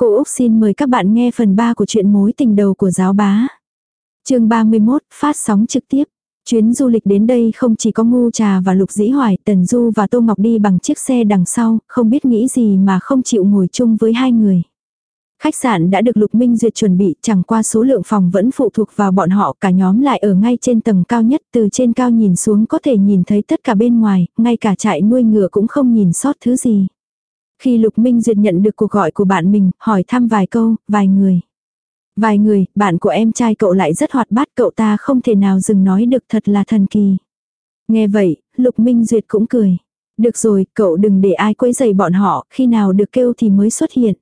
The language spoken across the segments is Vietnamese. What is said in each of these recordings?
Cô Úc xin mời các bạn nghe phần 3 của chuyện mối tình đầu của giáo bá. chương 31, phát sóng trực tiếp. Chuyến du lịch đến đây không chỉ có ngu trà và lục dĩ hoài, Tần Du và Tô Ngọc đi bằng chiếc xe đằng sau, không biết nghĩ gì mà không chịu ngồi chung với hai người. Khách sạn đã được Lục Minh Duyệt chuẩn bị, chẳng qua số lượng phòng vẫn phụ thuộc vào bọn họ, cả nhóm lại ở ngay trên tầng cao nhất, từ trên cao nhìn xuống có thể nhìn thấy tất cả bên ngoài, ngay cả trại nuôi ngựa cũng không nhìn sót thứ gì. Khi Lục Minh Duyệt nhận được cuộc gọi của bạn mình, hỏi thăm vài câu, vài người. Vài người, bạn của em trai cậu lại rất hoạt bát, cậu ta không thể nào dừng nói được thật là thần kỳ. Nghe vậy, Lục Minh Duyệt cũng cười. Được rồi, cậu đừng để ai quấy rầy bọn họ, khi nào được kêu thì mới xuất hiện.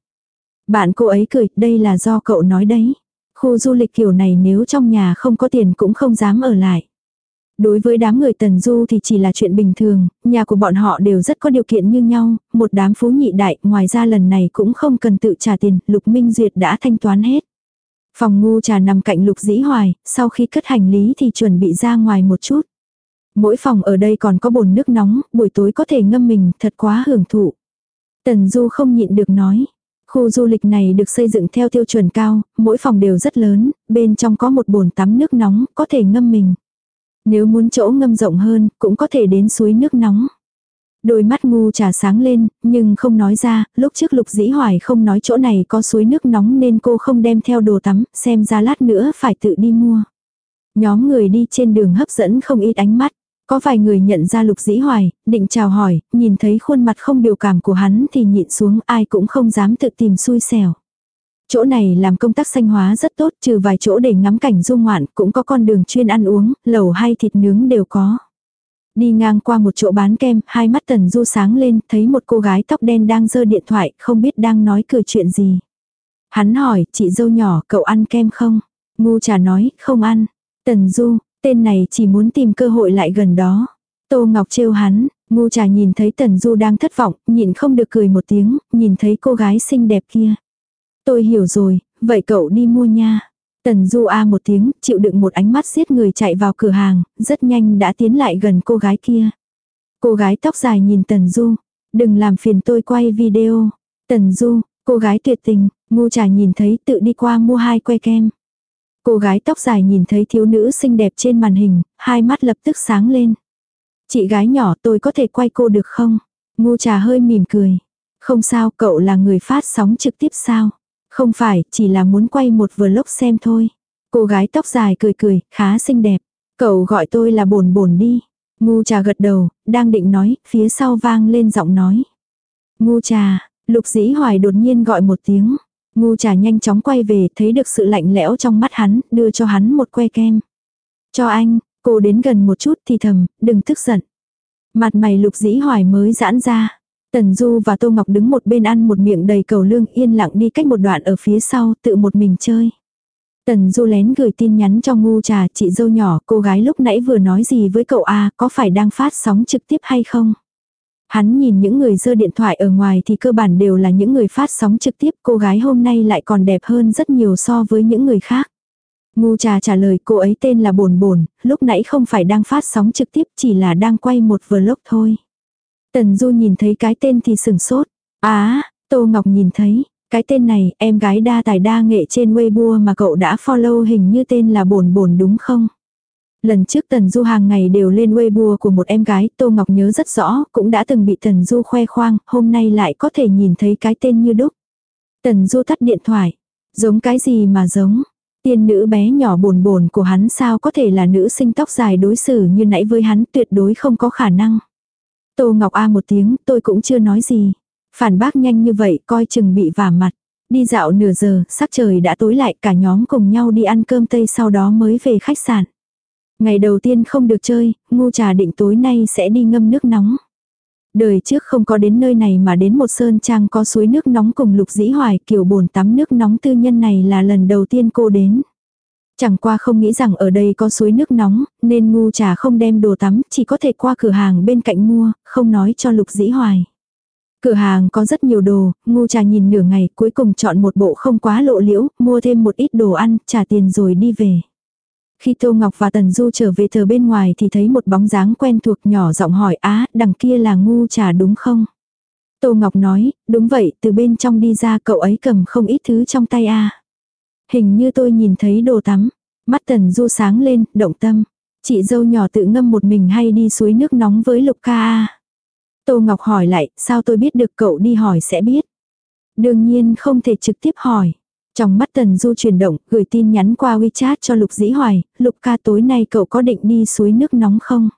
Bạn cô ấy cười, đây là do cậu nói đấy. Khu du lịch kiểu này nếu trong nhà không có tiền cũng không dám ở lại. Đối với đám người tần du thì chỉ là chuyện bình thường, nhà của bọn họ đều rất có điều kiện như nhau, một đám phú nhị đại, ngoài ra lần này cũng không cần tự trả tiền, Lục Minh Duyệt đã thanh toán hết. Phòng ngu trà nằm cạnh Lục Dĩ Hoài, sau khi cất hành lý thì chuẩn bị ra ngoài một chút. Mỗi phòng ở đây còn có bồn nước nóng, buổi tối có thể ngâm mình, thật quá hưởng thụ. Tần Du không nhịn được nói. Khu du lịch này được xây dựng theo tiêu chuẩn cao, mỗi phòng đều rất lớn, bên trong có một bồn tắm nước nóng, có thể ngâm mình. Nếu muốn chỗ ngâm rộng hơn, cũng có thể đến suối nước nóng. Đôi mắt ngu trà sáng lên, nhưng không nói ra, lúc trước lục dĩ hoài không nói chỗ này có suối nước nóng nên cô không đem theo đồ tắm, xem ra lát nữa phải tự đi mua. Nhóm người đi trên đường hấp dẫn không ít ánh mắt. Có vài người nhận ra lục dĩ hoài, định chào hỏi, nhìn thấy khuôn mặt không biểu cảm của hắn thì nhịn xuống ai cũng không dám tự tìm xui xẻo. Chỗ này làm công tác xanh hóa rất tốt, trừ vài chỗ để ngắm cảnh du ngoạn, cũng có con đường chuyên ăn uống, lẩu hay thịt nướng đều có. Đi ngang qua một chỗ bán kem, hai mắt tần du sáng lên, thấy một cô gái tóc đen đang giơ điện thoại, không biết đang nói cười chuyện gì. Hắn hỏi, chị dâu nhỏ, cậu ăn kem không? Ngu trà nói, không ăn. Tần du, tên này chỉ muốn tìm cơ hội lại gần đó. Tô Ngọc trêu hắn, ngu trà nhìn thấy tần du đang thất vọng, nhịn không được cười một tiếng, nhìn thấy cô gái xinh đẹp kia. Tôi hiểu rồi, vậy cậu đi mua nha. Tần Du A một tiếng, chịu đựng một ánh mắt giết người chạy vào cửa hàng, rất nhanh đã tiến lại gần cô gái kia. Cô gái tóc dài nhìn Tần Du. Đừng làm phiền tôi quay video. Tần Du, cô gái tuyệt tình, ngu trà nhìn thấy tự đi qua mua hai que kem. Cô gái tóc dài nhìn thấy thiếu nữ xinh đẹp trên màn hình, hai mắt lập tức sáng lên. Chị gái nhỏ tôi có thể quay cô được không? Ngu trà hơi mỉm cười. Không sao, cậu là người phát sóng trực tiếp sao? Không phải, chỉ là muốn quay một vlog xem thôi. Cô gái tóc dài cười cười, khá xinh đẹp. Cậu gọi tôi là bồn bồn đi. Ngu trà gật đầu, đang định nói, phía sau vang lên giọng nói. Ngu trà, lục dĩ hoài đột nhiên gọi một tiếng. Ngu trà nhanh chóng quay về, thấy được sự lạnh lẽo trong mắt hắn, đưa cho hắn một que kem. Cho anh, cô đến gần một chút thì thầm, đừng tức giận. Mặt mày lục dĩ hoài mới giãn ra. Tần Du và Tô Ngọc đứng một bên ăn một miệng đầy cầu lương yên lặng đi cách một đoạn ở phía sau tự một mình chơi. Tần Du lén gửi tin nhắn cho ngu trà chị dâu nhỏ cô gái lúc nãy vừa nói gì với cậu A có phải đang phát sóng trực tiếp hay không. Hắn nhìn những người dơ điện thoại ở ngoài thì cơ bản đều là những người phát sóng trực tiếp cô gái hôm nay lại còn đẹp hơn rất nhiều so với những người khác. Ngu trà trả lời cô ấy tên là Bồn Bồn, lúc nãy không phải đang phát sóng trực tiếp chỉ là đang quay một vlog thôi. Tần Du nhìn thấy cái tên thì sừng sốt. Á, Tô Ngọc nhìn thấy, cái tên này em gái đa tài đa nghệ trên Weibo mà cậu đã follow hình như tên là Bồn Bồn đúng không? Lần trước Tần Du hàng ngày đều lên Weibo của một em gái, Tô Ngọc nhớ rất rõ, cũng đã từng bị Tần Du khoe khoang, hôm nay lại có thể nhìn thấy cái tên như đúc. Tần Du tắt điện thoại. Giống cái gì mà giống? Tiên nữ bé nhỏ bồn bồn của hắn sao có thể là nữ sinh tóc dài đối xử như nãy với hắn tuyệt đối không có khả năng. Tô Ngọc A một tiếng, tôi cũng chưa nói gì. Phản bác nhanh như vậy, coi chừng bị vả mặt. Đi dạo nửa giờ, sắc trời đã tối lại, cả nhóm cùng nhau đi ăn cơm tây sau đó mới về khách sạn. Ngày đầu tiên không được chơi, ngu trà định tối nay sẽ đi ngâm nước nóng. Đời trước không có đến nơi này mà đến một sơn trang có suối nước nóng cùng lục dĩ hoài kiểu bồn tắm nước nóng tư nhân này là lần đầu tiên cô đến. Chẳng qua không nghĩ rằng ở đây có suối nước nóng, nên ngu trà không đem đồ tắm, chỉ có thể qua cửa hàng bên cạnh mua, không nói cho lục dĩ hoài. Cửa hàng có rất nhiều đồ, ngu trà nhìn nửa ngày cuối cùng chọn một bộ không quá lộ liễu, mua thêm một ít đồ ăn, trả tiền rồi đi về. Khi Tô Ngọc và Tần Du trở về thờ bên ngoài thì thấy một bóng dáng quen thuộc nhỏ giọng hỏi á, đằng kia là ngu trà đúng không? Tô Ngọc nói, đúng vậy, từ bên trong đi ra cậu ấy cầm không ít thứ trong tay a. Hình như tôi nhìn thấy đồ tắm. Mắt Tần Du sáng lên, động tâm. Chị dâu nhỏ tự ngâm một mình hay đi suối nước nóng với Lục ca. Tô Ngọc hỏi lại, sao tôi biết được cậu đi hỏi sẽ biết. Đương nhiên không thể trực tiếp hỏi. Trong mắt Tần Du chuyển động, gửi tin nhắn qua WeChat cho Lục Dĩ Hoài, Lục ca tối nay cậu có định đi suối nước nóng không?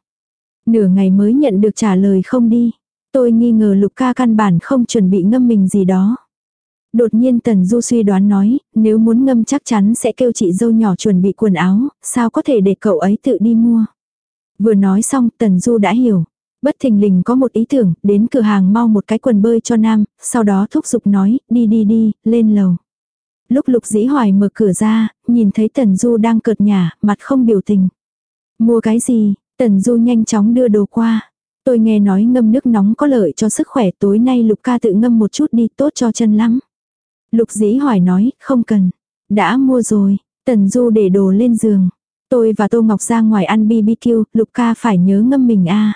Nửa ngày mới nhận được trả lời không đi. Tôi nghi ngờ Lục ca căn bản không chuẩn bị ngâm mình gì đó. Đột nhiên Tần Du suy đoán nói, nếu muốn ngâm chắc chắn sẽ kêu chị dâu nhỏ chuẩn bị quần áo, sao có thể để cậu ấy tự đi mua. Vừa nói xong Tần Du đã hiểu. Bất thình lình có một ý tưởng, đến cửa hàng mau một cái quần bơi cho Nam, sau đó thúc giục nói, đi đi đi, lên lầu. Lúc lục dĩ hoài mở cửa ra, nhìn thấy Tần Du đang cợt nhả, mặt không biểu tình. Mua cái gì? Tần Du nhanh chóng đưa đồ qua. Tôi nghe nói ngâm nước nóng có lợi cho sức khỏe tối nay lục ca tự ngâm một chút đi tốt cho chân lắm. Lục dĩ hỏi nói, không cần. Đã mua rồi, Tần Du để đồ lên giường. Tôi và Tô Ngọc ra ngoài ăn BBQ, Lục ca phải nhớ ngâm mình a.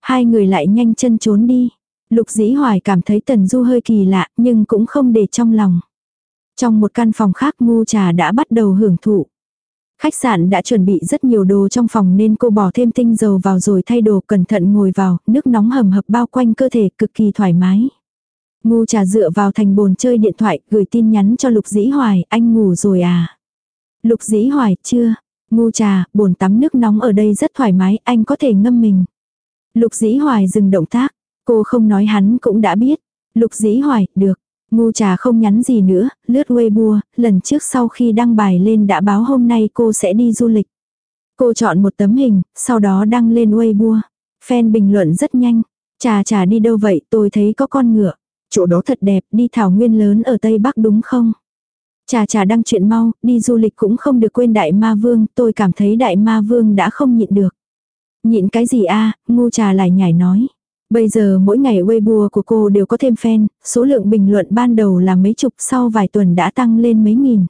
Hai người lại nhanh chân trốn đi. Lục dĩ hoài cảm thấy Tần Du hơi kỳ lạ nhưng cũng không để trong lòng. Trong một căn phòng khác ngu trà đã bắt đầu hưởng thụ. Khách sạn đã chuẩn bị rất nhiều đồ trong phòng nên cô bỏ thêm tinh dầu vào rồi thay đồ cẩn thận ngồi vào, nước nóng hầm hập bao quanh cơ thể cực kỳ thoải mái. Ngu trà dựa vào thành bồn chơi điện thoại, gửi tin nhắn cho Lục Dĩ Hoài, anh ngủ rồi à? Lục Dĩ Hoài, chưa. Ngu trà, bồn tắm nước nóng ở đây rất thoải mái, anh có thể ngâm mình. Lục Dĩ Hoài dừng động tác, cô không nói hắn cũng đã biết. Lục Dĩ Hoài, được. Ngu trà không nhắn gì nữa, lướt Weibo, lần trước sau khi đăng bài lên đã báo hôm nay cô sẽ đi du lịch. Cô chọn một tấm hình, sau đó đăng lên Weibo. Fan bình luận rất nhanh. Trà trà đi đâu vậy, tôi thấy có con ngựa. Chỗ đó thật đẹp, đi thảo nguyên lớn ở Tây Bắc đúng không? Trà trà đăng chuyện mau, đi du lịch cũng không được quên đại ma vương, tôi cảm thấy đại ma vương đã không nhịn được. Nhịn cái gì a ngu trà lại nhảy nói. Bây giờ mỗi ngày Weibo của cô đều có thêm fan, số lượng bình luận ban đầu là mấy chục sau vài tuần đã tăng lên mấy nghìn.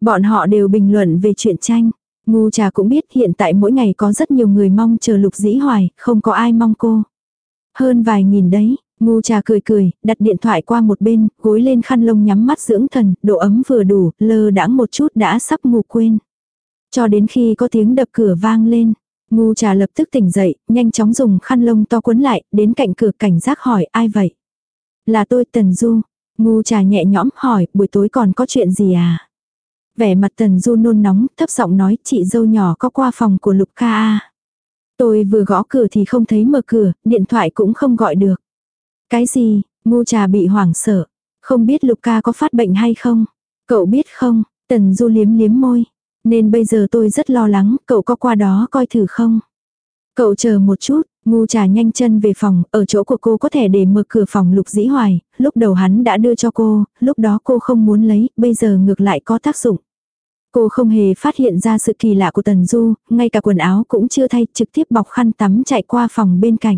Bọn họ đều bình luận về chuyện tranh. Ngu trà cũng biết hiện tại mỗi ngày có rất nhiều người mong chờ lục dĩ hoài, không có ai mong cô. Hơn vài nghìn đấy, ngu trà cười cười, đặt điện thoại qua một bên, gối lên khăn lông nhắm mắt dưỡng thần, độ ấm vừa đủ, lơ đãng một chút đã sắp ngủ quên. Cho đến khi có tiếng đập cửa vang lên, Ngu trà lập tức tỉnh dậy, nhanh chóng dùng khăn lông to cuốn lại, đến cạnh cửa cảnh giác hỏi ai vậy. Là tôi Tần Du. Ngu trà nhẹ nhõm hỏi, buổi tối còn có chuyện gì à? Vẻ mặt Tần Du nôn nóng, thấp giọng nói, chị dâu nhỏ có qua phòng của Lục ca à? Tôi vừa gõ cửa thì không thấy mở cửa, điện thoại cũng không gọi được. Cái gì, ngu trà bị hoảng sợ. Không biết Lục ca có phát bệnh hay không? Cậu biết không? Tần Du liếm liếm môi. Nên bây giờ tôi rất lo lắng, cậu có qua đó coi thử không? Cậu chờ một chút, ngu trà nhanh chân về phòng, ở chỗ của cô có thể để mở cửa phòng lục dĩ hoài, lúc đầu hắn đã đưa cho cô, lúc đó cô không muốn lấy, bây giờ ngược lại có tác dụng. Cô không hề phát hiện ra sự kỳ lạ của Tần Du, ngay cả quần áo cũng chưa thay, trực tiếp bọc khăn tắm chạy qua phòng bên cạnh.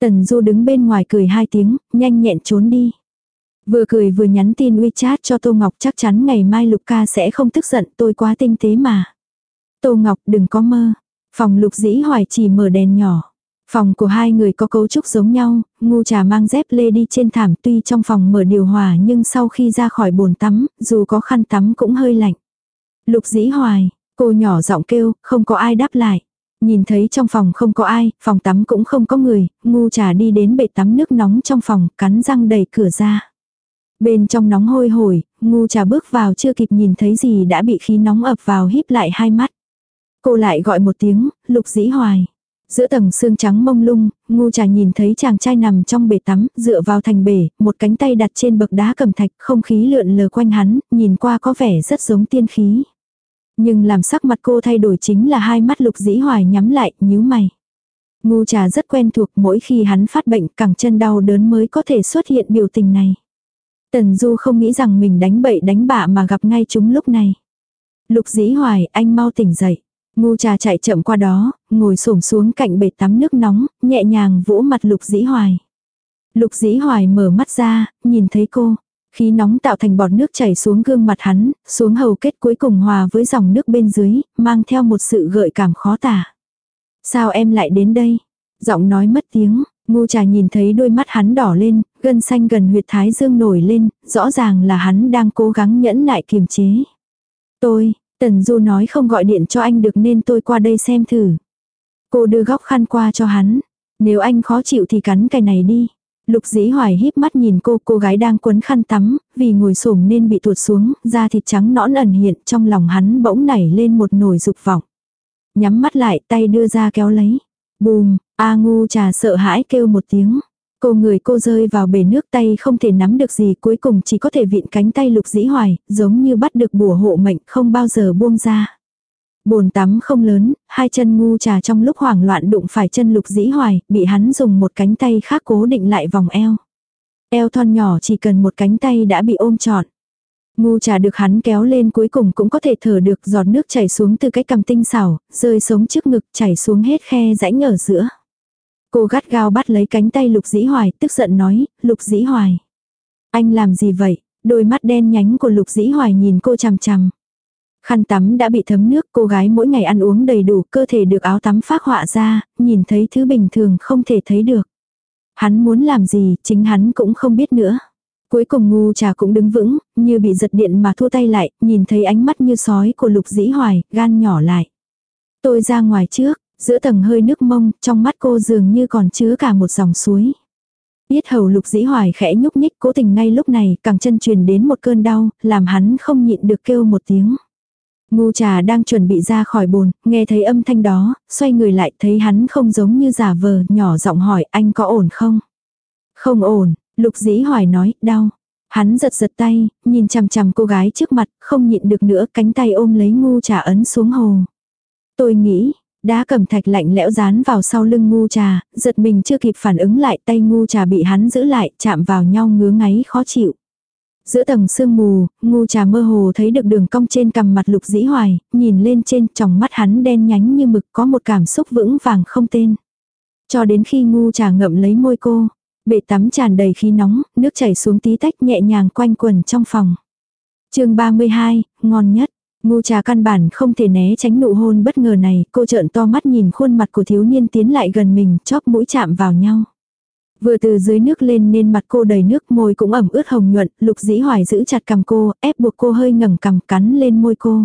Tần Du đứng bên ngoài cười hai tiếng, nhanh nhẹn trốn đi. Vừa cười vừa nhắn tin WeChat cho Tô Ngọc chắc chắn ngày mai Lục ca sẽ không tức giận tôi quá tinh tế mà. Tô Ngọc đừng có mơ. Phòng Lục dĩ hoài chỉ mở đèn nhỏ. Phòng của hai người có cấu trúc giống nhau, ngu trà mang dép lê đi trên thảm tuy trong phòng mở điều hòa nhưng sau khi ra khỏi bồn tắm, dù có khăn tắm cũng hơi lạnh. Lục dĩ hoài, cô nhỏ giọng kêu, không có ai đáp lại. Nhìn thấy trong phòng không có ai, phòng tắm cũng không có người, ngu trà đi đến bể tắm nước nóng trong phòng, cắn răng đẩy cửa ra. Bên trong nóng hôi hổi, ngu trà bước vào chưa kịp nhìn thấy gì đã bị khí nóng ập vào híp lại hai mắt. Cô lại gọi một tiếng, lục dĩ hoài. Giữa tầng xương trắng mông lung, ngu trà nhìn thấy chàng trai nằm trong bể tắm, dựa vào thành bể, một cánh tay đặt trên bậc đá cầm thạch, không khí lượn lờ quanh hắn, nhìn qua có vẻ rất giống tiên khí. Nhưng làm sắc mặt cô thay đổi chính là hai mắt lục dĩ hoài nhắm lại, nhíu mày. Ngu trà rất quen thuộc mỗi khi hắn phát bệnh cẳng chân đau đớn mới có thể xuất hiện biểu tình này. Tần Du không nghĩ rằng mình đánh bậy đánh bạ mà gặp ngay chúng lúc này. Lục dĩ hoài, anh mau tỉnh dậy. Ngu trà chạy chậm qua đó, ngồi xổm xuống cạnh bể tắm nước nóng, nhẹ nhàng vỗ mặt lục dĩ hoài. Lục dĩ hoài mở mắt ra, nhìn thấy cô. Khí nóng tạo thành bọt nước chảy xuống gương mặt hắn, xuống hầu kết cuối cùng hòa với dòng nước bên dưới, mang theo một sự gợi cảm khó tả. Sao em lại đến đây? Giọng nói mất tiếng, Ngu trà nhìn thấy đôi mắt hắn đỏ lên, gân xanh gần huyệt thái dương nổi lên, rõ ràng là hắn đang cố gắng nhẫn nại kiềm chế. Tôi, Tần Du nói không gọi điện cho anh được nên tôi qua đây xem thử. Cô đưa góc khăn qua cho hắn. Nếu anh khó chịu thì cắn cái này đi. Lục dĩ hoài híp mắt nhìn cô, cô gái đang quấn khăn tắm, vì ngồi xổm nên bị tuột xuống, da thịt trắng nõn ẩn hiện trong lòng hắn bỗng nảy lên một nồi dục vọng. Nhắm mắt lại, tay đưa ra kéo lấy. Bùm, A ngu trà sợ hãi kêu một tiếng. Cô người cô rơi vào bể nước tay không thể nắm được gì cuối cùng chỉ có thể viện cánh tay lục dĩ hoài, giống như bắt được bùa hộ mệnh không bao giờ buông ra. Bồn tắm không lớn, hai chân ngu trà trong lúc hoảng loạn đụng phải chân lục dĩ hoài, bị hắn dùng một cánh tay khác cố định lại vòng eo. Eo thon nhỏ chỉ cần một cánh tay đã bị ôm trọn. Ngu trà được hắn kéo lên cuối cùng cũng có thể thở được giọt nước chảy xuống từ cái cầm tinh xảo, rơi sống trước ngực chảy xuống hết khe rãnh ở giữa. Cô gắt gao bắt lấy cánh tay lục dĩ hoài, tức giận nói, lục dĩ hoài. Anh làm gì vậy? Đôi mắt đen nhánh của lục dĩ hoài nhìn cô chằm chằm. Khăn tắm đã bị thấm nước, cô gái mỗi ngày ăn uống đầy đủ, cơ thể được áo tắm phác họa ra, nhìn thấy thứ bình thường không thể thấy được. Hắn muốn làm gì, chính hắn cũng không biết nữa. Cuối cùng ngu trà cũng đứng vững, như bị giật điện mà thua tay lại, nhìn thấy ánh mắt như sói của lục dĩ hoài, gan nhỏ lại. Tôi ra ngoài trước, giữa tầng hơi nước mông, trong mắt cô dường như còn chứa cả một dòng suối. Biết hầu lục dĩ hoài khẽ nhúc nhích cố tình ngay lúc này, càng chân truyền đến một cơn đau, làm hắn không nhịn được kêu một tiếng. Ngu trà đang chuẩn bị ra khỏi bồn, nghe thấy âm thanh đó, xoay người lại thấy hắn không giống như giả vờ, nhỏ giọng hỏi anh có ổn không? Không ổn, lục dĩ hoài nói, đau. Hắn giật giật tay, nhìn chằm chằm cô gái trước mặt, không nhịn được nữa, cánh tay ôm lấy ngu trà ấn xuống hồ. Tôi nghĩ, đá cầm thạch lạnh lẽo dán vào sau lưng ngu trà, giật mình chưa kịp phản ứng lại tay ngu trà bị hắn giữ lại, chạm vào nhau ngứa ngáy khó chịu. Giữa tầng sương mù, ngu trà mơ hồ thấy được đường cong trên cằm mặt lục dĩ hoài, nhìn lên trên tròng mắt hắn đen nhánh như mực có một cảm xúc vững vàng không tên. Cho đến khi ngu trà ngậm lấy môi cô, bể tắm tràn đầy khí nóng, nước chảy xuống tí tách nhẹ nhàng quanh quần trong phòng. chương 32, ngon nhất. Ngu trà căn bản không thể né tránh nụ hôn bất ngờ này, cô trợn to mắt nhìn khuôn mặt của thiếu niên tiến lại gần mình, chóp mũi chạm vào nhau. Vừa từ dưới nước lên nên mặt cô đầy nước môi cũng ẩm ướt hồng nhuận, lục dĩ hoài giữ chặt cầm cô, ép buộc cô hơi ngẩng cầm cắn lên môi cô.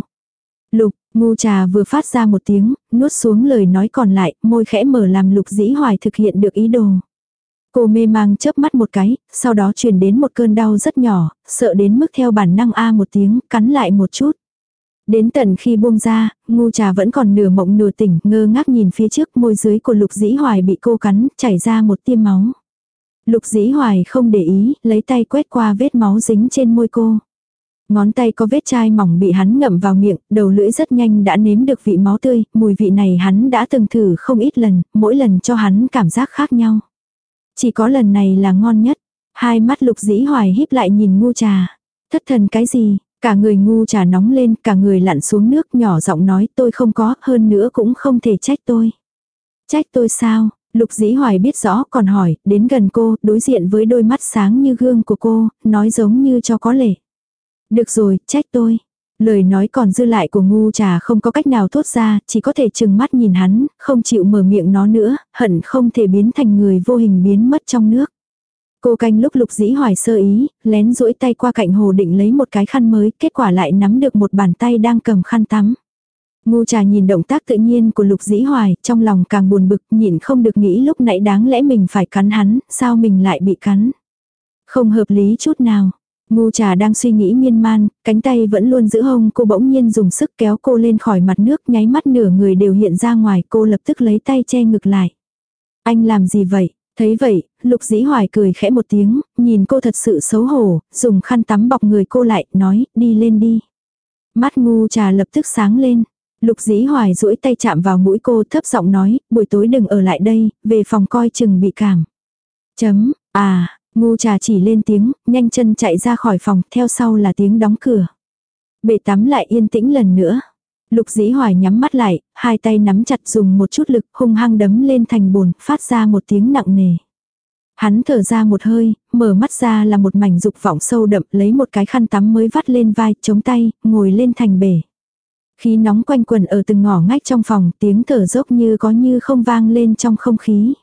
Lục, ngu trà vừa phát ra một tiếng, nuốt xuống lời nói còn lại, môi khẽ mở làm lục dĩ hoài thực hiện được ý đồ. Cô mê mang chớp mắt một cái, sau đó truyền đến một cơn đau rất nhỏ, sợ đến mức theo bản năng a một tiếng, cắn lại một chút. Đến tận khi buông ra, ngu trà vẫn còn nửa mộng nửa tỉnh, ngơ ngác nhìn phía trước môi dưới của lục dĩ hoài bị cô cắn, chảy ra một tiêm máu. Lục dĩ hoài không để ý, lấy tay quét qua vết máu dính trên môi cô. Ngón tay có vết chai mỏng bị hắn ngậm vào miệng, đầu lưỡi rất nhanh đã nếm được vị máu tươi, mùi vị này hắn đã từng thử không ít lần, mỗi lần cho hắn cảm giác khác nhau. Chỉ có lần này là ngon nhất. Hai mắt lục dĩ hoài híp lại nhìn ngu trà. Thất thần cái gì, cả người ngu trà nóng lên, cả người lặn xuống nước nhỏ giọng nói tôi không có, hơn nữa cũng không thể trách tôi. Trách tôi sao, Lục dĩ hoài biết rõ còn hỏi, đến gần cô, đối diện với đôi mắt sáng như gương của cô, nói giống như cho có lệ. Được rồi, trách tôi. Lời nói còn dư lại của ngu trà không có cách nào thốt ra, chỉ có thể chừng mắt nhìn hắn, không chịu mở miệng nó nữa, hận không thể biến thành người vô hình biến mất trong nước. Cô canh lúc lục dĩ hoài sơ ý, lén duỗi tay qua cạnh hồ định lấy một cái khăn mới, kết quả lại nắm được một bàn tay đang cầm khăn tắm. Ngu trà nhìn động tác tự nhiên của lục dĩ hoài, trong lòng càng buồn bực, nhìn không được nghĩ lúc nãy đáng lẽ mình phải cắn hắn, sao mình lại bị cắn. Không hợp lý chút nào. Ngu trà đang suy nghĩ miên man, cánh tay vẫn luôn giữ hông cô bỗng nhiên dùng sức kéo cô lên khỏi mặt nước nháy mắt nửa người đều hiện ra ngoài cô lập tức lấy tay che ngực lại. Anh làm gì vậy? Thấy vậy, lục dĩ hoài cười khẽ một tiếng, nhìn cô thật sự xấu hổ, dùng khăn tắm bọc người cô lại, nói, đi lên đi. Mắt ngu trà lập tức sáng lên. Lục dĩ hoài duỗi tay chạm vào mũi cô thấp giọng nói, buổi tối đừng ở lại đây, về phòng coi chừng bị cảm. Chấm, à, ngu trà chỉ lên tiếng, nhanh chân chạy ra khỏi phòng, theo sau là tiếng đóng cửa. Bể tắm lại yên tĩnh lần nữa. Lục dĩ hoài nhắm mắt lại, hai tay nắm chặt dùng một chút lực hung hăng đấm lên thành bồn, phát ra một tiếng nặng nề. Hắn thở ra một hơi, mở mắt ra là một mảnh dục vọng sâu đậm lấy một cái khăn tắm mới vắt lên vai, chống tay, ngồi lên thành bể. Khí nóng quanh quần ở từng ngõ ngách trong phòng, tiếng thở dốc như có như không vang lên trong không khí.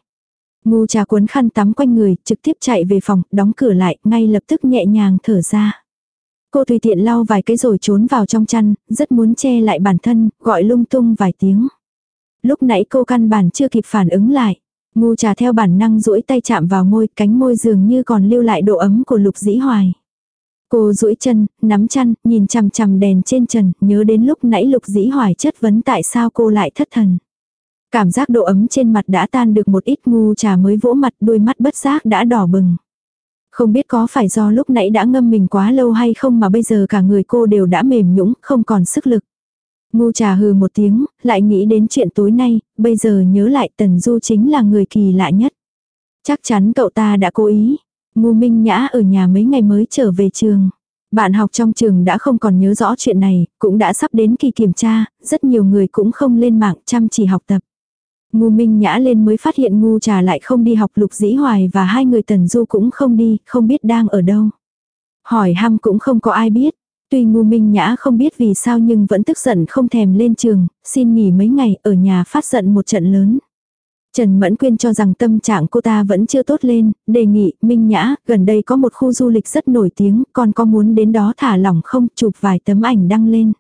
Ngu trà cuốn khăn tắm quanh người, trực tiếp chạy về phòng, đóng cửa lại, ngay lập tức nhẹ nhàng thở ra. Cô tùy tiện lau vài cái rồi trốn vào trong chăn, rất muốn che lại bản thân, gọi lung tung vài tiếng. Lúc nãy cô căn bản chưa kịp phản ứng lại. Ngu trà theo bản năng duỗi tay chạm vào môi, cánh môi dường như còn lưu lại độ ấm của lục dĩ hoài. Cô duỗi chân, nắm chăn, nhìn chằm chằm đèn trên trần, nhớ đến lúc nãy lục dĩ hoài chất vấn tại sao cô lại thất thần. Cảm giác độ ấm trên mặt đã tan được một ít ngu trà mới vỗ mặt đôi mắt bất giác đã đỏ bừng. Không biết có phải do lúc nãy đã ngâm mình quá lâu hay không mà bây giờ cả người cô đều đã mềm nhũng, không còn sức lực. Ngu trà hừ một tiếng, lại nghĩ đến chuyện tối nay, bây giờ nhớ lại Tần Du chính là người kỳ lạ nhất. Chắc chắn cậu ta đã cố ý. Ngu Minh Nhã ở nhà mấy ngày mới trở về trường. Bạn học trong trường đã không còn nhớ rõ chuyện này, cũng đã sắp đến kỳ kiểm tra, rất nhiều người cũng không lên mạng chăm chỉ học tập. Ngu Minh Nhã lên mới phát hiện ngu trà lại không đi học lục dĩ hoài và hai người Tần Du cũng không đi, không biết đang ở đâu. Hỏi ham cũng không có ai biết. Tuy ngu Minh Nhã không biết vì sao nhưng vẫn tức giận không thèm lên trường, xin nghỉ mấy ngày ở nhà phát giận một trận lớn. Trần Mẫn Quyên cho rằng tâm trạng cô ta vẫn chưa tốt lên, đề nghị, Minh Nhã, gần đây có một khu du lịch rất nổi tiếng, còn có muốn đến đó thả lỏng không, chụp vài tấm ảnh đăng lên.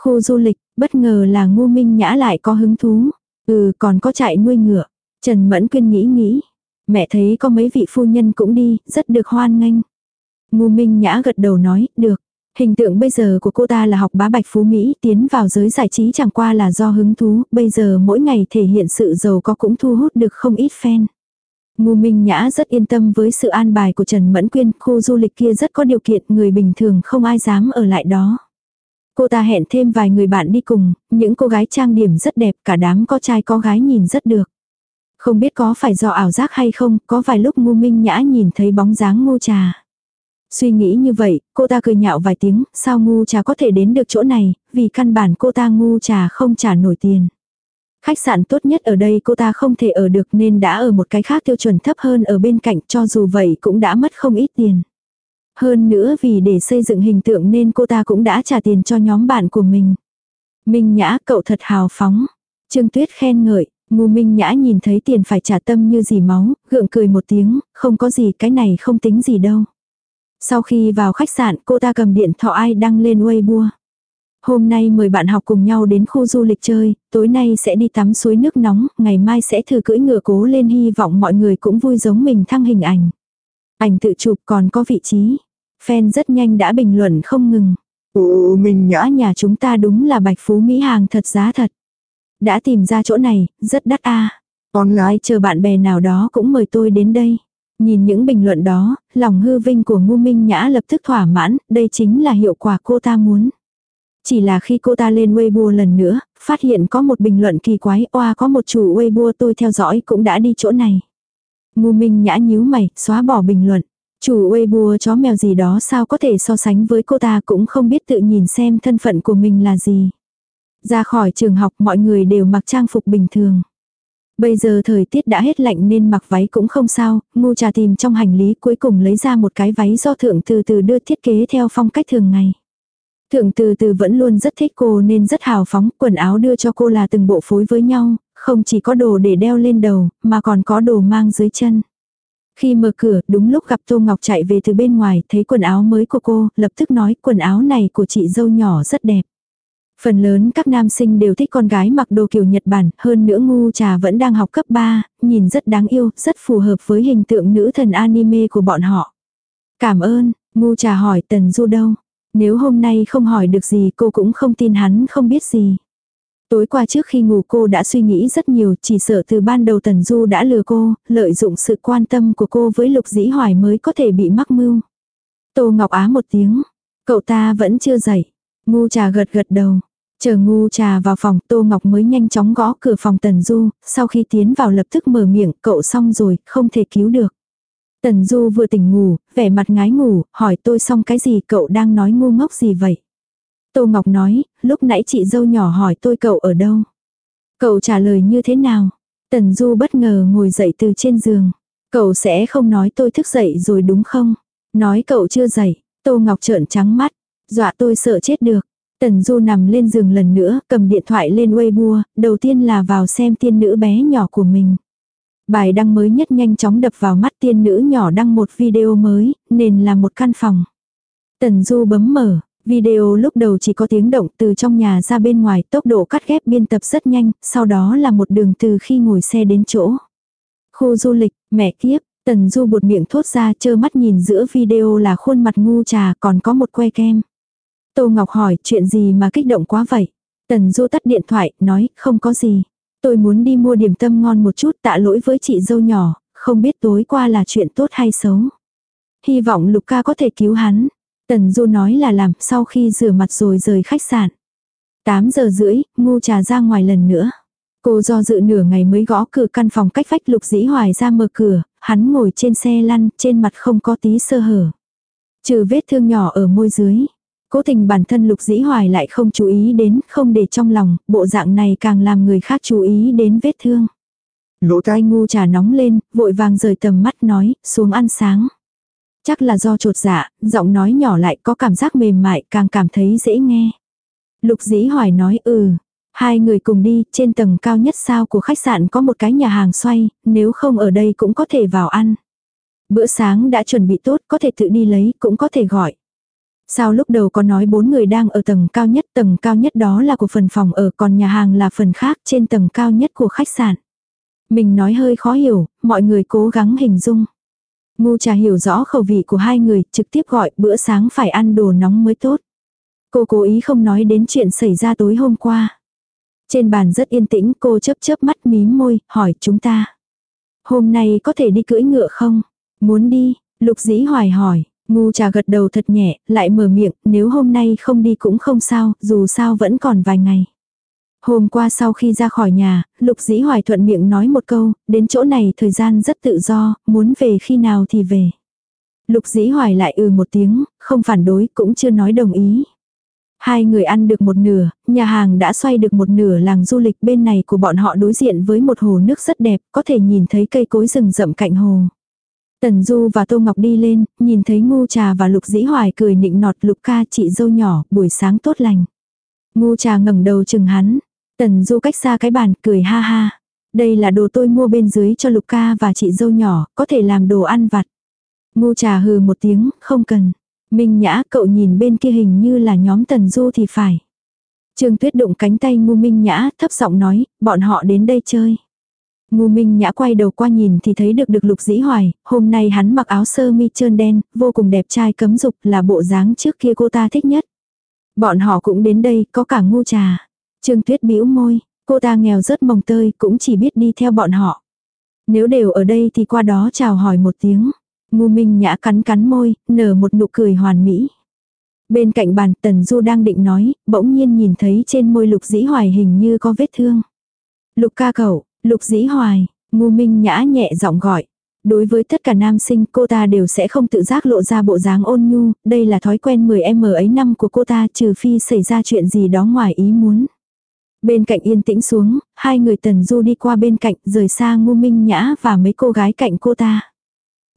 Khu du lịch, bất ngờ là ngu Minh Nhã lại có hứng thú. Ừ, còn có chạy nuôi ngựa. Trần Mẫn Quyên nghĩ nghĩ. Mẹ thấy có mấy vị phu nhân cũng đi, rất được hoan nghênh. Ngu Minh Nhã gật đầu nói, được. Hình tượng bây giờ của cô ta là học bá bạch phú Mỹ, tiến vào giới giải trí chẳng qua là do hứng thú, bây giờ mỗi ngày thể hiện sự giàu có cũng thu hút được không ít fan. Ngu Minh Nhã rất yên tâm với sự an bài của Trần Mẫn Quyên, khu du lịch kia rất có điều kiện, người bình thường không ai dám ở lại đó. Cô ta hẹn thêm vài người bạn đi cùng, những cô gái trang điểm rất đẹp, cả đám có trai có gái nhìn rất được. Không biết có phải do ảo giác hay không, có vài lúc ngu minh nhã nhìn thấy bóng dáng ngu trà. Suy nghĩ như vậy, cô ta cười nhạo vài tiếng, sao ngu trà có thể đến được chỗ này, vì căn bản cô ta ngu trà không trả nổi tiền. Khách sạn tốt nhất ở đây cô ta không thể ở được nên đã ở một cái khác tiêu chuẩn thấp hơn ở bên cạnh cho dù vậy cũng đã mất không ít tiền. Hơn nữa vì để xây dựng hình tượng nên cô ta cũng đã trả tiền cho nhóm bạn của mình. Minh Nhã cậu thật hào phóng. Trương Tuyết khen ngợi, ngu Minh Nhã nhìn thấy tiền phải trả tâm như gì máu, gượng cười một tiếng, không có gì cái này không tính gì đâu. Sau khi vào khách sạn cô ta cầm điện thoại đăng lên Weibo. Hôm nay mời bạn học cùng nhau đến khu du lịch chơi, tối nay sẽ đi tắm suối nước nóng, ngày mai sẽ thử cưỡi ngựa cố lên hy vọng mọi người cũng vui giống mình thăng hình ảnh. Ảnh tự chụp còn có vị trí. Fan rất nhanh đã bình luận không ngừng. Ồ mình nhã nhà chúng ta đúng là bạch phú Mỹ hàng thật giá thật. Đã tìm ra chỗ này, rất đắt a à. Lại chờ bạn bè nào đó cũng mời tôi đến đây. Nhìn những bình luận đó, lòng hư vinh của ngu minh nhã lập tức thỏa mãn, đây chính là hiệu quả cô ta muốn. Chỉ là khi cô ta lên Weibo lần nữa, phát hiện có một bình luận kỳ quái, oa có một chủ Weibo tôi theo dõi cũng đã đi chỗ này. Ngu minh nhã nhíu mày, xóa bỏ bình luận. Chủ Weibo chó mèo gì đó sao có thể so sánh với cô ta cũng không biết tự nhìn xem thân phận của mình là gì. Ra khỏi trường học mọi người đều mặc trang phục bình thường. Bây giờ thời tiết đã hết lạnh nên mặc váy cũng không sao, ngu trà tìm trong hành lý cuối cùng lấy ra một cái váy do thượng từ từ đưa thiết kế theo phong cách thường ngày. Thượng từ từ vẫn luôn rất thích cô nên rất hào phóng, quần áo đưa cho cô là từng bộ phối với nhau, không chỉ có đồ để đeo lên đầu, mà còn có đồ mang dưới chân. Khi mở cửa, đúng lúc gặp Tô Ngọc chạy về từ bên ngoài, thấy quần áo mới của cô, lập tức nói quần áo này của chị dâu nhỏ rất đẹp. Phần lớn các nam sinh đều thích con gái mặc đồ kiểu Nhật Bản, hơn nữa ngu trà vẫn đang học cấp 3, nhìn rất đáng yêu, rất phù hợp với hình tượng nữ thần anime của bọn họ. Cảm ơn, ngu trà hỏi Tần Du đâu. Nếu hôm nay không hỏi được gì cô cũng không tin hắn không biết gì. Tối qua trước khi ngủ cô đã suy nghĩ rất nhiều, chỉ sợ từ ban đầu Tần Du đã lừa cô, lợi dụng sự quan tâm của cô với Lục Dĩ Hoài mới có thể bị mắc mưu. Tô Ngọc Á một tiếng, cậu ta vẫn chưa dậy. Ngu trà gật gật đầu. Chờ ngu trà vào phòng Tô Ngọc mới nhanh chóng gõ cửa phòng Tần Du, sau khi tiến vào lập tức mở miệng, cậu xong rồi, không thể cứu được. Tần Du vừa tỉnh ngủ, vẻ mặt ngái ngủ, hỏi tôi xong cái gì cậu đang nói ngu ngốc gì vậy? Tô Ngọc nói, lúc nãy chị dâu nhỏ hỏi tôi cậu ở đâu? Cậu trả lời như thế nào? Tần Du bất ngờ ngồi dậy từ trên giường. Cậu sẽ không nói tôi thức dậy rồi đúng không? Nói cậu chưa dậy, Tô Ngọc trợn trắng mắt, dọa tôi sợ chết được. Tần Du nằm lên giường lần nữa, cầm điện thoại lên Weibo, đầu tiên là vào xem tiên nữ bé nhỏ của mình. Bài đăng mới nhất nhanh chóng đập vào mắt tiên nữ nhỏ đăng một video mới, nền là một căn phòng. Tần Du bấm mở, video lúc đầu chỉ có tiếng động từ trong nhà ra bên ngoài, tốc độ cắt ghép biên tập rất nhanh, sau đó là một đường từ khi ngồi xe đến chỗ. Khu du lịch, mẹ kiếp, Tần Du buột miệng thốt ra chơ mắt nhìn giữa video là khuôn mặt ngu trà còn có một que kem. Tô Ngọc hỏi chuyện gì mà kích động quá vậy. Tần Du tắt điện thoại, nói không có gì. Tôi muốn đi mua điểm tâm ngon một chút tạ lỗi với chị dâu nhỏ, không biết tối qua là chuyện tốt hay xấu. Hy vọng Lục ca có thể cứu hắn. Tần Du nói là làm sau khi rửa mặt rồi rời khách sạn. 8 giờ rưỡi, ngu trà ra ngoài lần nữa. Cô do dự nửa ngày mới gõ cửa căn phòng cách vách lục dĩ hoài ra mở cửa, hắn ngồi trên xe lăn, trên mặt không có tí sơ hở. Trừ vết thương nhỏ ở môi dưới. Cố tình bản thân lục dĩ hoài lại không chú ý đến, không để trong lòng, bộ dạng này càng làm người khác chú ý đến vết thương. Lỗ tai ngu trà nóng lên, vội vàng rời tầm mắt nói, xuống ăn sáng. Chắc là do trột dạ, giọng nói nhỏ lại có cảm giác mềm mại, càng cảm thấy dễ nghe. Lục dĩ hoài nói ừ. Hai người cùng đi, trên tầng cao nhất sao của khách sạn có một cái nhà hàng xoay, nếu không ở đây cũng có thể vào ăn. Bữa sáng đã chuẩn bị tốt, có thể tự đi lấy, cũng có thể gọi. Sao lúc đầu có nói bốn người đang ở tầng cao nhất, tầng cao nhất đó là của phần phòng ở, còn nhà hàng là phần khác trên tầng cao nhất của khách sạn. Mình nói hơi khó hiểu, mọi người cố gắng hình dung. Ngu trà hiểu rõ khẩu vị của hai người, trực tiếp gọi bữa sáng phải ăn đồ nóng mới tốt. Cô cố ý không nói đến chuyện xảy ra tối hôm qua. Trên bàn rất yên tĩnh, cô chớp chớp mắt mím môi, hỏi chúng ta. Hôm nay có thể đi cưỡi ngựa không? Muốn đi, lục dĩ hoài hỏi. Ngu trà gật đầu thật nhẹ, lại mở miệng, nếu hôm nay không đi cũng không sao, dù sao vẫn còn vài ngày. Hôm qua sau khi ra khỏi nhà, Lục Dĩ Hoài thuận miệng nói một câu, đến chỗ này thời gian rất tự do, muốn về khi nào thì về. Lục Dĩ Hoài lại ừ một tiếng, không phản đối cũng chưa nói đồng ý. Hai người ăn được một nửa, nhà hàng đã xoay được một nửa làng du lịch bên này của bọn họ đối diện với một hồ nước rất đẹp, có thể nhìn thấy cây cối rừng rậm cạnh hồ. Tần Du và Tô Ngọc đi lên, nhìn thấy Ngu Trà và Lục Dĩ Hoài cười nịnh nọt Lục ca chị dâu nhỏ, buổi sáng tốt lành. Ngu Trà ngẩng đầu chừng hắn. Tần Du cách xa cái bàn, cười ha ha. Đây là đồ tôi mua bên dưới cho Lục ca và chị dâu nhỏ, có thể làm đồ ăn vặt. Ngu Trà hừ một tiếng, không cần. Minh Nhã cậu nhìn bên kia hình như là nhóm Tần Du thì phải. Trương Tuyết đụng cánh tay Ngu Minh Nhã thấp giọng nói, bọn họ đến đây chơi. Ngu Minh Nhã quay đầu qua nhìn thì thấy được được Lục Dĩ Hoài, hôm nay hắn mặc áo sơ mi trơn đen, vô cùng đẹp trai cấm dục là bộ dáng trước kia cô ta thích nhất. Bọn họ cũng đến đây, có cả ngu trà. Trương Tuyết bĩu môi, cô ta nghèo rớt mồng tơi, cũng chỉ biết đi theo bọn họ. Nếu đều ở đây thì qua đó chào hỏi một tiếng. Ngu Minh Nhã cắn cắn môi, nở một nụ cười hoàn mỹ. Bên cạnh bàn Tần Du đang định nói, bỗng nhiên nhìn thấy trên môi Lục Dĩ Hoài hình như có vết thương. Lục ca cậu, Lục dĩ hoài, ngu minh nhã nhẹ giọng gọi. Đối với tất cả nam sinh cô ta đều sẽ không tự giác lộ ra bộ dáng ôn nhu, đây là thói quen 10M ấy năm của cô ta trừ phi xảy ra chuyện gì đó ngoài ý muốn. Bên cạnh yên tĩnh xuống, hai người tần du đi qua bên cạnh rời xa ngu minh nhã và mấy cô gái cạnh cô ta.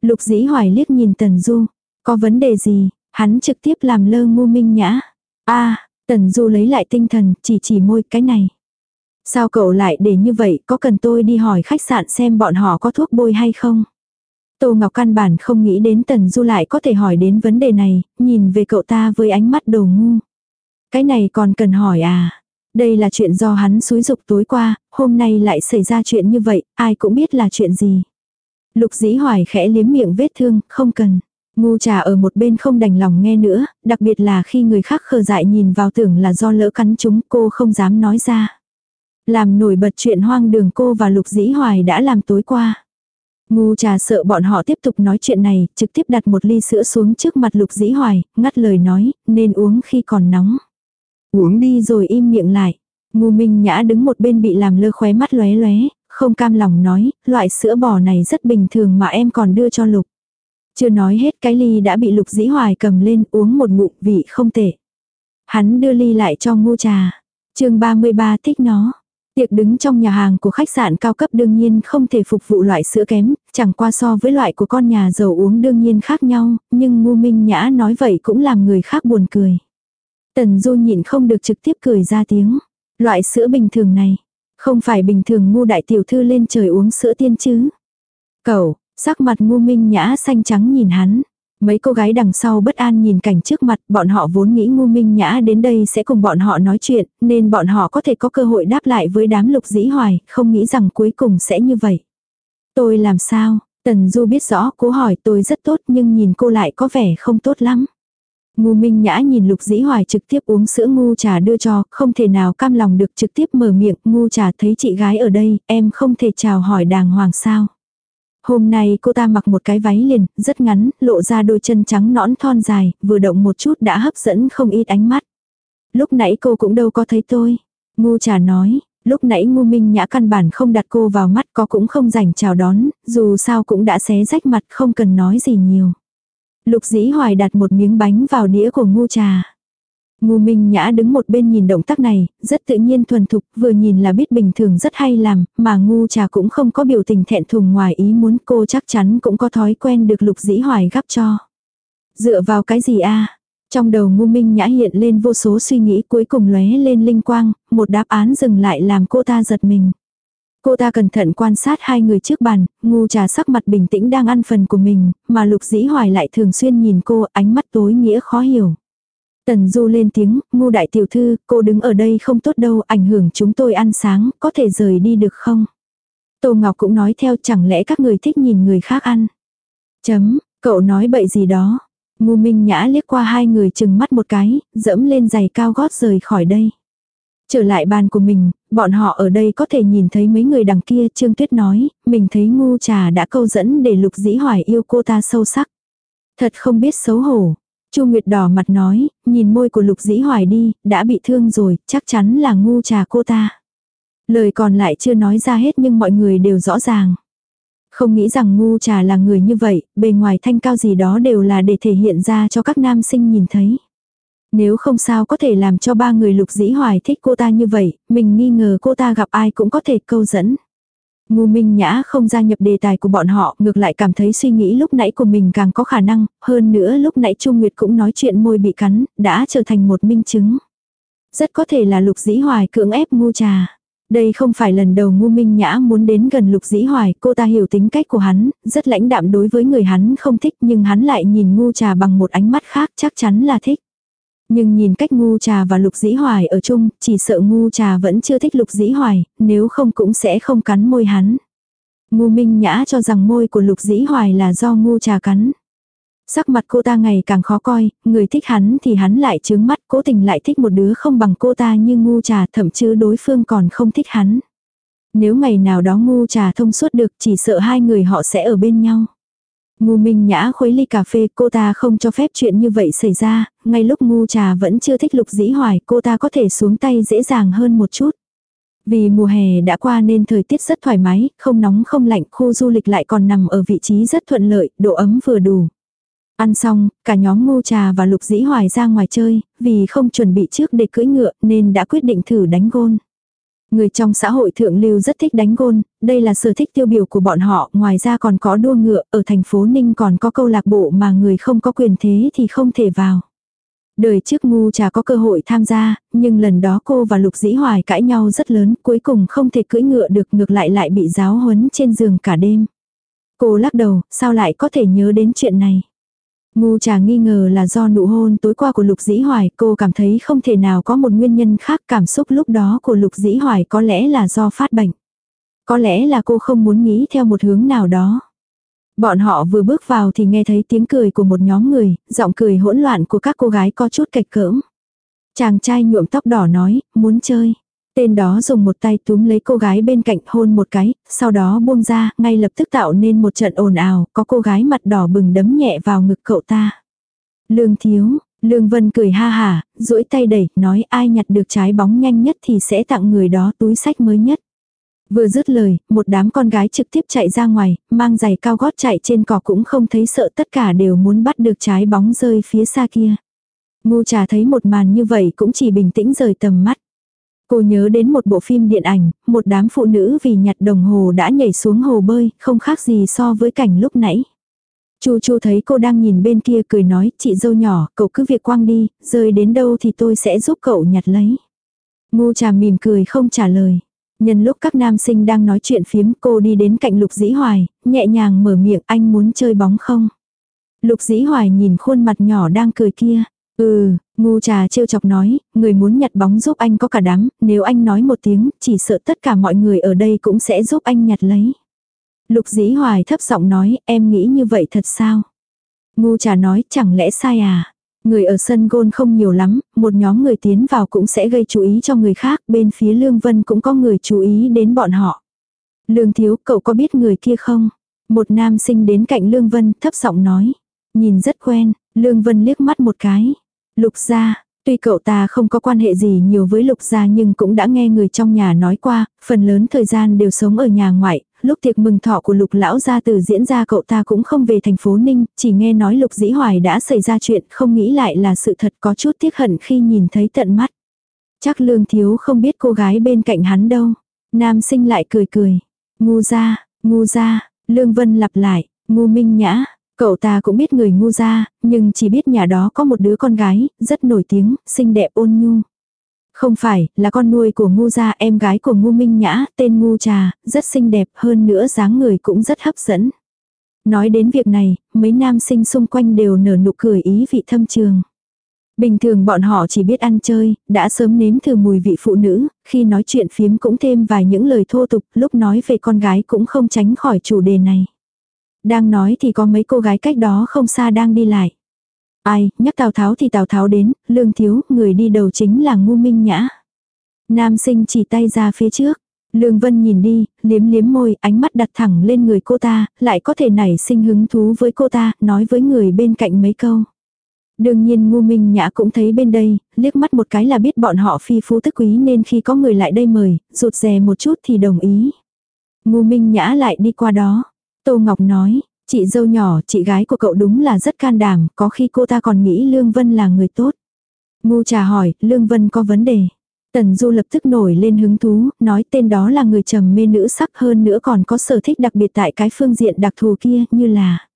Lục dĩ hoài liếc nhìn tần du, có vấn đề gì, hắn trực tiếp làm lơ ngu minh nhã. a tần du lấy lại tinh thần, chỉ chỉ môi cái này. Sao cậu lại để như vậy, có cần tôi đi hỏi khách sạn xem bọn họ có thuốc bôi hay không? Tô Ngọc căn bản không nghĩ đến Tần Du lại có thể hỏi đến vấn đề này, nhìn về cậu ta với ánh mắt đồ ngu. Cái này còn cần hỏi à? Đây là chuyện do hắn xúi dục tối qua, hôm nay lại xảy ra chuyện như vậy, ai cũng biết là chuyện gì. Lục dĩ hoài khẽ liếm miệng vết thương, không cần. Ngu trà ở một bên không đành lòng nghe nữa, đặc biệt là khi người khác khờ dại nhìn vào tưởng là do lỡ cắn chúng cô không dám nói ra. Làm nổi bật chuyện hoang đường cô và Lục Dĩ Hoài đã làm tối qua. Ngu trà sợ bọn họ tiếp tục nói chuyện này, trực tiếp đặt một ly sữa xuống trước mặt Lục Dĩ Hoài, ngắt lời nói, nên uống khi còn nóng. Uống đi rồi im miệng lại. Ngu Minh Nhã đứng một bên bị làm lơ khóe mắt lóe lóe, không cam lòng nói, loại sữa bò này rất bình thường mà em còn đưa cho Lục. Chưa nói hết cái ly đã bị Lục Dĩ Hoài cầm lên uống một ngụm vị không tệ. Hắn đưa ly lại cho ngu trà. chương 33 thích nó. Tiệc đứng trong nhà hàng của khách sạn cao cấp đương nhiên không thể phục vụ loại sữa kém, chẳng qua so với loại của con nhà giàu uống đương nhiên khác nhau, nhưng ngu minh nhã nói vậy cũng làm người khác buồn cười. Tần Du nhịn không được trực tiếp cười ra tiếng. Loại sữa bình thường này, không phải bình thường ngu đại tiểu thư lên trời uống sữa tiên chứ. Cậu, sắc mặt ngu minh nhã xanh trắng nhìn hắn. Mấy cô gái đằng sau bất an nhìn cảnh trước mặt, bọn họ vốn nghĩ ngu minh nhã đến đây sẽ cùng bọn họ nói chuyện, nên bọn họ có thể có cơ hội đáp lại với đám lục dĩ hoài, không nghĩ rằng cuối cùng sẽ như vậy. Tôi làm sao? Tần Du biết rõ, cố hỏi tôi rất tốt nhưng nhìn cô lại có vẻ không tốt lắm. Ngu Minh Nhã nhìn Lục Dĩ Hoài trực tiếp uống sữa ngu trà đưa cho, không thể nào cam lòng được trực tiếp mở miệng, ngu trà thấy chị gái ở đây, em không thể chào hỏi đàng hoàng sao. Hôm nay cô ta mặc một cái váy liền, rất ngắn, lộ ra đôi chân trắng nõn thon dài, vừa động một chút đã hấp dẫn không ít ánh mắt. Lúc nãy cô cũng đâu có thấy tôi. Ngu trà nói, lúc nãy ngu minh nhã căn bản không đặt cô vào mắt có cũng không rảnh chào đón, dù sao cũng đã xé rách mặt không cần nói gì nhiều. Lục dĩ hoài đặt một miếng bánh vào đĩa của ngu trà. Ngu Minh Nhã đứng một bên nhìn động tác này, rất tự nhiên thuần thục, vừa nhìn là biết bình thường rất hay làm, mà ngu trà cũng không có biểu tình thẹn thùng ngoài ý muốn cô chắc chắn cũng có thói quen được lục dĩ hoài gắp cho. Dựa vào cái gì a Trong đầu ngu Minh Nhã hiện lên vô số suy nghĩ cuối cùng lóe lên linh quang, một đáp án dừng lại làm cô ta giật mình. Cô ta cẩn thận quan sát hai người trước bàn, ngu trà sắc mặt bình tĩnh đang ăn phần của mình, mà lục dĩ hoài lại thường xuyên nhìn cô ánh mắt tối nghĩa khó hiểu. Tần Du lên tiếng, ngu đại tiểu thư, cô đứng ở đây không tốt đâu, ảnh hưởng chúng tôi ăn sáng, có thể rời đi được không? Tô Ngọc cũng nói theo chẳng lẽ các người thích nhìn người khác ăn. Chấm, cậu nói bậy gì đó. Ngu Minh Nhã liếc qua hai người chừng mắt một cái, dẫm lên giày cao gót rời khỏi đây. Trở lại bàn của mình, bọn họ ở đây có thể nhìn thấy mấy người đằng kia, Trương Tuyết nói, mình thấy ngu trà đã câu dẫn để lục dĩ hoài yêu cô ta sâu sắc. Thật không biết xấu hổ, Chu Nguyệt đỏ mặt nói, nhìn môi của Lục Dĩ Hoài đi, đã bị thương rồi, chắc chắn là ngu trà cô ta. Lời còn lại chưa nói ra hết nhưng mọi người đều rõ ràng. Không nghĩ rằng ngu trà là người như vậy, bề ngoài thanh cao gì đó đều là để thể hiện ra cho các nam sinh nhìn thấy. Nếu không sao có thể làm cho ba người lục dĩ hoài thích cô ta như vậy, mình nghi ngờ cô ta gặp ai cũng có thể câu dẫn. Ngu Minh Nhã không gia nhập đề tài của bọn họ, ngược lại cảm thấy suy nghĩ lúc nãy của mình càng có khả năng, hơn nữa lúc nãy Trung Nguyệt cũng nói chuyện môi bị cắn, đã trở thành một minh chứng. Rất có thể là Lục Dĩ Hoài cưỡng ép ngu trà. Đây không phải lần đầu ngu minh nhã muốn đến gần lục dĩ hoài, cô ta hiểu tính cách của hắn, rất lãnh đạm đối với người hắn không thích nhưng hắn lại nhìn ngu trà bằng một ánh mắt khác chắc chắn là thích. Nhưng nhìn cách ngu trà và lục dĩ hoài ở chung, chỉ sợ ngu trà vẫn chưa thích lục dĩ hoài, nếu không cũng sẽ không cắn môi hắn. Ngu minh nhã cho rằng môi của lục dĩ hoài là do ngu trà cắn. Sắc mặt cô ta ngày càng khó coi, người thích hắn thì hắn lại trướng mắt, cố tình lại thích một đứa không bằng cô ta như ngu trà thậm chí đối phương còn không thích hắn. Nếu ngày nào đó ngu trà thông suốt được chỉ sợ hai người họ sẽ ở bên nhau. Ngu Minh Nhã khuấy ly cà phê, cô ta không cho phép chuyện như vậy xảy ra, ngay lúc ngu trà vẫn chưa thích lục dĩ hoài, cô ta có thể xuống tay dễ dàng hơn một chút. Vì mùa hè đã qua nên thời tiết rất thoải mái, không nóng không lạnh, khu du lịch lại còn nằm ở vị trí rất thuận lợi, độ ấm vừa đủ. Ăn xong, cả nhóm ngu trà và lục dĩ hoài ra ngoài chơi, vì không chuẩn bị trước để cưỡi ngựa nên đã quyết định thử đánh gôn. Người trong xã hội thượng lưu rất thích đánh gôn, đây là sở thích tiêu biểu của bọn họ, ngoài ra còn có đua ngựa, ở thành phố Ninh còn có câu lạc bộ mà người không có quyền thế thì không thể vào. Đời trước ngu trà có cơ hội tham gia, nhưng lần đó cô và Lục Dĩ Hoài cãi nhau rất lớn, cuối cùng không thể cưỡi ngựa được ngược lại lại bị giáo huấn trên giường cả đêm. Cô lắc đầu, sao lại có thể nhớ đến chuyện này. Ngu trà nghi ngờ là do nụ hôn tối qua của Lục Dĩ Hoài, cô cảm thấy không thể nào có một nguyên nhân khác cảm xúc lúc đó của Lục Dĩ Hoài có lẽ là do phát bệnh. Có lẽ là cô không muốn nghĩ theo một hướng nào đó. Bọn họ vừa bước vào thì nghe thấy tiếng cười của một nhóm người, giọng cười hỗn loạn của các cô gái có chút cạch cỡm. Chàng trai nhuộm tóc đỏ nói, muốn chơi. Tên đó dùng một tay túm lấy cô gái bên cạnh hôn một cái, sau đó buông ra, ngay lập tức tạo nên một trận ồn ào, có cô gái mặt đỏ bừng đấm nhẹ vào ngực cậu ta. Lương thiếu, Lương Vân cười ha hả, duỗi tay đẩy, nói ai nhặt được trái bóng nhanh nhất thì sẽ tặng người đó túi sách mới nhất. Vừa dứt lời, một đám con gái trực tiếp chạy ra ngoài, mang giày cao gót chạy trên cỏ cũng không thấy sợ tất cả đều muốn bắt được trái bóng rơi phía xa kia. Ngu trà thấy một màn như vậy cũng chỉ bình tĩnh rời tầm mắt. Cô nhớ đến một bộ phim điện ảnh, một đám phụ nữ vì nhặt đồng hồ đã nhảy xuống hồ bơi, không khác gì so với cảnh lúc nãy. Chu Chu thấy cô đang nhìn bên kia cười nói, chị dâu nhỏ, cậu cứ việc quăng đi, rơi đến đâu thì tôi sẽ giúp cậu nhặt lấy. Ngu trà mỉm cười không trả lời. Nhân lúc các nam sinh đang nói chuyện phiếm cô đi đến cạnh Lục Dĩ Hoài, nhẹ nhàng mở miệng anh muốn chơi bóng không? Lục Dĩ Hoài nhìn khuôn mặt nhỏ đang cười kia. Ừ, ngu trà trêu chọc nói, người muốn nhặt bóng giúp anh có cả đám, nếu anh nói một tiếng, chỉ sợ tất cả mọi người ở đây cũng sẽ giúp anh nhặt lấy. Lục Dĩ Hoài thấp giọng nói, em nghĩ như vậy thật sao? Ngu trà nói, chẳng lẽ sai à? Người ở sân gôn không nhiều lắm, một nhóm người tiến vào cũng sẽ gây chú ý cho người khác, bên phía Lương Vân cũng có người chú ý đến bọn họ. Lương Thiếu, cậu có biết người kia không? Một nam sinh đến cạnh Lương Vân, thấp giọng nói. Nhìn rất quen, Lương Vân liếc mắt một cái. Lục gia, tuy cậu ta không có quan hệ gì nhiều với lục gia nhưng cũng đã nghe người trong nhà nói qua, phần lớn thời gian đều sống ở nhà ngoại, lúc tiệc mừng thọ của lục lão gia từ diễn ra cậu ta cũng không về thành phố Ninh, chỉ nghe nói lục dĩ hoài đã xảy ra chuyện, không nghĩ lại là sự thật có chút tiếc hận khi nhìn thấy tận mắt. Chắc lương thiếu không biết cô gái bên cạnh hắn đâu. Nam sinh lại cười cười. Ngu ra, ngu ra, lương vân lặp lại, ngu minh nhã. Cậu ta cũng biết người ngu ra, nhưng chỉ biết nhà đó có một đứa con gái, rất nổi tiếng, xinh đẹp ôn nhu. Không phải, là con nuôi của ngu gia em gái của ngu minh nhã, tên ngu trà, rất xinh đẹp hơn nữa dáng người cũng rất hấp dẫn. Nói đến việc này, mấy nam sinh xung quanh đều nở nụ cười ý vị thâm trường. Bình thường bọn họ chỉ biết ăn chơi, đã sớm nếm thử mùi vị phụ nữ, khi nói chuyện phiếm cũng thêm vài những lời thô tục, lúc nói về con gái cũng không tránh khỏi chủ đề này. Đang nói thì có mấy cô gái cách đó không xa đang đi lại. Ai, nhắc Tào Tháo thì Tào Tháo đến, lương thiếu, người đi đầu chính là ngu minh nhã. Nam sinh chỉ tay ra phía trước. Lương Vân nhìn đi, liếm liếm môi, ánh mắt đặt thẳng lên người cô ta, lại có thể nảy sinh hứng thú với cô ta, nói với người bên cạnh mấy câu. Đương nhiên ngu minh nhã cũng thấy bên đây, liếc mắt một cái là biết bọn họ phi phú tức quý nên khi có người lại đây mời, rụt rè một chút thì đồng ý. Ngu minh nhã lại đi qua đó. Tô Ngọc nói, Chị dâu nhỏ, chị gái của cậu đúng là rất can đảm, có khi cô ta còn nghĩ Lương Vân là người tốt. Ngu trà hỏi, Lương Vân có vấn đề. Tần Du lập tức nổi lên hứng thú, nói tên đó là người trầm mê nữ sắc hơn nữa còn có sở thích đặc biệt tại cái phương diện đặc thù kia như là.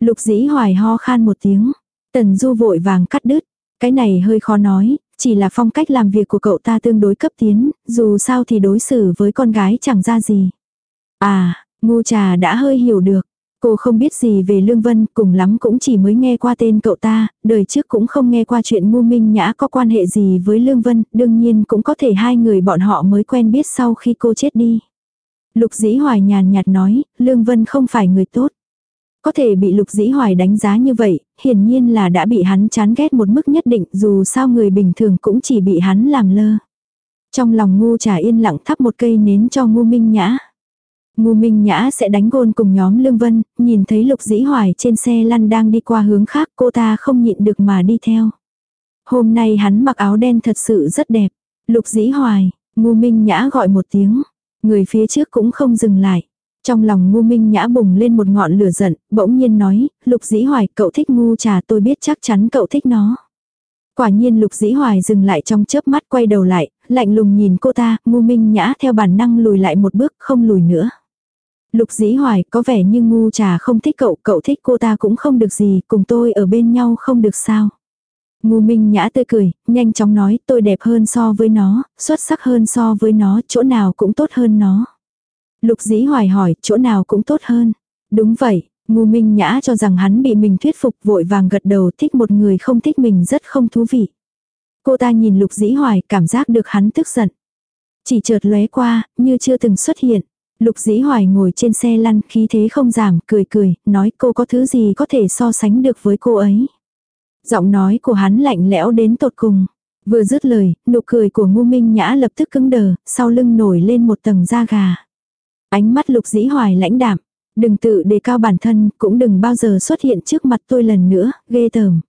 Lục dĩ hoài ho khan một tiếng. Tần Du vội vàng cắt đứt. Cái này hơi khó nói, chỉ là phong cách làm việc của cậu ta tương đối cấp tiến, dù sao thì đối xử với con gái chẳng ra gì. À, ngu trà đã hơi hiểu được. Cô không biết gì về Lương Vân, cùng lắm cũng chỉ mới nghe qua tên cậu ta, đời trước cũng không nghe qua chuyện ngu minh nhã có quan hệ gì với Lương Vân, đương nhiên cũng có thể hai người bọn họ mới quen biết sau khi cô chết đi. Lục dĩ hoài nhàn nhạt nói, Lương Vân không phải người tốt. Có thể bị lục dĩ hoài đánh giá như vậy, hiển nhiên là đã bị hắn chán ghét một mức nhất định dù sao người bình thường cũng chỉ bị hắn làm lơ. Trong lòng ngu trà yên lặng thắp một cây nến cho ngu minh nhã. Ngu Minh Nhã sẽ đánh gôn cùng nhóm Lương Vân, nhìn thấy Lục Dĩ Hoài trên xe lăn đang đi qua hướng khác cô ta không nhịn được mà đi theo. Hôm nay hắn mặc áo đen thật sự rất đẹp. Lục Dĩ Hoài, Ngu Minh Nhã gọi một tiếng. Người phía trước cũng không dừng lại. Trong lòng Ngu Minh Nhã bùng lên một ngọn lửa giận, bỗng nhiên nói, Lục Dĩ Hoài cậu thích ngu trà tôi biết chắc chắn cậu thích nó. Quả nhiên Lục Dĩ Hoài dừng lại trong chớp mắt quay đầu lại, lạnh lùng nhìn cô ta, Ngu Minh Nhã theo bản năng lùi lại một bước không lùi nữa. Lục dĩ hoài có vẻ như ngu trà không thích cậu, cậu thích cô ta cũng không được gì, cùng tôi ở bên nhau không được sao. Ngu minh nhã tươi cười, nhanh chóng nói tôi đẹp hơn so với nó, xuất sắc hơn so với nó, chỗ nào cũng tốt hơn nó. Lục dĩ hoài hỏi, chỗ nào cũng tốt hơn. Đúng vậy, ngu minh nhã cho rằng hắn bị mình thuyết phục vội vàng gật đầu thích một người không thích mình rất không thú vị. Cô ta nhìn lục dĩ hoài cảm giác được hắn tức giận. Chỉ chợt lóe qua, như chưa từng xuất hiện. Lục dĩ hoài ngồi trên xe lăn khí thế không giảm, cười cười, nói cô có thứ gì có thể so sánh được với cô ấy. Giọng nói của hắn lạnh lẽo đến tột cùng. Vừa dứt lời, nụ cười của ngu minh nhã lập tức cứng đờ, sau lưng nổi lên một tầng da gà. Ánh mắt lục dĩ hoài lãnh đạm. Đừng tự đề cao bản thân, cũng đừng bao giờ xuất hiện trước mặt tôi lần nữa, ghê tởm.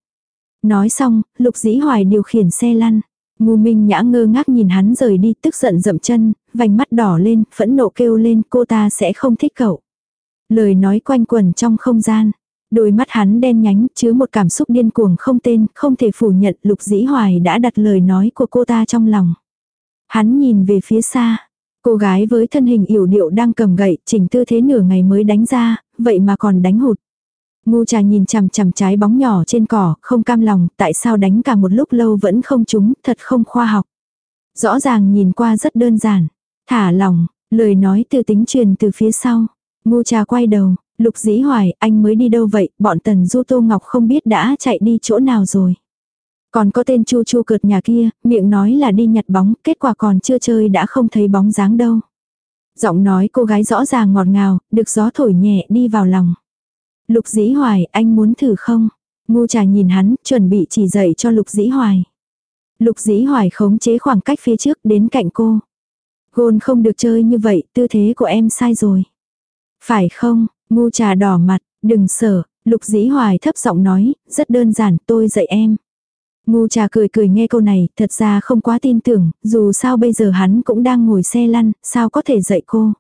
Nói xong, lục dĩ hoài điều khiển xe lăn. Ngu Minh Nhã ngơ ngác nhìn hắn rời đi tức giận dậm chân, vành mắt đỏ lên, phẫn nộ kêu lên cô ta sẽ không thích cậu. Lời nói quanh quẩn trong không gian. Đôi mắt hắn đen nhánh chứa một cảm xúc điên cuồng không tên, không thể phủ nhận lục dĩ hoài đã đặt lời nói của cô ta trong lòng. Hắn nhìn về phía xa. Cô gái với thân hình yểu điệu đang cầm gậy, chỉnh tư thế nửa ngày mới đánh ra, vậy mà còn đánh hụt. Ngu trà nhìn chằm chằm trái bóng nhỏ trên cỏ, không cam lòng, tại sao đánh cả một lúc lâu vẫn không trúng, thật không khoa học. Rõ ràng nhìn qua rất đơn giản. Thả lòng, lời nói từ tính truyền từ phía sau. Ngu trà quay đầu, lục dĩ hoài, anh mới đi đâu vậy, bọn tần du tô ngọc không biết đã chạy đi chỗ nào rồi. Còn có tên chu chu cợt nhà kia, miệng nói là đi nhặt bóng, kết quả còn chưa chơi đã không thấy bóng dáng đâu. Giọng nói cô gái rõ ràng ngọt ngào, được gió thổi nhẹ đi vào lòng. Lục dĩ hoài, anh muốn thử không? Ngu trà nhìn hắn, chuẩn bị chỉ dạy cho lục dĩ hoài. Lục dĩ hoài khống chế khoảng cách phía trước đến cạnh cô. Gôn không được chơi như vậy, tư thế của em sai rồi. Phải không, ngu trà đỏ mặt, đừng sợ, lục dĩ hoài thấp giọng nói, rất đơn giản, tôi dạy em. Ngu trà cười cười nghe câu này, thật ra không quá tin tưởng, dù sao bây giờ hắn cũng đang ngồi xe lăn, sao có thể dạy cô.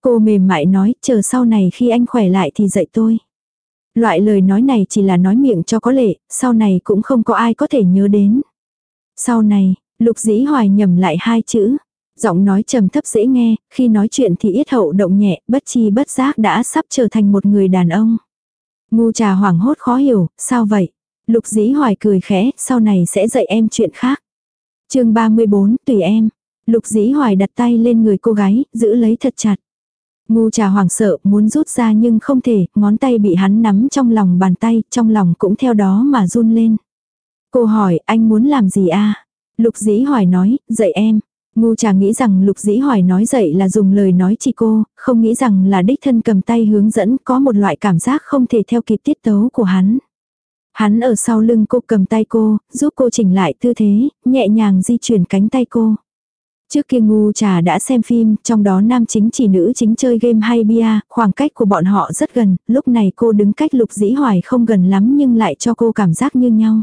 Cô mềm mại nói, chờ sau này khi anh khỏe lại thì dạy tôi. Loại lời nói này chỉ là nói miệng cho có lệ, sau này cũng không có ai có thể nhớ đến. Sau này, lục dĩ hoài nhầm lại hai chữ. Giọng nói trầm thấp dễ nghe, khi nói chuyện thì yết hậu động nhẹ, bất chi bất giác đã sắp trở thành một người đàn ông. Ngu trà hoảng hốt khó hiểu, sao vậy? Lục dĩ hoài cười khẽ, sau này sẽ dạy em chuyện khác. chương 34, tùy em. Lục dĩ hoài đặt tay lên người cô gái, giữ lấy thật chặt. Ngu trà hoảng sợ, muốn rút ra nhưng không thể, ngón tay bị hắn nắm trong lòng bàn tay, trong lòng cũng theo đó mà run lên. Cô hỏi, anh muốn làm gì a Lục dĩ Hỏi nói, dạy em. Ngu trà nghĩ rằng lục dĩ Hỏi nói dạy là dùng lời nói chỉ cô, không nghĩ rằng là đích thân cầm tay hướng dẫn có một loại cảm giác không thể theo kịp tiết tấu của hắn. Hắn ở sau lưng cô cầm tay cô, giúp cô chỉnh lại tư thế, nhẹ nhàng di chuyển cánh tay cô. Trước kia ngu trà đã xem phim, trong đó nam chính chỉ nữ chính chơi game hay bia, khoảng cách của bọn họ rất gần, lúc này cô đứng cách lục dĩ hoài không gần lắm nhưng lại cho cô cảm giác như nhau.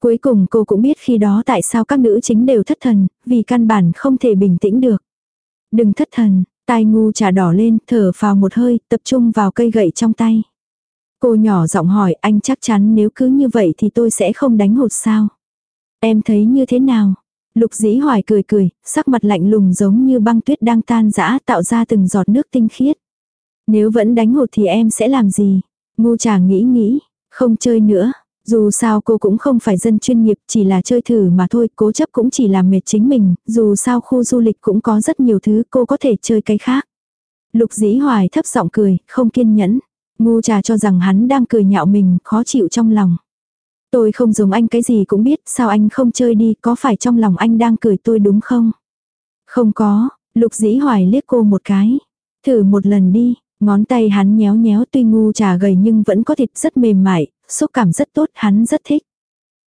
Cuối cùng cô cũng biết khi đó tại sao các nữ chính đều thất thần, vì căn bản không thể bình tĩnh được. Đừng thất thần, tai ngu trà đỏ lên, thở vào một hơi, tập trung vào cây gậy trong tay. Cô nhỏ giọng hỏi anh chắc chắn nếu cứ như vậy thì tôi sẽ không đánh hụt sao. Em thấy như thế nào? Lục dĩ hoài cười cười, sắc mặt lạnh lùng giống như băng tuyết đang tan rã tạo ra từng giọt nước tinh khiết. Nếu vẫn đánh hụt thì em sẽ làm gì? Ngu trà nghĩ nghĩ, không chơi nữa. Dù sao cô cũng không phải dân chuyên nghiệp, chỉ là chơi thử mà thôi, cố chấp cũng chỉ làm mệt chính mình, dù sao khu du lịch cũng có rất nhiều thứ cô có thể chơi cái khác. Lục dĩ hoài thấp giọng cười, không kiên nhẫn. Ngu trà cho rằng hắn đang cười nhạo mình, khó chịu trong lòng. Tôi không giống anh cái gì cũng biết, sao anh không chơi đi, có phải trong lòng anh đang cười tôi đúng không? Không có, lục dĩ hoài liếc cô một cái. Thử một lần đi, ngón tay hắn nhéo nhéo tuy ngu trà gầy nhưng vẫn có thịt rất mềm mại, xúc cảm rất tốt, hắn rất thích.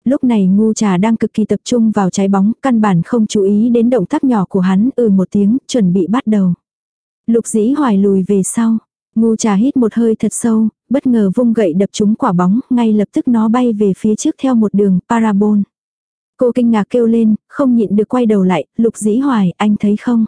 Lúc này ngu trà đang cực kỳ tập trung vào trái bóng, căn bản không chú ý đến động tác nhỏ của hắn, ừ một tiếng, chuẩn bị bắt đầu. Lục dĩ hoài lùi về sau. Ngu trà hít một hơi thật sâu, bất ngờ vung gậy đập trúng quả bóng, ngay lập tức nó bay về phía trước theo một đường parabol. Cô kinh ngạc kêu lên, không nhịn được quay đầu lại, lục dĩ hoài, anh thấy không?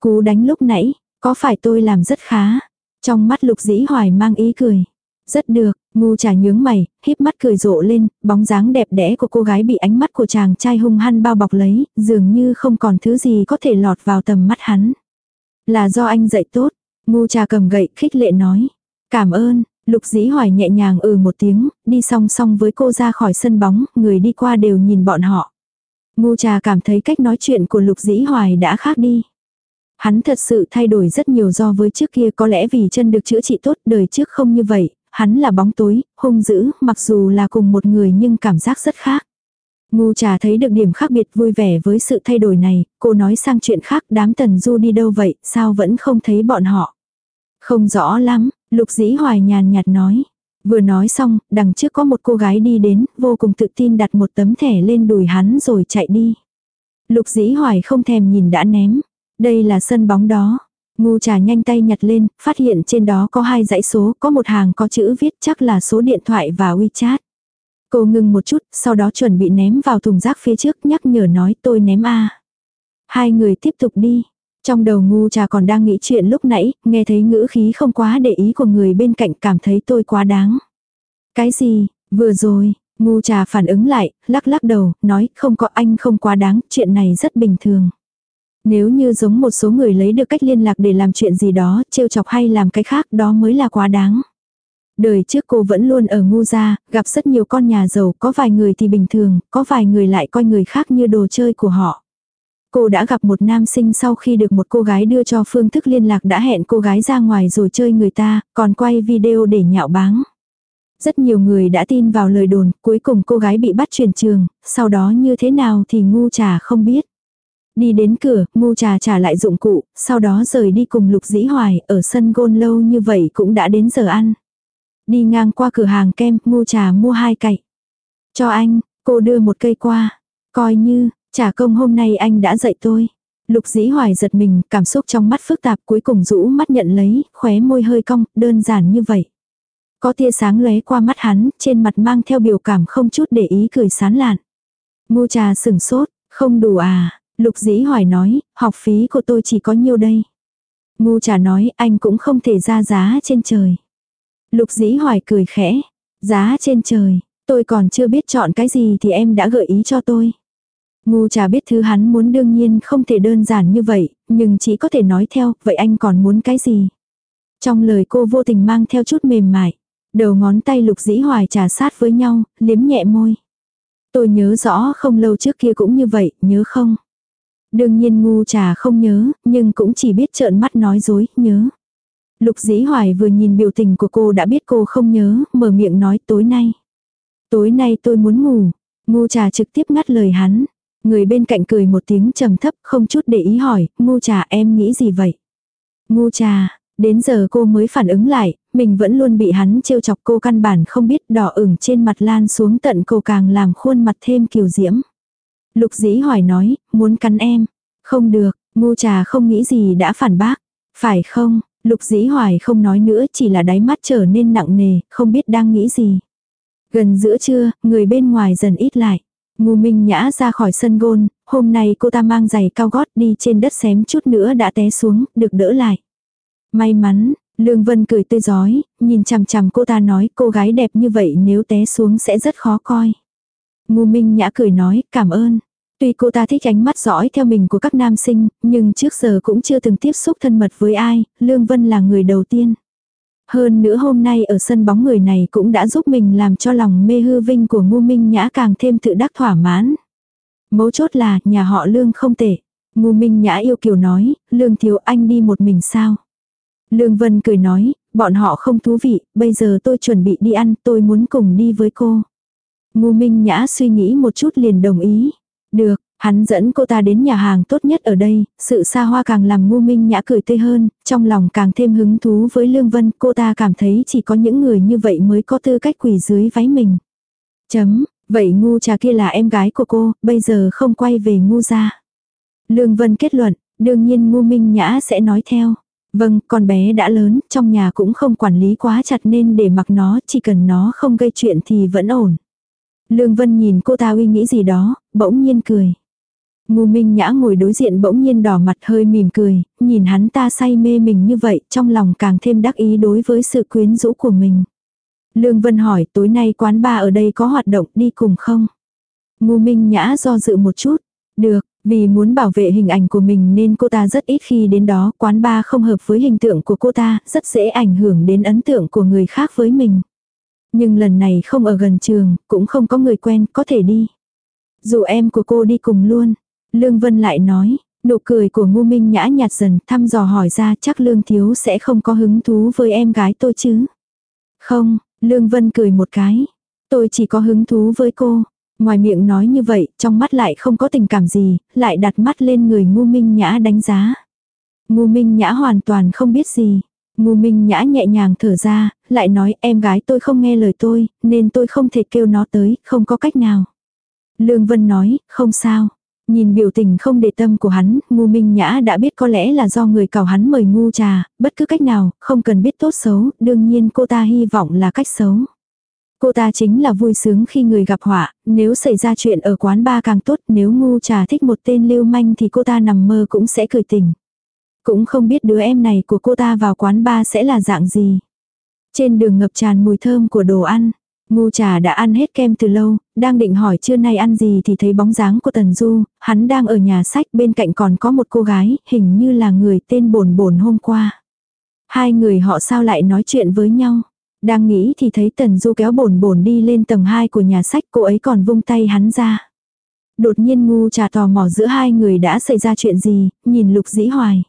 Cú đánh lúc nãy, có phải tôi làm rất khá? Trong mắt lục dĩ hoài mang ý cười. Rất được, ngu trà nhướng mày, híp mắt cười rộ lên, bóng dáng đẹp đẽ của cô gái bị ánh mắt của chàng trai hung hăng bao bọc lấy, dường như không còn thứ gì có thể lọt vào tầm mắt hắn. Là do anh dạy tốt, ngu trà cầm gậy khích lệ nói. Cảm ơn, lục dĩ hoài nhẹ nhàng ừ một tiếng, đi song song với cô ra khỏi sân bóng, người đi qua đều nhìn bọn họ. Ngu trà cảm thấy cách nói chuyện của lục dĩ hoài đã khác đi. Hắn thật sự thay đổi rất nhiều do với trước kia có lẽ vì chân được chữa trị tốt đời trước không như vậy, hắn là bóng tối, hung dữ, mặc dù là cùng một người nhưng cảm giác rất khác. Ngu trà thấy được điểm khác biệt vui vẻ với sự thay đổi này, cô nói sang chuyện khác đám tần du đi đâu vậy, sao vẫn không thấy bọn họ. Không rõ lắm, lục dĩ hoài nhàn nhạt nói. Vừa nói xong, đằng trước có một cô gái đi đến, vô cùng tự tin đặt một tấm thẻ lên đùi hắn rồi chạy đi. Lục dĩ hoài không thèm nhìn đã ném. Đây là sân bóng đó. Ngu trà nhanh tay nhặt lên, phát hiện trên đó có hai dãy số, có một hàng có chữ viết chắc là số điện thoại và WeChat. Cô ngừng một chút, sau đó chuẩn bị ném vào thùng rác phía trước nhắc nhở nói tôi ném A. Hai người tiếp tục đi. Trong đầu ngu trà còn đang nghĩ chuyện lúc nãy, nghe thấy ngữ khí không quá để ý của người bên cạnh cảm thấy tôi quá đáng. Cái gì, vừa rồi, ngu trà phản ứng lại, lắc lắc đầu, nói không có anh không quá đáng, chuyện này rất bình thường. Nếu như giống một số người lấy được cách liên lạc để làm chuyện gì đó, trêu chọc hay làm cái khác đó mới là quá đáng. Đời trước cô vẫn luôn ở ngu gia, gặp rất nhiều con nhà giàu, có vài người thì bình thường, có vài người lại coi người khác như đồ chơi của họ. Cô đã gặp một nam sinh sau khi được một cô gái đưa cho phương thức liên lạc đã hẹn cô gái ra ngoài rồi chơi người ta, còn quay video để nhạo báng. Rất nhiều người đã tin vào lời đồn, cuối cùng cô gái bị bắt chuyển trường, sau đó như thế nào thì ngu trà không biết. Đi đến cửa, ngu trà trả lại dụng cụ, sau đó rời đi cùng lục dĩ hoài, ở sân gôn lâu như vậy cũng đã đến giờ ăn. Đi ngang qua cửa hàng kem, ngu trà mua hai cậy. Cho anh, cô đưa một cây qua. Coi như, trả công hôm nay anh đã dạy tôi. Lục dĩ hoài giật mình, cảm xúc trong mắt phức tạp cuối cùng rũ mắt nhận lấy, khóe môi hơi cong, đơn giản như vậy. Có tia sáng lóe qua mắt hắn, trên mặt mang theo biểu cảm không chút để ý cười sán lạn. Ngu trà sửng sốt, không đủ à, lục dĩ hoài nói, học phí của tôi chỉ có nhiêu đây. Ngu trà nói, anh cũng không thể ra giá trên trời. Lục dĩ hoài cười khẽ, giá trên trời, tôi còn chưa biết chọn cái gì thì em đã gợi ý cho tôi. Ngu trà biết thứ hắn muốn đương nhiên không thể đơn giản như vậy, nhưng chỉ có thể nói theo, vậy anh còn muốn cái gì? Trong lời cô vô tình mang theo chút mềm mại. Đầu ngón tay lục dĩ hoài trà sát với nhau, liếm nhẹ môi. Tôi nhớ rõ không lâu trước kia cũng như vậy, nhớ không? Đương nhiên ngu trà không nhớ, nhưng cũng chỉ biết trợn mắt nói dối, nhớ. Lục dĩ hoài vừa nhìn biểu tình của cô đã biết cô không nhớ, mở miệng nói tối nay. Tối nay tôi muốn ngủ. Ngu trà trực tiếp ngắt lời hắn. Người bên cạnh cười một tiếng trầm thấp không chút để ý hỏi, ngu trà em nghĩ gì vậy? Ngu trà, đến giờ cô mới phản ứng lại, mình vẫn luôn bị hắn trêu chọc cô căn bản không biết đỏ ửng trên mặt lan xuống tận cô càng làm khuôn mặt thêm kiều diễm. Lục dĩ hỏi nói, muốn cắn em. Không được, ngu trà không nghĩ gì đã phản bác. Phải không, lục dĩ hoài không nói nữa chỉ là đáy mắt trở nên nặng nề, không biết đang nghĩ gì. Gần giữa trưa, người bên ngoài dần ít lại. Ngu Minh Nhã ra khỏi sân gôn, hôm nay cô ta mang giày cao gót đi trên đất xém chút nữa đã té xuống, được đỡ lại. May mắn, Lương Vân cười tươi giói, nhìn chằm chằm cô ta nói cô gái đẹp như vậy nếu té xuống sẽ rất khó coi. Ngu Minh Nhã cười nói cảm ơn. Tuy cô ta thích ánh mắt dõi theo mình của các nam sinh, nhưng trước giờ cũng chưa từng tiếp xúc thân mật với ai, Lương Vân là người đầu tiên. Hơn nữa hôm nay ở sân bóng người này cũng đã giúp mình làm cho lòng mê hư vinh của ngu minh nhã càng thêm tự đắc thỏa mãn. Mấu chốt là nhà họ lương không tệ. Ngu minh nhã yêu kiều nói, lương thiếu anh đi một mình sao. Lương Vân cười nói, bọn họ không thú vị, bây giờ tôi chuẩn bị đi ăn, tôi muốn cùng đi với cô. Ngu Minh Nhã suy nghĩ một chút liền đồng ý. Được, Hắn dẫn cô ta đến nhà hàng tốt nhất ở đây, sự xa hoa càng làm ngu minh nhã cười tươi hơn, trong lòng càng thêm hứng thú với Lương Vân, cô ta cảm thấy chỉ có những người như vậy mới có tư cách quỳ dưới váy mình. Chấm, vậy ngu trà kia là em gái của cô, bây giờ không quay về ngu ra. Lương Vân kết luận, đương nhiên ngu minh nhã sẽ nói theo. Vâng, con bé đã lớn, trong nhà cũng không quản lý quá chặt nên để mặc nó, chỉ cần nó không gây chuyện thì vẫn ổn. Lương Vân nhìn cô ta uy nghĩ gì đó, bỗng nhiên cười. Ngu Minh Nhã ngồi đối diện bỗng nhiên đỏ mặt hơi mỉm cười, nhìn hắn ta say mê mình như vậy, trong lòng càng thêm đắc ý đối với sự quyến rũ của mình. Lương Vân hỏi tối nay quán ba ở đây có hoạt động đi cùng không? Ngu Minh Nhã do dự một chút. Được, vì muốn bảo vệ hình ảnh của mình nên cô ta rất ít khi đến đó, quán ba không hợp với hình tượng của cô ta, rất dễ ảnh hưởng đến ấn tượng của người khác với mình. Nhưng lần này không ở gần trường, cũng không có người quen, có thể đi. Dù em của cô đi cùng luôn, Lương Vân lại nói, nụ cười của ngu minh nhã nhạt dần thăm dò hỏi ra chắc Lương Thiếu sẽ không có hứng thú với em gái tôi chứ. Không, Lương Vân cười một cái. Tôi chỉ có hứng thú với cô. Ngoài miệng nói như vậy, trong mắt lại không có tình cảm gì, lại đặt mắt lên người ngu minh nhã đánh giá. Ngu minh nhã hoàn toàn không biết gì. Ngu minh nhã nhẹ nhàng thở ra, lại nói em gái tôi không nghe lời tôi, nên tôi không thể kêu nó tới, không có cách nào. Lương Vân nói, không sao. Nhìn biểu tình không để tâm của hắn, ngu minh nhã đã biết có lẽ là do người cào hắn mời ngu trà, bất cứ cách nào, không cần biết tốt xấu, đương nhiên cô ta hy vọng là cách xấu. Cô ta chính là vui sướng khi người gặp họa, nếu xảy ra chuyện ở quán ba càng tốt, nếu ngu trà thích một tên lưu manh thì cô ta nằm mơ cũng sẽ cười tỉnh. Cũng không biết đứa em này của cô ta vào quán ba sẽ là dạng gì. Trên đường ngập tràn mùi thơm của đồ ăn, Ngu trà đã ăn hết kem từ lâu, đang định hỏi trưa nay ăn gì thì thấy bóng dáng của Tần Du, hắn đang ở nhà sách bên cạnh còn có một cô gái, hình như là người tên bồn bồn hôm qua. Hai người họ sao lại nói chuyện với nhau. Đang nghĩ thì thấy Tần Du kéo bồn bồn đi lên tầng 2 của nhà sách cô ấy còn vung tay hắn ra. Đột nhiên ngu trà tò mò giữa hai người đã xảy ra chuyện gì, nhìn lục dĩ hoài.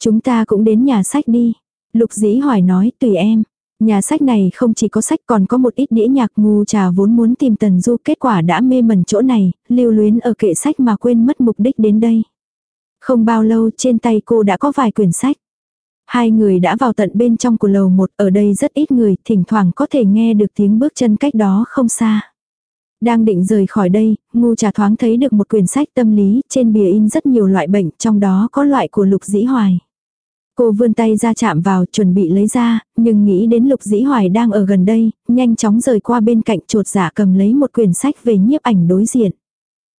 Chúng ta cũng đến nhà sách đi. Lục dĩ hoài nói tùy em. Nhà sách này không chỉ có sách còn có một ít đĩa nhạc ngu trà vốn muốn tìm tần du kết quả đã mê mẩn chỗ này, lưu luyến ở kệ sách mà quên mất mục đích đến đây. Không bao lâu trên tay cô đã có vài quyển sách. Hai người đã vào tận bên trong của lầu một, ở đây rất ít người, thỉnh thoảng có thể nghe được tiếng bước chân cách đó không xa. Đang định rời khỏi đây, ngu trà thoáng thấy được một quyển sách tâm lý, trên bìa in rất nhiều loại bệnh, trong đó có loại của lục dĩ hoài. Cô vươn tay ra chạm vào, chuẩn bị lấy ra, nhưng nghĩ đến lục dĩ hoài đang ở gần đây, nhanh chóng rời qua bên cạnh trột giả dạ cầm lấy một quyển sách về nhiếp ảnh đối diện.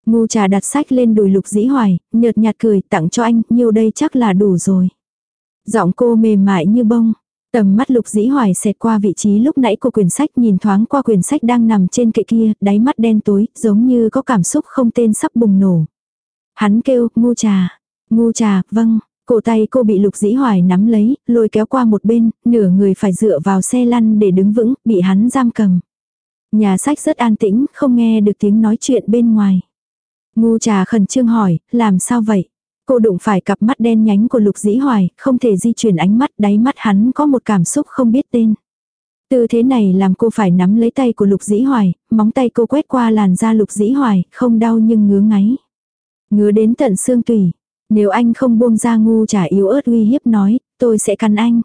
Ngu trà đặt sách lên đùi lục dĩ hoài, nhợt nhạt cười tặng cho anh, nhiều đây chắc là đủ rồi. Giọng cô mềm mại như bông. Tầm mắt lục dĩ hoài xẹt qua vị trí lúc nãy của quyển sách nhìn thoáng qua quyển sách đang nằm trên kệ kia, đáy mắt đen tối, giống như có cảm xúc không tên sắp bùng nổ. Hắn kêu, ngu trà. Ngu trà, vâng. Cổ tay cô bị lục dĩ hoài nắm lấy, lôi kéo qua một bên, nửa người phải dựa vào xe lăn để đứng vững, bị hắn giam cầm. Nhà sách rất an tĩnh, không nghe được tiếng nói chuyện bên ngoài. Ngu trà khẩn trương hỏi, làm sao vậy? Cô đụng phải cặp mắt đen nhánh của lục dĩ hoài, không thể di chuyển ánh mắt, đáy mắt hắn có một cảm xúc không biết tên. Tư thế này làm cô phải nắm lấy tay của lục dĩ hoài, móng tay cô quét qua làn da lục dĩ hoài, không đau nhưng ngứa ngáy. Ngứa đến tận xương tủy. Nếu anh không buông ra ngu trả yếu ớt uy hiếp nói, tôi sẽ cắn anh.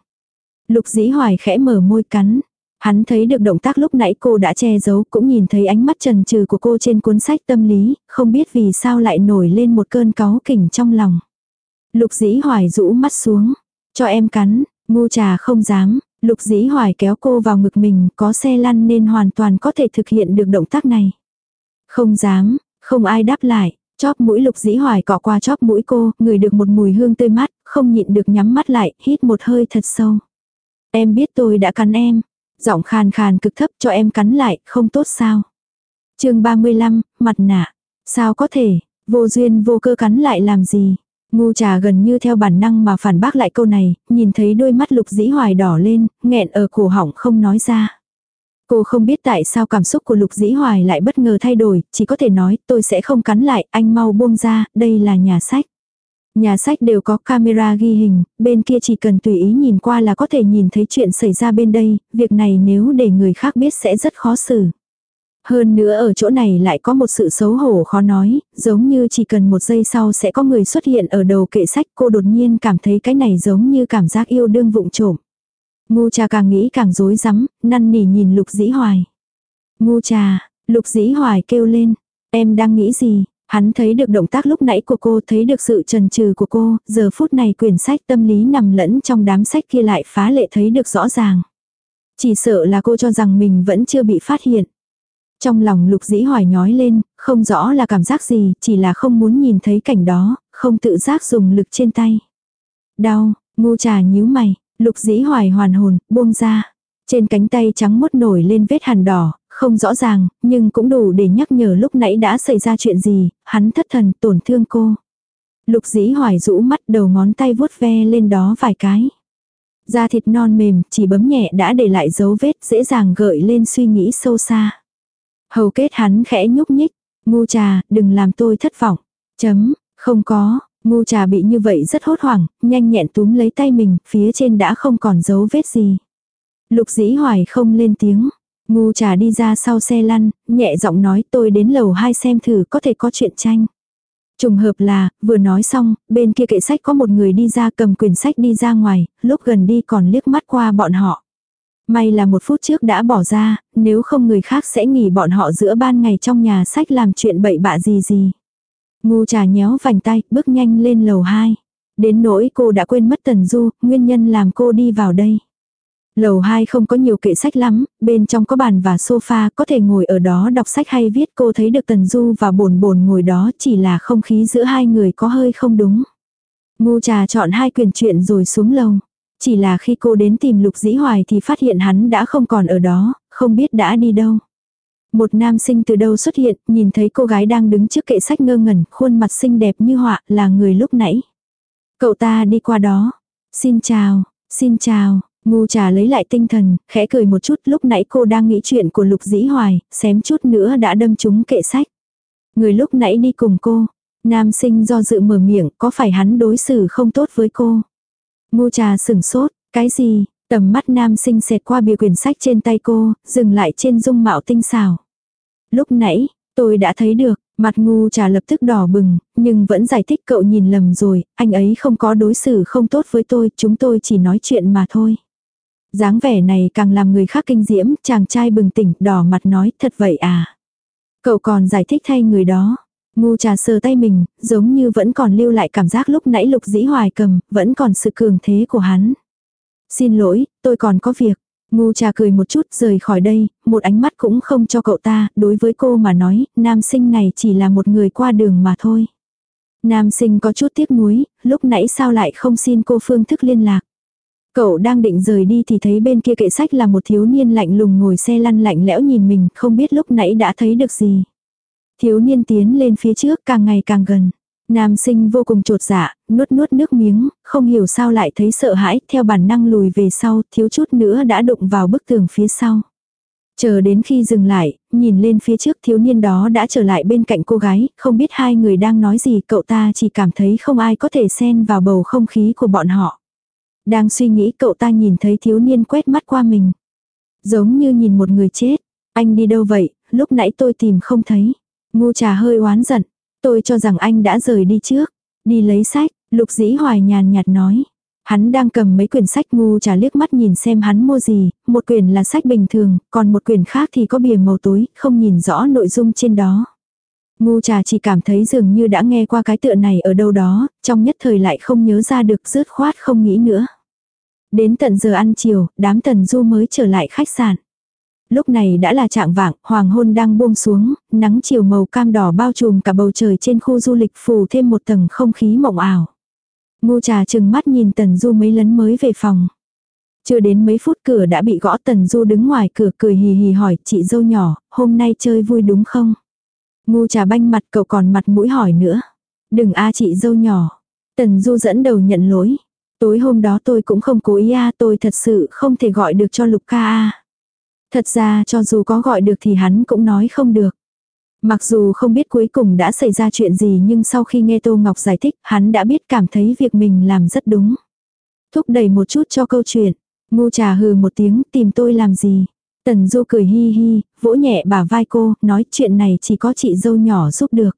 Lục dĩ hoài khẽ mở môi cắn. Hắn thấy được động tác lúc nãy cô đã che giấu, cũng nhìn thấy ánh mắt trần trừ của cô trên cuốn sách tâm lý, không biết vì sao lại nổi lên một cơn cáu kỉnh trong lòng. Lục dĩ hoài rũ mắt xuống, cho em cắn, ngu trà không dám, lục dĩ hoài kéo cô vào ngực mình, có xe lăn nên hoàn toàn có thể thực hiện được động tác này. Không dám, không ai đáp lại, chóp mũi lục dĩ hoài cọ qua chóp mũi cô, ngửi được một mùi hương tươi mát, không nhịn được nhắm mắt lại, hít một hơi thật sâu. Em biết tôi đã cắn em, Giọng khàn khàn cực thấp cho em cắn lại, không tốt sao. chương 35, mặt nạ. Sao có thể, vô duyên vô cơ cắn lại làm gì. Ngu trà gần như theo bản năng mà phản bác lại câu này, nhìn thấy đôi mắt lục dĩ hoài đỏ lên, nghẹn ở cổ họng không nói ra. Cô không biết tại sao cảm xúc của lục dĩ hoài lại bất ngờ thay đổi, chỉ có thể nói tôi sẽ không cắn lại, anh mau buông ra, đây là nhà sách. Nhà sách đều có camera ghi hình, bên kia chỉ cần tùy ý nhìn qua là có thể nhìn thấy chuyện xảy ra bên đây, việc này nếu để người khác biết sẽ rất khó xử. Hơn nữa ở chỗ này lại có một sự xấu hổ khó nói, giống như chỉ cần một giây sau sẽ có người xuất hiện ở đầu kệ sách cô đột nhiên cảm thấy cái này giống như cảm giác yêu đương vụng trộm. Ngu trà càng nghĩ càng rối rắm, năn nỉ nhìn lục dĩ hoài. Ngu trà, lục dĩ hoài kêu lên, em đang nghĩ gì, Hắn thấy được động tác lúc nãy của cô, thấy được sự trần trừ của cô, giờ phút này quyển sách tâm lý nằm lẫn trong đám sách kia lại phá lệ thấy được rõ ràng. Chỉ sợ là cô cho rằng mình vẫn chưa bị phát hiện. Trong lòng lục dĩ hoài nhói lên, không rõ là cảm giác gì, chỉ là không muốn nhìn thấy cảnh đó, không tự giác dùng lực trên tay. Đau, ngu trà nhíu mày, lục dĩ hoài hoàn hồn, buông ra. Trên cánh tay trắng mốt nổi lên vết hàn đỏ, không rõ ràng, nhưng cũng đủ để nhắc nhở lúc nãy đã xảy ra chuyện gì, hắn thất thần tổn thương cô. Lục dĩ hoài rũ mắt đầu ngón tay vuốt ve lên đó vài cái. Da thịt non mềm, chỉ bấm nhẹ đã để lại dấu vết dễ dàng gợi lên suy nghĩ sâu xa. Hầu kết hắn khẽ nhúc nhích, ngu trà, đừng làm tôi thất vọng. Chấm, không có, ngu trà bị như vậy rất hốt hoảng, nhanh nhẹn túm lấy tay mình, phía trên đã không còn dấu vết gì. Lục dĩ hoài không lên tiếng, Ngu trà đi ra sau xe lăn, nhẹ giọng nói tôi đến lầu 2 xem thử có thể có chuyện tranh. Trùng hợp là, vừa nói xong, bên kia kệ sách có một người đi ra cầm quyển sách đi ra ngoài, lúc gần đi còn liếc mắt qua bọn họ. May là một phút trước đã bỏ ra, nếu không người khác sẽ nghỉ bọn họ giữa ban ngày trong nhà sách làm chuyện bậy bạ gì gì. Ngu trà nhéo vành tay, bước nhanh lên lầu 2. Đến nỗi cô đã quên mất Tần Du, nguyên nhân làm cô đi vào đây. Lầu 2 không có nhiều kệ sách lắm, bên trong có bàn và sofa, có thể ngồi ở đó đọc sách hay viết cô thấy được Tần Du và bồn bồn ngồi đó chỉ là không khí giữa hai người có hơi không đúng. Ngu trà chọn hai quyền chuyện rồi xuống lầu. Chỉ là khi cô đến tìm Lục Dĩ Hoài thì phát hiện hắn đã không còn ở đó, không biết đã đi đâu. Một nam sinh từ đâu xuất hiện, nhìn thấy cô gái đang đứng trước kệ sách ngơ ngẩn, khuôn mặt xinh đẹp như họa, là người lúc nãy. Cậu ta đi qua đó. Xin chào, xin chào, Ngu trà lấy lại tinh thần, khẽ cười một chút lúc nãy cô đang nghĩ chuyện của lục dĩ hoài, xém chút nữa đã đâm trúng kệ sách. Người lúc nãy đi cùng cô. Nam sinh do dự mở miệng, có phải hắn đối xử không tốt với cô? Ngu trà sửng sốt, cái gì? Tầm mắt nam sinh xẹt qua bìa quyển sách trên tay cô, dừng lại trên dung mạo tinh xảo. Lúc nãy, tôi đã thấy được, mặt ngu trà lập tức đỏ bừng, nhưng vẫn giải thích cậu nhìn lầm rồi, anh ấy không có đối xử không tốt với tôi, chúng tôi chỉ nói chuyện mà thôi. dáng vẻ này càng làm người khác kinh diễm, chàng trai bừng tỉnh, đỏ mặt nói, thật vậy à. Cậu còn giải thích thay người đó. Ngu trà sờ tay mình, giống như vẫn còn lưu lại cảm giác lúc nãy lục dĩ hoài cầm, vẫn còn sự cường thế của hắn. Xin lỗi, tôi còn có việc. Ngu trà cười một chút rời khỏi đây, một ánh mắt cũng không cho cậu ta, đối với cô mà nói, nam sinh này chỉ là một người qua đường mà thôi. Nam sinh có chút tiếc nuối, lúc nãy sao lại không xin cô phương thức liên lạc. Cậu đang định rời đi thì thấy bên kia kệ sách là một thiếu niên lạnh lùng ngồi xe lăn lạnh lẽo nhìn mình, không biết lúc nãy đã thấy được gì. Thiếu niên tiến lên phía trước càng ngày càng gần. Nam sinh vô cùng trột dạ, nuốt nuốt nước miếng, không hiểu sao lại thấy sợ hãi, theo bản năng lùi về sau, thiếu chút nữa đã đụng vào bức tường phía sau. Chờ đến khi dừng lại, nhìn lên phía trước thiếu niên đó đã trở lại bên cạnh cô gái, không biết hai người đang nói gì, cậu ta chỉ cảm thấy không ai có thể xen vào bầu không khí của bọn họ. Đang suy nghĩ cậu ta nhìn thấy thiếu niên quét mắt qua mình. Giống như nhìn một người chết. Anh đi đâu vậy, lúc nãy tôi tìm không thấy. Ngu trà hơi oán giận. Tôi cho rằng anh đã rời đi trước. Đi lấy sách, lục dĩ hoài nhàn nhạt nói. Hắn đang cầm mấy quyển sách ngu trà liếc mắt nhìn xem hắn mua gì, một quyển là sách bình thường, còn một quyển khác thì có bìa màu tối, không nhìn rõ nội dung trên đó. Ngu trà chỉ cảm thấy dường như đã nghe qua cái tựa này ở đâu đó, trong nhất thời lại không nhớ ra được rớt khoát không nghĩ nữa. Đến tận giờ ăn chiều, đám tần du mới trở lại khách sạn. Lúc này đã là trạng vạng, hoàng hôn đang buông xuống, nắng chiều màu cam đỏ bao trùm cả bầu trời trên khu du lịch phủ thêm một tầng không khí mộng ảo. Ngu trà chừng mắt nhìn tần du mấy lấn mới về phòng. Chưa đến mấy phút cửa đã bị gõ tần du đứng ngoài cửa cười hì hì hỏi chị dâu nhỏ, hôm nay chơi vui đúng không? Ngu trà banh mặt cậu còn mặt mũi hỏi nữa. Đừng a chị dâu nhỏ. Tần du dẫn đầu nhận lỗi. Tối hôm đó tôi cũng không cố ý a tôi thật sự không thể gọi được cho lục ca a. Thật ra cho dù có gọi được thì hắn cũng nói không được. Mặc dù không biết cuối cùng đã xảy ra chuyện gì nhưng sau khi nghe Tô Ngọc giải thích hắn đã biết cảm thấy việc mình làm rất đúng. Thúc đẩy một chút cho câu chuyện. Ngu trà hừ một tiếng tìm tôi làm gì. Tần Du cười hi hi, vỗ nhẹ bả vai cô, nói chuyện này chỉ có chị dâu nhỏ giúp được.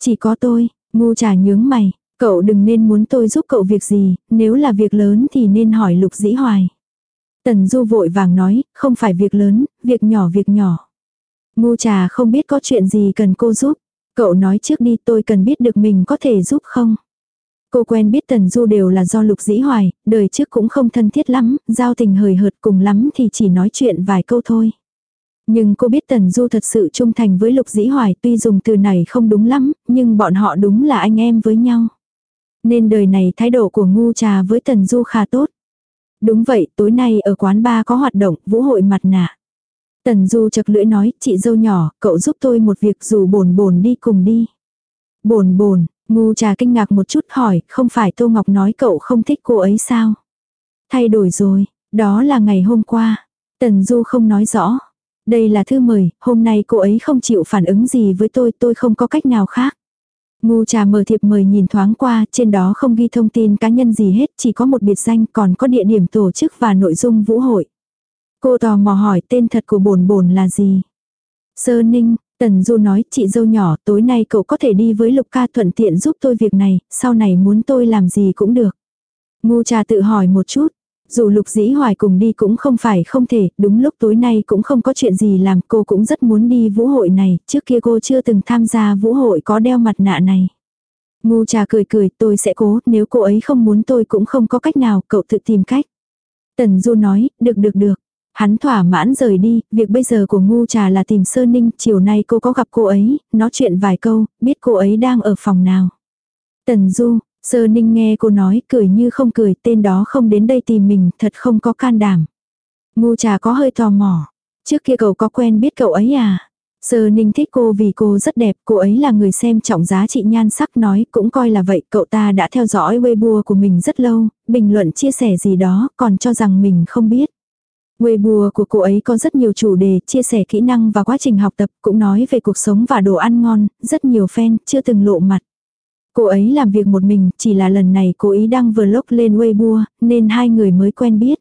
Chỉ có tôi, ngu trà nhướng mày, cậu đừng nên muốn tôi giúp cậu việc gì, nếu là việc lớn thì nên hỏi lục dĩ hoài. Tần Du vội vàng nói, không phải việc lớn, việc nhỏ việc nhỏ. Ngu trà không biết có chuyện gì cần cô giúp. Cậu nói trước đi tôi cần biết được mình có thể giúp không. Cô quen biết Tần Du đều là do Lục Dĩ Hoài, đời trước cũng không thân thiết lắm, giao tình hời hợt cùng lắm thì chỉ nói chuyện vài câu thôi. Nhưng cô biết Tần Du thật sự trung thành với Lục Dĩ Hoài tuy dùng từ này không đúng lắm, nhưng bọn họ đúng là anh em với nhau. Nên đời này thái độ của ngu trà với Tần Du khá tốt. Đúng vậy, tối nay ở quán ba có hoạt động, vũ hội mặt nạ. Tần Du chật lưỡi nói, chị dâu nhỏ, cậu giúp tôi một việc dù bồn bồn đi cùng đi. Bồn bồn, ngu trà kinh ngạc một chút hỏi, không phải Tô Ngọc nói cậu không thích cô ấy sao? Thay đổi rồi, đó là ngày hôm qua. Tần Du không nói rõ. Đây là thư mời, hôm nay cô ấy không chịu phản ứng gì với tôi, tôi không có cách nào khác. Ngu trà mở thiệp mời nhìn thoáng qua, trên đó không ghi thông tin cá nhân gì hết, chỉ có một biệt danh, còn có địa điểm tổ chức và nội dung vũ hội. Cô tò mò hỏi tên thật của bồn bồn là gì? Sơ Ninh, Tần Du nói, chị dâu nhỏ, tối nay cậu có thể đi với Lục ca thuận tiện giúp tôi việc này, sau này muốn tôi làm gì cũng được. Ngu trà tự hỏi một chút, dù lục dĩ hoài cùng đi cũng không phải không thể, đúng lúc tối nay cũng không có chuyện gì làm, cô cũng rất muốn đi vũ hội này, trước kia cô chưa từng tham gia vũ hội có đeo mặt nạ này. Ngu trà cười cười, tôi sẽ cố, nếu cô ấy không muốn tôi cũng không có cách nào, cậu tự tìm cách. Tần Du nói, được được được. Hắn thỏa mãn rời đi, việc bây giờ của ngu trà là tìm Sơ Ninh, chiều nay cô có gặp cô ấy, nói chuyện vài câu, biết cô ấy đang ở phòng nào. Tần Du, Sơ ninh nghe cô nói cười như không cười tên đó không đến đây tìm mình thật không có can đảm. Ngu trà có hơi tò mò. Trước kia cậu có quen biết cậu ấy à? Sơ ninh thích cô vì cô rất đẹp, cô ấy là người xem trọng giá trị nhan sắc nói cũng coi là vậy, cậu ta đã theo dõi Weibo của mình rất lâu, bình luận chia sẻ gì đó, còn cho rằng mình không biết. Weibo của cô ấy có rất nhiều chủ đề, chia sẻ kỹ năng và quá trình học tập, cũng nói về cuộc sống và đồ ăn ngon, rất nhiều fan, chưa từng lộ mặt. Cô ấy làm việc một mình, chỉ là lần này cô ấy đăng vlog lên Weibo, nên hai người mới quen biết.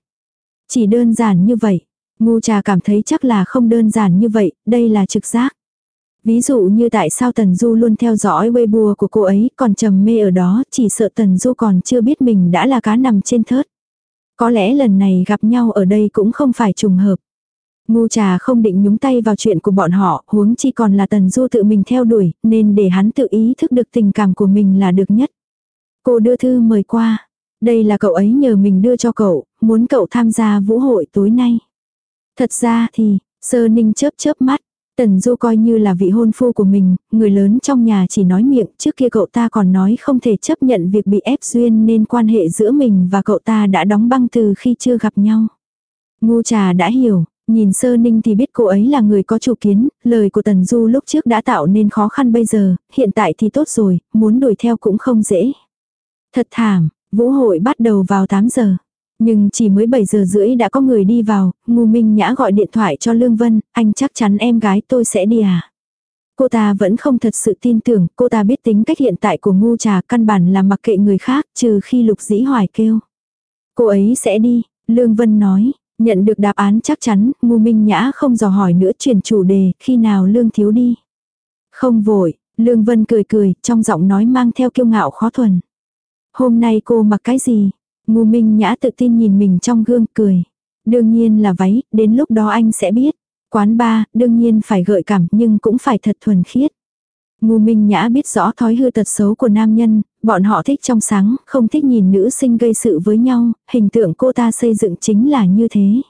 Chỉ đơn giản như vậy. Ngu trà cảm thấy chắc là không đơn giản như vậy, đây là trực giác. Ví dụ như tại sao Tần Du luôn theo dõi Weibo của cô ấy, còn trầm mê ở đó, chỉ sợ Tần Du còn chưa biết mình đã là cá nằm trên thớt. Có lẽ lần này gặp nhau ở đây cũng không phải trùng hợp. Ngu trà không định nhúng tay vào chuyện của bọn họ, huống chi còn là Tần Du tự mình theo đuổi, nên để hắn tự ý thức được tình cảm của mình là được nhất. Cô đưa thư mời qua. Đây là cậu ấy nhờ mình đưa cho cậu, muốn cậu tham gia vũ hội tối nay. Thật ra thì, sơ ninh chớp chớp mắt, Tần Du coi như là vị hôn phu của mình, người lớn trong nhà chỉ nói miệng, trước kia cậu ta còn nói không thể chấp nhận việc bị ép duyên nên quan hệ giữa mình và cậu ta đã đóng băng từ khi chưa gặp nhau. Ngu trà đã hiểu, nhìn sơ ninh thì biết cô ấy là người có chủ kiến, lời của Tần Du lúc trước đã tạo nên khó khăn bây giờ, hiện tại thì tốt rồi, muốn đuổi theo cũng không dễ. Thật thảm, vũ hội bắt đầu vào 8 giờ. Nhưng chỉ mới 7 giờ rưỡi đã có người đi vào, ngu minh nhã gọi điện thoại cho Lương Vân, anh chắc chắn em gái tôi sẽ đi à. Cô ta vẫn không thật sự tin tưởng, cô ta biết tính cách hiện tại của ngu trà căn bản là mặc kệ người khác trừ khi lục dĩ hoài kêu. Cô ấy sẽ đi, Lương Vân nói, nhận được đáp án chắc chắn, ngu minh nhã không dò hỏi nữa chuyển chủ đề, khi nào Lương thiếu đi. Không vội, Lương Vân cười cười, trong giọng nói mang theo kiêu ngạo khó thuần. Hôm nay cô mặc cái gì? Ngu Minh Nhã tự tin nhìn mình trong gương cười. Đương nhiên là váy, đến lúc đó anh sẽ biết. Quán ba, đương nhiên phải gợi cảm nhưng cũng phải thật thuần khiết. Ngu Minh Nhã biết rõ thói hư tật xấu của nam nhân, bọn họ thích trong sáng, không thích nhìn nữ sinh gây sự với nhau, hình tượng cô ta xây dựng chính là như thế.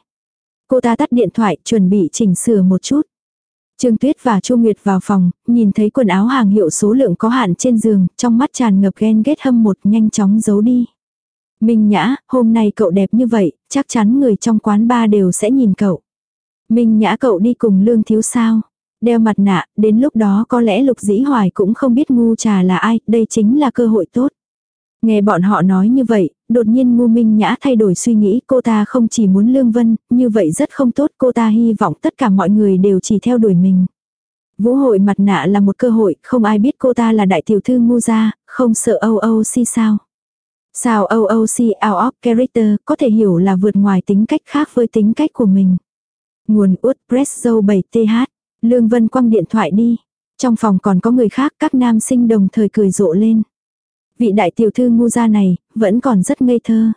Cô ta tắt điện thoại, chuẩn bị chỉnh sửa một chút. Trương Tuyết và Chu Nguyệt vào phòng, nhìn thấy quần áo hàng hiệu số lượng có hạn trên giường, trong mắt tràn ngập ghen ghét hâm một nhanh chóng giấu đi. Minh Nhã, hôm nay cậu đẹp như vậy, chắc chắn người trong quán ba đều sẽ nhìn cậu. Minh Nhã cậu đi cùng lương thiếu sao. Đeo mặt nạ, đến lúc đó có lẽ lục dĩ hoài cũng không biết ngu trà là ai, đây chính là cơ hội tốt. Nghe bọn họ nói như vậy, đột nhiên ngu minh nhã thay đổi suy nghĩ cô ta không chỉ muốn lương vân, như vậy rất không tốt cô ta hy vọng tất cả mọi người đều chỉ theo đuổi mình. Vũ hội mặt nạ là một cơ hội, không ai biết cô ta là đại tiểu thư ngu gia, không sợ âu âu si sao. Sao OOC out of character có thể hiểu là vượt ngoài tính cách khác với tính cách của mình. Nguồn WordPress dâu 7TH. Lương Vân quăng điện thoại đi. Trong phòng còn có người khác các nam sinh đồng thời cười rộ lên. Vị đại tiểu thư ngu gia này, vẫn còn rất ngây thơ.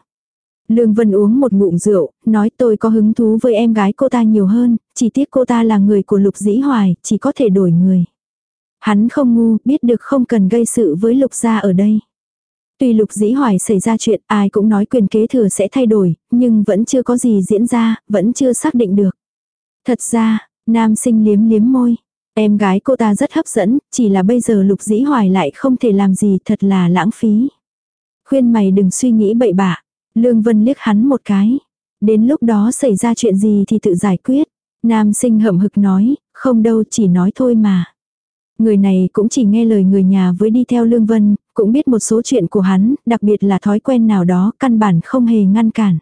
Lương Vân uống một ngụm rượu, nói tôi có hứng thú với em gái cô ta nhiều hơn, chỉ tiếc cô ta là người của Lục Dĩ Hoài, chỉ có thể đổi người. Hắn không ngu, biết được không cần gây sự với Lục gia ở đây. Tuy lục dĩ hoài xảy ra chuyện ai cũng nói quyền kế thừa sẽ thay đổi, nhưng vẫn chưa có gì diễn ra, vẫn chưa xác định được. Thật ra, nam sinh liếm liếm môi. Em gái cô ta rất hấp dẫn, chỉ là bây giờ lục dĩ hoài lại không thể làm gì thật là lãng phí. Khuyên mày đừng suy nghĩ bậy bạ. Lương Vân liếc hắn một cái. Đến lúc đó xảy ra chuyện gì thì tự giải quyết. Nam sinh hậm hực nói, không đâu chỉ nói thôi mà. Người này cũng chỉ nghe lời người nhà với đi theo Lương Vân, cũng biết một số chuyện của hắn, đặc biệt là thói quen nào đó, căn bản không hề ngăn cản.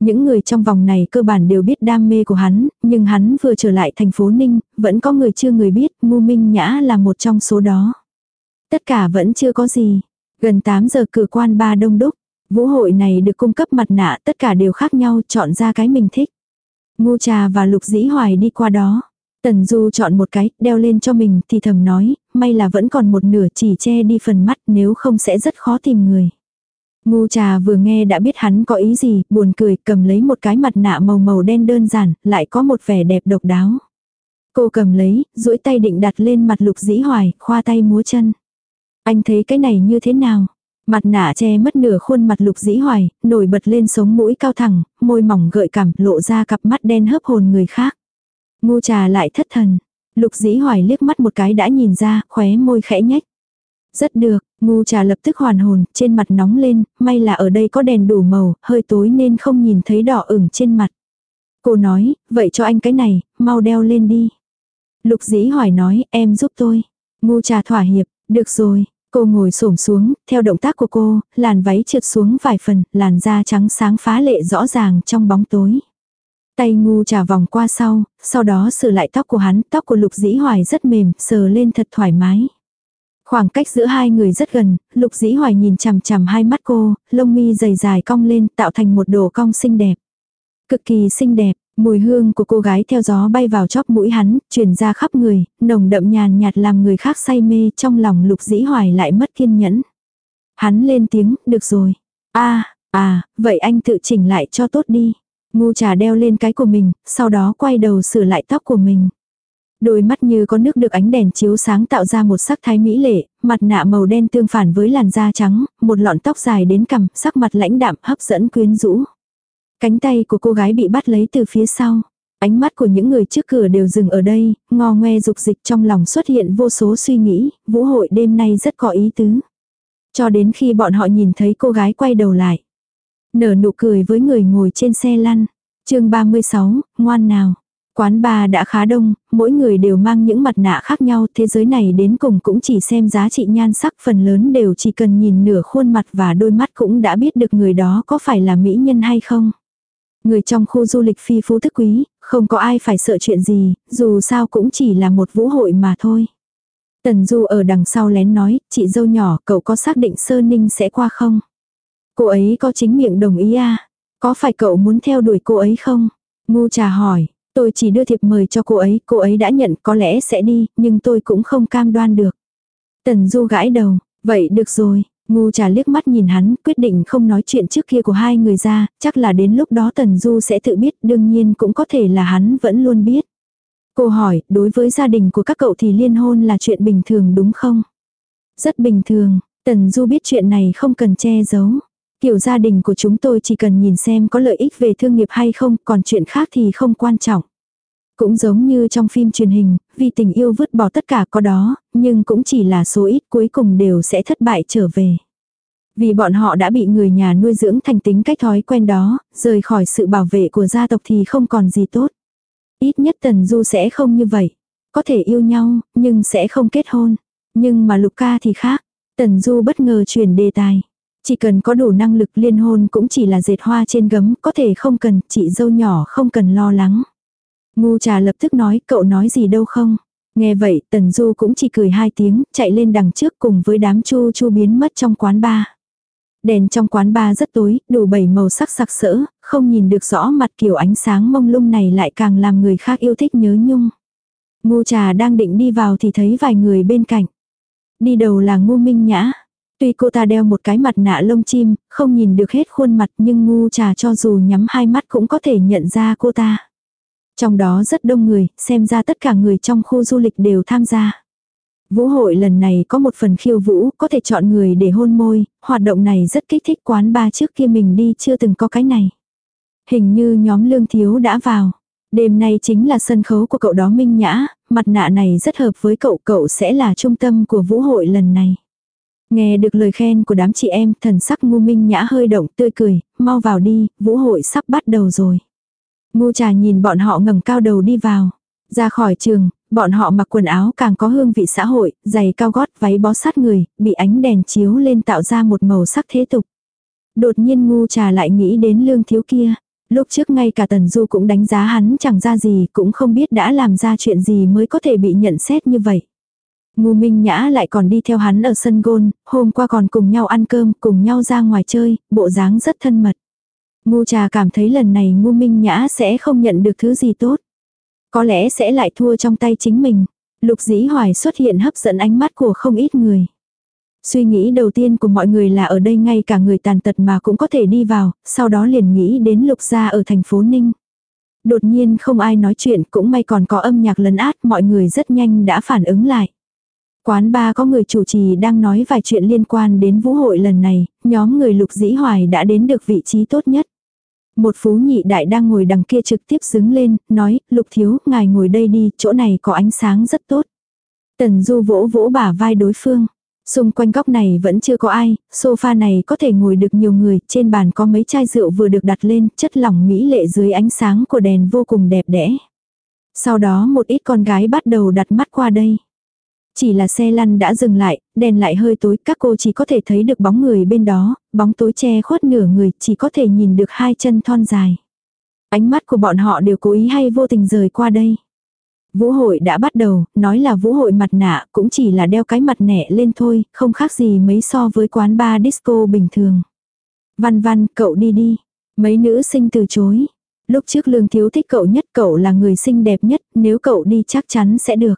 Những người trong vòng này cơ bản đều biết đam mê của hắn, nhưng hắn vừa trở lại thành phố Ninh, vẫn có người chưa người biết, Ngu Minh Nhã là một trong số đó. Tất cả vẫn chưa có gì. Gần 8 giờ cử quan ba đông đúc. Vũ hội này được cung cấp mặt nạ tất cả đều khác nhau chọn ra cái mình thích. Ngu trà và lục dĩ hoài đi qua đó. Tần Du chọn một cái, đeo lên cho mình thì thầm nói, may là vẫn còn một nửa chỉ che đi phần mắt nếu không sẽ rất khó tìm người. Ngu trà vừa nghe đã biết hắn có ý gì, buồn cười, cầm lấy một cái mặt nạ màu màu đen đơn giản, lại có một vẻ đẹp độc đáo. Cô cầm lấy, duỗi tay định đặt lên mặt lục dĩ hoài, khoa tay múa chân. Anh thấy cái này như thế nào? Mặt nạ che mất nửa khuôn mặt lục dĩ hoài, nổi bật lên sống mũi cao thẳng, môi mỏng gợi cảm, lộ ra cặp mắt đen hớp hồn người khác. Ngu trà lại thất thần. Lục dĩ hoài liếc mắt một cái đã nhìn ra, khóe môi khẽ nhách. Rất được, ngu trà lập tức hoàn hồn, trên mặt nóng lên, may là ở đây có đèn đủ màu, hơi tối nên không nhìn thấy đỏ ửng trên mặt. Cô nói, vậy cho anh cái này, mau đeo lên đi. Lục dĩ hỏi nói, em giúp tôi. Ngu trà thỏa hiệp, được rồi. Cô ngồi xổm xuống, theo động tác của cô, làn váy trượt xuống vài phần, làn da trắng sáng phá lệ rõ ràng trong bóng tối. Tay ngu trà vòng qua sau, sau đó sửa lại tóc của hắn, tóc của lục dĩ hoài rất mềm, sờ lên thật thoải mái. Khoảng cách giữa hai người rất gần, lục dĩ hoài nhìn chằm chằm hai mắt cô, lông mi dày dài cong lên tạo thành một đồ cong xinh đẹp. Cực kỳ xinh đẹp, mùi hương của cô gái theo gió bay vào chóp mũi hắn, truyền ra khắp người, nồng đậm nhàn nhạt làm người khác say mê trong lòng lục dĩ hoài lại mất kiên nhẫn. Hắn lên tiếng, được rồi. a à, vậy anh tự chỉnh lại cho tốt đi. Ngu trà đeo lên cái của mình, sau đó quay đầu sửa lại tóc của mình. Đôi mắt như có nước được ánh đèn chiếu sáng tạo ra một sắc thái mỹ lệ, mặt nạ màu đen tương phản với làn da trắng, một lọn tóc dài đến cằm, sắc mặt lãnh đạm hấp dẫn quyến rũ. Cánh tay của cô gái bị bắt lấy từ phía sau. Ánh mắt của những người trước cửa đều dừng ở đây, ngò ngoe dục dịch trong lòng xuất hiện vô số suy nghĩ, vũ hội đêm nay rất có ý tứ. Cho đến khi bọn họ nhìn thấy cô gái quay đầu lại. Nở nụ cười với người ngồi trên xe lăn. chương 36, ngoan nào. Quán bar đã khá đông, mỗi người đều mang những mặt nạ khác nhau, thế giới này đến cùng cũng chỉ xem giá trị nhan sắc phần lớn đều chỉ cần nhìn nửa khuôn mặt và đôi mắt cũng đã biết được người đó có phải là mỹ nhân hay không. Người trong khu du lịch phi phú thức quý, không có ai phải sợ chuyện gì, dù sao cũng chỉ là một vũ hội mà thôi. Tần Du ở đằng sau lén nói, chị dâu nhỏ, cậu có xác định sơ ninh sẽ qua không? Cô ấy có chính miệng đồng ý à? Có phải cậu muốn theo đuổi cô ấy không? Ngu trà hỏi, tôi chỉ đưa thiệp mời cho cô ấy, cô ấy đã nhận có lẽ sẽ đi, nhưng tôi cũng không cam đoan được. Tần Du gãi đầu, vậy được rồi, Ngu trà liếc mắt nhìn hắn, quyết định không nói chuyện trước kia của hai người ra, chắc là đến lúc đó Tần Du sẽ tự biết, đương nhiên cũng có thể là hắn vẫn luôn biết. Cô hỏi, đối với gia đình của các cậu thì liên hôn là chuyện bình thường đúng không? Rất bình thường, Tần Du biết chuyện này không cần che giấu. Kiểu gia đình của chúng tôi chỉ cần nhìn xem có lợi ích về thương nghiệp hay không, còn chuyện khác thì không quan trọng. Cũng giống như trong phim truyền hình, vì tình yêu vứt bỏ tất cả có đó, nhưng cũng chỉ là số ít cuối cùng đều sẽ thất bại trở về. Vì bọn họ đã bị người nhà nuôi dưỡng thành tính cách thói quen đó, rời khỏi sự bảo vệ của gia tộc thì không còn gì tốt. Ít nhất Tần Du sẽ không như vậy. Có thể yêu nhau, nhưng sẽ không kết hôn. Nhưng mà Lục ca thì khác. Tần Du bất ngờ chuyển đề tài. Chỉ cần có đủ năng lực liên hôn cũng chỉ là dệt hoa trên gấm, có thể không cần, chị dâu nhỏ không cần lo lắng. Ngu trà lập tức nói, cậu nói gì đâu không. Nghe vậy, Tần Du cũng chỉ cười hai tiếng, chạy lên đằng trước cùng với đám chu chu biến mất trong quán bar. Đèn trong quán bar rất tối, đủ bảy màu sắc sặc sỡ, không nhìn được rõ mặt kiểu ánh sáng mông lung này lại càng làm người khác yêu thích nhớ nhung. Ngu trà đang định đi vào thì thấy vài người bên cạnh. Đi đầu là ngu minh nhã. Tuy cô ta đeo một cái mặt nạ lông chim, không nhìn được hết khuôn mặt nhưng ngu trà cho dù nhắm hai mắt cũng có thể nhận ra cô ta. Trong đó rất đông người, xem ra tất cả người trong khu du lịch đều tham gia. Vũ hội lần này có một phần khiêu vũ, có thể chọn người để hôn môi, hoạt động này rất kích thích quán ba trước kia mình đi chưa từng có cái này. Hình như nhóm lương thiếu đã vào. Đêm nay chính là sân khấu của cậu đó Minh Nhã, mặt nạ này rất hợp với cậu, cậu sẽ là trung tâm của vũ hội lần này. Nghe được lời khen của đám chị em, thần sắc ngu Minh Nhã hơi động tươi cười, mau vào đi, vũ hội sắp bắt đầu rồi. Ngu trà nhìn bọn họ ngẩng cao đầu đi vào. Ra khỏi trường, bọn họ mặc quần áo càng có hương vị xã hội, giày cao gót, váy bó sát người, bị ánh đèn chiếu lên tạo ra một màu sắc thế tục. Đột nhiên ngu trà lại nghĩ đến lương thiếu kia. Lúc trước ngay cả Tần Du cũng đánh giá hắn chẳng ra gì, cũng không biết đã làm ra chuyện gì mới có thể bị nhận xét như vậy. Ngu Minh Nhã lại còn đi theo hắn ở sân gôn, hôm qua còn cùng nhau ăn cơm, cùng nhau ra ngoài chơi, bộ dáng rất thân mật. Ngu trà cảm thấy lần này ngu Minh Nhã sẽ không nhận được thứ gì tốt. Có lẽ sẽ lại thua trong tay chính mình. Lục dĩ hoài xuất hiện hấp dẫn ánh mắt của không ít người. Suy nghĩ đầu tiên của mọi người là ở đây ngay cả người tàn tật mà cũng có thể đi vào, sau đó liền nghĩ đến lục gia ở thành phố Ninh. Đột nhiên không ai nói chuyện cũng may còn có âm nhạc lấn át mọi người rất nhanh đã phản ứng lại. Quán ba có người chủ trì đang nói vài chuyện liên quan đến vũ hội lần này, nhóm người lục dĩ hoài đã đến được vị trí tốt nhất. Một phú nhị đại đang ngồi đằng kia trực tiếp xứng lên, nói, lục thiếu, ngài ngồi đây đi, chỗ này có ánh sáng rất tốt. Tần du vỗ vỗ bả vai đối phương. Xung quanh góc này vẫn chưa có ai, sofa này có thể ngồi được nhiều người, trên bàn có mấy chai rượu vừa được đặt lên, chất lỏng mỹ lệ dưới ánh sáng của đèn vô cùng đẹp đẽ. Sau đó một ít con gái bắt đầu đặt mắt qua đây. Chỉ là xe lăn đã dừng lại, đèn lại hơi tối, các cô chỉ có thể thấy được bóng người bên đó, bóng tối che khuất nửa người, chỉ có thể nhìn được hai chân thon dài. Ánh mắt của bọn họ đều cố ý hay vô tình rời qua đây. Vũ hội đã bắt đầu, nói là vũ hội mặt nạ cũng chỉ là đeo cái mặt nẻ lên thôi, không khác gì mấy so với quán bar disco bình thường. Văn văn, cậu đi đi. Mấy nữ sinh từ chối. Lúc trước lương thiếu thích cậu nhất cậu là người xinh đẹp nhất, nếu cậu đi chắc chắn sẽ được.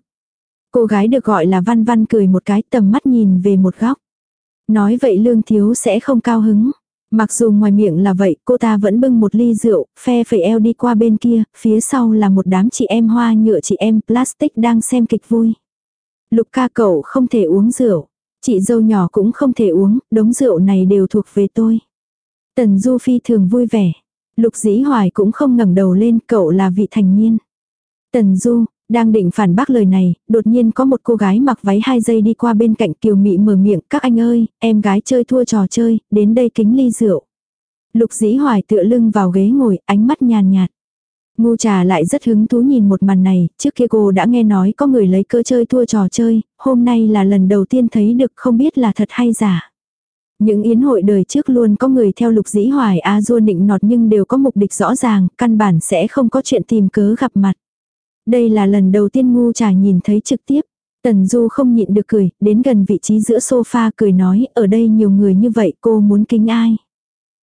Cô gái được gọi là văn văn cười một cái tầm mắt nhìn về một góc. Nói vậy lương thiếu sẽ không cao hứng. Mặc dù ngoài miệng là vậy, cô ta vẫn bưng một ly rượu, phe phẩy eo đi qua bên kia, phía sau là một đám chị em hoa nhựa chị em plastic đang xem kịch vui. Lục ca cậu không thể uống rượu. Chị dâu nhỏ cũng không thể uống, đống rượu này đều thuộc về tôi. Tần Du Phi thường vui vẻ. Lục dĩ hoài cũng không ngẩng đầu lên, cậu là vị thành niên. Tần Du, đang định phản bác lời này, đột nhiên có một cô gái mặc váy hai giây đi qua bên cạnh kiều mị mở miệng, các anh ơi, em gái chơi thua trò chơi, đến đây kính ly rượu. Lục dĩ hoài tựa lưng vào ghế ngồi, ánh mắt nhàn nhạt. Ngu trà lại rất hứng thú nhìn một màn này, trước kia cô đã nghe nói có người lấy cơ chơi thua trò chơi, hôm nay là lần đầu tiên thấy được không biết là thật hay giả. Những yến hội đời trước luôn có người theo lục dĩ hoài a du nịnh nọt nhưng đều có mục đích rõ ràng, căn bản sẽ không có chuyện tìm cớ gặp mặt. Đây là lần đầu tiên ngu trà nhìn thấy trực tiếp. Tần Du không nhịn được cười, đến gần vị trí giữa sofa cười nói, ở đây nhiều người như vậy cô muốn kính ai.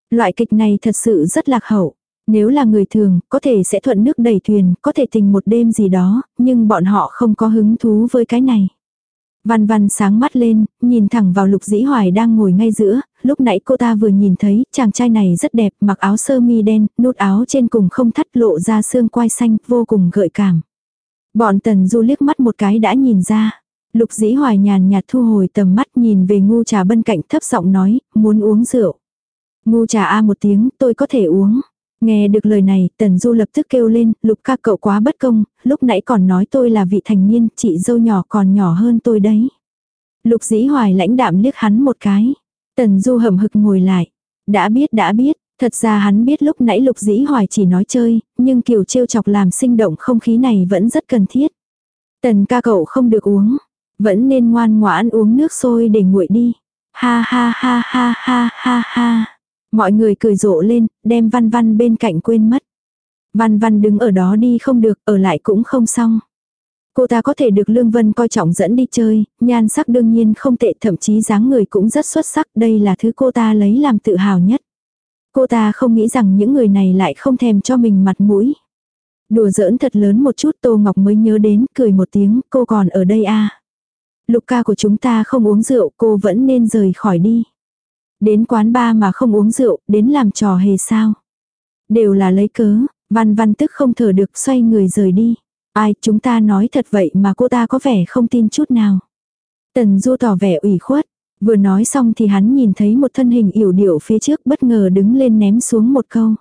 Loại kịch này thật sự rất lạc hậu. Nếu là người thường, có thể sẽ thuận nước đẩy thuyền, có thể tình một đêm gì đó, nhưng bọn họ không có hứng thú với cái này. Văn văn sáng mắt lên, nhìn thẳng vào lục dĩ hoài đang ngồi ngay giữa, lúc nãy cô ta vừa nhìn thấy, chàng trai này rất đẹp, mặc áo sơ mi đen, nút áo trên cùng không thắt lộ ra xương quai xanh, vô cùng gợi cảm. Bọn tần du liếc mắt một cái đã nhìn ra. Lục dĩ hoài nhàn nhạt thu hồi tầm mắt nhìn về ngu trà bên cạnh thấp giọng nói, muốn uống rượu. Ngu trà a một tiếng, tôi có thể uống. Nghe được lời này, Tần Du lập tức kêu lên, lục ca cậu quá bất công, lúc nãy còn nói tôi là vị thành niên, chị dâu nhỏ còn nhỏ hơn tôi đấy. Lục dĩ hoài lãnh đạm liếc hắn một cái. Tần Du hầm hực ngồi lại. Đã biết đã biết, thật ra hắn biết lúc nãy lục dĩ hoài chỉ nói chơi, nhưng kiểu trêu chọc làm sinh động không khí này vẫn rất cần thiết. Tần ca cậu không được uống, vẫn nên ngoan ngoãn uống nước sôi để nguội đi. Ha ha ha ha ha ha ha. Mọi người cười rộ lên, đem văn văn bên cạnh quên mất. Văn văn đứng ở đó đi không được, ở lại cũng không xong. Cô ta có thể được Lương Vân coi trọng dẫn đi chơi, nhan sắc đương nhiên không tệ thậm chí dáng người cũng rất xuất sắc, đây là thứ cô ta lấy làm tự hào nhất. Cô ta không nghĩ rằng những người này lại không thèm cho mình mặt mũi. Đùa giỡn thật lớn một chút Tô Ngọc mới nhớ đến, cười một tiếng, cô còn ở đây à. Lục ca của chúng ta không uống rượu, cô vẫn nên rời khỏi đi. Đến quán ba mà không uống rượu, đến làm trò hề sao. Đều là lấy cớ, văn văn tức không thở được xoay người rời đi. Ai chúng ta nói thật vậy mà cô ta có vẻ không tin chút nào. Tần du tỏ vẻ ủy khuất. Vừa nói xong thì hắn nhìn thấy một thân hình yểu điệu phía trước bất ngờ đứng lên ném xuống một câu.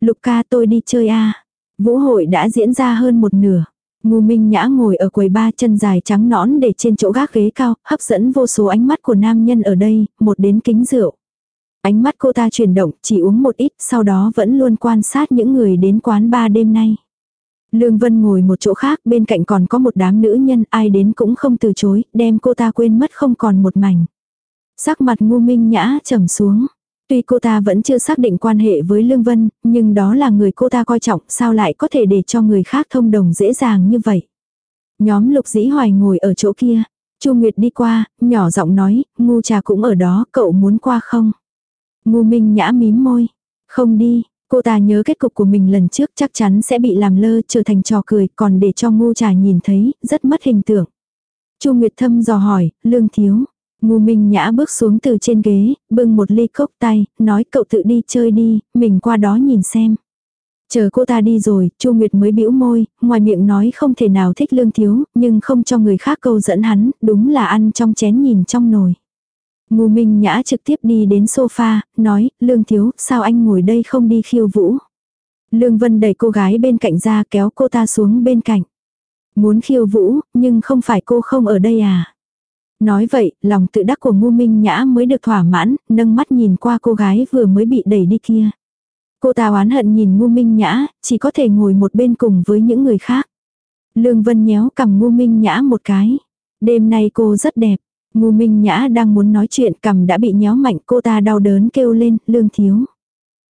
Lục ca tôi đi chơi a Vũ hội đã diễn ra hơn một nửa. Ngu Minh Nhã ngồi ở quầy ba chân dài trắng nõn để trên chỗ gác ghế cao, hấp dẫn vô số ánh mắt của nam nhân ở đây, một đến kính rượu. Ánh mắt cô ta chuyển động, chỉ uống một ít, sau đó vẫn luôn quan sát những người đến quán ba đêm nay. Lương Vân ngồi một chỗ khác, bên cạnh còn có một đám nữ nhân, ai đến cũng không từ chối, đem cô ta quên mất không còn một mảnh. Sắc mặt ngu minh nhã trầm xuống. Tuy cô ta vẫn chưa xác định quan hệ với Lương Vân, nhưng đó là người cô ta coi trọng, sao lại có thể để cho người khác thông đồng dễ dàng như vậy. Nhóm lục dĩ hoài ngồi ở chỗ kia. Chu Nguyệt đi qua, nhỏ giọng nói, ngu trà cũng ở đó, cậu muốn qua không? Ngu Minh nhã mím môi. Không đi, cô ta nhớ kết cục của mình lần trước chắc chắn sẽ bị làm lơ trở thành trò cười, còn để cho ngu trà nhìn thấy, rất mất hình tượng. Chu Nguyệt thâm dò hỏi, lương thiếu, Ngô Minh Nhã bước xuống từ trên ghế, bưng một ly cốc tay, nói cậu tự đi chơi đi, mình qua đó nhìn xem. Chờ cô ta đi rồi, Chu Nguyệt mới bĩu môi, ngoài miệng nói không thể nào thích lương thiếu, nhưng không cho người khác câu dẫn hắn, đúng là ăn trong chén nhìn trong nồi. Ngô Minh Nhã trực tiếp đi đến sofa, nói, lương thiếu, sao anh ngồi đây không đi khiêu vũ. Lương Vân đẩy cô gái bên cạnh ra kéo cô ta xuống bên cạnh. Muốn khiêu vũ, nhưng không phải cô không ở đây à. Nói vậy, lòng tự đắc của ngu minh nhã mới được thỏa mãn, nâng mắt nhìn qua cô gái vừa mới bị đẩy đi kia. Cô ta oán hận nhìn ngu minh nhã, chỉ có thể ngồi một bên cùng với những người khác. Lương Vân nhéo cầm ngu minh nhã một cái. Đêm nay cô rất đẹp. Ngu minh nhã đang muốn nói chuyện cầm đã bị nhéo mạnh cô ta đau đớn kêu lên, lương thiếu.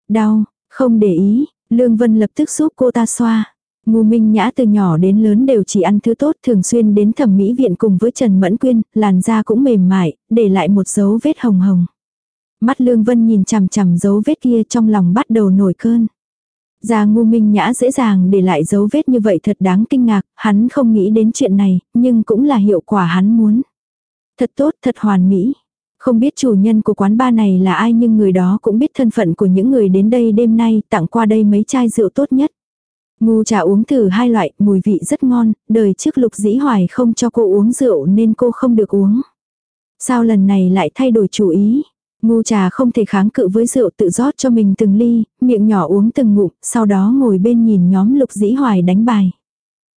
Đau, không để ý, Lương Vân lập tức giúp cô ta xoa. Ngu Minh Nhã từ nhỏ đến lớn đều chỉ ăn thứ tốt thường xuyên đến thẩm mỹ viện cùng với Trần Mẫn Quyên, làn da cũng mềm mại, để lại một dấu vết hồng hồng. Mắt Lương Vân nhìn chằm chằm dấu vết kia trong lòng bắt đầu nổi cơn. Da ngu minh nhã dễ dàng để lại dấu vết như vậy thật đáng kinh ngạc, hắn không nghĩ đến chuyện này, nhưng cũng là hiệu quả hắn muốn. Thật tốt, thật hoàn mỹ. Không biết chủ nhân của quán ba này là ai nhưng người đó cũng biết thân phận của những người đến đây đêm nay tặng qua đây mấy chai rượu tốt nhất. Ngu trà uống thử hai loại, mùi vị rất ngon, đời trước lục dĩ hoài không cho cô uống rượu nên cô không được uống. Sao lần này lại thay đổi chủ ý? Ngu trà không thể kháng cự với rượu tự rót cho mình từng ly, miệng nhỏ uống từng ngụm, sau đó ngồi bên nhìn nhóm lục dĩ hoài đánh bài.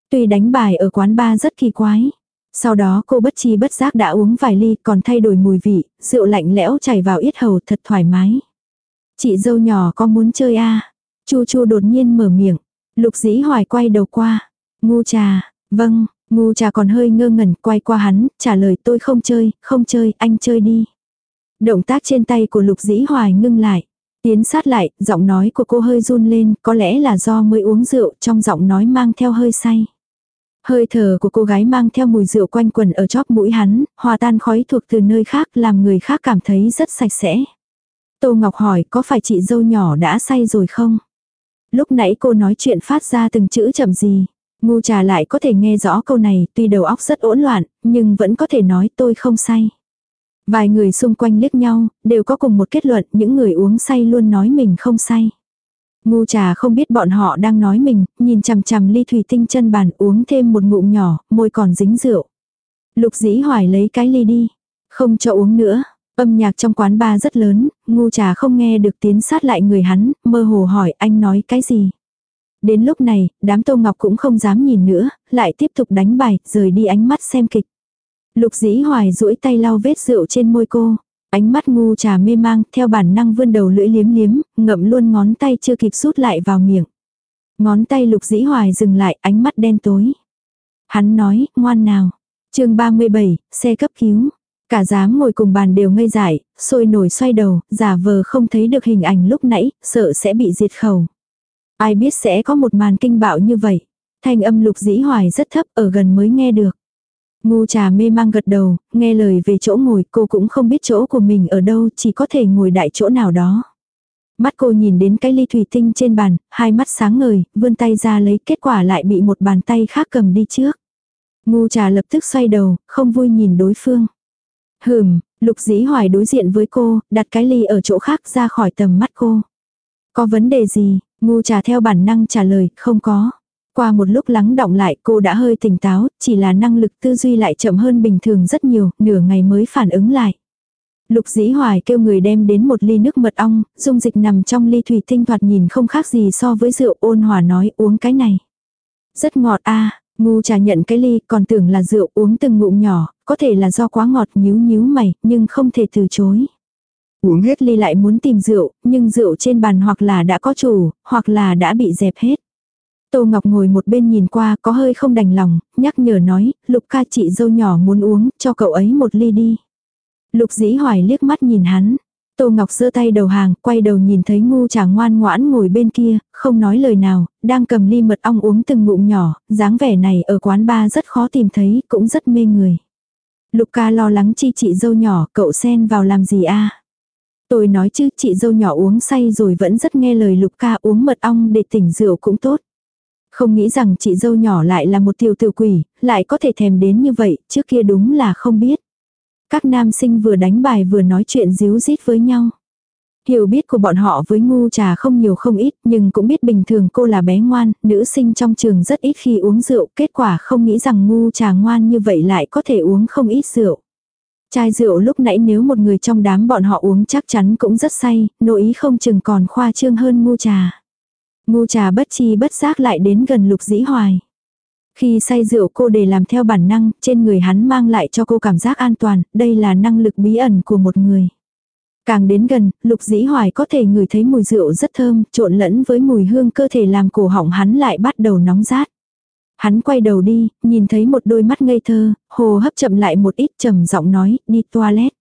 Tuy đánh bài ở quán bar rất kỳ quái. Sau đó cô bất chi bất giác đã uống vài ly còn thay đổi mùi vị, rượu lạnh lẽo chảy vào yết hầu thật thoải mái. Chị dâu nhỏ có muốn chơi à? Chu chu đột nhiên mở miệng. Lục dĩ hoài quay đầu qua. Ngu trà, vâng, ngu trà còn hơi ngơ ngẩn quay qua hắn, trả lời tôi không chơi, không chơi, anh chơi đi. Động tác trên tay của lục dĩ hoài ngưng lại. Tiến sát lại, giọng nói của cô hơi run lên, có lẽ là do mới uống rượu, trong giọng nói mang theo hơi say. Hơi thở của cô gái mang theo mùi rượu quanh quần ở chóp mũi hắn, hòa tan khói thuộc từ nơi khác làm người khác cảm thấy rất sạch sẽ. Tô Ngọc hỏi có phải chị dâu nhỏ đã say rồi không? Lúc nãy cô nói chuyện phát ra từng chữ chậm gì. Ngu trà lại có thể nghe rõ câu này tuy đầu óc rất hỗn loạn, nhưng vẫn có thể nói tôi không say. Vài người xung quanh liếc nhau, đều có cùng một kết luận những người uống say luôn nói mình không say. Ngu trà không biết bọn họ đang nói mình, nhìn chằm chằm ly thủy tinh chân bàn uống thêm một ngụm nhỏ, môi còn dính rượu. Lục dĩ hoài lấy cái ly đi, không cho uống nữa. Âm nhạc trong quán bar rất lớn, ngu trà không nghe được tiến sát lại người hắn, mơ hồ hỏi anh nói cái gì. Đến lúc này, đám tô ngọc cũng không dám nhìn nữa, lại tiếp tục đánh bài, rời đi ánh mắt xem kịch. Lục dĩ hoài duỗi tay lau vết rượu trên môi cô. Ánh mắt ngu trà mê mang, theo bản năng vươn đầu lưỡi liếm liếm, ngậm luôn ngón tay chưa kịp rút lại vào miệng. Ngón tay lục dĩ hoài dừng lại, ánh mắt đen tối. Hắn nói, ngoan nào. chương 37, xe cấp cứu. Cả dám ngồi cùng bàn đều ngây dại, sôi nổi xoay đầu, giả vờ không thấy được hình ảnh lúc nãy, sợ sẽ bị diệt khẩu. Ai biết sẽ có một màn kinh bạo như vậy. Thanh âm lục dĩ hoài rất thấp ở gần mới nghe được. Ngu trà mê mang gật đầu, nghe lời về chỗ ngồi cô cũng không biết chỗ của mình ở đâu chỉ có thể ngồi đại chỗ nào đó. Mắt cô nhìn đến cái ly thủy tinh trên bàn, hai mắt sáng ngời, vươn tay ra lấy kết quả lại bị một bàn tay khác cầm đi trước. Ngu trà lập tức xoay đầu, không vui nhìn đối phương. Hừm, lục dĩ hoài đối diện với cô, đặt cái ly ở chỗ khác ra khỏi tầm mắt cô. Có vấn đề gì? Ngu trà theo bản năng trả lời, không có. Qua một lúc lắng động lại cô đã hơi tỉnh táo, chỉ là năng lực tư duy lại chậm hơn bình thường rất nhiều, nửa ngày mới phản ứng lại. Lục dĩ hoài kêu người đem đến một ly nước mật ong, dung dịch nằm trong ly thủy tinh thoạt nhìn không khác gì so với rượu ôn hòa nói uống cái này. Rất ngọt a ngu trà nhận cái ly còn tưởng là rượu uống từng ngụm nhỏ, có thể là do quá ngọt nhíu nhíu mày, nhưng không thể từ chối. Uống hết ly lại muốn tìm rượu, nhưng rượu trên bàn hoặc là đã có chủ, hoặc là đã bị dẹp hết. Tô Ngọc ngồi một bên nhìn qua có hơi không đành lòng, nhắc nhở nói, Lục ca chị dâu nhỏ muốn uống, cho cậu ấy một ly đi. Lục dĩ hoài liếc mắt nhìn hắn. Tô Ngọc giơ tay đầu hàng, quay đầu nhìn thấy ngu trà ngoan ngoãn ngồi bên kia, không nói lời nào, đang cầm ly mật ong uống từng ngụm nhỏ, dáng vẻ này ở quán ba rất khó tìm thấy, cũng rất mê người. Lục ca lo lắng chi chị dâu nhỏ, cậu xen vào làm gì a Tôi nói chứ chị dâu nhỏ uống say rồi vẫn rất nghe lời lục ca uống mật ong để tỉnh rượu cũng tốt. Không nghĩ rằng chị dâu nhỏ lại là một tiểu tử quỷ, lại có thể thèm đến như vậy, trước kia đúng là không biết. Các nam sinh vừa đánh bài vừa nói chuyện díu dít với nhau. Hiểu biết của bọn họ với ngu trà không nhiều không ít, nhưng cũng biết bình thường cô là bé ngoan, nữ sinh trong trường rất ít khi uống rượu, kết quả không nghĩ rằng ngu trà ngoan như vậy lại có thể uống không ít rượu. Chai rượu lúc nãy nếu một người trong đám bọn họ uống chắc chắn cũng rất say, nội ý không chừng còn khoa trương hơn ngu trà. Ngu trà bất chi bất giác lại đến gần lục dĩ hoài. Khi say rượu cô để làm theo bản năng, trên người hắn mang lại cho cô cảm giác an toàn, đây là năng lực bí ẩn của một người. Càng đến gần, lục dĩ hoài có thể ngửi thấy mùi rượu rất thơm, trộn lẫn với mùi hương cơ thể làm cổ họng hắn lại bắt đầu nóng rát. Hắn quay đầu đi, nhìn thấy một đôi mắt ngây thơ, hồ hấp chậm lại một ít trầm giọng nói, đi toilet.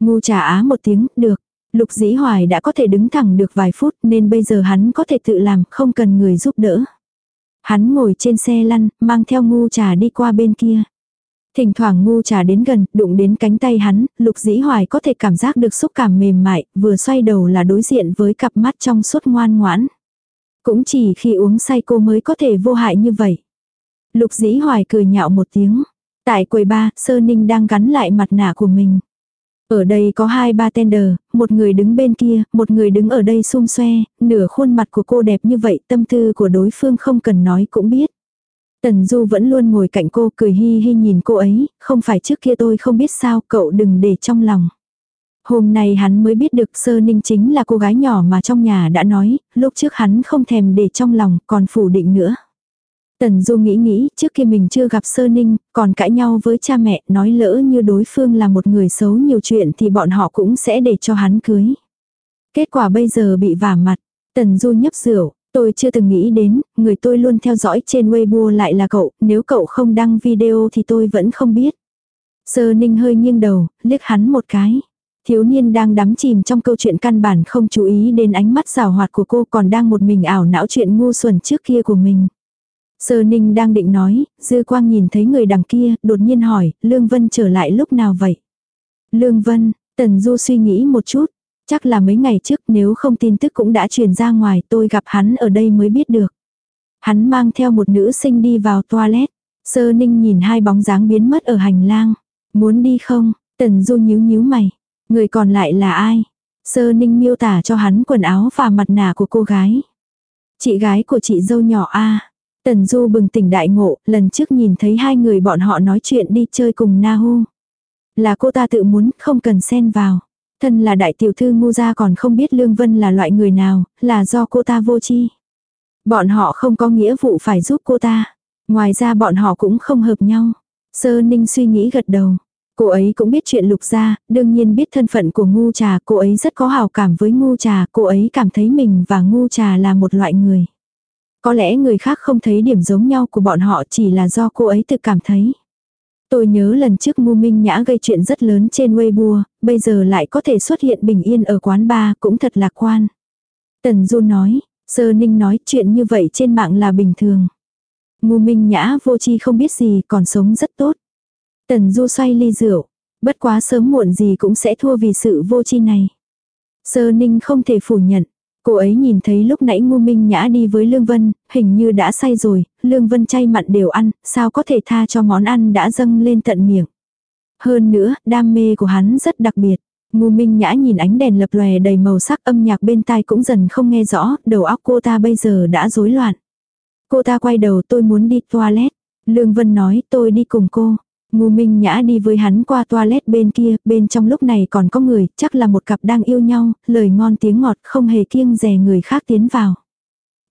Ngu trả á một tiếng, được. Lục dĩ hoài đã có thể đứng thẳng được vài phút nên bây giờ hắn có thể tự làm không cần người giúp đỡ. Hắn ngồi trên xe lăn, mang theo ngu trà đi qua bên kia. Thỉnh thoảng ngu trà đến gần, đụng đến cánh tay hắn, lục dĩ hoài có thể cảm giác được xúc cảm mềm mại, vừa xoay đầu là đối diện với cặp mắt trong suốt ngoan ngoãn. Cũng chỉ khi uống say cô mới có thể vô hại như vậy. Lục dĩ hoài cười nhạo một tiếng. Tại quầy ba, sơ ninh đang gắn lại mặt nạ của mình. Ở đây có hai ba tender, một người đứng bên kia, một người đứng ở đây xung xoe, nửa khuôn mặt của cô đẹp như vậy, tâm tư của đối phương không cần nói cũng biết. Tần Du vẫn luôn ngồi cạnh cô cười hi hi nhìn cô ấy, không phải trước kia tôi không biết sao, cậu đừng để trong lòng. Hôm nay hắn mới biết được sơ ninh chính là cô gái nhỏ mà trong nhà đã nói, lúc trước hắn không thèm để trong lòng, còn phủ định nữa. Tần Du nghĩ nghĩ, trước kia mình chưa gặp sơ ninh, còn cãi nhau với cha mẹ, nói lỡ như đối phương là một người xấu nhiều chuyện thì bọn họ cũng sẽ để cho hắn cưới. Kết quả bây giờ bị vả mặt, Tần Du nhấp rượu, tôi chưa từng nghĩ đến, người tôi luôn theo dõi trên Weibo lại là cậu, nếu cậu không đăng video thì tôi vẫn không biết. Sơ ninh hơi nghiêng đầu, liếc hắn một cái. Thiếu niên đang đắm chìm trong câu chuyện căn bản không chú ý đến ánh mắt rào hoạt của cô còn đang một mình ảo não chuyện ngu xuẩn trước kia của mình. Sơ ninh đang định nói, dư quang nhìn thấy người đằng kia, đột nhiên hỏi, Lương Vân trở lại lúc nào vậy? Lương Vân, Tần Du suy nghĩ một chút, chắc là mấy ngày trước nếu không tin tức cũng đã truyền ra ngoài tôi gặp hắn ở đây mới biết được. Hắn mang theo một nữ sinh đi vào toilet, sơ ninh nhìn hai bóng dáng biến mất ở hành lang. Muốn đi không? Tần Du nhíu nhíu mày. Người còn lại là ai? Sơ ninh miêu tả cho hắn quần áo và mặt nạ của cô gái. Chị gái của chị dâu nhỏ A. Tần Du bừng tỉnh đại ngộ, lần trước nhìn thấy hai người bọn họ nói chuyện đi chơi cùng Na Hu. Là cô ta tự muốn, không cần xen vào. Thân là đại tiểu thư ngu gia còn không biết Lương Vân là loại người nào, là do cô ta vô chi. Bọn họ không có nghĩa vụ phải giúp cô ta. Ngoài ra bọn họ cũng không hợp nhau. Sơ ninh suy nghĩ gật đầu. Cô ấy cũng biết chuyện lục gia, đương nhiên biết thân phận của ngu trà, cô ấy rất có hào cảm với ngu trà, cô ấy cảm thấy mình và ngu trà là một loại người. Có lẽ người khác không thấy điểm giống nhau của bọn họ chỉ là do cô ấy tự cảm thấy. Tôi nhớ lần trước Ngu Minh Nhã gây chuyện rất lớn trên Weibo, bây giờ lại có thể xuất hiện bình yên ở quán bar cũng thật lạc quan. Tần Du nói, Sơ Ninh nói chuyện như vậy trên mạng là bình thường. Ngu Minh Nhã vô chi không biết gì còn sống rất tốt. Tần Du xoay ly rượu, bất quá sớm muộn gì cũng sẽ thua vì sự vô chi này. Sơ Ninh không thể phủ nhận, Cô ấy nhìn thấy lúc nãy Ngô Minh Nhã đi với Lương Vân, hình như đã say rồi, Lương Vân chay mặn đều ăn, sao có thể tha cho món ăn đã dâng lên tận miệng. Hơn nữa, đam mê của hắn rất đặc biệt. Ngô Minh Nhã nhìn ánh đèn lập lòe đầy màu sắc âm nhạc bên tai cũng dần không nghe rõ, đầu óc cô ta bây giờ đã rối loạn. Cô ta quay đầu tôi muốn đi toilet. Lương Vân nói tôi đi cùng cô. Ngô Minh Nhã đi với hắn qua toilet bên kia, bên trong lúc này còn có người, chắc là một cặp đang yêu nhau, lời ngon tiếng ngọt không hề kiêng dè người khác tiến vào.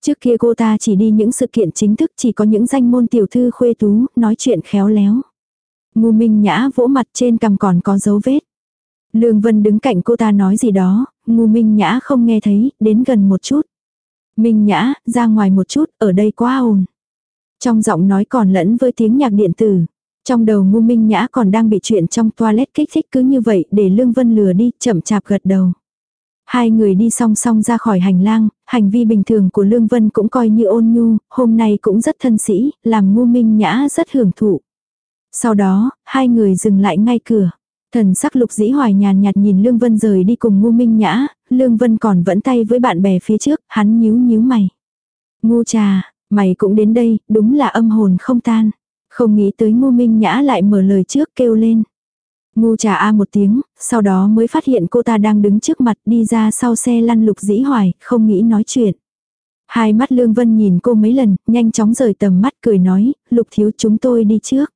Trước kia cô ta chỉ đi những sự kiện chính thức chỉ có những danh môn tiểu thư khuê tú, nói chuyện khéo léo. Ngô Minh Nhã vỗ mặt trên cằm còn có dấu vết. Lương Vân đứng cạnh cô ta nói gì đó, Ngô Minh Nhã không nghe thấy, đến gần một chút. Minh Nhã, ra ngoài một chút, ở đây quá ồn. Trong giọng nói còn lẫn với tiếng nhạc điện tử. Trong đầu ngu minh nhã còn đang bị chuyện trong toilet kích thích cứ như vậy để Lương Vân lừa đi, chậm chạp gật đầu. Hai người đi song song ra khỏi hành lang, hành vi bình thường của Lương Vân cũng coi như ôn nhu, hôm nay cũng rất thân sĩ, làm ngu minh nhã rất hưởng thụ. Sau đó, hai người dừng lại ngay cửa. Thần sắc lục dĩ hoài nhàn nhạt nhìn Lương Vân rời đi cùng ngu minh nhã, Lương Vân còn vẫn tay với bạn bè phía trước, hắn nhíu nhíu mày. Ngu trà, mày cũng đến đây, đúng là âm hồn không tan. Không nghĩ tới ngu minh nhã lại mở lời trước kêu lên. Ngu trà a một tiếng, sau đó mới phát hiện cô ta đang đứng trước mặt đi ra sau xe lăn lục dĩ hoài, không nghĩ nói chuyện. Hai mắt Lương Vân nhìn cô mấy lần, nhanh chóng rời tầm mắt cười nói, lục thiếu chúng tôi đi trước.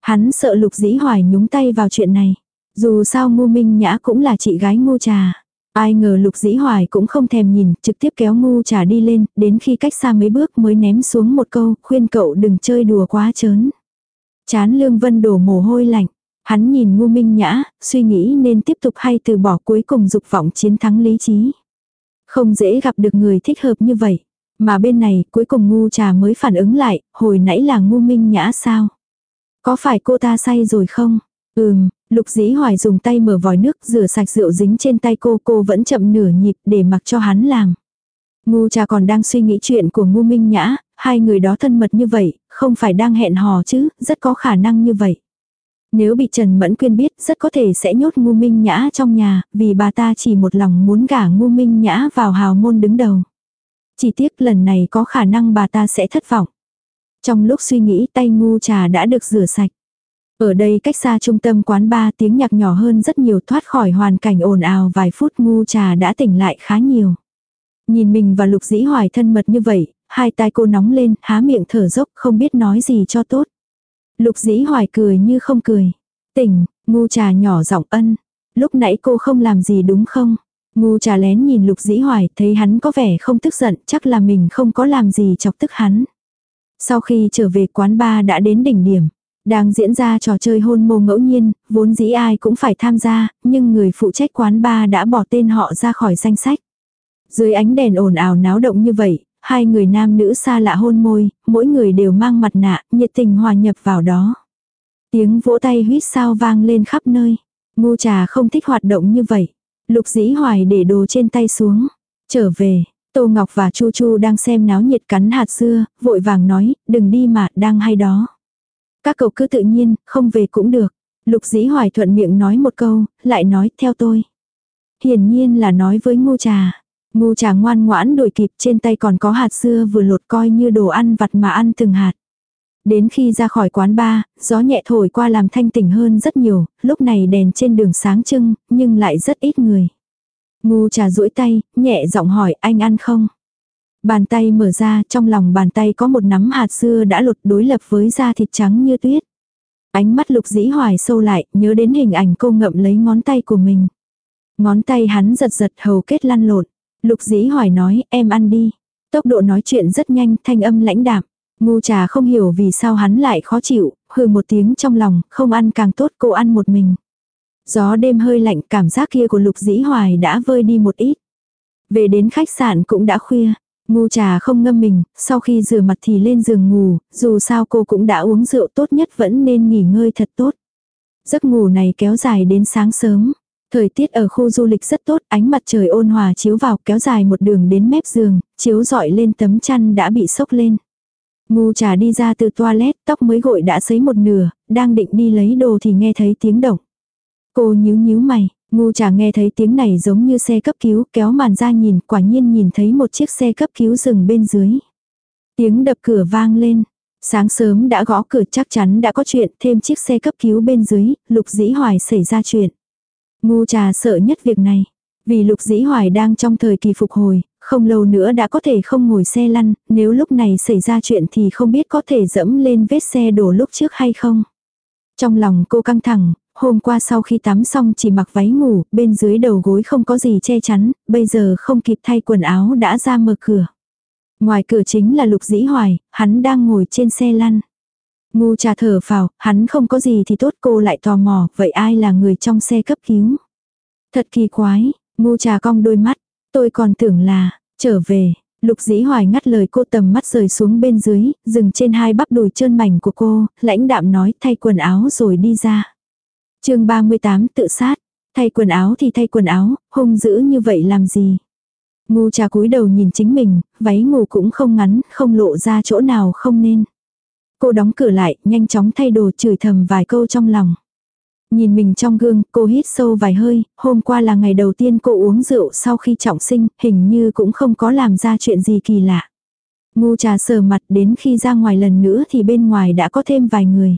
Hắn sợ lục dĩ hoài nhúng tay vào chuyện này. Dù sao ngu minh nhã cũng là chị gái ngu trà. Ai ngờ lục dĩ hoài cũng không thèm nhìn, trực tiếp kéo ngu trà đi lên, đến khi cách xa mấy bước mới ném xuống một câu, khuyên cậu đừng chơi đùa quá chớn. Chán lương vân đổ mồ hôi lạnh. Hắn nhìn ngu minh nhã, suy nghĩ nên tiếp tục hay từ bỏ cuối cùng dục vọng chiến thắng lý trí. Không dễ gặp được người thích hợp như vậy. Mà bên này cuối cùng ngu trà mới phản ứng lại, hồi nãy là ngu minh nhã sao? Có phải cô ta say rồi không? Ừm, Lục dĩ hoài dùng tay mở vòi nước rửa sạch rượu dính trên tay cô cô vẫn chậm nửa nhịp để mặc cho hắn làm. Ngu cha còn đang suy nghĩ chuyện của ngu minh nhã, hai người đó thân mật như vậy, không phải đang hẹn hò chứ, rất có khả năng như vậy. Nếu bị Trần Mẫn Quyên biết rất có thể sẽ nhốt ngu minh nhã trong nhà, vì bà ta chỉ một lòng muốn gả ngu minh nhã vào hào môn đứng đầu. Chỉ tiếc lần này có khả năng bà ta sẽ thất vọng. Trong lúc suy nghĩ tay ngu trà đã được rửa sạch. Ở đây cách xa trung tâm quán ba tiếng nhạc nhỏ hơn rất nhiều thoát khỏi hoàn cảnh ồn ào vài phút ngu trà đã tỉnh lại khá nhiều. Nhìn mình và lục dĩ hoài thân mật như vậy, hai tai cô nóng lên, há miệng thở dốc không biết nói gì cho tốt. Lục dĩ hoài cười như không cười. Tỉnh, ngu trà nhỏ giọng ân. Lúc nãy cô không làm gì đúng không? Ngu trà lén nhìn lục dĩ hoài thấy hắn có vẻ không tức giận chắc là mình không có làm gì chọc tức hắn. Sau khi trở về quán ba đã đến đỉnh điểm. Đang diễn ra trò chơi hôn mô ngẫu nhiên, vốn dĩ ai cũng phải tham gia, nhưng người phụ trách quán ba đã bỏ tên họ ra khỏi danh sách. Dưới ánh đèn ồn ào náo động như vậy, hai người nam nữ xa lạ hôn môi, mỗi người đều mang mặt nạ, nhiệt tình hòa nhập vào đó. Tiếng vỗ tay huýt sao vang lên khắp nơi. Ngu trà không thích hoạt động như vậy. Lục dĩ hoài để đồ trên tay xuống. Trở về, Tô Ngọc và Chu Chu đang xem náo nhiệt cắn hạt dưa, vội vàng nói, đừng đi mà, đang hay đó. Các cậu cứ tự nhiên, không về cũng được. Lục dĩ hoài thuận miệng nói một câu, lại nói, theo tôi. Hiển nhiên là nói với ngu trà. Ngu trà ngoan ngoãn đổi kịp trên tay còn có hạt dưa vừa lột coi như đồ ăn vặt mà ăn từng hạt. Đến khi ra khỏi quán bar, gió nhẹ thổi qua làm thanh tỉnh hơn rất nhiều, lúc này đèn trên đường sáng trưng, nhưng lại rất ít người. Ngu trà duỗi tay, nhẹ giọng hỏi anh ăn không? Bàn tay mở ra, trong lòng bàn tay có một nắm hạt dưa đã lột đối lập với da thịt trắng như tuyết. Ánh mắt lục dĩ hoài sâu lại, nhớ đến hình ảnh cô ngậm lấy ngón tay của mình. Ngón tay hắn giật giật hầu kết lăn lột Lục dĩ hoài nói, em ăn đi. Tốc độ nói chuyện rất nhanh, thanh âm lãnh đạm. Ngu trà không hiểu vì sao hắn lại khó chịu, hừ một tiếng trong lòng, không ăn càng tốt cô ăn một mình. Gió đêm hơi lạnh cảm giác kia của lục dĩ hoài đã vơi đi một ít. Về đến khách sạn cũng đã khuya. Ngu trà không ngâm mình, sau khi rửa mặt thì lên giường ngủ, dù sao cô cũng đã uống rượu tốt nhất vẫn nên nghỉ ngơi thật tốt. Giấc ngủ này kéo dài đến sáng sớm. Thời tiết ở khu du lịch rất tốt, ánh mặt trời ôn hòa chiếu vào kéo dài một đường đến mép giường, chiếu dọi lên tấm chăn đã bị sốc lên. Ngu trà đi ra từ toilet, tóc mới gội đã sấy một nửa, đang định đi lấy đồ thì nghe thấy tiếng động. Cô nhíu nhíu mày, ngu trà nghe thấy tiếng này giống như xe cấp cứu, kéo màn ra nhìn, quả nhiên nhìn thấy một chiếc xe cấp cứu dừng bên dưới. Tiếng đập cửa vang lên. Sáng sớm đã gõ cửa chắc chắn đã có chuyện, thêm chiếc xe cấp cứu bên dưới, lục dĩ hoài xảy ra chuyện. Ngu trà sợ nhất việc này. Vì lục dĩ hoài đang trong thời kỳ phục hồi, không lâu nữa đã có thể không ngồi xe lăn, nếu lúc này xảy ra chuyện thì không biết có thể dẫm lên vết xe đổ lúc trước hay không. Trong lòng cô căng thẳng, hôm qua sau khi tắm xong chỉ mặc váy ngủ, bên dưới đầu gối không có gì che chắn, bây giờ không kịp thay quần áo đã ra mở cửa. Ngoài cửa chính là lục dĩ hoài, hắn đang ngồi trên xe lăn. Ngu trà thở phào, hắn không có gì thì tốt cô lại tò mò, vậy ai là người trong xe cấp cứu? Thật kỳ quái, ngu trà cong đôi mắt, tôi còn tưởng là, trở về, lục dĩ hoài ngắt lời cô tầm mắt rời xuống bên dưới, dừng trên hai bắp đùi trơn mảnh của cô, lãnh đạm nói thay quần áo rồi đi ra chương 38 tự sát, thay quần áo thì thay quần áo, hung dữ như vậy làm gì? Ngu trà cúi đầu nhìn chính mình, váy ngủ cũng không ngắn, không lộ ra chỗ nào không nên. Cô đóng cửa lại, nhanh chóng thay đồ chửi thầm vài câu trong lòng. Nhìn mình trong gương, cô hít sâu vài hơi, hôm qua là ngày đầu tiên cô uống rượu sau khi trọng sinh, hình như cũng không có làm ra chuyện gì kỳ lạ. Ngu trà sờ mặt đến khi ra ngoài lần nữa thì bên ngoài đã có thêm vài người.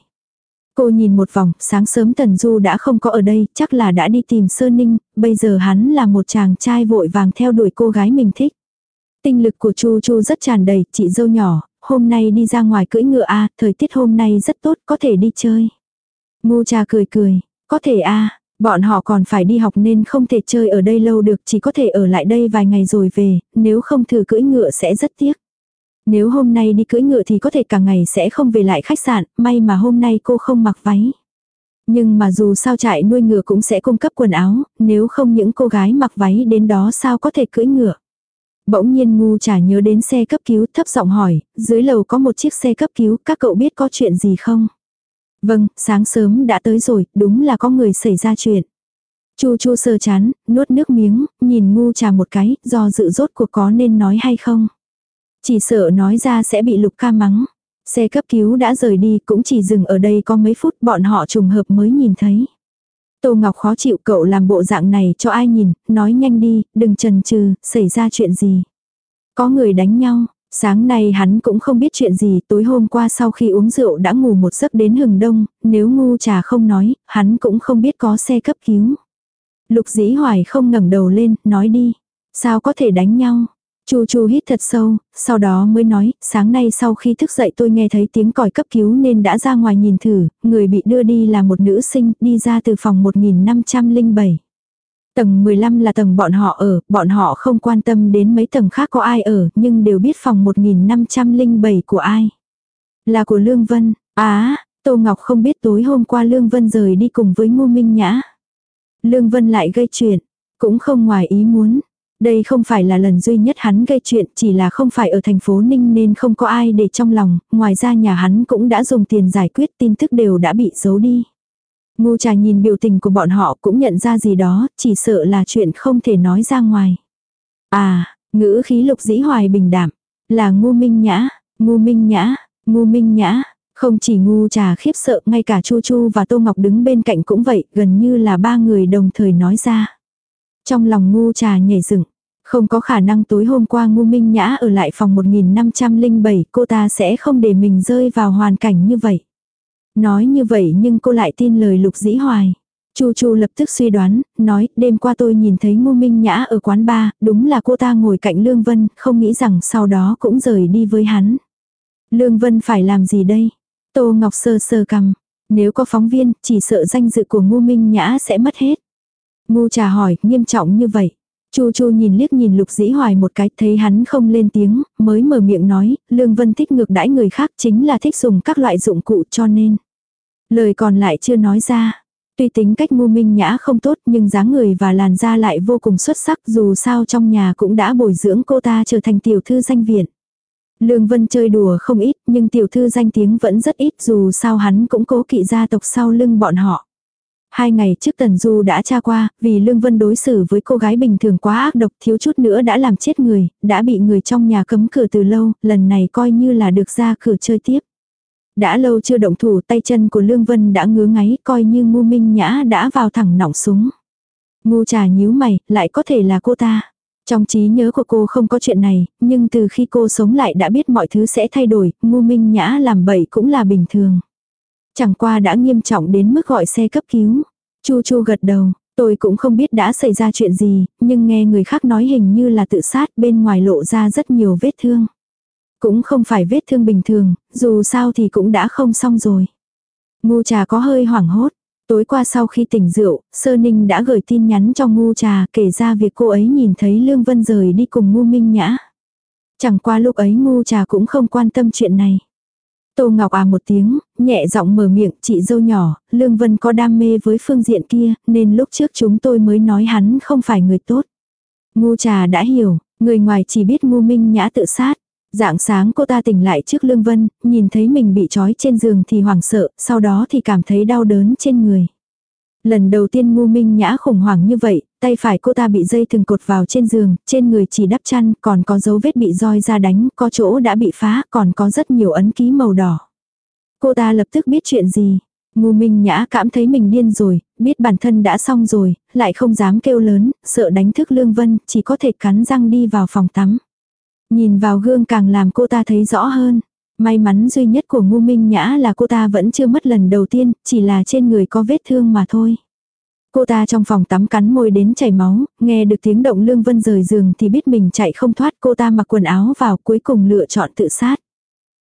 Cô nhìn một vòng, sáng sớm Tần Du đã không có ở đây, chắc là đã đi tìm Sơ Ninh, bây giờ hắn là một chàng trai vội vàng theo đuổi cô gái mình thích. Tinh lực của Chu Chu rất tràn đầy, chị dâu nhỏ, hôm nay đi ra ngoài cưỡi ngựa a thời tiết hôm nay rất tốt, có thể đi chơi. Ngu cha cười cười, có thể a bọn họ còn phải đi học nên không thể chơi ở đây lâu được, chỉ có thể ở lại đây vài ngày rồi về, nếu không thử cưỡi ngựa sẽ rất tiếc. Nếu hôm nay đi cưỡi ngựa thì có thể cả ngày sẽ không về lại khách sạn, may mà hôm nay cô không mặc váy. Nhưng mà dù sao trại nuôi ngựa cũng sẽ cung cấp quần áo, nếu không những cô gái mặc váy đến đó sao có thể cưỡi ngựa. Bỗng nhiên ngu chả nhớ đến xe cấp cứu thấp giọng hỏi, dưới lầu có một chiếc xe cấp cứu, các cậu biết có chuyện gì không? Vâng, sáng sớm đã tới rồi, đúng là có người xảy ra chuyện. Chu chu sơ chán, nuốt nước miếng, nhìn ngu trà một cái, do dự rốt cuộc có nên nói hay không. Chỉ sợ nói ra sẽ bị lục ca mắng. Xe cấp cứu đã rời đi cũng chỉ dừng ở đây có mấy phút bọn họ trùng hợp mới nhìn thấy. Tô Ngọc khó chịu cậu làm bộ dạng này cho ai nhìn, nói nhanh đi, đừng chần chừ, xảy ra chuyện gì. Có người đánh nhau, sáng nay hắn cũng không biết chuyện gì, tối hôm qua sau khi uống rượu đã ngủ một giấc đến hừng đông, nếu ngu trà không nói, hắn cũng không biết có xe cấp cứu. Lục dĩ hoài không ngẩng đầu lên, nói đi. Sao có thể đánh nhau? Chu Chu hít thật sâu, sau đó mới nói, sáng nay sau khi thức dậy tôi nghe thấy tiếng còi cấp cứu nên đã ra ngoài nhìn thử, người bị đưa đi là một nữ sinh, đi ra từ phòng 1507. Tầng 15 là tầng bọn họ ở, bọn họ không quan tâm đến mấy tầng khác có ai ở, nhưng đều biết phòng 1507 của ai. Là của Lương Vân. Á, Tô Ngọc không biết tối hôm qua Lương Vân rời đi cùng với Ngô Minh Nhã. Lương Vân lại gây chuyện, cũng không ngoài ý muốn. Đây không phải là lần duy nhất hắn gây chuyện, chỉ là không phải ở thành phố Ninh nên không có ai để trong lòng, ngoài ra nhà hắn cũng đã dùng tiền giải quyết tin tức đều đã bị giấu đi. Ngu trà nhìn biểu tình của bọn họ cũng nhận ra gì đó, chỉ sợ là chuyện không thể nói ra ngoài. À, ngữ khí lục dĩ hoài bình đảm là ngu minh nhã, ngu minh nhã, ngu minh nhã, không chỉ ngu trà khiếp sợ, ngay cả Chu Chu và Tô Ngọc đứng bên cạnh cũng vậy, gần như là ba người đồng thời nói ra. Trong lòng ngu trà nhảy dựng, không có khả năng tối hôm qua ngu minh nhã ở lại phòng 1507 cô ta sẽ không để mình rơi vào hoàn cảnh như vậy. Nói như vậy nhưng cô lại tin lời lục dĩ hoài. Chu Chu lập tức suy đoán, nói, đêm qua tôi nhìn thấy Ngô Minh Nhã ở quán bar, đúng là cô ta ngồi cạnh Lương Vân, không nghĩ rằng sau đó cũng rời đi với hắn. Lương Vân phải làm gì đây? Tô Ngọc sơ sơ cầm. Nếu có phóng viên, chỉ sợ danh dự của Ngô Minh Nhã sẽ mất hết. Ngu trà hỏi, nghiêm trọng như vậy. Chu Chu nhìn liếc nhìn Lục Dĩ Hoài một cái, thấy hắn không lên tiếng, mới mở miệng nói, Lương Vân thích ngược đãi người khác chính là thích dùng các loại dụng cụ cho nên. Lời còn lại chưa nói ra. Tuy tính cách ngu minh nhã không tốt nhưng dáng người và làn da lại vô cùng xuất sắc dù sao trong nhà cũng đã bồi dưỡng cô ta trở thành tiểu thư danh viện. Lương Vân chơi đùa không ít nhưng tiểu thư danh tiếng vẫn rất ít dù sao hắn cũng cố kỵ gia tộc sau lưng bọn họ. Hai ngày trước Tần Du đã tra qua, vì Lương Vân đối xử với cô gái bình thường quá ác độc thiếu chút nữa đã làm chết người, đã bị người trong nhà cấm cửa từ lâu, lần này coi như là được ra cửa chơi tiếp. Đã lâu chưa động thủ tay chân của Lương Vân đã ngứa ngáy coi như ngu minh nhã đã vào thẳng nỏng súng. Ngu trà nhíu mày, lại có thể là cô ta. Trong trí nhớ của cô không có chuyện này, nhưng từ khi cô sống lại đã biết mọi thứ sẽ thay đổi, ngu minh nhã làm bậy cũng là bình thường. Chẳng qua đã nghiêm trọng đến mức gọi xe cấp cứu. Chu Chu gật đầu, tôi cũng không biết đã xảy ra chuyện gì, nhưng nghe người khác nói hình như là tự sát bên ngoài lộ ra rất nhiều vết thương. Cũng không phải vết thương bình thường, dù sao thì cũng đã không xong rồi. Ngu trà có hơi hoảng hốt. Tối qua sau khi tỉnh rượu, Sơ Ninh đã gửi tin nhắn cho ngu trà kể ra việc cô ấy nhìn thấy Lương Vân rời đi cùng ngu minh nhã. Chẳng qua lúc ấy ngu trà cũng không quan tâm chuyện này. Tô Ngọc à một tiếng, nhẹ giọng mở miệng, chị dâu nhỏ, Lương Vân có đam mê với phương diện kia, nên lúc trước chúng tôi mới nói hắn không phải người tốt. Ngu trà đã hiểu, người ngoài chỉ biết ngu minh nhã tự sát. Dạng sáng cô ta tỉnh lại trước Lương Vân, nhìn thấy mình bị trói trên giường thì hoảng sợ, sau đó thì cảm thấy đau đớn trên người. Lần đầu tiên ngu minh nhã khủng hoảng như vậy, tay phải cô ta bị dây thừng cột vào trên giường, trên người chỉ đắp chăn, còn có dấu vết bị roi ra đánh, có chỗ đã bị phá, còn có rất nhiều ấn ký màu đỏ. Cô ta lập tức biết chuyện gì. Ngu minh nhã cảm thấy mình điên rồi, biết bản thân đã xong rồi, lại không dám kêu lớn, sợ đánh thức Lương Vân, chỉ có thể cắn răng đi vào phòng tắm. Nhìn vào gương càng làm cô ta thấy rõ hơn. May mắn duy nhất của ngu minh nhã là cô ta vẫn chưa mất lần đầu tiên, chỉ là trên người có vết thương mà thôi. Cô ta trong phòng tắm cắn môi đến chảy máu, nghe được tiếng động Lương Vân rời giường thì biết mình chạy không thoát cô ta mặc quần áo vào cuối cùng lựa chọn tự sát.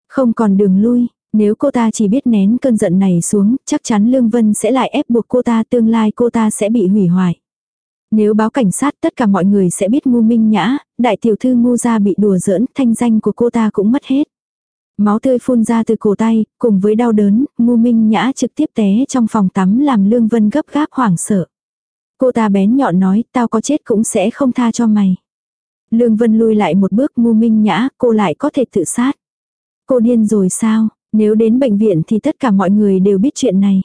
Không còn đường lui, nếu cô ta chỉ biết nén cơn giận này xuống, chắc chắn Lương Vân sẽ lại ép buộc cô ta tương lai cô ta sẽ bị hủy hoại. Nếu báo cảnh sát tất cả mọi người sẽ biết ngu minh nhã, đại tiểu thư ngu gia bị đùa giỡn, thanh danh của cô ta cũng mất hết. Máu tươi phun ra từ cổ tay, cùng với đau đớn, ngu minh nhã trực tiếp té trong phòng tắm làm Lương Vân gấp gáp hoảng sợ. Cô ta bén nhọn nói, tao có chết cũng sẽ không tha cho mày. Lương Vân lui lại một bước ngu minh nhã, cô lại có thể tự sát. Cô điên rồi sao? Nếu đến bệnh viện thì tất cả mọi người đều biết chuyện này.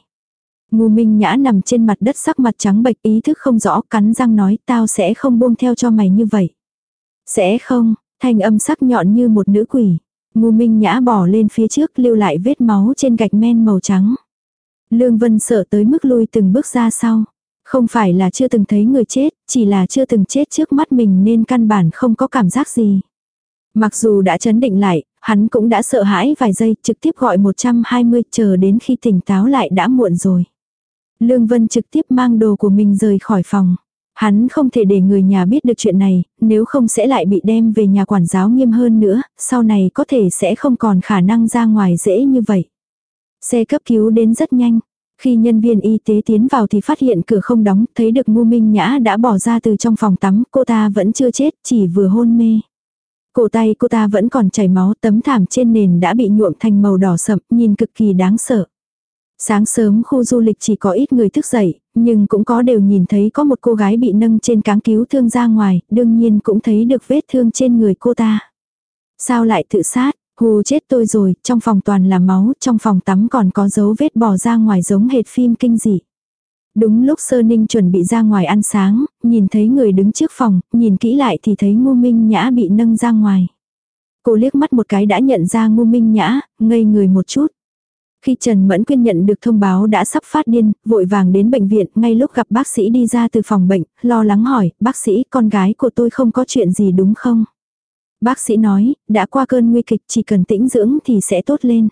Ngu Minh Nhã nằm trên mặt đất sắc mặt trắng bệch ý thức không rõ cắn răng nói tao sẽ không buông theo cho mày như vậy. Sẽ không, thanh âm sắc nhọn như một nữ quỷ. Ngu Minh Nhã bỏ lên phía trước lưu lại vết máu trên gạch men màu trắng. Lương Vân sợ tới mức lui từng bước ra sau. Không phải là chưa từng thấy người chết, chỉ là chưa từng chết trước mắt mình nên căn bản không có cảm giác gì. Mặc dù đã chấn định lại, hắn cũng đã sợ hãi vài giây, trực tiếp gọi 120 chờ đến khi tỉnh táo lại đã muộn rồi. Lương Vân trực tiếp mang đồ của mình rời khỏi phòng. Hắn không thể để người nhà biết được chuyện này, nếu không sẽ lại bị đem về nhà quản giáo nghiêm hơn nữa, sau này có thể sẽ không còn khả năng ra ngoài dễ như vậy. Xe cấp cứu đến rất nhanh. Khi nhân viên y tế tiến vào thì phát hiện cửa không đóng, thấy được Ngô Minh Nhã đã bỏ ra từ trong phòng tắm, cô ta vẫn chưa chết, chỉ vừa hôn mê. Cổ tay cô ta vẫn còn chảy máu, tấm thảm trên nền đã bị nhuộm thành màu đỏ sậm, nhìn cực kỳ đáng sợ. Sáng sớm khu du lịch chỉ có ít người thức dậy, nhưng cũng có đều nhìn thấy có một cô gái bị nâng trên cáng cứu thương ra ngoài, đương nhiên cũng thấy được vết thương trên người cô ta. Sao lại tự sát? Hù chết tôi rồi, trong phòng toàn là máu, trong phòng tắm còn có dấu vết bò ra ngoài giống hệt phim kinh dị. Đúng lúc sơ ninh chuẩn bị ra ngoài ăn sáng, nhìn thấy người đứng trước phòng, nhìn kỹ lại thì thấy ngu minh nhã bị nâng ra ngoài. Cô liếc mắt một cái đã nhận ra ngu minh nhã, ngây người một chút. Khi Trần Mẫn Quyên nhận được thông báo đã sắp phát điên, vội vàng đến bệnh viện, ngay lúc gặp bác sĩ đi ra từ phòng bệnh, lo lắng hỏi, bác sĩ, con gái của tôi không có chuyện gì đúng không? Bác sĩ nói, đã qua cơn nguy kịch chỉ cần tĩnh dưỡng thì sẽ tốt lên.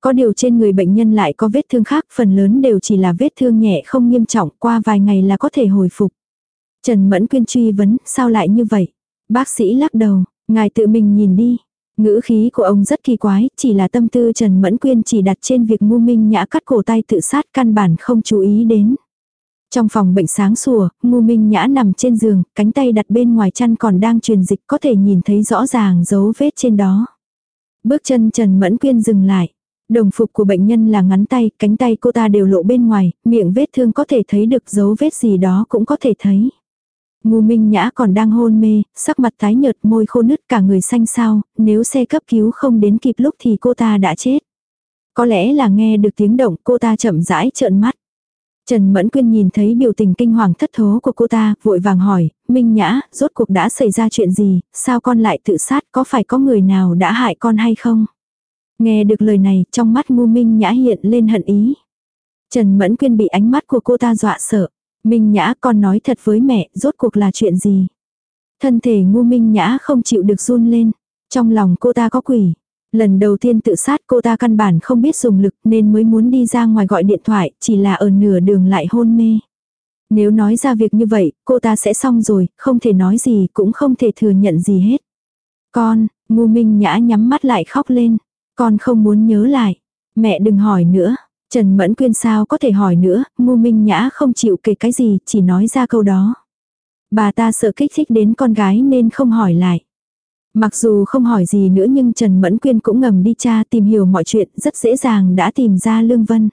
Có điều trên người bệnh nhân lại có vết thương khác, phần lớn đều chỉ là vết thương nhẹ không nghiêm trọng, qua vài ngày là có thể hồi phục. Trần Mẫn Quyên truy vấn, sao lại như vậy? Bác sĩ lắc đầu, ngài tự mình nhìn đi. Ngữ khí của ông rất kỳ quái, chỉ là tâm tư Trần Mẫn Quyên chỉ đặt trên việc ngu minh nhã cắt cổ tay tự sát căn bản không chú ý đến. Trong phòng bệnh sáng sủa, ngu minh nhã nằm trên giường, cánh tay đặt bên ngoài chăn còn đang truyền dịch có thể nhìn thấy rõ ràng dấu vết trên đó. Bước chân Trần Mẫn Quyên dừng lại. Đồng phục của bệnh nhân là ngắn tay, cánh tay cô ta đều lộ bên ngoài, miệng vết thương có thể thấy được dấu vết gì đó cũng có thể thấy. Ngu Minh Nhã còn đang hôn mê, sắc mặt tái nhợt môi khô nứt cả người xanh xao, nếu xe cấp cứu không đến kịp lúc thì cô ta đã chết. Có lẽ là nghe được tiếng động cô ta chậm rãi trợn mắt. Trần Mẫn Quyên nhìn thấy biểu tình kinh hoàng thất thố của cô ta, vội vàng hỏi, Minh Nhã, rốt cuộc đã xảy ra chuyện gì, sao con lại tự sát, có phải có người nào đã hại con hay không? Nghe được lời này, trong mắt ngu Minh Nhã hiện lên hận ý. Trần Mẫn Quyên bị ánh mắt của cô ta dọa sợ. Minh Nhã con nói thật với mẹ, rốt cuộc là chuyện gì? Thân thể ngu Minh Nhã không chịu được run lên. Trong lòng cô ta có quỷ. Lần đầu tiên tự sát cô ta căn bản không biết dùng lực nên mới muốn đi ra ngoài gọi điện thoại, chỉ là ở nửa đường lại hôn mê. Nếu nói ra việc như vậy, cô ta sẽ xong rồi, không thể nói gì cũng không thể thừa nhận gì hết. Con, ngu minh nhã nhắm mắt lại khóc lên. Con không muốn nhớ lại. Mẹ đừng hỏi nữa. Trần Mẫn Quyên sao có thể hỏi nữa, ngu minh nhã không chịu kể cái gì, chỉ nói ra câu đó. Bà ta sợ kích thích đến con gái nên không hỏi lại. Mặc dù không hỏi gì nữa nhưng Trần Mẫn Quyên cũng ngầm đi tra tìm hiểu mọi chuyện rất dễ dàng đã tìm ra Lương Vân.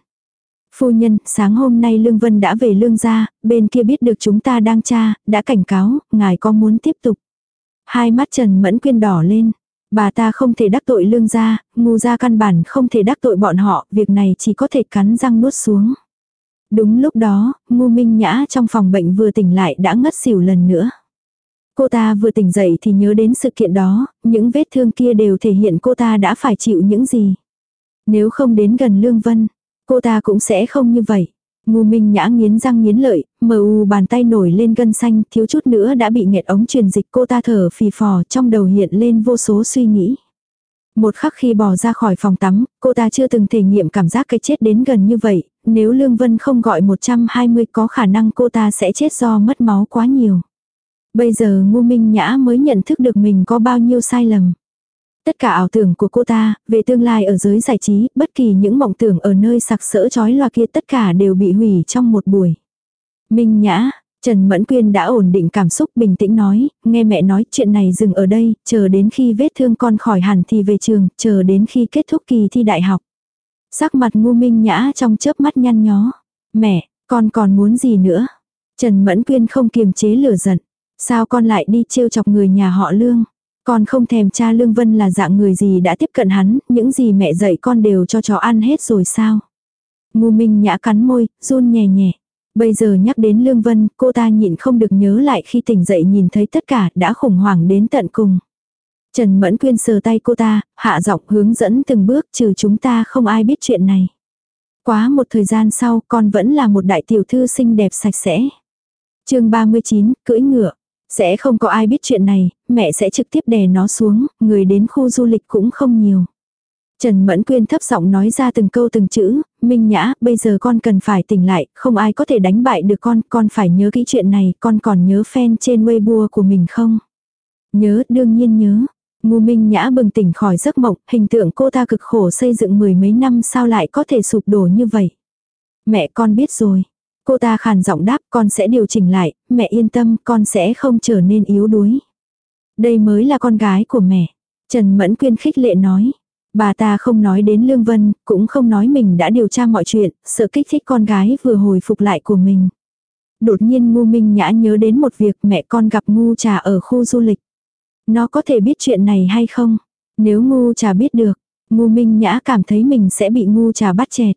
Phu nhân, sáng hôm nay Lương Vân đã về Lương gia, bên kia biết được chúng ta đang tra, đã cảnh cáo, ngài có muốn tiếp tục. Hai mắt Trần Mẫn Quyên đỏ lên. Bà ta không thể đắc tội Lương gia, ngu gia căn bản không thể đắc tội bọn họ, việc này chỉ có thể cắn răng nuốt xuống. Đúng lúc đó, ngu minh nhã trong phòng bệnh vừa tỉnh lại đã ngất xỉu lần nữa. Cô ta vừa tỉnh dậy thì nhớ đến sự kiện đó, những vết thương kia đều thể hiện cô ta đã phải chịu những gì. Nếu không đến gần Lương Vân, cô ta cũng sẽ không như vậy. Ngu Minh Nhã nghiến răng nghiến lợi, mờ u bàn tay nổi lên gân xanh, thiếu chút nữa đã bị nghẹt ống truyền dịch cô ta thở phì phò trong đầu hiện lên vô số suy nghĩ. Một khắc khi bỏ ra khỏi phòng tắm, cô ta chưa từng thể nghiệm cảm giác cái chết đến gần như vậy, nếu Lương Vân không gọi 120 có khả năng cô ta sẽ chết do mất máu quá nhiều. Bây giờ ngu minh nhã mới nhận thức được mình có bao nhiêu sai lầm. Tất cả ảo tưởng của cô ta, về tương lai ở giới giải trí, bất kỳ những mộng tưởng ở nơi sặc sỡ chói loa kia tất cả đều bị hủy trong một buổi. Minh nhã, Trần Mẫn Quyên đã ổn định cảm xúc bình tĩnh nói, nghe mẹ nói chuyện này dừng ở đây, chờ đến khi vết thương con khỏi hẳn thì về trường, chờ đến khi kết thúc kỳ thi đại học. Sắc mặt ngu minh nhã trong chớp mắt nhăn nhó. Mẹ, con còn muốn gì nữa? Trần Mẫn Quyên không kiềm chế lửa giận. Sao con lại đi trêu chọc người nhà họ lương? Con không thèm cha Lương Vân là dạng người gì đã tiếp cận hắn, những gì mẹ dạy con đều cho chó ăn hết rồi sao. Ngu Minh Nhã cắn môi, run nhẹ nhẹ. Bây giờ nhắc đến Lương Vân, cô ta nhịn không được nhớ lại khi tỉnh dậy nhìn thấy tất cả đã khủng hoảng đến tận cùng. Trần Mẫn Quyên sờ tay cô ta, hạ giọng hướng dẫn từng bước trừ chúng ta không ai biết chuyện này. Quá một thời gian sau con vẫn là một đại tiểu thư xinh đẹp sạch sẽ. chương 39, cưỡi ngựa. Sẽ không có ai biết chuyện này, mẹ sẽ trực tiếp đè nó xuống, người đến khu du lịch cũng không nhiều. Trần Mẫn Quyên thấp giọng nói ra từng câu từng chữ, Minh Nhã, bây giờ con cần phải tỉnh lại, không ai có thể đánh bại được con, con phải nhớ kỹ chuyện này, con còn nhớ fan trên Weibo của mình không? Nhớ, đương nhiên nhớ. Ngu Minh Nhã bừng tỉnh khỏi giấc mộng, hình tượng cô ta cực khổ xây dựng mười mấy năm sao lại có thể sụp đổ như vậy. Mẹ con biết rồi. Cô ta khàn giọng đáp con sẽ điều chỉnh lại, mẹ yên tâm con sẽ không trở nên yếu đuối. Đây mới là con gái của mẹ. Trần Mẫn Quyên khích lệ nói. Bà ta không nói đến Lương Vân, cũng không nói mình đã điều tra mọi chuyện, sợ kích thích con gái vừa hồi phục lại của mình. Đột nhiên Ngu Minh Nhã nhớ đến một việc mẹ con gặp Ngu Trà ở khu du lịch. Nó có thể biết chuyện này hay không? Nếu Ngu Trà biết được, Ngu Minh Nhã cảm thấy mình sẽ bị Ngu Trà bắt chẹt.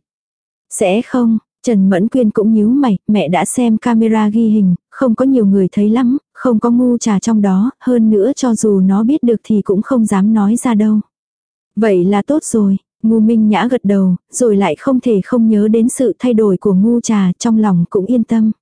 Sẽ không, Trần Mẫn Quyên cũng nhíu mày, mẹ đã xem camera ghi hình, không có nhiều người thấy lắm, không có ngu trà trong đó, hơn nữa cho dù nó biết được thì cũng không dám nói ra đâu. Vậy là tốt rồi, ngu minh nhã gật đầu, rồi lại không thể không nhớ đến sự thay đổi của ngu trà, trong lòng cũng yên tâm.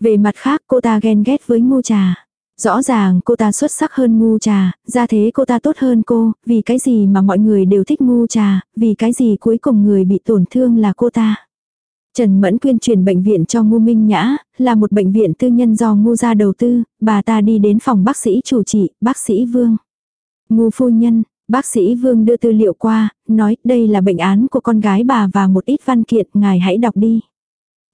Về mặt khác cô ta ghen ghét với ngu trà. Rõ ràng cô ta xuất sắc hơn ngu trà, ra thế cô ta tốt hơn cô, vì cái gì mà mọi người đều thích ngu trà, vì cái gì cuối cùng người bị tổn thương là cô ta. Trần Mẫn Quyên truyền bệnh viện cho Ngô Minh Nhã, là một bệnh viện tư nhân do Ngô gia đầu tư, bà ta đi đến phòng bác sĩ chủ trị, bác sĩ Vương. Ngô phu nhân, bác sĩ Vương đưa tư liệu qua, nói đây là bệnh án của con gái bà và một ít văn kiện, ngài hãy đọc đi.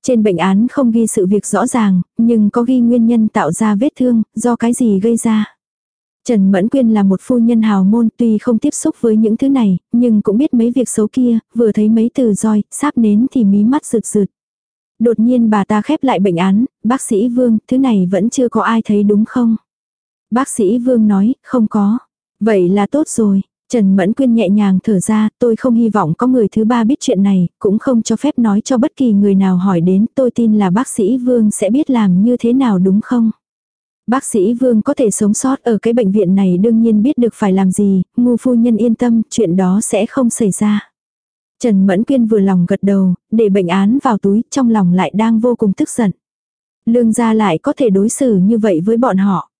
Trên bệnh án không ghi sự việc rõ ràng, nhưng có ghi nguyên nhân tạo ra vết thương, do cái gì gây ra. Trần Mẫn Quyên là một phu nhân hào môn tuy không tiếp xúc với những thứ này, nhưng cũng biết mấy việc xấu kia, vừa thấy mấy từ roi, sáp nến thì mí mắt rực rực. Đột nhiên bà ta khép lại bệnh án, bác sĩ Vương, thứ này vẫn chưa có ai thấy đúng không? Bác sĩ Vương nói, không có. Vậy là tốt rồi. Trần Mẫn Quyên nhẹ nhàng thở ra, tôi không hy vọng có người thứ ba biết chuyện này, cũng không cho phép nói cho bất kỳ người nào hỏi đến, tôi tin là bác sĩ Vương sẽ biết làm như thế nào đúng không? Bác sĩ Vương có thể sống sót ở cái bệnh viện này đương nhiên biết được phải làm gì, ngu phu nhân yên tâm, chuyện đó sẽ không xảy ra. Trần Mẫn Quyên vừa lòng gật đầu, để bệnh án vào túi, trong lòng lại đang vô cùng tức giận. Lương gia lại có thể đối xử như vậy với bọn họ.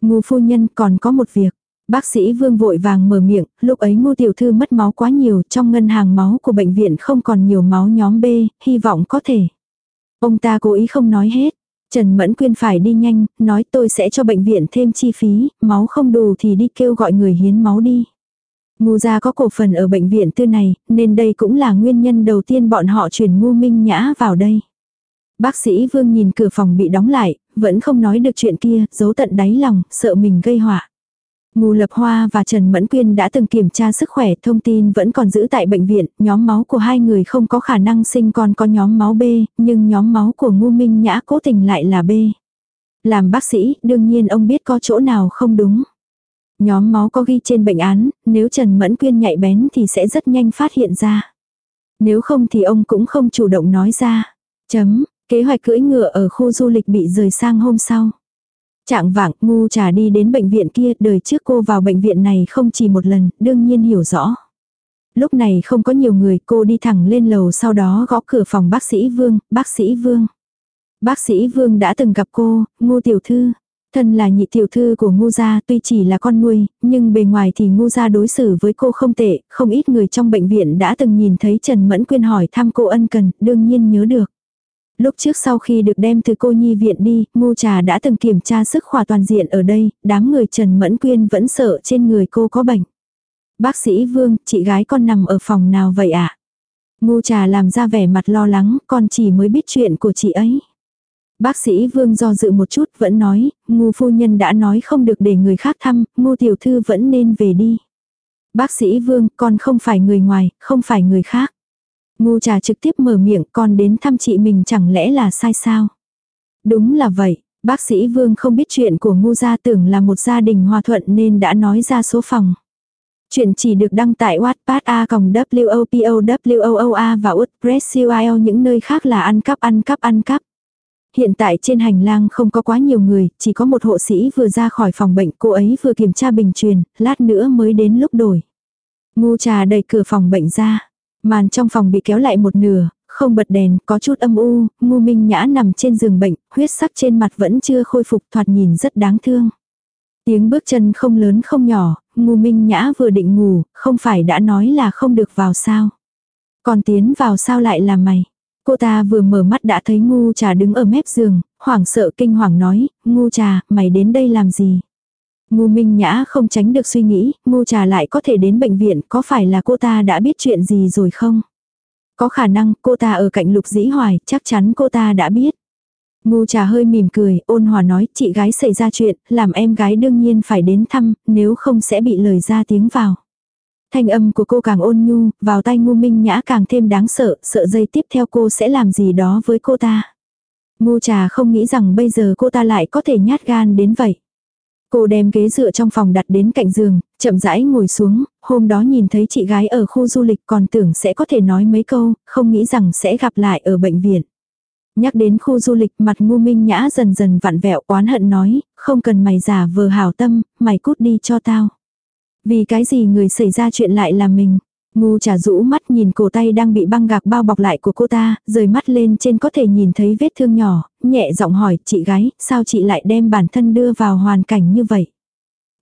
Ngu phu nhân còn có một việc. Bác sĩ Vương vội vàng mở miệng, lúc ấy ngu tiểu thư mất máu quá nhiều, trong ngân hàng máu của bệnh viện không còn nhiều máu nhóm B, hy vọng có thể. Ông ta cố ý không nói hết. Trần Mẫn Quyên phải đi nhanh, nói tôi sẽ cho bệnh viện thêm chi phí, máu không đủ thì đi kêu gọi người hiến máu đi. Ngu gia có cổ phần ở bệnh viện tư này, nên đây cũng là nguyên nhân đầu tiên bọn họ chuyển ngu minh nhã vào đây. Bác sĩ Vương nhìn cửa phòng bị đóng lại, vẫn không nói được chuyện kia, giấu tận đáy lòng, sợ mình gây họa. Ngô Lập Hoa và Trần Mẫn Quyên đã từng kiểm tra sức khỏe, thông tin vẫn còn giữ tại bệnh viện, nhóm máu của hai người không có khả năng sinh con có nhóm máu B, nhưng nhóm máu của Ngô Minh Nhã cố tình lại là B. Làm bác sĩ, đương nhiên ông biết có chỗ nào không đúng. Nhóm máu có ghi trên bệnh án, nếu Trần Mẫn Quyên nhạy bén thì sẽ rất nhanh phát hiện ra. Nếu không thì ông cũng không chủ động nói ra. Chấm, kế hoạch cưỡi ngựa ở khu du lịch bị rời sang hôm sau. Trạng vạng, ngu trà đi đến bệnh viện kia, đời trước cô vào bệnh viện này không chỉ một lần, đương nhiên hiểu rõ. Lúc này không có nhiều người, cô đi thẳng lên lầu sau đó gõ cửa phòng bác sĩ Vương, bác sĩ Vương. Bác sĩ Vương đã từng gặp cô, ngu tiểu thư. Thân là nhị tiểu thư của ngu gia tuy chỉ là con nuôi, nhưng bề ngoài thì ngu gia đối xử với cô không tệ, không ít người trong bệnh viện đã từng nhìn thấy Trần Mẫn Quyên hỏi thăm cô ân cần, đương nhiên nhớ được. Lúc trước sau khi được đem từ cô nhi viện đi, ngu trà đã từng kiểm tra sức khỏe toàn diện ở đây, đám người Trần Mẫn Quyên vẫn sợ trên người cô có bệnh. Bác sĩ Vương, chị gái con nằm ở phòng nào vậy ạ? À? Ngu trà làm ra vẻ mặt lo lắng, con chỉ mới biết chuyện của chị ấy. Bác sĩ Vương do dự một chút vẫn nói, ngu phu nhân đã nói không được để người khác thăm, ngu tiểu thư vẫn nên về đi. Bác sĩ Vương, con không phải người ngoài, không phải người khác. Ngu trà trực tiếp mở miệng con đến thăm chị mình chẳng lẽ là sai sao? Đúng là vậy, Bác sĩ Vương không biết chuyện của ngu gia tưởng là một gia đình hòa thuận nên đã nói ra số phòng. Chuyện chỉ được đăng tại Wattpad A còng WOPO WOOA và WordPress URL những nơi khác là ăn cắp ăn cắp ăn cắp. Hiện tại trên hành lang không có quá nhiều người, chỉ có một hộ sĩ vừa ra khỏi phòng bệnh, cô ấy vừa kiểm tra bình truyền, lát nữa mới đến lúc đổi. Ngu trà đẩy cửa phòng bệnh ra. Màn trong phòng bị kéo lại một nửa, không bật đèn, có chút âm u, ngu minh nhã nằm trên giường bệnh, huyết sắc trên mặt vẫn chưa khôi phục thoạt nhìn rất đáng thương. Tiếng bước chân không lớn không nhỏ, ngu minh nhã vừa định ngủ, không phải đã nói là không được vào sao. Còn tiến vào sao lại là mày. Cô ta vừa mở mắt đã thấy ngu trà đứng ở mép giường, hoảng sợ kinh hoàng nói, ngu trà, mày đến đây làm gì? Ngu minh nhã không tránh được suy nghĩ, ngu trà lại có thể đến bệnh viện, có phải là cô ta đã biết chuyện gì rồi không? Có khả năng cô ta ở cạnh lục dĩ hoài, chắc chắn cô ta đã biết. Ngu trà hơi mỉm cười, ôn hòa nói, chị gái xảy ra chuyện, làm em gái đương nhiên phải đến thăm, nếu không sẽ bị lời ra tiếng vào. Thanh âm của cô càng ôn nhu, vào tay ngu minh nhã càng thêm đáng sợ, sợ dây tiếp theo cô sẽ làm gì đó với cô ta. Ngu trà không nghĩ rằng bây giờ cô ta lại có thể nhát gan đến vậy. Cô đem ghế dựa trong phòng đặt đến cạnh giường, chậm rãi ngồi xuống, hôm đó nhìn thấy chị gái ở khu du lịch còn tưởng sẽ có thể nói mấy câu, không nghĩ rằng sẽ gặp lại ở bệnh viện. Nhắc đến khu du lịch mặt ngu minh nhã dần dần vặn vẹo oán hận nói, không cần mày giả vờ hảo tâm, mày cút đi cho tao. Vì cái gì người xảy ra chuyện lại là mình. Ngu trà rũ mắt nhìn cổ tay đang bị băng gạc bao bọc lại của cô ta, rời mắt lên trên có thể nhìn thấy vết thương nhỏ, nhẹ giọng hỏi chị gái, sao chị lại đem bản thân đưa vào hoàn cảnh như vậy.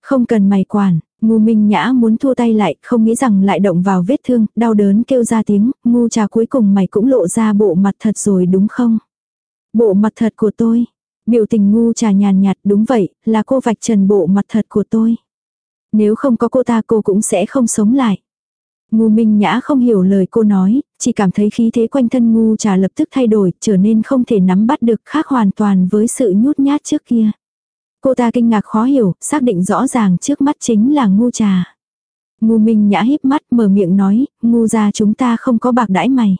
Không cần mày quản, ngu minh nhã muốn thua tay lại, không nghĩ rằng lại động vào vết thương, đau đớn kêu ra tiếng, ngu trà cuối cùng mày cũng lộ ra bộ mặt thật rồi đúng không? Bộ mặt thật của tôi. Biểu tình ngu trà nhàn nhạt đúng vậy, là cô vạch trần bộ mặt thật của tôi. Nếu không có cô ta cô cũng sẽ không sống lại. Ngu Minh Nhã không hiểu lời cô nói, chỉ cảm thấy khí thế quanh thân ngu trà lập tức thay đổi, trở nên không thể nắm bắt được khác hoàn toàn với sự nhút nhát trước kia. Cô ta kinh ngạc khó hiểu, xác định rõ ràng trước mắt chính là ngu trà. Ngu Minh Nhã híp mắt mở miệng nói, ngu ra chúng ta không có bạc đãi mày.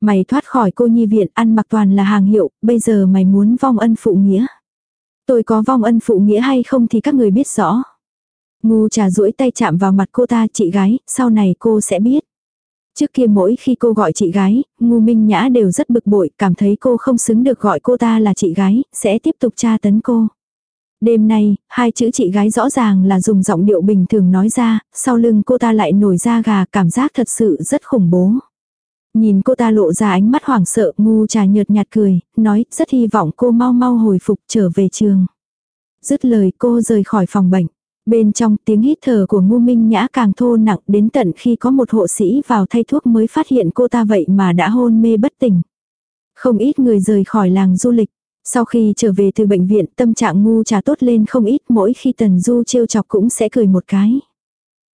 Mày thoát khỏi cô nhi viện ăn mặc toàn là hàng hiệu, bây giờ mày muốn vong ân phụ nghĩa. Tôi có vong ân phụ nghĩa hay không thì các người biết rõ. Ngu trà duỗi tay chạm vào mặt cô ta chị gái, sau này cô sẽ biết. Trước kia mỗi khi cô gọi chị gái, ngu minh nhã đều rất bực bội, cảm thấy cô không xứng được gọi cô ta là chị gái, sẽ tiếp tục tra tấn cô. Đêm nay, hai chữ chị gái rõ ràng là dùng giọng điệu bình thường nói ra, sau lưng cô ta lại nổi da gà, cảm giác thật sự rất khủng bố. Nhìn cô ta lộ ra ánh mắt hoảng sợ, ngu trà nhợt nhạt cười, nói rất hy vọng cô mau mau hồi phục trở về trường. Dứt lời cô rời khỏi phòng bệnh. Bên trong tiếng hít thở của ngu minh nhã càng thô nặng đến tận khi có một hộ sĩ vào thay thuốc mới phát hiện cô ta vậy mà đã hôn mê bất tỉnh. Không ít người rời khỏi làng du lịch. Sau khi trở về từ bệnh viện tâm trạng ngu trà tốt lên không ít mỗi khi Tần Du trêu chọc cũng sẽ cười một cái.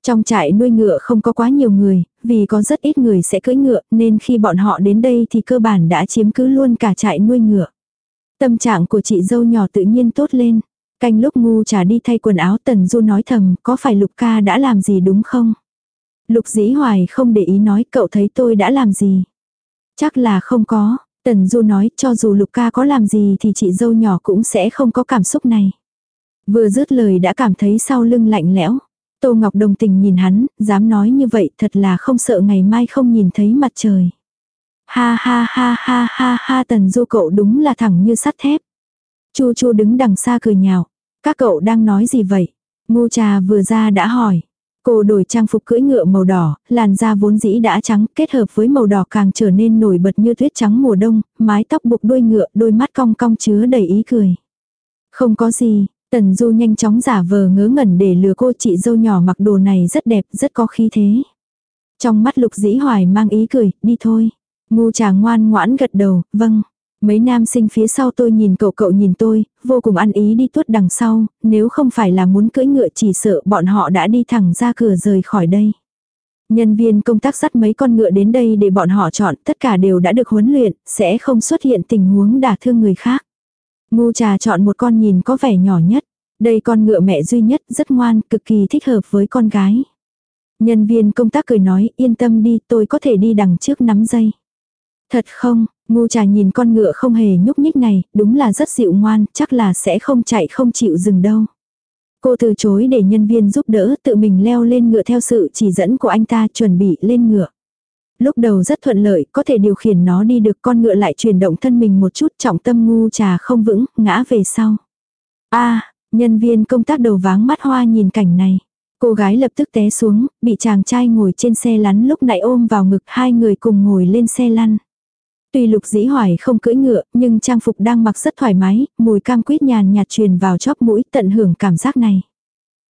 Trong trại nuôi ngựa không có quá nhiều người, vì có rất ít người sẽ cưỡi ngựa nên khi bọn họ đến đây thì cơ bản đã chiếm cứ luôn cả trại nuôi ngựa. Tâm trạng của chị dâu nhỏ tự nhiên tốt lên. Canh lúc ngu trả đi thay quần áo Tần Du nói thầm có phải Lục ca đã làm gì đúng không? Lục dĩ hoài không để ý nói cậu thấy tôi đã làm gì. Chắc là không có. Tần Du nói cho dù Lục ca có làm gì thì chị dâu nhỏ cũng sẽ không có cảm xúc này. Vừa dứt lời đã cảm thấy sau lưng lạnh lẽo. Tô Ngọc đồng tình nhìn hắn, dám nói như vậy thật là không sợ ngày mai không nhìn thấy mặt trời. Ha ha ha ha ha ha tần du cậu đúng là thẳng như sắt thép. Chu chu đứng đằng xa cười nhạo. Các cậu đang nói gì vậy? Ngu trà vừa ra đã hỏi. Cô đổi trang phục cưỡi ngựa màu đỏ, làn da vốn dĩ đã trắng, kết hợp với màu đỏ càng trở nên nổi bật như tuyết trắng mùa đông, mái tóc buộc đuôi ngựa, đôi mắt cong cong chứa đầy ý cười. Không có gì, Tần Du nhanh chóng giả vờ ngớ ngẩn để lừa cô chị dâu nhỏ mặc đồ này rất đẹp, rất có khí thế. Trong mắt lục dĩ hoài mang ý cười, đi thôi. Ngu trà ngoan ngoãn gật đầu, vâng. Mấy nam sinh phía sau tôi nhìn cậu cậu nhìn tôi, vô cùng ăn ý đi tuốt đằng sau, nếu không phải là muốn cưỡi ngựa chỉ sợ bọn họ đã đi thẳng ra cửa rời khỏi đây. Nhân viên công tác dắt mấy con ngựa đến đây để bọn họ chọn, tất cả đều đã được huấn luyện, sẽ không xuất hiện tình huống đả thương người khác. Ngu trà chọn một con nhìn có vẻ nhỏ nhất. Đây con ngựa mẹ duy nhất, rất ngoan, cực kỳ thích hợp với con gái. Nhân viên công tác cười nói, yên tâm đi, tôi có thể đi đằng trước nắm dây. Thật không, ngu trà nhìn con ngựa không hề nhúc nhích này, đúng là rất dịu ngoan, chắc là sẽ không chạy không chịu dừng đâu. Cô từ chối để nhân viên giúp đỡ tự mình leo lên ngựa theo sự chỉ dẫn của anh ta chuẩn bị lên ngựa. Lúc đầu rất thuận lợi, có thể điều khiển nó đi được con ngựa lại chuyển động thân mình một chút trọng tâm ngu trà không vững, ngã về sau. a nhân viên công tác đầu váng mắt hoa nhìn cảnh này. Cô gái lập tức té xuống, bị chàng trai ngồi trên xe lăn lúc nãy ôm vào ngực hai người cùng ngồi lên xe lăn. Tuy lục dĩ hoài không cưỡi ngựa, nhưng trang phục đang mặc rất thoải mái, mùi cam quýt nhàn nhạt truyền vào chóp mũi tận hưởng cảm giác này.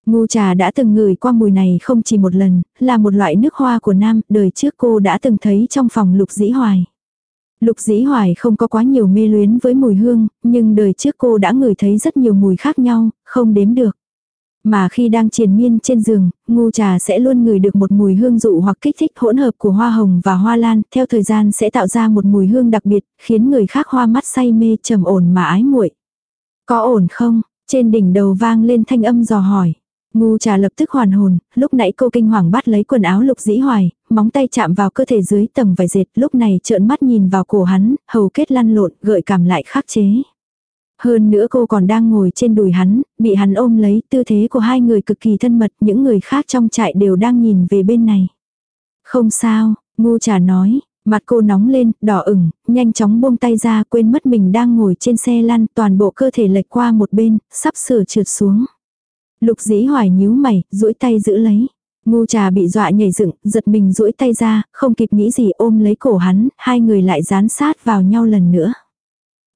Ngu trà đã từng ngửi qua mùi này không chỉ một lần, là một loại nước hoa của nam, đời trước cô đã từng thấy trong phòng lục dĩ hoài. Lục dĩ hoài không có quá nhiều mê luyến với mùi hương, nhưng đời trước cô đã ngửi thấy rất nhiều mùi khác nhau, không đếm được. Mà khi đang triền miên trên giường, ngu trà sẽ luôn ngửi được một mùi hương dụ hoặc kích thích hỗn hợp của hoa hồng và hoa lan, theo thời gian sẽ tạo ra một mùi hương đặc biệt, khiến người khác hoa mắt say mê trầm ổn mà ái muội. Có ổn không? Trên đỉnh đầu vang lên thanh âm dò hỏi. Ngu trà lập tức hoàn hồn, lúc nãy cô kinh hoàng bắt lấy quần áo lục dĩ hoài, móng tay chạm vào cơ thể dưới tầng vải dệt, lúc này trợn mắt nhìn vào cổ hắn, hầu kết lăn lộn, gợi cảm lại khắc chế. Hơn nữa cô còn đang ngồi trên đùi hắn, bị hắn ôm lấy, tư thế của hai người cực kỳ thân mật, những người khác trong trại đều đang nhìn về bên này. Không sao, ngu trà nói, mặt cô nóng lên, đỏ ửng, nhanh chóng buông tay ra quên mất mình đang ngồi trên xe lăn, toàn bộ cơ thể lệch qua một bên, sắp sửa trượt xuống. Lục dĩ hoài nhíu mày, duỗi tay giữ lấy. Ngu trà bị dọa nhảy dựng, giật mình duỗi tay ra, không kịp nghĩ gì ôm lấy cổ hắn, hai người lại dán sát vào nhau lần nữa.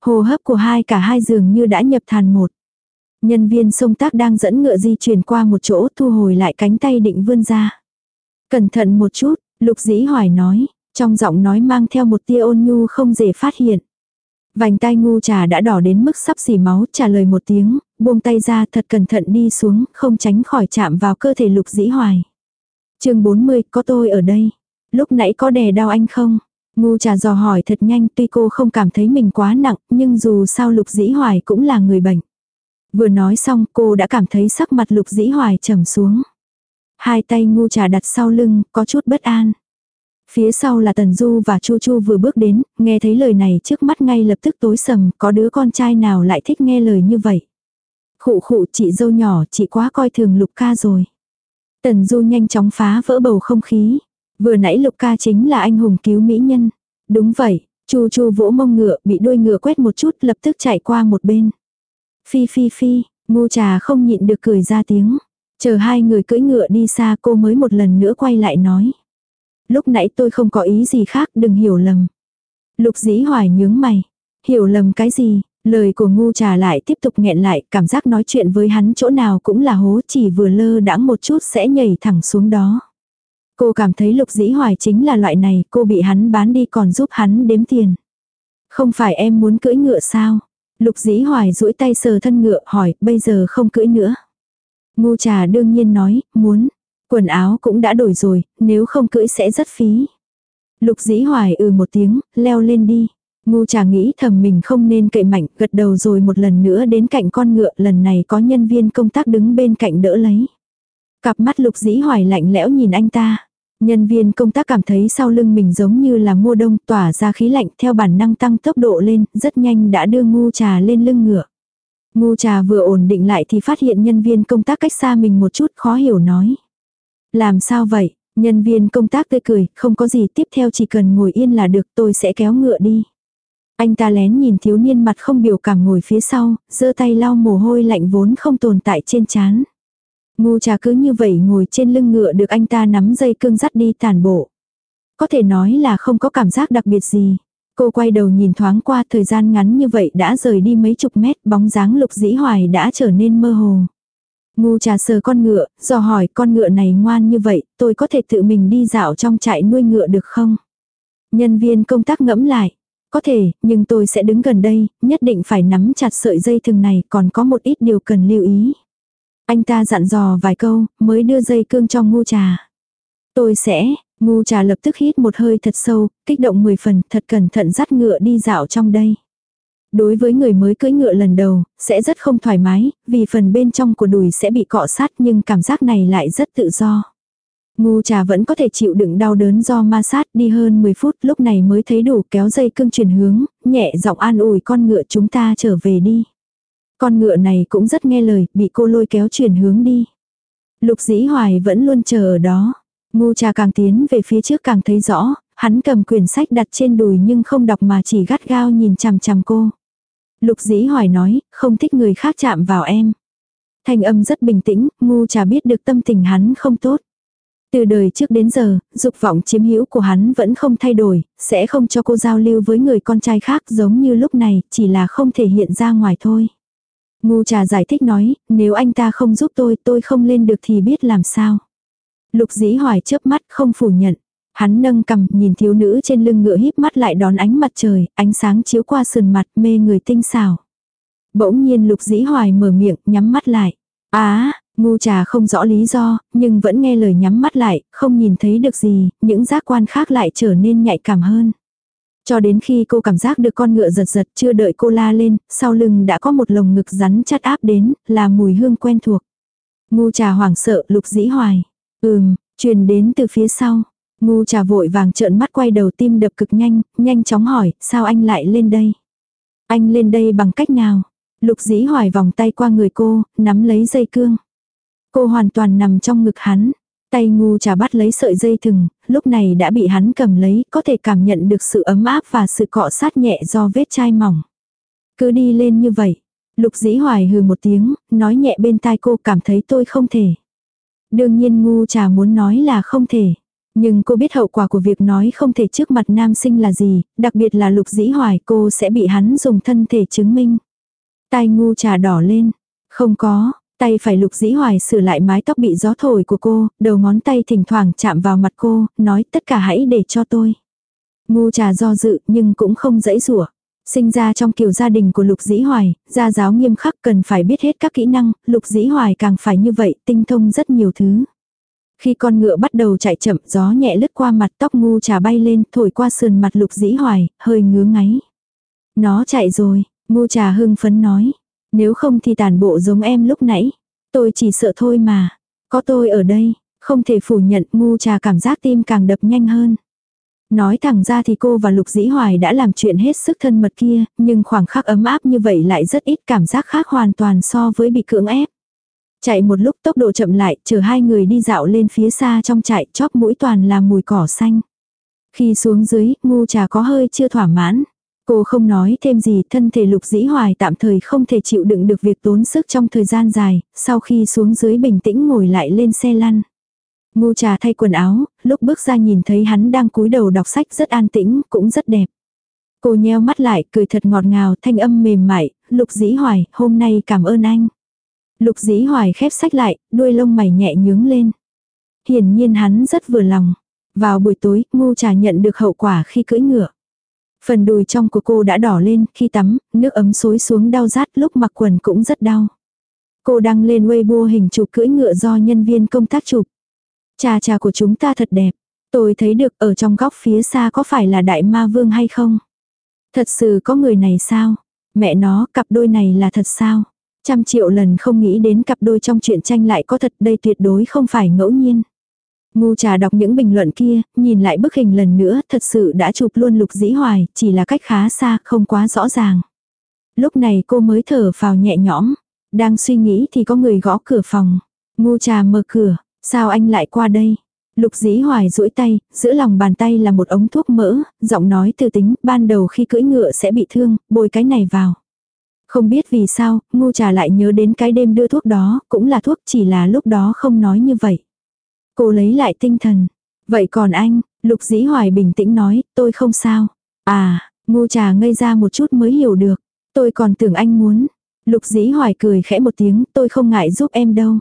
Hồ hấp của hai cả hai giường như đã nhập thàn một. Nhân viên sông tác đang dẫn ngựa di chuyển qua một chỗ thu hồi lại cánh tay định vươn ra. Cẩn thận một chút, lục dĩ hoài nói, trong giọng nói mang theo một tia ôn nhu không dễ phát hiện. Vành tay ngu trà đã đỏ đến mức sắp xỉ máu trả lời một tiếng, buông tay ra thật cẩn thận đi xuống, không tránh khỏi chạm vào cơ thể lục dĩ hoài. chương 40, có tôi ở đây. Lúc nãy có đè đau anh không? Ngu trà dò hỏi thật nhanh tuy cô không cảm thấy mình quá nặng, nhưng dù sao lục dĩ hoài cũng là người bệnh. Vừa nói xong cô đã cảm thấy sắc mặt lục dĩ hoài trầm xuống. Hai tay ngu trà đặt sau lưng, có chút bất an. Phía sau là Tần Du và Chu Chu vừa bước đến, nghe thấy lời này trước mắt ngay lập tức tối sầm, có đứa con trai nào lại thích nghe lời như vậy. Khụ khụ chị dâu nhỏ, chị quá coi thường Lục ca rồi. Tần Du nhanh chóng phá vỡ bầu không khí. Vừa nãy Lục ca chính là anh hùng cứu mỹ nhân. Đúng vậy, Chu Chu vỗ mông ngựa bị đuôi ngựa quét một chút lập tức chạy qua một bên. Phi phi phi, ngu trà không nhịn được cười ra tiếng. Chờ hai người cưỡi ngựa đi xa cô mới một lần nữa quay lại nói. Lúc nãy tôi không có ý gì khác đừng hiểu lầm. Lục dĩ hoài nhướng mày. Hiểu lầm cái gì? Lời của ngu trà lại tiếp tục nghẹn lại, cảm giác nói chuyện với hắn chỗ nào cũng là hố chỉ vừa lơ đãng một chút sẽ nhảy thẳng xuống đó. Cô cảm thấy lục dĩ hoài chính là loại này, cô bị hắn bán đi còn giúp hắn đếm tiền. Không phải em muốn cưỡi ngựa sao? Lục dĩ hoài duỗi tay sờ thân ngựa hỏi, bây giờ không cưỡi nữa. Ngu trà đương nhiên nói, muốn. Quần áo cũng đã đổi rồi, nếu không cưỡi sẽ rất phí. Lục dĩ hoài ừ một tiếng, leo lên đi. Ngu trà nghĩ thầm mình không nên cậy mạnh, gật đầu rồi một lần nữa đến cạnh con ngựa, lần này có nhân viên công tác đứng bên cạnh đỡ lấy. Cặp mắt lục dĩ hoài lạnh lẽo nhìn anh ta. Nhân viên công tác cảm thấy sau lưng mình giống như là mùa đông tỏa ra khí lạnh theo bản năng tăng tốc độ lên, rất nhanh đã đưa ngu trà lên lưng ngựa. Ngu trà vừa ổn định lại thì phát hiện nhân viên công tác cách xa mình một chút khó hiểu nói. Làm sao vậy? Nhân viên công tác tươi cười, không có gì tiếp theo chỉ cần ngồi yên là được tôi sẽ kéo ngựa đi. Anh ta lén nhìn thiếu niên mặt không biểu cảm ngồi phía sau, giơ tay lau mồ hôi lạnh vốn không tồn tại trên chán. Ngu trà cứ như vậy ngồi trên lưng ngựa được anh ta nắm dây cương dắt đi tàn bộ. Có thể nói là không có cảm giác đặc biệt gì. Cô quay đầu nhìn thoáng qua thời gian ngắn như vậy đã rời đi mấy chục mét bóng dáng lục dĩ hoài đã trở nên mơ hồ. Ngu trà sờ con ngựa, dò hỏi con ngựa này ngoan như vậy, tôi có thể tự mình đi dạo trong trại nuôi ngựa được không? Nhân viên công tác ngẫm lại. Có thể, nhưng tôi sẽ đứng gần đây, nhất định phải nắm chặt sợi dây thừng này còn có một ít điều cần lưu ý. Anh ta dặn dò vài câu, mới đưa dây cương cho ngu trà. Tôi sẽ, ngu trà lập tức hít một hơi thật sâu, kích động 10 phần, thật cẩn thận dắt ngựa đi dạo trong đây. Đối với người mới cưỡi ngựa lần đầu, sẽ rất không thoải mái, vì phần bên trong của đùi sẽ bị cọ sát nhưng cảm giác này lại rất tự do. Ngu trà vẫn có thể chịu đựng đau đớn do ma sát đi hơn 10 phút lúc này mới thấy đủ kéo dây cương chuyển hướng, nhẹ giọng an ủi con ngựa chúng ta trở về đi. Con ngựa này cũng rất nghe lời, bị cô lôi kéo chuyển hướng đi. Lục dĩ hoài vẫn luôn chờ ở đó. Ngu cha càng tiến về phía trước càng thấy rõ, hắn cầm quyển sách đặt trên đùi nhưng không đọc mà chỉ gắt gao nhìn chằm chằm cô. Lục dĩ hoài nói, không thích người khác chạm vào em. Thanh âm rất bình tĩnh, ngu trà biết được tâm tình hắn không tốt. Từ đời trước đến giờ, dục vọng chiếm hữu của hắn vẫn không thay đổi, sẽ không cho cô giao lưu với người con trai khác giống như lúc này, chỉ là không thể hiện ra ngoài thôi. Ngu trà giải thích nói, nếu anh ta không giúp tôi, tôi không lên được thì biết làm sao. Lục dĩ hoài chớp mắt không phủ nhận. Hắn nâng cầm nhìn thiếu nữ trên lưng ngựa híp mắt lại đón ánh mặt trời, ánh sáng chiếu qua sườn mặt mê người tinh xảo. Bỗng nhiên lục dĩ hoài mở miệng, nhắm mắt lại. Á, ngu trà không rõ lý do, nhưng vẫn nghe lời nhắm mắt lại, không nhìn thấy được gì, những giác quan khác lại trở nên nhạy cảm hơn. Cho đến khi cô cảm giác được con ngựa giật giật chưa đợi cô la lên, sau lưng đã có một lồng ngực rắn chắt áp đến, là mùi hương quen thuộc. Ngu trà hoảng sợ lục dĩ hoài. Ừm, truyền đến từ phía sau. Ngu trà vội vàng trợn mắt quay đầu tim đập cực nhanh, nhanh chóng hỏi, sao anh lại lên đây? Anh lên đây bằng cách nào? Lục dĩ hoài vòng tay qua người cô, nắm lấy dây cương. Cô hoàn toàn nằm trong ngực hắn. Tay ngu trà bắt lấy sợi dây thừng, lúc này đã bị hắn cầm lấy, có thể cảm nhận được sự ấm áp và sự cọ sát nhẹ do vết chai mỏng. Cứ đi lên như vậy. Lục dĩ hoài hừ một tiếng, nói nhẹ bên tai cô cảm thấy tôi không thể. Đương nhiên ngu trà muốn nói là không thể. Nhưng cô biết hậu quả của việc nói không thể trước mặt nam sinh là gì, đặc biệt là lục dĩ hoài cô sẽ bị hắn dùng thân thể chứng minh. Tai ngu trà đỏ lên. Không có, tay phải lục dĩ hoài sửa lại mái tóc bị gió thổi của cô, đầu ngón tay thỉnh thoảng chạm vào mặt cô, nói tất cả hãy để cho tôi. Ngu trà do dự nhưng cũng không dãy rủa Sinh ra trong kiểu gia đình của Lục Dĩ Hoài, gia giáo nghiêm khắc cần phải biết hết các kỹ năng, Lục Dĩ Hoài càng phải như vậy, tinh thông rất nhiều thứ. Khi con ngựa bắt đầu chạy chậm, gió nhẹ lướt qua mặt tóc ngu trà bay lên, thổi qua sườn mặt Lục Dĩ Hoài, hơi ngứa ngáy. Nó chạy rồi, ngu trà hưng phấn nói. Nếu không thì tàn bộ giống em lúc nãy. Tôi chỉ sợ thôi mà. Có tôi ở đây, không thể phủ nhận ngu trà cảm giác tim càng đập nhanh hơn. Nói thẳng ra thì cô và Lục Dĩ Hoài đã làm chuyện hết sức thân mật kia, nhưng khoảng khắc ấm áp như vậy lại rất ít cảm giác khác hoàn toàn so với bị cưỡng ép. Chạy một lúc tốc độ chậm lại, chờ hai người đi dạo lên phía xa trong trại, chóp mũi toàn là mùi cỏ xanh. Khi xuống dưới, ngu trà có hơi chưa thỏa mãn. Cô không nói thêm gì, thân thể lục dĩ hoài tạm thời không thể chịu đựng được việc tốn sức trong thời gian dài, sau khi xuống dưới bình tĩnh ngồi lại lên xe lăn. Ngu trà thay quần áo, lúc bước ra nhìn thấy hắn đang cúi đầu đọc sách rất an tĩnh, cũng rất đẹp. Cô nheo mắt lại, cười thật ngọt ngào, thanh âm mềm mại, lục dĩ hoài, hôm nay cảm ơn anh. Lục dĩ hoài khép sách lại, đuôi lông mày nhẹ nhướng lên. Hiển nhiên hắn rất vừa lòng. Vào buổi tối, ngu trà nhận được hậu quả khi cưỡi ngựa. Phần đùi trong của cô đã đỏ lên, khi tắm, nước ấm xối xuống đau rát lúc mặc quần cũng rất đau. Cô đăng lên Weibo hình chụp cưỡi ngựa do nhân viên công tác chụp. trà trà của chúng ta thật đẹp. Tôi thấy được ở trong góc phía xa có phải là đại ma vương hay không? Thật sự có người này sao? Mẹ nó, cặp đôi này là thật sao? Trăm triệu lần không nghĩ đến cặp đôi trong chuyện tranh lại có thật đây tuyệt đối không phải ngẫu nhiên. Ngu trà đọc những bình luận kia, nhìn lại bức hình lần nữa, thật sự đã chụp luôn lục dĩ hoài, chỉ là cách khá xa, không quá rõ ràng. Lúc này cô mới thở vào nhẹ nhõm, đang suy nghĩ thì có người gõ cửa phòng. Ngu trà mở cửa, sao anh lại qua đây? Lục dĩ hoài duỗi tay, giữa lòng bàn tay là một ống thuốc mỡ, giọng nói từ tính, ban đầu khi cưỡi ngựa sẽ bị thương, bôi cái này vào. Không biết vì sao, ngu trà lại nhớ đến cái đêm đưa thuốc đó, cũng là thuốc chỉ là lúc đó không nói như vậy. Cô lấy lại tinh thần. Vậy còn anh, lục dĩ hoài bình tĩnh nói, tôi không sao. À, ngu trà ngây ra một chút mới hiểu được. Tôi còn tưởng anh muốn. Lục dĩ hoài cười khẽ một tiếng, tôi không ngại giúp em đâu.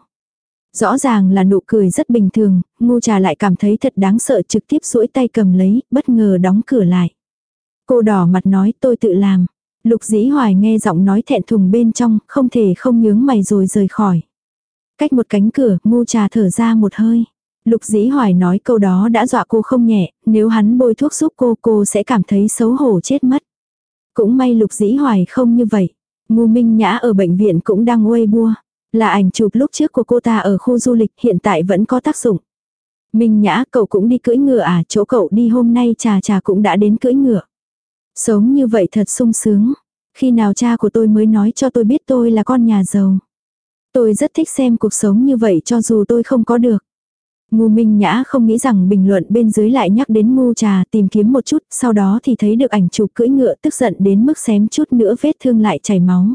Rõ ràng là nụ cười rất bình thường, ngu trà lại cảm thấy thật đáng sợ trực tiếp duỗi tay cầm lấy, bất ngờ đóng cửa lại. Cô đỏ mặt nói tôi tự làm. Lục dĩ hoài nghe giọng nói thẹn thùng bên trong, không thể không nhướng mày rồi rời khỏi. Cách một cánh cửa, ngu trà thở ra một hơi. Lục dĩ hoài nói câu đó đã dọa cô không nhẹ, nếu hắn bôi thuốc giúp cô cô sẽ cảm thấy xấu hổ chết mất. Cũng may lục dĩ hoài không như vậy. Ngu Minh Nhã ở bệnh viện cũng đang uê bua. Là ảnh chụp lúc trước của cô ta ở khu du lịch hiện tại vẫn có tác dụng. Minh Nhã, cậu cũng đi cưỡi ngựa à, chỗ cậu đi hôm nay trà trà cũng đã đến cưỡi ngựa. Sống như vậy thật sung sướng. Khi nào cha của tôi mới nói cho tôi biết tôi là con nhà giàu. Tôi rất thích xem cuộc sống như vậy cho dù tôi không có được. Ngu Minh Nhã không nghĩ rằng bình luận bên dưới lại nhắc đến ngu trà tìm kiếm một chút, sau đó thì thấy được ảnh chụp cưỡi ngựa tức giận đến mức xém chút nữa vết thương lại chảy máu.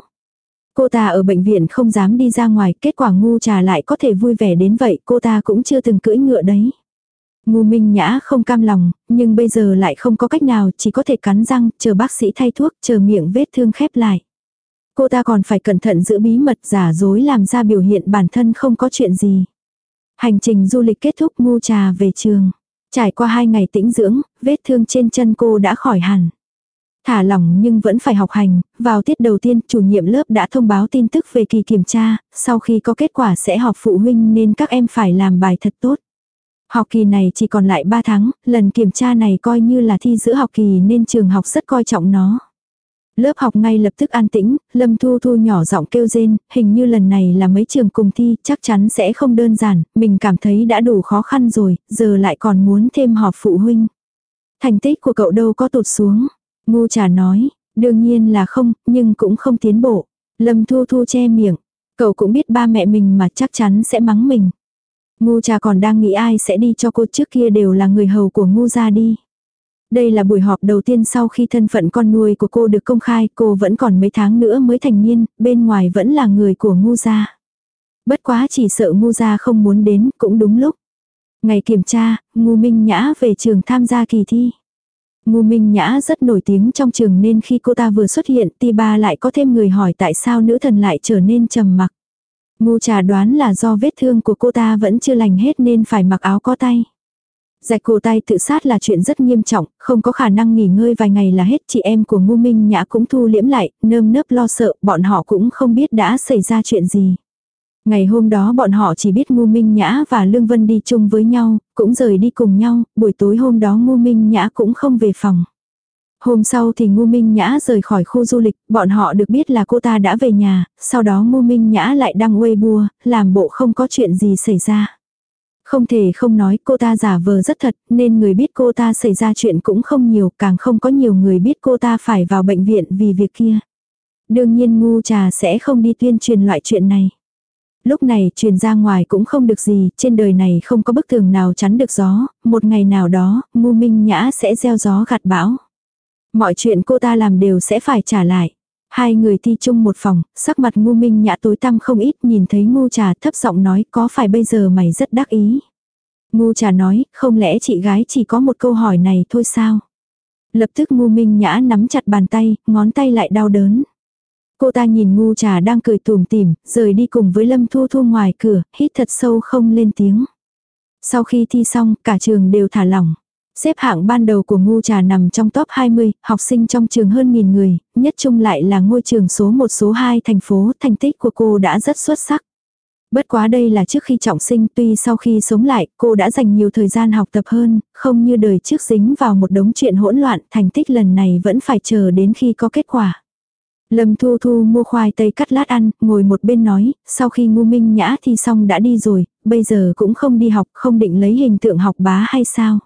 Cô ta ở bệnh viện không dám đi ra ngoài, kết quả ngu trà lại có thể vui vẻ đến vậy, cô ta cũng chưa từng cưỡi ngựa đấy. Ngu Minh Nhã không cam lòng, nhưng bây giờ lại không có cách nào, chỉ có thể cắn răng, chờ bác sĩ thay thuốc, chờ miệng vết thương khép lại. Cô ta còn phải cẩn thận giữ bí mật giả dối làm ra biểu hiện bản thân không có chuyện gì. Hành trình du lịch kết thúc ngu trà về trường. Trải qua hai ngày tĩnh dưỡng, vết thương trên chân cô đã khỏi hẳn. Thả lỏng nhưng vẫn phải học hành, vào tiết đầu tiên chủ nhiệm lớp đã thông báo tin tức về kỳ kiểm tra, sau khi có kết quả sẽ họp phụ huynh nên các em phải làm bài thật tốt. Học kỳ này chỉ còn lại 3 tháng, lần kiểm tra này coi như là thi giữa học kỳ nên trường học rất coi trọng nó. Lớp học ngay lập tức an tĩnh, Lâm Thu Thu nhỏ giọng kêu rên, hình như lần này là mấy trường cùng thi, chắc chắn sẽ không đơn giản, mình cảm thấy đã đủ khó khăn rồi, giờ lại còn muốn thêm họp phụ huynh. Thành tích của cậu đâu có tụt xuống. Ngu trà nói, đương nhiên là không, nhưng cũng không tiến bộ. Lâm Thu Thu che miệng, cậu cũng biết ba mẹ mình mà chắc chắn sẽ mắng mình. Ngu trà còn đang nghĩ ai sẽ đi cho cô trước kia đều là người hầu của ngu gia đi. Đây là buổi họp đầu tiên sau khi thân phận con nuôi của cô được công khai, cô vẫn còn mấy tháng nữa mới thành niên, bên ngoài vẫn là người của ngu gia. Bất quá chỉ sợ ngu gia không muốn đến, cũng đúng lúc. Ngày kiểm tra, ngu minh nhã về trường tham gia kỳ thi. Ngu Minh Nhã rất nổi tiếng trong trường nên khi cô ta vừa xuất hiện ti ba lại có thêm người hỏi tại sao nữ thần lại trở nên trầm mặc. Ngu trà đoán là do vết thương của cô ta vẫn chưa lành hết nên phải mặc áo có tay. Rạch cổ tay tự sát là chuyện rất nghiêm trọng, không có khả năng nghỉ ngơi vài ngày là hết. Chị em của Ngu Minh Nhã cũng thu liễm lại, nơm nớp lo sợ, bọn họ cũng không biết đã xảy ra chuyện gì. Ngày hôm đó bọn họ chỉ biết Ngu Minh Nhã và Lương Vân đi chung với nhau, cũng rời đi cùng nhau, buổi tối hôm đó Ngu Minh Nhã cũng không về phòng. Hôm sau thì Ngu Minh Nhã rời khỏi khu du lịch, bọn họ được biết là cô ta đã về nhà, sau đó Ngu Minh Nhã lại đăng Weibo, làm bộ không có chuyện gì xảy ra. Không thể không nói cô ta giả vờ rất thật, nên người biết cô ta xảy ra chuyện cũng không nhiều, càng không có nhiều người biết cô ta phải vào bệnh viện vì việc kia. Đương nhiên ngu trà sẽ không đi tuyên truyền loại chuyện này. Lúc này truyền ra ngoài cũng không được gì, trên đời này không có bức tường nào chắn được gió, một ngày nào đó, ngu minh nhã sẽ gieo gió gặt bão. Mọi chuyện cô ta làm đều sẽ phải trả lại. Hai người thi chung một phòng, sắc mặt ngu minh nhã tối tăm không ít nhìn thấy ngu trà thấp giọng nói có phải bây giờ mày rất đắc ý. Ngu trà nói, không lẽ chị gái chỉ có một câu hỏi này thôi sao? Lập tức ngu minh nhã nắm chặt bàn tay, ngón tay lại đau đớn. Cô ta nhìn ngu trà đang cười tùm tìm, rời đi cùng với Lâm Thu Thu ngoài cửa, hít thật sâu không lên tiếng. Sau khi thi xong, cả trường đều thả lỏng. Xếp hạng ban đầu của ngu trà nằm trong top 20, học sinh trong trường hơn nghìn người, nhất chung lại là ngôi trường số 1 số 2 thành phố, thành tích của cô đã rất xuất sắc. Bất quá đây là trước khi trọng sinh tuy sau khi sống lại cô đã dành nhiều thời gian học tập hơn, không như đời trước dính vào một đống chuyện hỗn loạn, thành tích lần này vẫn phải chờ đến khi có kết quả. Lâm Thu Thu mua khoai tây cắt lát ăn, ngồi một bên nói, sau khi ngu minh nhã thi xong đã đi rồi, bây giờ cũng không đi học, không định lấy hình tượng học bá hay sao.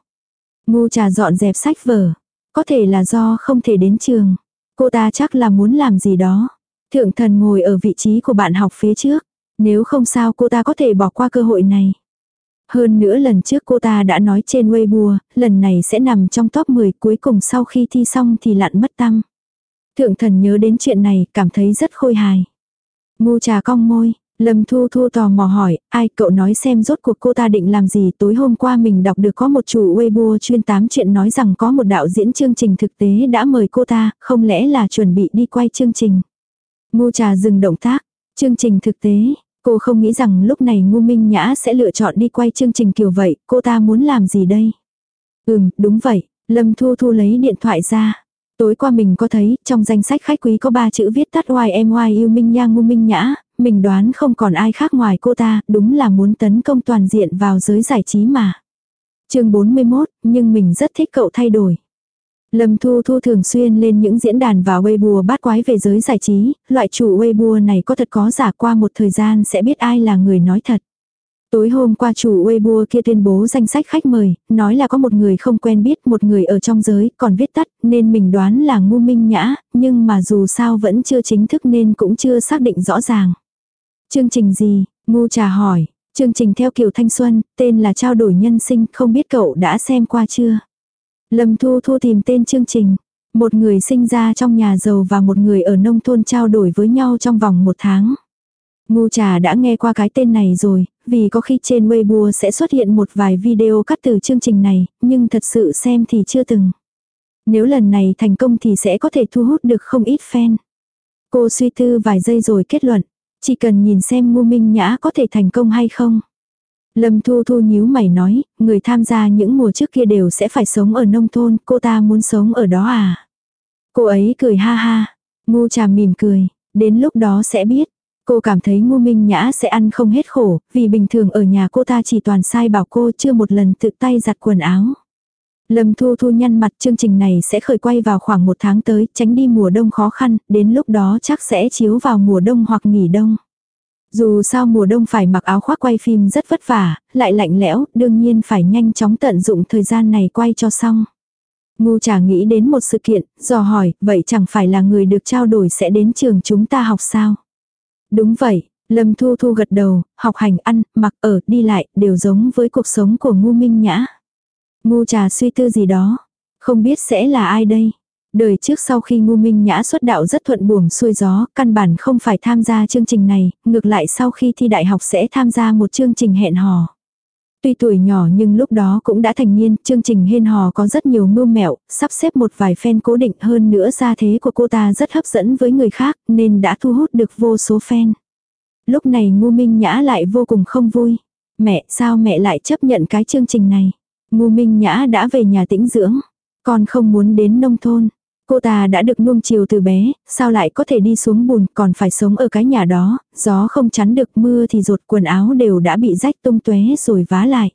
Ngu trà dọn dẹp sách vở. Có thể là do không thể đến trường. Cô ta chắc là muốn làm gì đó. Thượng thần ngồi ở vị trí của bạn học phía trước. Nếu không sao cô ta có thể bỏ qua cơ hội này. Hơn nữa lần trước cô ta đã nói trên Weibo, lần này sẽ nằm trong top 10 cuối cùng sau khi thi xong thì lặn mất tâm. Thượng thần nhớ đến chuyện này, cảm thấy rất khôi hài. Ngu trà cong môi, Lâm Thu Thu tò mò hỏi, ai cậu nói xem rốt cuộc cô ta định làm gì tối hôm qua mình đọc được có một chủ Weibo chuyên tám chuyện nói rằng có một đạo diễn chương trình thực tế đã mời cô ta, không lẽ là chuẩn bị đi quay chương trình. Ngu trà dừng động tác, chương trình thực tế, cô không nghĩ rằng lúc này ngu minh nhã sẽ lựa chọn đi quay chương trình kiểu vậy, cô ta muốn làm gì đây? Ừm, đúng vậy, Lâm Thu Thu lấy điện thoại ra. Tối qua mình có thấy, trong danh sách khách quý có ba chữ viết tắt YMY yêu Minh Nha Ngu Minh Nhã, mình đoán không còn ai khác ngoài cô ta, đúng là muốn tấn công toàn diện vào giới giải trí mà. chương 41, nhưng mình rất thích cậu thay đổi. Lâm Thu Thu thường xuyên lên những diễn đàn và Weibo bát quái về giới giải trí, loại chủ Weibo này có thật có giả qua một thời gian sẽ biết ai là người nói thật. Tối hôm qua chủ Weibo kia tuyên bố danh sách khách mời, nói là có một người không quen biết, một người ở trong giới, còn viết tắt, nên mình đoán là ngu minh nhã, nhưng mà dù sao vẫn chưa chính thức nên cũng chưa xác định rõ ràng. Chương trình gì? Ngu trà hỏi. Chương trình theo kiểu thanh xuân, tên là trao đổi nhân sinh, không biết cậu đã xem qua chưa? Lâm Thu Thu tìm tên chương trình. Một người sinh ra trong nhà giàu và một người ở nông thôn trao đổi với nhau trong vòng một tháng. Ngu trà đã nghe qua cái tên này rồi, vì có khi trên Weibo sẽ xuất hiện một vài video cắt từ chương trình này, nhưng thật sự xem thì chưa từng. Nếu lần này thành công thì sẽ có thể thu hút được không ít fan. Cô suy tư vài giây rồi kết luận, chỉ cần nhìn xem ngô minh nhã có thể thành công hay không. Lâm Thu Thu nhíu mày nói, người tham gia những mùa trước kia đều sẽ phải sống ở nông thôn, cô ta muốn sống ở đó à? Cô ấy cười ha ha, ngu trà mỉm cười, đến lúc đó sẽ biết. Cô cảm thấy ngu minh nhã sẽ ăn không hết khổ, vì bình thường ở nhà cô ta chỉ toàn sai bảo cô chưa một lần tự tay giặt quần áo. Lâm Thu Thu nhăn mặt chương trình này sẽ khởi quay vào khoảng một tháng tới, tránh đi mùa đông khó khăn, đến lúc đó chắc sẽ chiếu vào mùa đông hoặc nghỉ đông. Dù sao mùa đông phải mặc áo khoác quay phim rất vất vả, lại lạnh lẽo, đương nhiên phải nhanh chóng tận dụng thời gian này quay cho xong. Ngu chả nghĩ đến một sự kiện, dò hỏi, vậy chẳng phải là người được trao đổi sẽ đến trường chúng ta học sao? Đúng vậy, Lâm Thu Thu gật đầu, học hành ăn, mặc ở, đi lại, đều giống với cuộc sống của ngu minh nhã. Ngu trà suy tư gì đó, không biết sẽ là ai đây. Đời trước sau khi ngu minh nhã xuất đạo rất thuận buồm xuôi gió, căn bản không phải tham gia chương trình này, ngược lại sau khi thi đại học sẽ tham gia một chương trình hẹn hò. Tuy tuổi nhỏ nhưng lúc đó cũng đã thành niên, chương trình hên hò có rất nhiều mưu mẹo, sắp xếp một vài fan cố định hơn nữa gia thế của cô ta rất hấp dẫn với người khác nên đã thu hút được vô số fan. Lúc này ngu minh nhã lại vô cùng không vui. Mẹ, sao mẹ lại chấp nhận cái chương trình này? Ngu minh nhã đã về nhà tĩnh dưỡng. Con không muốn đến nông thôn. Cô ta đã được nuông chiều từ bé, sao lại có thể đi xuống bùn còn phải sống ở cái nhà đó, gió không chắn được mưa thì rột quần áo đều đã bị rách tung tóe rồi vá lại.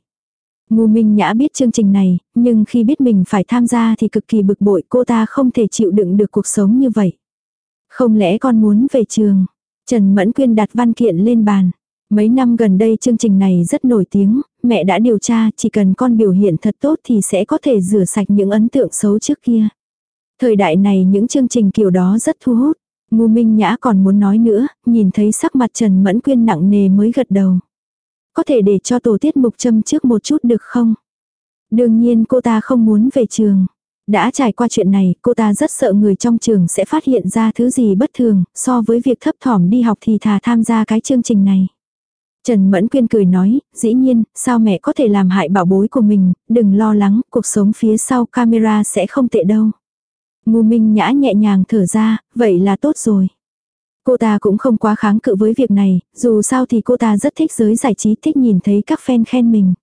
Ngu Minh Nhã biết chương trình này, nhưng khi biết mình phải tham gia thì cực kỳ bực bội cô ta không thể chịu đựng được cuộc sống như vậy. Không lẽ con muốn về trường? Trần Mẫn Quyên đặt văn kiện lên bàn. Mấy năm gần đây chương trình này rất nổi tiếng, mẹ đã điều tra chỉ cần con biểu hiện thật tốt thì sẽ có thể rửa sạch những ấn tượng xấu trước kia. Thời đại này những chương trình kiểu đó rất thu hút. Ngu Minh Nhã còn muốn nói nữa, nhìn thấy sắc mặt Trần Mẫn Quyên nặng nề mới gật đầu. Có thể để cho tổ tiết mục châm trước một chút được không? Đương nhiên cô ta không muốn về trường. Đã trải qua chuyện này, cô ta rất sợ người trong trường sẽ phát hiện ra thứ gì bất thường, so với việc thấp thỏm đi học thì thà tham gia cái chương trình này. Trần Mẫn Quyên cười nói, dĩ nhiên, sao mẹ có thể làm hại bảo bối của mình, đừng lo lắng, cuộc sống phía sau camera sẽ không tệ đâu. Ngu Minh Nhã nhẹ nhàng thở ra, vậy là tốt rồi. Cô ta cũng không quá kháng cự với việc này, dù sao thì cô ta rất thích giới giải trí thích nhìn thấy các fan khen mình.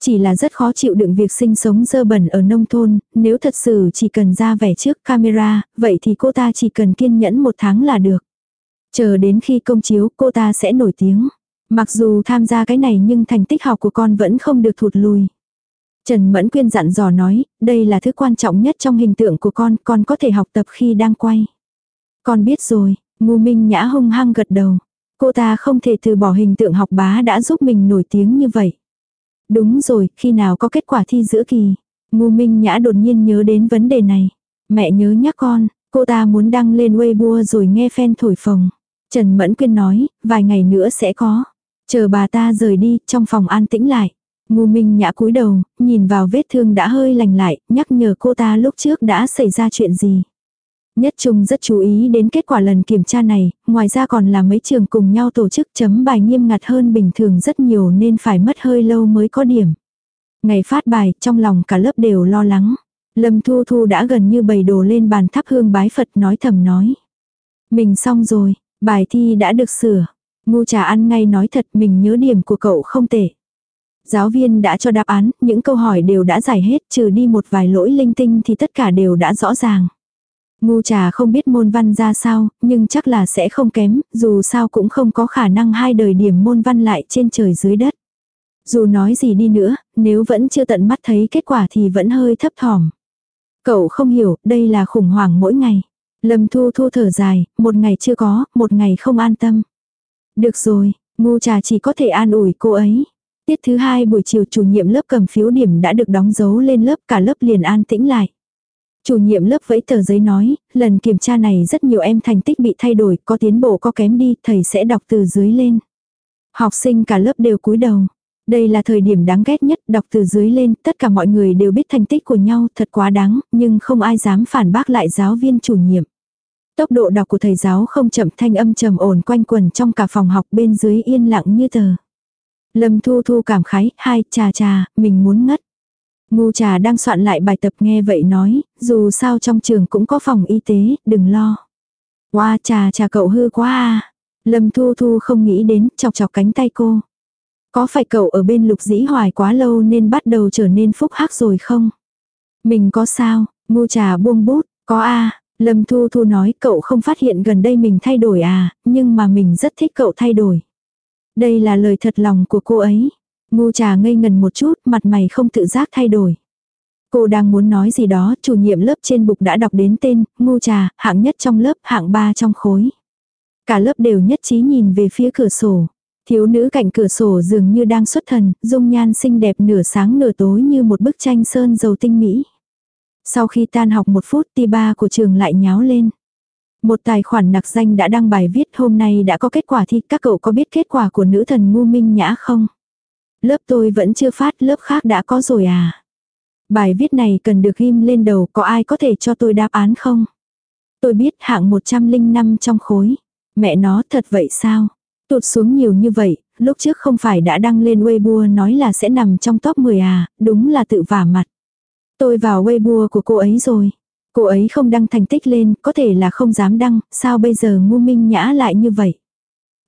Chỉ là rất khó chịu đựng việc sinh sống dơ bẩn ở nông thôn, nếu thật sự chỉ cần ra vẻ trước camera, vậy thì cô ta chỉ cần kiên nhẫn một tháng là được. Chờ đến khi công chiếu cô ta sẽ nổi tiếng. Mặc dù tham gia cái này nhưng thành tích học của con vẫn không được thụt lùi. Trần Mẫn Quyên dặn dò nói, đây là thứ quan trọng nhất trong hình tượng của con, con có thể học tập khi đang quay. Con biết rồi, ngu minh nhã hung hăng gật đầu. Cô ta không thể từ bỏ hình tượng học bá đã giúp mình nổi tiếng như vậy. Đúng rồi, khi nào có kết quả thi giữa kỳ. Ngu minh nhã đột nhiên nhớ đến vấn đề này. Mẹ nhớ nhắc con, cô ta muốn đăng lên Weibo rồi nghe fan thổi phồng. Trần Mẫn Quyên nói, vài ngày nữa sẽ có. Chờ bà ta rời đi, trong phòng an tĩnh lại. Ngu Minh Nhã cúi đầu, nhìn vào vết thương đã hơi lành lại, nhắc nhở cô ta lúc trước đã xảy ra chuyện gì. Nhất Trung rất chú ý đến kết quả lần kiểm tra này, ngoài ra còn là mấy trường cùng nhau tổ chức chấm bài nghiêm ngặt hơn bình thường rất nhiều nên phải mất hơi lâu mới có điểm. Ngày phát bài, trong lòng cả lớp đều lo lắng. Lâm Thu Thu đã gần như bày đồ lên bàn thắp hương bái Phật nói thầm nói. Mình xong rồi, bài thi đã được sửa. Ngu trà ăn ngay nói thật mình nhớ điểm của cậu không tệ. Giáo viên đã cho đáp án, những câu hỏi đều đã giải hết, trừ đi một vài lỗi linh tinh thì tất cả đều đã rõ ràng. Ngu trà không biết môn văn ra sao, nhưng chắc là sẽ không kém, dù sao cũng không có khả năng hai đời điểm môn văn lại trên trời dưới đất. Dù nói gì đi nữa, nếu vẫn chưa tận mắt thấy kết quả thì vẫn hơi thấp thỏm. Cậu không hiểu, đây là khủng hoảng mỗi ngày. Lâm thu thu thở dài, một ngày chưa có, một ngày không an tâm. Được rồi, ngu trà chỉ có thể an ủi cô ấy. Tiết thứ hai buổi chiều chủ nhiệm lớp cầm phiếu điểm đã được đóng dấu lên lớp cả lớp liền an tĩnh lại. Chủ nhiệm lớp vẫy tờ giấy nói, lần kiểm tra này rất nhiều em thành tích bị thay đổi, có tiến bộ có kém đi, thầy sẽ đọc từ dưới lên. Học sinh cả lớp đều cúi đầu. Đây là thời điểm đáng ghét nhất, đọc từ dưới lên, tất cả mọi người đều biết thành tích của nhau, thật quá đáng, nhưng không ai dám phản bác lại giáo viên chủ nhiệm. Tốc độ đọc của thầy giáo không chậm thanh âm trầm ổn quanh quần trong cả phòng học bên dưới yên lặng như tờ. Lâm Thu Thu cảm khái, hai, trà trà, mình muốn ngất. Ngu trà đang soạn lại bài tập nghe vậy nói, dù sao trong trường cũng có phòng y tế, đừng lo. Qua trà trà cậu hư quá à. Lâm Thu Thu không nghĩ đến, chọc chọc cánh tay cô. Có phải cậu ở bên lục dĩ hoài quá lâu nên bắt đầu trở nên phúc hắc rồi không? Mình có sao? Ngu trà buông bút, có a Lâm Thu Thu nói cậu không phát hiện gần đây mình thay đổi à, nhưng mà mình rất thích cậu thay đổi. Đây là lời thật lòng của cô ấy. Ngu trà ngây ngần một chút, mặt mày không tự giác thay đổi. Cô đang muốn nói gì đó, chủ nhiệm lớp trên bục đã đọc đến tên, ngu trà, hạng nhất trong lớp, hạng ba trong khối. Cả lớp đều nhất trí nhìn về phía cửa sổ. Thiếu nữ cạnh cửa sổ dường như đang xuất thần, dung nhan xinh đẹp nửa sáng nửa tối như một bức tranh sơn dầu tinh mỹ. Sau khi tan học một phút ti ba của trường lại nháo lên. Một tài khoản nặc danh đã đăng bài viết hôm nay đã có kết quả thi các cậu có biết kết quả của nữ thần ngu minh nhã không? Lớp tôi vẫn chưa phát lớp khác đã có rồi à? Bài viết này cần được ghim lên đầu có ai có thể cho tôi đáp án không? Tôi biết hạng 105 trong khối. Mẹ nó thật vậy sao? Tụt xuống nhiều như vậy, lúc trước không phải đã đăng lên Weibo nói là sẽ nằm trong top 10 à, đúng là tự vả mặt. Tôi vào Weibo của cô ấy rồi. Cô ấy không đăng thành tích lên, có thể là không dám đăng, sao bây giờ ngu minh nhã lại như vậy?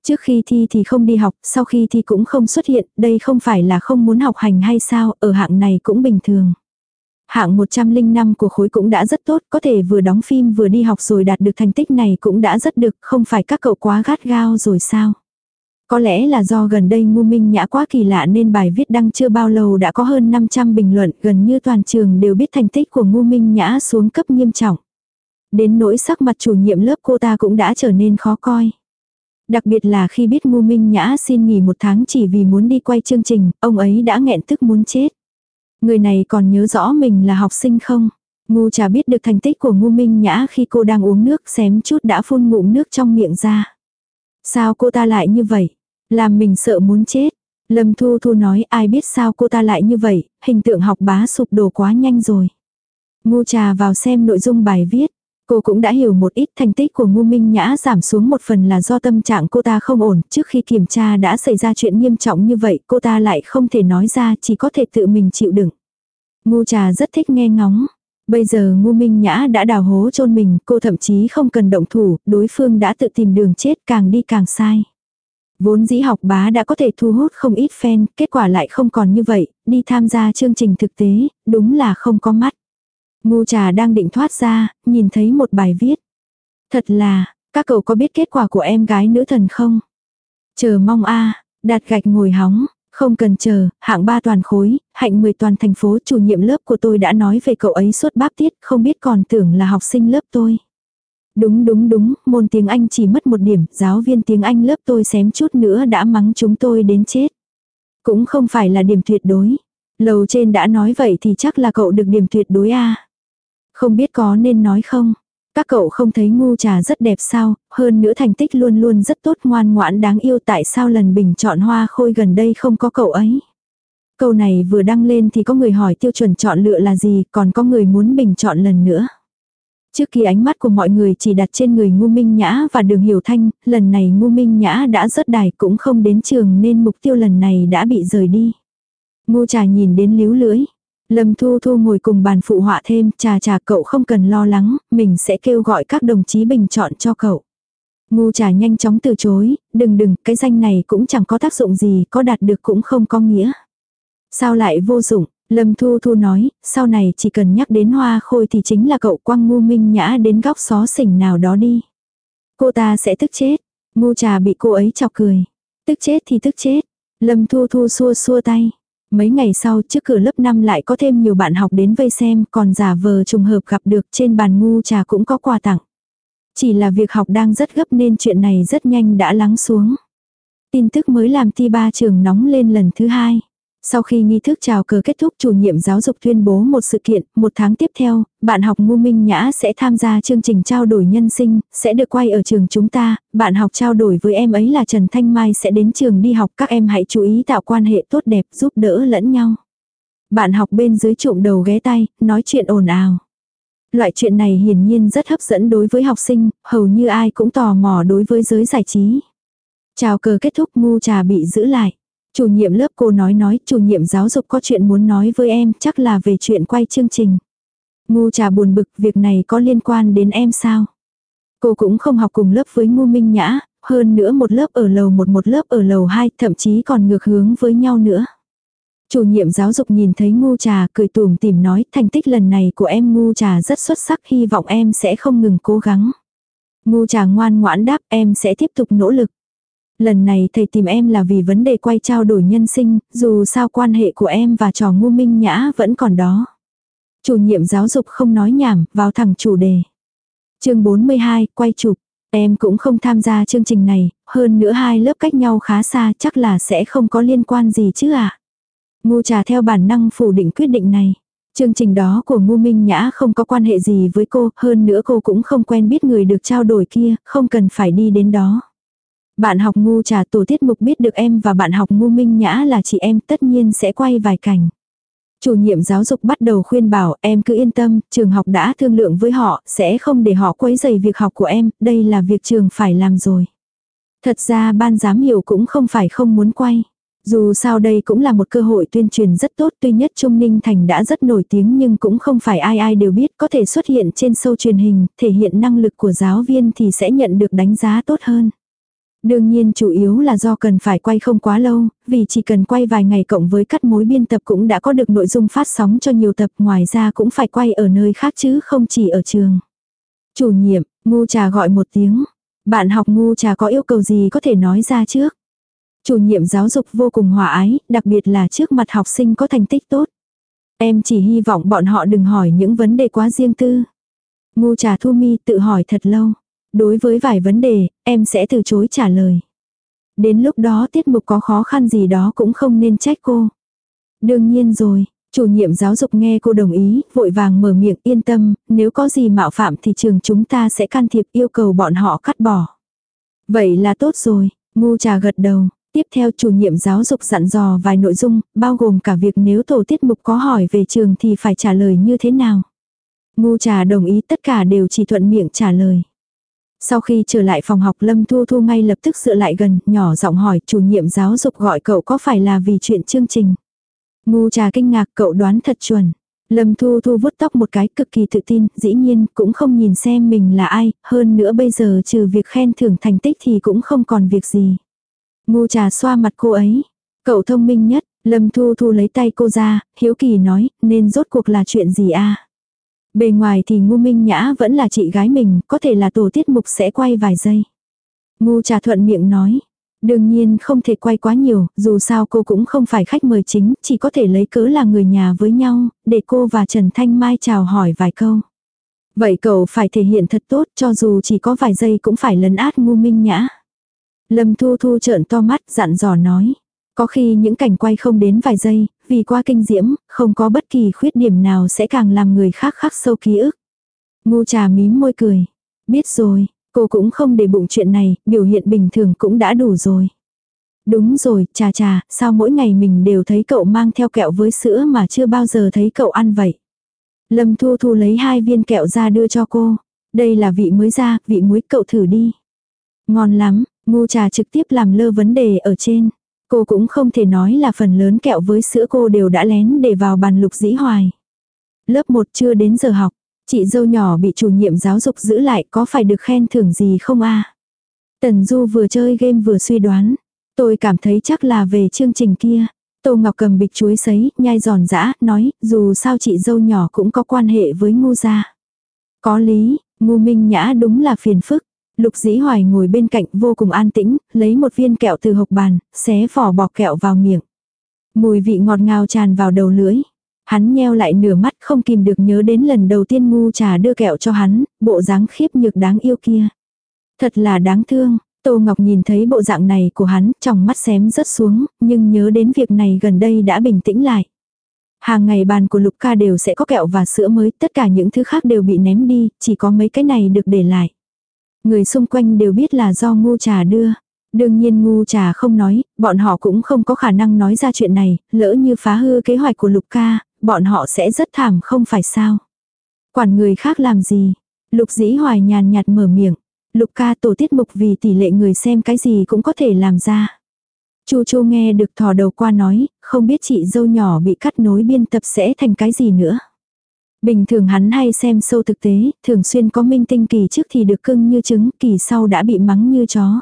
Trước khi thi thì không đi học, sau khi thi cũng không xuất hiện, đây không phải là không muốn học hành hay sao, ở hạng này cũng bình thường. Hạng 105 của khối cũng đã rất tốt, có thể vừa đóng phim vừa đi học rồi đạt được thành tích này cũng đã rất được, không phải các cậu quá gắt gao rồi sao? Có lẽ là do gần đây ngu minh nhã quá kỳ lạ nên bài viết đăng chưa bao lâu đã có hơn 500 bình luận, gần như toàn trường đều biết thành tích của ngu minh nhã xuống cấp nghiêm trọng. Đến nỗi sắc mặt chủ nhiệm lớp cô ta cũng đã trở nên khó coi. Đặc biệt là khi biết ngu minh nhã xin nghỉ một tháng chỉ vì muốn đi quay chương trình, ông ấy đã nghẹn tức muốn chết. Người này còn nhớ rõ mình là học sinh không? Ngu trà biết được thành tích của ngu minh nhã khi cô đang uống nước xém chút đã phun ngụm nước trong miệng ra. Sao cô ta lại như vậy? Làm mình sợ muốn chết. Lâm Thu Thu nói ai biết sao cô ta lại như vậy, hình tượng học bá sụp đổ quá nhanh rồi. Ngu trà vào xem nội dung bài viết. Cô cũng đã hiểu một ít thành tích của Ngu Minh Nhã giảm xuống một phần là do tâm trạng cô ta không ổn. Trước khi kiểm tra đã xảy ra chuyện nghiêm trọng như vậy cô ta lại không thể nói ra chỉ có thể tự mình chịu đựng. Ngu trà rất thích nghe ngóng. Bây giờ Ngu Minh Nhã đã đào hố chôn mình, cô thậm chí không cần động thủ, đối phương đã tự tìm đường chết càng đi càng sai. Vốn dĩ học bá đã có thể thu hút không ít fan, kết quả lại không còn như vậy, đi tham gia chương trình thực tế, đúng là không có mắt. Ngu trà đang định thoát ra, nhìn thấy một bài viết. Thật là, các cậu có biết kết quả của em gái nữ thần không? Chờ mong a đạt gạch ngồi hóng, không cần chờ, hạng ba toàn khối, hạnh 10 toàn thành phố chủ nhiệm lớp của tôi đã nói về cậu ấy suốt báp tiết, không biết còn tưởng là học sinh lớp tôi. Đúng đúng đúng, môn tiếng Anh chỉ mất một điểm, giáo viên tiếng Anh lớp tôi xém chút nữa đã mắng chúng tôi đến chết. Cũng không phải là điểm tuyệt đối. Lầu trên đã nói vậy thì chắc là cậu được điểm tuyệt đối a Không biết có nên nói không? Các cậu không thấy ngu trà rất đẹp sao, hơn nữa thành tích luôn luôn rất tốt ngoan ngoãn đáng yêu tại sao lần bình chọn hoa khôi gần đây không có cậu ấy. Câu này vừa đăng lên thì có người hỏi tiêu chuẩn chọn lựa là gì, còn có người muốn bình chọn lần nữa. Trước khi ánh mắt của mọi người chỉ đặt trên người Ngu Minh Nhã và Đường Hiểu Thanh, lần này Ngu Minh Nhã đã rớt đài cũng không đến trường nên mục tiêu lần này đã bị rời đi. Ngu trà nhìn đến líu lưỡi. Lâm Thu Thu ngồi cùng bàn phụ họa thêm, trà trà cậu không cần lo lắng, mình sẽ kêu gọi các đồng chí bình chọn cho cậu. Ngu trà nhanh chóng từ chối, đừng đừng, cái danh này cũng chẳng có tác dụng gì, có đạt được cũng không có nghĩa. Sao lại vô dụng, Lâm Thu Thu nói, sau này chỉ cần nhắc đến hoa khôi thì chính là cậu quăng ngu minh nhã đến góc xó xỉnh nào đó đi. Cô ta sẽ tức chết. Ngu trà bị cô ấy chọc cười. Tức chết thì tức chết. Lâm Thu Thu xua xua tay. Mấy ngày sau trước cửa lớp 5 lại có thêm nhiều bạn học đến vây xem còn giả vờ trùng hợp gặp được trên bàn ngu trà cũng có quà tặng. Chỉ là việc học đang rất gấp nên chuyện này rất nhanh đã lắng xuống. Tin tức mới làm ti ba trường nóng lên lần thứ hai. Sau khi nghi thức chào cờ kết thúc chủ nhiệm giáo dục tuyên bố một sự kiện, một tháng tiếp theo, bạn học Ngu Minh Nhã sẽ tham gia chương trình trao đổi nhân sinh, sẽ được quay ở trường chúng ta, bạn học trao đổi với em ấy là Trần Thanh Mai sẽ đến trường đi học các em hãy chú ý tạo quan hệ tốt đẹp giúp đỡ lẫn nhau. Bạn học bên dưới trộm đầu ghé tay, nói chuyện ồn ào. Loại chuyện này hiển nhiên rất hấp dẫn đối với học sinh, hầu như ai cũng tò mò đối với giới giải trí. Chào cờ kết thúc ngu trà bị giữ lại. Chủ nhiệm lớp cô nói nói, chủ nhiệm giáo dục có chuyện muốn nói với em, chắc là về chuyện quay chương trình. Ngu trà buồn bực, việc này có liên quan đến em sao? Cô cũng không học cùng lớp với ngu minh nhã, hơn nữa một lớp ở lầu một một lớp ở lầu hai, thậm chí còn ngược hướng với nhau nữa. Chủ nhiệm giáo dục nhìn thấy ngu trà cười tùm tìm nói thành tích lần này của em ngu trà rất xuất sắc hy vọng em sẽ không ngừng cố gắng. Ngu trà ngoan ngoãn đáp em sẽ tiếp tục nỗ lực. Lần này thầy tìm em là vì vấn đề quay trao đổi nhân sinh, dù sao quan hệ của em và trò ngu minh nhã vẫn còn đó. Chủ nhiệm giáo dục không nói nhảm, vào thẳng chủ đề. chương 42, quay chụp. Em cũng không tham gia chương trình này, hơn nữa hai lớp cách nhau khá xa chắc là sẽ không có liên quan gì chứ ạ. À? Ngu trà theo bản năng phủ định quyết định này. Chương trình đó của Ngu Minh Nhã không có quan hệ gì với cô, hơn nữa cô cũng không quen biết người được trao đổi kia, không cần phải đi đến đó. Bạn học ngu trà tổ tiết mục biết được em và bạn học ngu minh nhã là chị em tất nhiên sẽ quay vài cảnh. Chủ nhiệm giáo dục bắt đầu khuyên bảo em cứ yên tâm, trường học đã thương lượng với họ, sẽ không để họ quấy rầy việc học của em, đây là việc trường phải làm rồi. Thật ra ban giám hiệu cũng không phải không muốn quay. Dù sao đây cũng là một cơ hội tuyên truyền rất tốt tuy nhất Trung Ninh Thành đã rất nổi tiếng nhưng cũng không phải ai ai đều biết có thể xuất hiện trên sâu truyền hình, thể hiện năng lực của giáo viên thì sẽ nhận được đánh giá tốt hơn. Đương nhiên chủ yếu là do cần phải quay không quá lâu, vì chỉ cần quay vài ngày cộng với cắt mối biên tập cũng đã có được nội dung phát sóng cho nhiều tập ngoài ra cũng phải quay ở nơi khác chứ không chỉ ở trường. Chủ nhiệm, ngu trà gọi một tiếng. Bạn học ngu trà có yêu cầu gì có thể nói ra trước. Chủ nhiệm giáo dục vô cùng hòa ái, đặc biệt là trước mặt học sinh có thành tích tốt. Em chỉ hy vọng bọn họ đừng hỏi những vấn đề quá riêng tư. Ngu trà thu mi tự hỏi thật lâu. Đối với vài vấn đề, em sẽ từ chối trả lời. Đến lúc đó tiết mục có khó khăn gì đó cũng không nên trách cô. Đương nhiên rồi, chủ nhiệm giáo dục nghe cô đồng ý, vội vàng mở miệng yên tâm, nếu có gì mạo phạm thì trường chúng ta sẽ can thiệp yêu cầu bọn họ cắt bỏ. Vậy là tốt rồi, ngu trà gật đầu. Tiếp theo chủ nhiệm giáo dục dặn dò vài nội dung, bao gồm cả việc nếu tổ tiết mục có hỏi về trường thì phải trả lời như thế nào. Ngu trà đồng ý tất cả đều chỉ thuận miệng trả lời. Sau khi trở lại phòng học Lâm Thu Thu ngay lập tức dựa lại gần, nhỏ giọng hỏi chủ nhiệm giáo dục gọi cậu có phải là vì chuyện chương trình. Ngu trà kinh ngạc cậu đoán thật chuẩn. Lâm Thu Thu vuốt tóc một cái cực kỳ tự tin, dĩ nhiên cũng không nhìn xem mình là ai, hơn nữa bây giờ trừ việc khen thưởng thành tích thì cũng không còn việc gì. Ngu trà xoa mặt cô ấy. Cậu thông minh nhất, Lâm Thu Thu lấy tay cô ra, hiếu kỳ nói, nên rốt cuộc là chuyện gì a Bề ngoài thì ngu minh nhã vẫn là chị gái mình, có thể là tổ tiết mục sẽ quay vài giây. Ngu trà thuận miệng nói. Đương nhiên không thể quay quá nhiều, dù sao cô cũng không phải khách mời chính, chỉ có thể lấy cớ là người nhà với nhau, để cô và Trần Thanh Mai chào hỏi vài câu. Vậy cậu phải thể hiện thật tốt cho dù chỉ có vài giây cũng phải lấn át ngu minh nhã. Lâm Thu Thu trợn to mắt dặn dò nói. Có khi những cảnh quay không đến vài giây, vì qua kinh diễm, không có bất kỳ khuyết điểm nào sẽ càng làm người khác khắc sâu ký ức. Ngu trà mím môi cười. Biết rồi, cô cũng không để bụng chuyện này, biểu hiện bình thường cũng đã đủ rồi. Đúng rồi, trà trà, sao mỗi ngày mình đều thấy cậu mang theo kẹo với sữa mà chưa bao giờ thấy cậu ăn vậy. Lâm Thu Thu lấy hai viên kẹo ra đưa cho cô. Đây là vị mới ra, vị muối cậu thử đi. Ngon lắm, ngu trà trực tiếp làm lơ vấn đề ở trên. Cô cũng không thể nói là phần lớn kẹo với sữa cô đều đã lén để vào bàn lục dĩ hoài. Lớp 1 chưa đến giờ học, chị dâu nhỏ bị chủ nhiệm giáo dục giữ lại có phải được khen thưởng gì không a Tần Du vừa chơi game vừa suy đoán. Tôi cảm thấy chắc là về chương trình kia. Tô Ngọc cầm bịch chuối sấy, nhai giòn giã, nói, dù sao chị dâu nhỏ cũng có quan hệ với ngu gia. Có lý, ngu minh nhã đúng là phiền phức. Lục dĩ hoài ngồi bên cạnh vô cùng an tĩnh, lấy một viên kẹo từ hộp bàn, xé vỏ bọc kẹo vào miệng. Mùi vị ngọt ngào tràn vào đầu lưỡi. Hắn nheo lại nửa mắt không kìm được nhớ đến lần đầu tiên ngu trà đưa kẹo cho hắn, bộ dáng khiếp nhược đáng yêu kia. Thật là đáng thương, Tô Ngọc nhìn thấy bộ dạng này của hắn, trong mắt xém rớt xuống, nhưng nhớ đến việc này gần đây đã bình tĩnh lại. Hàng ngày bàn của Lục ca đều sẽ có kẹo và sữa mới, tất cả những thứ khác đều bị ném đi, chỉ có mấy cái này được để lại. Người xung quanh đều biết là do ngu trà đưa. Đương nhiên ngu trà không nói, bọn họ cũng không có khả năng nói ra chuyện này, lỡ như phá hư kế hoạch của Lục ca, bọn họ sẽ rất thảm không phải sao. Quản người khác làm gì? Lục dĩ hoài nhàn nhạt mở miệng. Lục ca tổ tiết mục vì tỷ lệ người xem cái gì cũng có thể làm ra. Chu Chu nghe được thò đầu qua nói, không biết chị dâu nhỏ bị cắt nối biên tập sẽ thành cái gì nữa. Bình thường hắn hay xem sâu thực tế, thường xuyên có minh tinh kỳ trước thì được cưng như trứng, kỳ sau đã bị mắng như chó.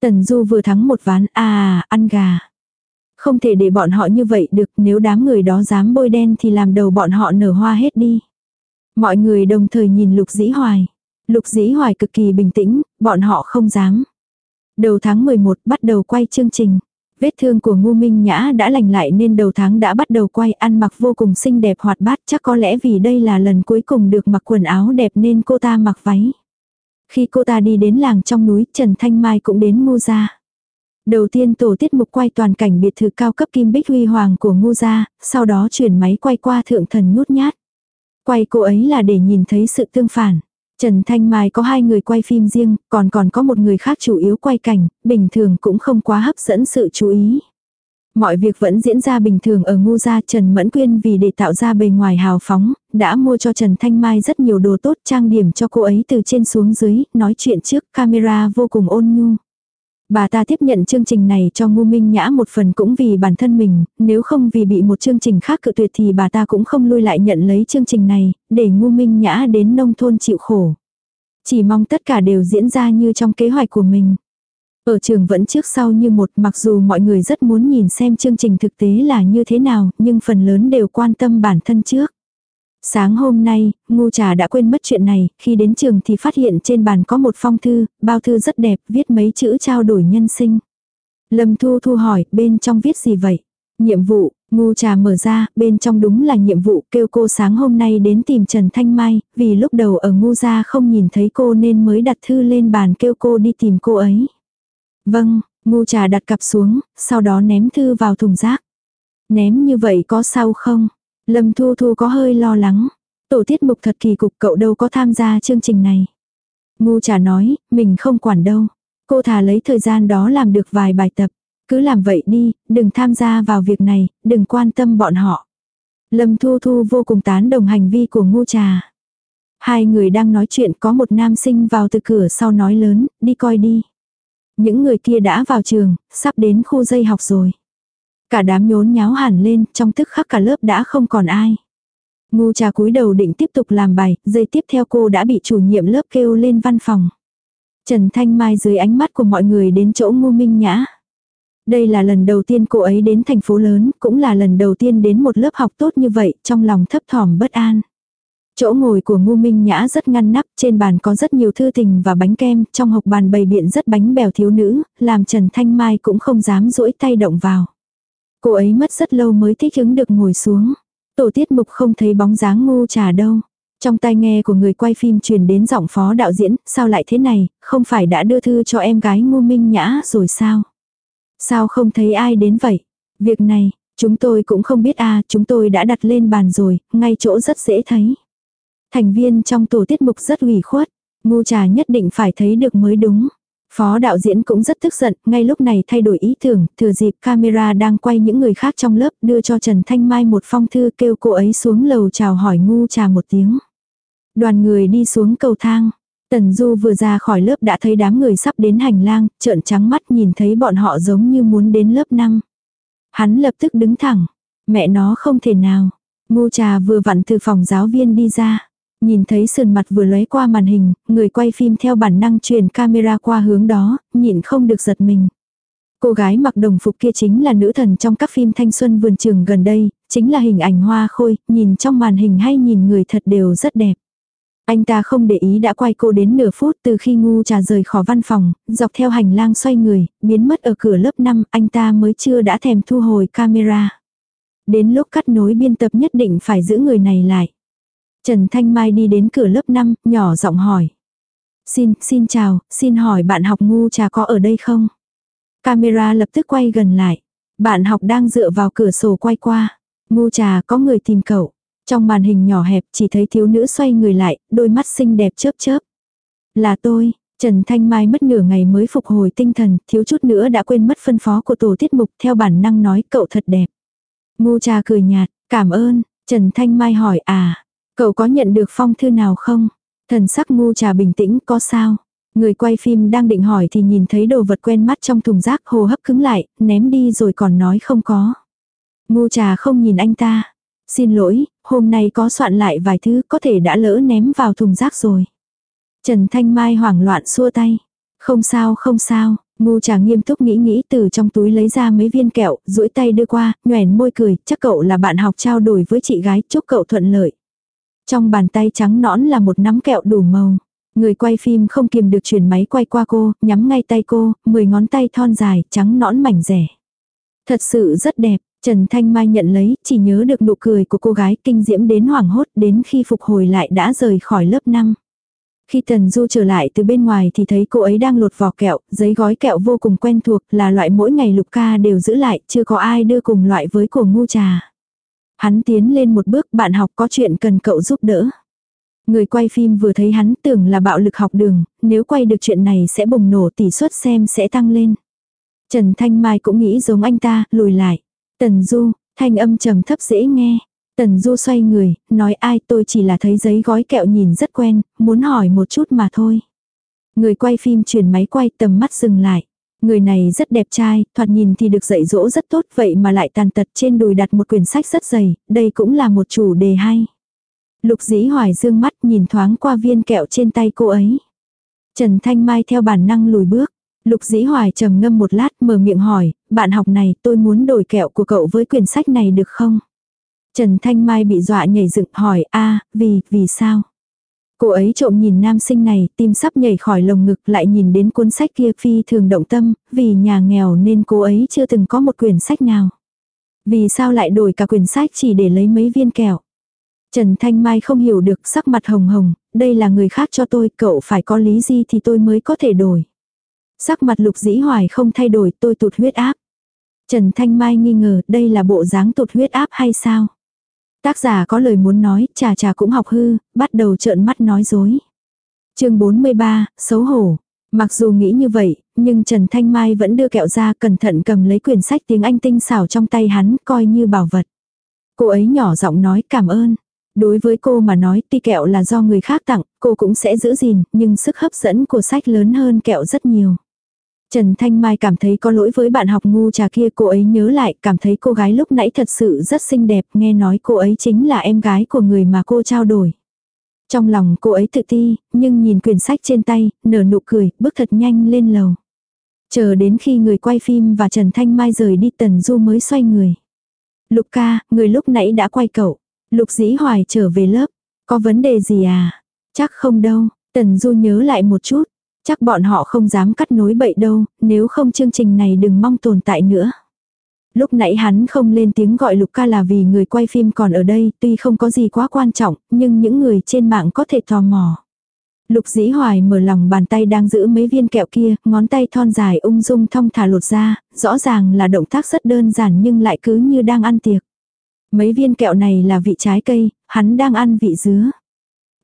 Tần Du vừa thắng một ván, à, ăn gà. Không thể để bọn họ như vậy được, nếu đám người đó dám bôi đen thì làm đầu bọn họ nở hoa hết đi. Mọi người đồng thời nhìn Lục Dĩ Hoài. Lục Dĩ Hoài cực kỳ bình tĩnh, bọn họ không dám. Đầu tháng 11 bắt đầu quay chương trình. Vết thương của Ngô Minh Nhã đã lành lại nên đầu tháng đã bắt đầu quay ăn mặc vô cùng xinh đẹp hoạt bát chắc có lẽ vì đây là lần cuối cùng được mặc quần áo đẹp nên cô ta mặc váy. Khi cô ta đi đến làng trong núi Trần Thanh Mai cũng đến Ngô Gia. Đầu tiên tổ tiết mục quay toàn cảnh biệt thự cao cấp kim bích huy hoàng của Ngô Gia, sau đó chuyển máy quay qua thượng thần nhút nhát. Quay cô ấy là để nhìn thấy sự tương phản. Trần Thanh Mai có hai người quay phim riêng, còn còn có một người khác chủ yếu quay cảnh, bình thường cũng không quá hấp dẫn sự chú ý. Mọi việc vẫn diễn ra bình thường ở ngu gia Trần Mẫn Quyên vì để tạo ra bề ngoài hào phóng, đã mua cho Trần Thanh Mai rất nhiều đồ tốt trang điểm cho cô ấy từ trên xuống dưới, nói chuyện trước camera vô cùng ôn nhu. Bà ta tiếp nhận chương trình này cho Ngô Minh Nhã một phần cũng vì bản thân mình, nếu không vì bị một chương trình khác cự tuyệt thì bà ta cũng không lui lại nhận lấy chương trình này, để Ngô Minh Nhã đến nông thôn chịu khổ. Chỉ mong tất cả đều diễn ra như trong kế hoạch của mình. Ở trường vẫn trước sau như một mặc dù mọi người rất muốn nhìn xem chương trình thực tế là như thế nào, nhưng phần lớn đều quan tâm bản thân trước. Sáng hôm nay, ngu trà đã quên mất chuyện này, khi đến trường thì phát hiện trên bàn có một phong thư, bao thư rất đẹp, viết mấy chữ trao đổi nhân sinh. Lâm Thu Thu hỏi, bên trong viết gì vậy? Nhiệm vụ, ngu trà mở ra, bên trong đúng là nhiệm vụ kêu cô sáng hôm nay đến tìm Trần Thanh Mai, vì lúc đầu ở ngu gia không nhìn thấy cô nên mới đặt thư lên bàn kêu cô đi tìm cô ấy. Vâng, ngu trà đặt cặp xuống, sau đó ném thư vào thùng rác. Ném như vậy có sao không? Lâm Thu Thu có hơi lo lắng. Tổ tiết mục thật kỳ cục cậu đâu có tham gia chương trình này. Ngu trà nói, mình không quản đâu. Cô thà lấy thời gian đó làm được vài bài tập. Cứ làm vậy đi, đừng tham gia vào việc này, đừng quan tâm bọn họ. Lâm Thu Thu vô cùng tán đồng hành vi của ngu trà. Hai người đang nói chuyện có một nam sinh vào từ cửa sau nói lớn, đi coi đi. Những người kia đã vào trường, sắp đến khu dây học rồi. Cả đám nhốn nháo hẳn lên, trong tức khắc cả lớp đã không còn ai. Ngu trà cúi đầu định tiếp tục làm bài, giây tiếp theo cô đã bị chủ nhiệm lớp kêu lên văn phòng. Trần Thanh Mai dưới ánh mắt của mọi người đến chỗ ngu minh nhã. Đây là lần đầu tiên cô ấy đến thành phố lớn, cũng là lần đầu tiên đến một lớp học tốt như vậy, trong lòng thấp thỏm bất an. Chỗ ngồi của ngu minh nhã rất ngăn nắp, trên bàn có rất nhiều thư tình và bánh kem, trong hộp bàn bày biện rất bánh bèo thiếu nữ, làm Trần Thanh Mai cũng không dám duỗi tay động vào. Cô ấy mất rất lâu mới thích ứng được ngồi xuống. Tổ tiết mục không thấy bóng dáng ngu trà đâu. Trong tai nghe của người quay phim truyền đến giọng phó đạo diễn, sao lại thế này, không phải đã đưa thư cho em gái ngu minh nhã rồi sao? Sao không thấy ai đến vậy? Việc này, chúng tôi cũng không biết à, chúng tôi đã đặt lên bàn rồi, ngay chỗ rất dễ thấy. Thành viên trong tổ tiết mục rất ủy khuất, ngu trà nhất định phải thấy được mới đúng. Phó đạo diễn cũng rất tức giận, ngay lúc này thay đổi ý tưởng, thừa dịp camera đang quay những người khác trong lớp đưa cho Trần Thanh Mai một phong thư kêu cô ấy xuống lầu chào hỏi ngu trà một tiếng. Đoàn người đi xuống cầu thang. Tần Du vừa ra khỏi lớp đã thấy đám người sắp đến hành lang, trợn trắng mắt nhìn thấy bọn họ giống như muốn đến lớp 5. Hắn lập tức đứng thẳng. Mẹ nó không thể nào. Ngu trà vừa vặn từ phòng giáo viên đi ra. Nhìn thấy sườn mặt vừa lóe qua màn hình, người quay phim theo bản năng truyền camera qua hướng đó, nhịn không được giật mình. Cô gái mặc đồng phục kia chính là nữ thần trong các phim thanh xuân vườn trường gần đây, chính là hình ảnh hoa khôi, nhìn trong màn hình hay nhìn người thật đều rất đẹp. Anh ta không để ý đã quay cô đến nửa phút từ khi ngu trà rời khỏi văn phòng, dọc theo hành lang xoay người, biến mất ở cửa lớp 5, anh ta mới chưa đã thèm thu hồi camera. Đến lúc cắt nối biên tập nhất định phải giữ người này lại. Trần Thanh Mai đi đến cửa lớp 5, nhỏ giọng hỏi. Xin, xin chào, xin hỏi bạn học ngu trà có ở đây không? Camera lập tức quay gần lại. Bạn học đang dựa vào cửa sổ quay qua. Ngu trà có người tìm cậu. Trong màn hình nhỏ hẹp chỉ thấy thiếu nữ xoay người lại, đôi mắt xinh đẹp chớp chớp. Là tôi, Trần Thanh Mai mất nửa ngày mới phục hồi tinh thần, thiếu chút nữa đã quên mất phân phó của tổ tiết mục theo bản năng nói cậu thật đẹp. Ngu trà cười nhạt, cảm ơn, Trần Thanh Mai hỏi à, cậu có nhận được phong thư nào không? Thần sắc ngu trà bình tĩnh có sao? Người quay phim đang định hỏi thì nhìn thấy đồ vật quen mắt trong thùng rác hồ hấp cứng lại, ném đi rồi còn nói không có. Ngu trà không nhìn anh ta. Xin lỗi, hôm nay có soạn lại vài thứ có thể đã lỡ ném vào thùng rác rồi. Trần Thanh Mai hoảng loạn xua tay. Không sao không sao, ngu trà nghiêm túc nghĩ nghĩ từ trong túi lấy ra mấy viên kẹo, duỗi tay đưa qua, nhoèn môi cười, chắc cậu là bạn học trao đổi với chị gái, chúc cậu thuận lợi. Trong bàn tay trắng nõn là một nắm kẹo đủ màu. Người quay phim không kiềm được chuyển máy quay qua cô, nhắm ngay tay cô, mười ngón tay thon dài, trắng nõn mảnh rẻ. Thật sự rất đẹp, Trần Thanh Mai nhận lấy, chỉ nhớ được nụ cười của cô gái kinh diễm đến hoảng hốt đến khi phục hồi lại đã rời khỏi lớp 5. Khi Tần Du trở lại từ bên ngoài thì thấy cô ấy đang lột vỏ kẹo, giấy gói kẹo vô cùng quen thuộc là loại mỗi ngày Lục ca đều giữ lại, chưa có ai đưa cùng loại với cổ ngu trà. Hắn tiến lên một bước bạn học có chuyện cần cậu giúp đỡ. Người quay phim vừa thấy hắn tưởng là bạo lực học đường, nếu quay được chuyện này sẽ bùng nổ tỷ suất xem sẽ tăng lên. Trần Thanh Mai cũng nghĩ giống anh ta, lùi lại. Tần Du, thanh âm trầm thấp dễ nghe. Tần Du xoay người, nói ai tôi chỉ là thấy giấy gói kẹo nhìn rất quen, muốn hỏi một chút mà thôi. Người quay phim chuyển máy quay tầm mắt dừng lại. Người này rất đẹp trai, thoạt nhìn thì được dạy dỗ rất tốt vậy mà lại tàn tật trên đùi đặt một quyển sách rất dày, đây cũng là một chủ đề hay. Lục dĩ hoài dương mắt nhìn thoáng qua viên kẹo trên tay cô ấy. Trần Thanh Mai theo bản năng lùi bước. Lục dĩ hoài trầm ngâm một lát mở miệng hỏi, bạn học này tôi muốn đổi kẹo của cậu với quyển sách này được không? Trần Thanh Mai bị dọa nhảy dựng hỏi a vì, vì sao? Cô ấy trộm nhìn nam sinh này, tim sắp nhảy khỏi lồng ngực lại nhìn đến cuốn sách kia phi thường động tâm, vì nhà nghèo nên cô ấy chưa từng có một quyển sách nào. Vì sao lại đổi cả quyển sách chỉ để lấy mấy viên kẹo? Trần Thanh Mai không hiểu được sắc mặt hồng hồng, đây là người khác cho tôi, cậu phải có lý gì thì tôi mới có thể đổi. Sắc mặt lục dĩ hoài không thay đổi, tôi tụt huyết áp. Trần Thanh Mai nghi ngờ đây là bộ dáng tụt huyết áp hay sao? Tác giả có lời muốn nói, trà trà cũng học hư, bắt đầu trợn mắt nói dối. chương 43, xấu hổ. Mặc dù nghĩ như vậy, nhưng Trần Thanh Mai vẫn đưa kẹo ra cẩn thận cầm lấy quyển sách tiếng Anh tinh xảo trong tay hắn coi như bảo vật. Cô ấy nhỏ giọng nói cảm ơn. Đối với cô mà nói tuy kẹo là do người khác tặng, cô cũng sẽ giữ gìn, nhưng sức hấp dẫn của sách lớn hơn kẹo rất nhiều. Trần Thanh Mai cảm thấy có lỗi với bạn học ngu trà kia cô ấy nhớ lại cảm thấy cô gái lúc nãy thật sự rất xinh đẹp nghe nói cô ấy chính là em gái của người mà cô trao đổi. Trong lòng cô ấy tự ti, nhưng nhìn quyển sách trên tay, nở nụ cười, bước thật nhanh lên lầu. Chờ đến khi người quay phim và Trần Thanh Mai rời đi Tần Du mới xoay người. Lục ca, người lúc nãy đã quay cậu. Lục dĩ hoài trở về lớp. Có vấn đề gì à? Chắc không đâu. Tần Du nhớ lại một chút. Chắc bọn họ không dám cắt nối bậy đâu, nếu không chương trình này đừng mong tồn tại nữa. Lúc nãy hắn không lên tiếng gọi Lục ca là vì người quay phim còn ở đây, tuy không có gì quá quan trọng, nhưng những người trên mạng có thể tò mò. Lục dĩ hoài mở lòng bàn tay đang giữ mấy viên kẹo kia, ngón tay thon dài ung dung thong thả lột ra, rõ ràng là động tác rất đơn giản nhưng lại cứ như đang ăn tiệc. Mấy viên kẹo này là vị trái cây, hắn đang ăn vị dứa.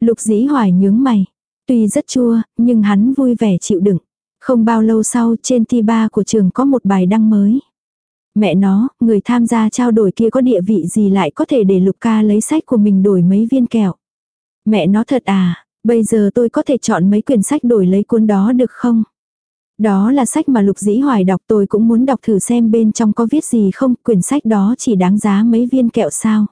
Lục dĩ hoài nhướng mày. Tuy rất chua, nhưng hắn vui vẻ chịu đựng. Không bao lâu sau trên thi ba của trường có một bài đăng mới. Mẹ nó, người tham gia trao đổi kia có địa vị gì lại có thể để Lục ca lấy sách của mình đổi mấy viên kẹo. Mẹ nó thật à, bây giờ tôi có thể chọn mấy quyển sách đổi lấy cuốn đó được không? Đó là sách mà Lục Dĩ Hoài đọc tôi cũng muốn đọc thử xem bên trong có viết gì không, quyển sách đó chỉ đáng giá mấy viên kẹo sao.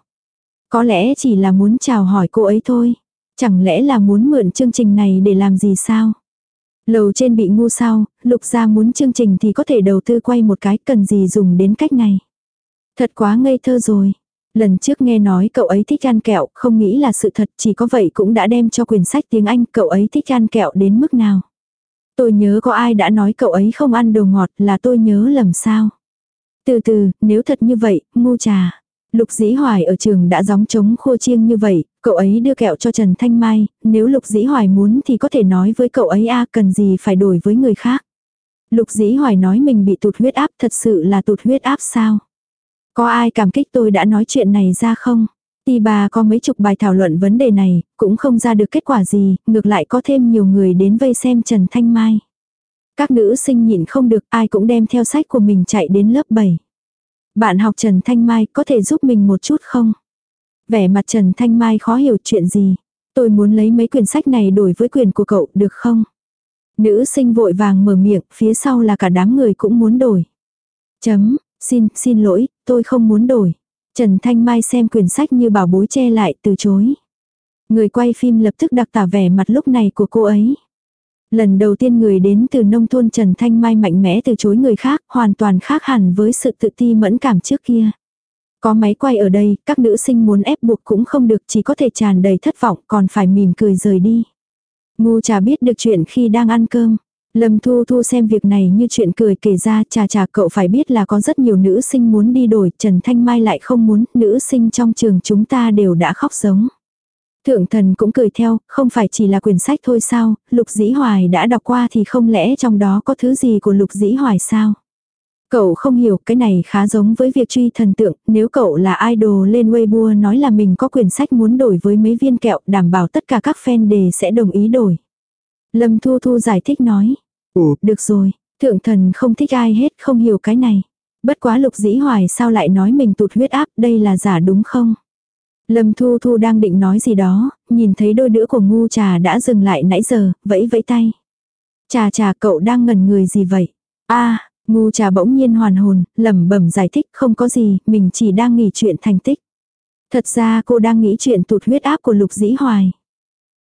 Có lẽ chỉ là muốn chào hỏi cô ấy thôi. Chẳng lẽ là muốn mượn chương trình này để làm gì sao? Lầu trên bị ngu sao, lục gia muốn chương trình thì có thể đầu tư quay một cái cần gì dùng đến cách này. Thật quá ngây thơ rồi. Lần trước nghe nói cậu ấy thích ăn kẹo, không nghĩ là sự thật, chỉ có vậy cũng đã đem cho quyển sách tiếng Anh cậu ấy thích ăn kẹo đến mức nào. Tôi nhớ có ai đã nói cậu ấy không ăn đồ ngọt là tôi nhớ lầm sao. Từ từ, nếu thật như vậy, ngu trà. Lục Dĩ Hoài ở trường đã gióng trống khô chiêng như vậy, cậu ấy đưa kẹo cho Trần Thanh Mai, nếu Lục Dĩ Hoài muốn thì có thể nói với cậu ấy a cần gì phải đổi với người khác. Lục Dĩ Hoài nói mình bị tụt huyết áp thật sự là tụt huyết áp sao? Có ai cảm kích tôi đã nói chuyện này ra không? Ti bà có mấy chục bài thảo luận vấn đề này, cũng không ra được kết quả gì, ngược lại có thêm nhiều người đến vây xem Trần Thanh Mai. Các nữ sinh nhịn không được ai cũng đem theo sách của mình chạy đến lớp 7. Bạn học Trần Thanh Mai có thể giúp mình một chút không? Vẻ mặt Trần Thanh Mai khó hiểu chuyện gì. Tôi muốn lấy mấy quyển sách này đổi với quyền của cậu được không? Nữ sinh vội vàng mở miệng, phía sau là cả đám người cũng muốn đổi. Chấm, xin, xin lỗi, tôi không muốn đổi. Trần Thanh Mai xem quyển sách như bảo bối che lại từ chối. Người quay phim lập tức đặc tả vẻ mặt lúc này của cô ấy. Lần đầu tiên người đến từ nông thôn Trần Thanh Mai mạnh mẽ từ chối người khác, hoàn toàn khác hẳn với sự tự ti mẫn cảm trước kia. Có máy quay ở đây, các nữ sinh muốn ép buộc cũng không được chỉ có thể tràn đầy thất vọng còn phải mỉm cười rời đi. Ngu trà biết được chuyện khi đang ăn cơm. Lâm Thu Thu xem việc này như chuyện cười kể ra trà trà cậu phải biết là có rất nhiều nữ sinh muốn đi đổi, Trần Thanh Mai lại không muốn, nữ sinh trong trường chúng ta đều đã khóc giống. Thượng thần cũng cười theo, không phải chỉ là quyển sách thôi sao, Lục Dĩ Hoài đã đọc qua thì không lẽ trong đó có thứ gì của Lục Dĩ Hoài sao? Cậu không hiểu cái này khá giống với việc truy thần tượng, nếu cậu là idol lên Weibo nói là mình có quyển sách muốn đổi với mấy viên kẹo đảm bảo tất cả các fan đề sẽ đồng ý đổi. Lâm Thu Thu giải thích nói. Ủa, được rồi, thượng thần không thích ai hết không hiểu cái này. Bất quá lục dĩ hoài sao lại nói mình tụt huyết áp đây là giả đúng không? Lâm Thu Thu đang định nói gì đó, nhìn thấy đôi đũa của ngu trà đã dừng lại nãy giờ, vẫy vẫy tay. Trà trà cậu đang ngẩn người gì vậy? a ngu trà bỗng nhiên hoàn hồn, lẩm bẩm giải thích không có gì, mình chỉ đang nghĩ chuyện thành tích. Thật ra cô đang nghĩ chuyện tụt huyết áp của lục dĩ hoài.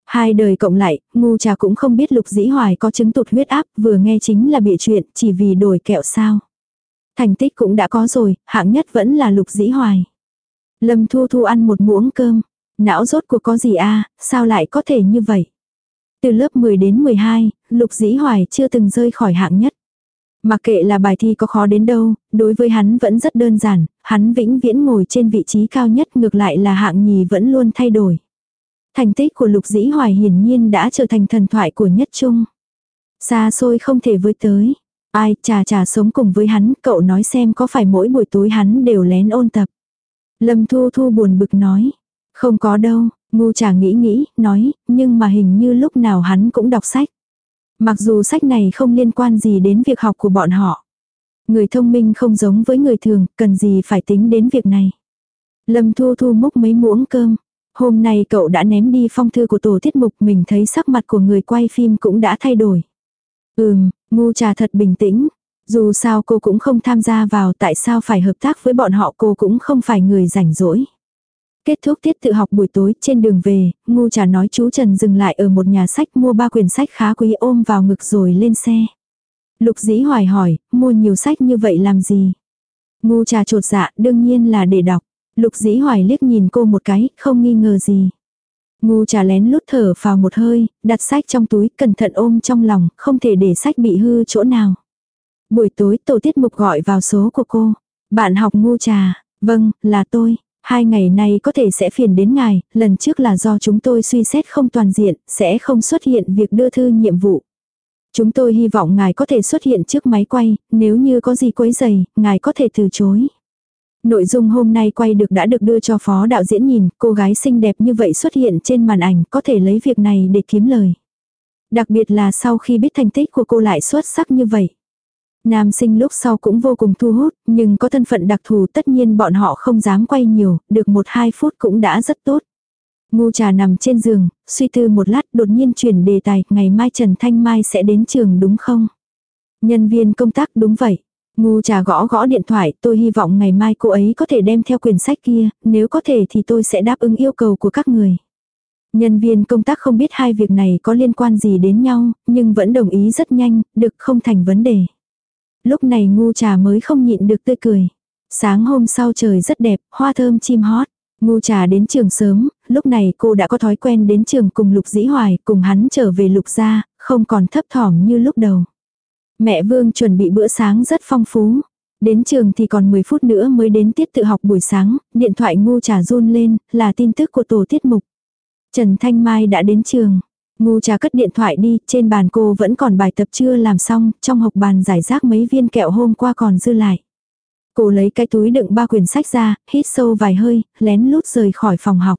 Hai đời cộng lại, ngu trà cũng không biết lục dĩ hoài có chứng tụt huyết áp, vừa nghe chính là bịa chuyện, chỉ vì đổi kẹo sao. Thành tích cũng đã có rồi, hạng nhất vẫn là lục dĩ hoài. Lâm Thu Thu ăn một muỗng cơm. Não rốt cuộc có gì a sao lại có thể như vậy? Từ lớp 10 đến 12, Lục Dĩ Hoài chưa từng rơi khỏi hạng nhất. Mặc kệ là bài thi có khó đến đâu, đối với hắn vẫn rất đơn giản, hắn vĩnh viễn ngồi trên vị trí cao nhất ngược lại là hạng nhì vẫn luôn thay đổi. Thành tích của Lục Dĩ Hoài hiển nhiên đã trở thành thần thoại của nhất trung. Xa xôi không thể với tới. Ai trà trà sống cùng với hắn, cậu nói xem có phải mỗi buổi tối hắn đều lén ôn tập. Lâm Thu Thu buồn bực nói. Không có đâu, ngu chả nghĩ nghĩ, nói, nhưng mà hình như lúc nào hắn cũng đọc sách. Mặc dù sách này không liên quan gì đến việc học của bọn họ. Người thông minh không giống với người thường, cần gì phải tính đến việc này. Lâm Thu Thu múc mấy muỗng cơm. Hôm nay cậu đã ném đi phong thư của tổ tiết mục mình thấy sắc mặt của người quay phim cũng đã thay đổi. Ừm, ngu trà thật bình tĩnh, dù sao cô cũng không tham gia vào tại sao phải hợp tác với bọn họ cô cũng không phải người rảnh rỗi. Kết thúc tiết tự học buổi tối trên đường về, ngu trà nói chú Trần dừng lại ở một nhà sách mua ba quyển sách khá quý ôm vào ngực rồi lên xe. Lục dĩ hoài hỏi, mua nhiều sách như vậy làm gì? Ngu trà trột dạ đương nhiên là để đọc. Lục dĩ hoài liếc nhìn cô một cái, không nghi ngờ gì. Ngu trà lén lút thở vào một hơi, đặt sách trong túi, cẩn thận ôm trong lòng, không thể để sách bị hư chỗ nào. Buổi tối tổ tiết mục gọi vào số của cô. Bạn học ngu trà. Vâng, là tôi. Hai ngày nay có thể sẽ phiền đến ngài, lần trước là do chúng tôi suy xét không toàn diện, sẽ không xuất hiện việc đưa thư nhiệm vụ. Chúng tôi hy vọng ngài có thể xuất hiện trước máy quay, nếu như có gì quấy dày, ngài có thể từ chối. Nội dung hôm nay quay được đã được đưa cho phó đạo diễn nhìn, cô gái xinh đẹp như vậy xuất hiện trên màn ảnh, có thể lấy việc này để kiếm lời. Đặc biệt là sau khi biết thành tích của cô lại xuất sắc như vậy. Nam sinh lúc sau cũng vô cùng thu hút, nhưng có thân phận đặc thù tất nhiên bọn họ không dám quay nhiều, được một hai phút cũng đã rất tốt. Ngu trà nằm trên giường, suy tư một lát đột nhiên chuyển đề tài, ngày mai Trần Thanh Mai sẽ đến trường đúng không? Nhân viên công tác đúng vậy. Ngu trà gõ gõ điện thoại, tôi hy vọng ngày mai cô ấy có thể đem theo quyển sách kia, nếu có thể thì tôi sẽ đáp ứng yêu cầu của các người. Nhân viên công tác không biết hai việc này có liên quan gì đến nhau, nhưng vẫn đồng ý rất nhanh, được không thành vấn đề. Lúc này ngu trà mới không nhịn được tươi cười. Sáng hôm sau trời rất đẹp, hoa thơm chim hót. Ngu trà đến trường sớm, lúc này cô đã có thói quen đến trường cùng Lục Dĩ Hoài, cùng hắn trở về Lục gia, không còn thấp thỏm như lúc đầu. Mẹ Vương chuẩn bị bữa sáng rất phong phú. Đến trường thì còn 10 phút nữa mới đến tiết tự học buổi sáng, điện thoại ngu trà run lên, là tin tức của tổ tiết mục. Trần Thanh Mai đã đến trường. Ngu trà cất điện thoại đi, trên bàn cô vẫn còn bài tập chưa làm xong, trong hộp bàn giải rác mấy viên kẹo hôm qua còn dư lại. Cô lấy cái túi đựng ba quyển sách ra, hít sâu vài hơi, lén lút rời khỏi phòng học.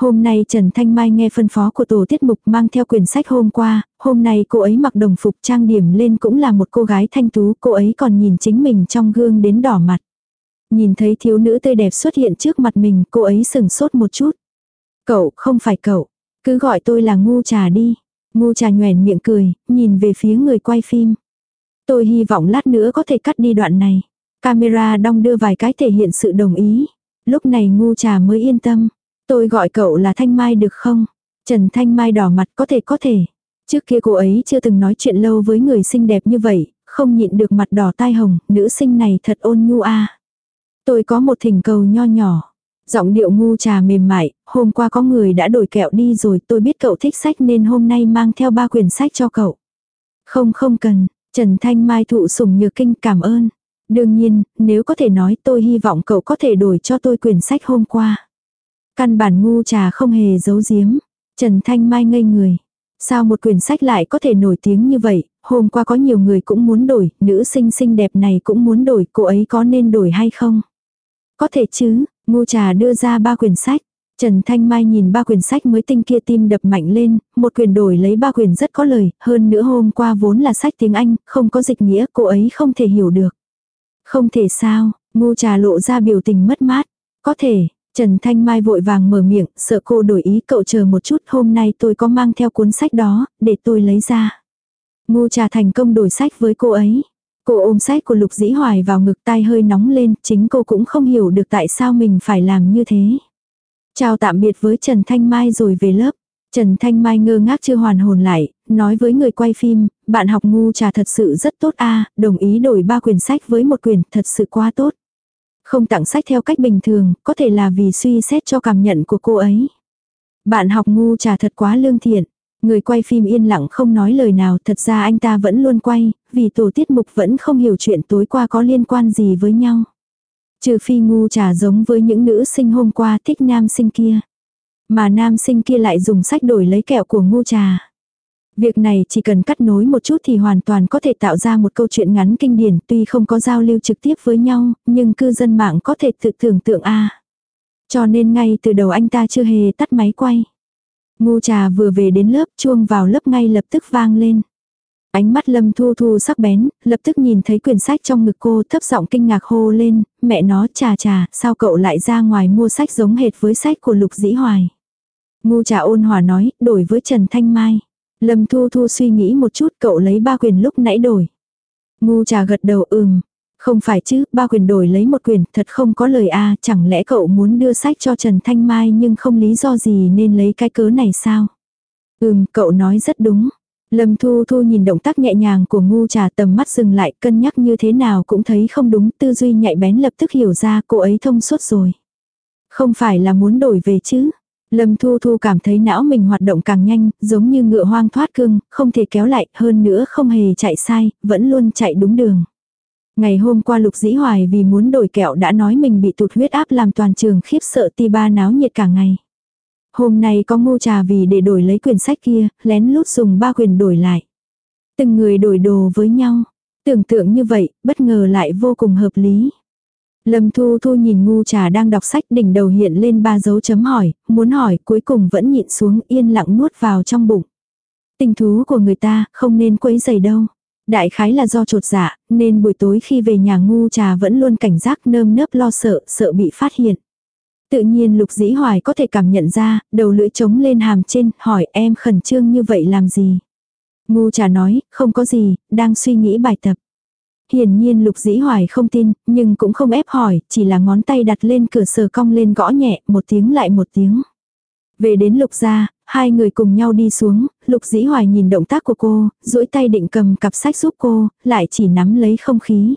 Hôm nay Trần Thanh Mai nghe phân phó của tổ tiết mục mang theo quyển sách hôm qua, hôm nay cô ấy mặc đồng phục trang điểm lên cũng là một cô gái thanh tú, cô ấy còn nhìn chính mình trong gương đến đỏ mặt. Nhìn thấy thiếu nữ tươi đẹp xuất hiện trước mặt mình, cô ấy sừng sốt một chút. Cậu, không phải cậu, cứ gọi tôi là ngu trà đi. Ngu trà nhoèn miệng cười, nhìn về phía người quay phim. Tôi hy vọng lát nữa có thể cắt đi đoạn này. Camera đong đưa vài cái thể hiện sự đồng ý. Lúc này ngu trà mới yên tâm. Tôi gọi cậu là Thanh Mai được không? Trần Thanh Mai đỏ mặt có thể có thể. Trước kia cô ấy chưa từng nói chuyện lâu với người xinh đẹp như vậy, không nhịn được mặt đỏ tai hồng, nữ sinh này thật ôn nhu a. Tôi có một thỉnh cầu nho nhỏ. Giọng điệu ngu trà mềm mại, hôm qua có người đã đổi kẹo đi rồi tôi biết cậu thích sách nên hôm nay mang theo ba quyển sách cho cậu. Không không cần, Trần Thanh Mai thụ sủng nhược kinh cảm ơn. Đương nhiên, nếu có thể nói tôi hy vọng cậu có thể đổi cho tôi quyển sách hôm qua. Căn bản ngu trà không hề giấu giếm. Trần Thanh Mai ngây người. Sao một quyển sách lại có thể nổi tiếng như vậy, hôm qua có nhiều người cũng muốn đổi, nữ sinh xinh đẹp này cũng muốn đổi, cô ấy có nên đổi hay không? Có thể chứ, ngu trà đưa ra ba quyển sách. Trần Thanh Mai nhìn ba quyển sách mới tinh kia tim đập mạnh lên, một quyển đổi lấy ba quyển rất có lời, hơn nữa hôm qua vốn là sách tiếng Anh, không có dịch nghĩa, cô ấy không thể hiểu được. Không thể sao, ngu trà lộ ra biểu tình mất mát. Có thể, Trần Thanh Mai vội vàng mở miệng, sợ cô đổi ý cậu chờ một chút hôm nay tôi có mang theo cuốn sách đó, để tôi lấy ra. Ngu trà thành công đổi sách với cô ấy. Cô ôm sách của Lục Dĩ Hoài vào ngực tai hơi nóng lên, chính cô cũng không hiểu được tại sao mình phải làm như thế. Chào tạm biệt với Trần Thanh Mai rồi về lớp. Trần Thanh Mai ngơ ngác chưa hoàn hồn lại, nói với người quay phim, bạn học ngu trà thật sự rất tốt a đồng ý đổi ba quyển sách với một quyển, thật sự quá tốt. Không tặng sách theo cách bình thường, có thể là vì suy xét cho cảm nhận của cô ấy. Bạn học ngu trà thật quá lương thiện. Người quay phim yên lặng không nói lời nào, thật ra anh ta vẫn luôn quay, vì tổ tiết mục vẫn không hiểu chuyện tối qua có liên quan gì với nhau. Trừ phi ngu trà giống với những nữ sinh hôm qua thích nam sinh kia. Mà nam sinh kia lại dùng sách đổi lấy kẹo của ngu trà. Việc này chỉ cần cắt nối một chút thì hoàn toàn có thể tạo ra một câu chuyện ngắn kinh điển tuy không có giao lưu trực tiếp với nhau, nhưng cư dân mạng có thể tự tưởng tượng a Cho nên ngay từ đầu anh ta chưa hề tắt máy quay. Ngu trà vừa về đến lớp chuông vào lớp ngay lập tức vang lên. Ánh mắt lâm thu thu sắc bén, lập tức nhìn thấy quyển sách trong ngực cô thấp giọng kinh ngạc hô lên, mẹ nó trà trà, sao cậu lại ra ngoài mua sách giống hệt với sách của lục dĩ hoài. Ngu trà ôn hòa nói, đổi với Trần Thanh Mai. Lâm Thu Thu suy nghĩ một chút cậu lấy ba quyền lúc nãy đổi. Ngu trà gật đầu ừm. Không phải chứ, ba quyền đổi lấy một quyền, thật không có lời a chẳng lẽ cậu muốn đưa sách cho Trần Thanh Mai nhưng không lý do gì nên lấy cái cớ này sao? Ừm, cậu nói rất đúng. Lâm Thu Thu nhìn động tác nhẹ nhàng của ngu trà tầm mắt dừng lại cân nhắc như thế nào cũng thấy không đúng tư duy nhạy bén lập tức hiểu ra cô ấy thông suốt rồi. Không phải là muốn đổi về chứ. Lâm Thu Thu cảm thấy não mình hoạt động càng nhanh, giống như ngựa hoang thoát cương, không thể kéo lại, hơn nữa không hề chạy sai, vẫn luôn chạy đúng đường. Ngày hôm qua Lục Dĩ Hoài vì muốn đổi kẹo đã nói mình bị tụt huyết áp làm toàn trường khiếp sợ ti ba náo nhiệt cả ngày. Hôm nay có ngô trà vì để đổi lấy quyển sách kia, lén lút dùng ba quyền đổi lại. Từng người đổi đồ với nhau. Tưởng tượng như vậy, bất ngờ lại vô cùng hợp lý. Lâm Thu Thu nhìn ngu trà đang đọc sách đỉnh đầu hiện lên ba dấu chấm hỏi, muốn hỏi cuối cùng vẫn nhịn xuống yên lặng nuốt vào trong bụng. Tình thú của người ta không nên quấy dày đâu. Đại khái là do trột dạ, nên buổi tối khi về nhà ngu trà vẫn luôn cảnh giác nơm nớp lo sợ, sợ bị phát hiện. Tự nhiên lục dĩ hoài có thể cảm nhận ra, đầu lưỡi trống lên hàm trên, hỏi em khẩn trương như vậy làm gì. Ngu trà nói, không có gì, đang suy nghĩ bài tập. Hiển nhiên lục dĩ hoài không tin, nhưng cũng không ép hỏi, chỉ là ngón tay đặt lên cửa sờ cong lên gõ nhẹ, một tiếng lại một tiếng. Về đến lục gia, hai người cùng nhau đi xuống, lục dĩ hoài nhìn động tác của cô, duỗi tay định cầm cặp sách giúp cô, lại chỉ nắm lấy không khí.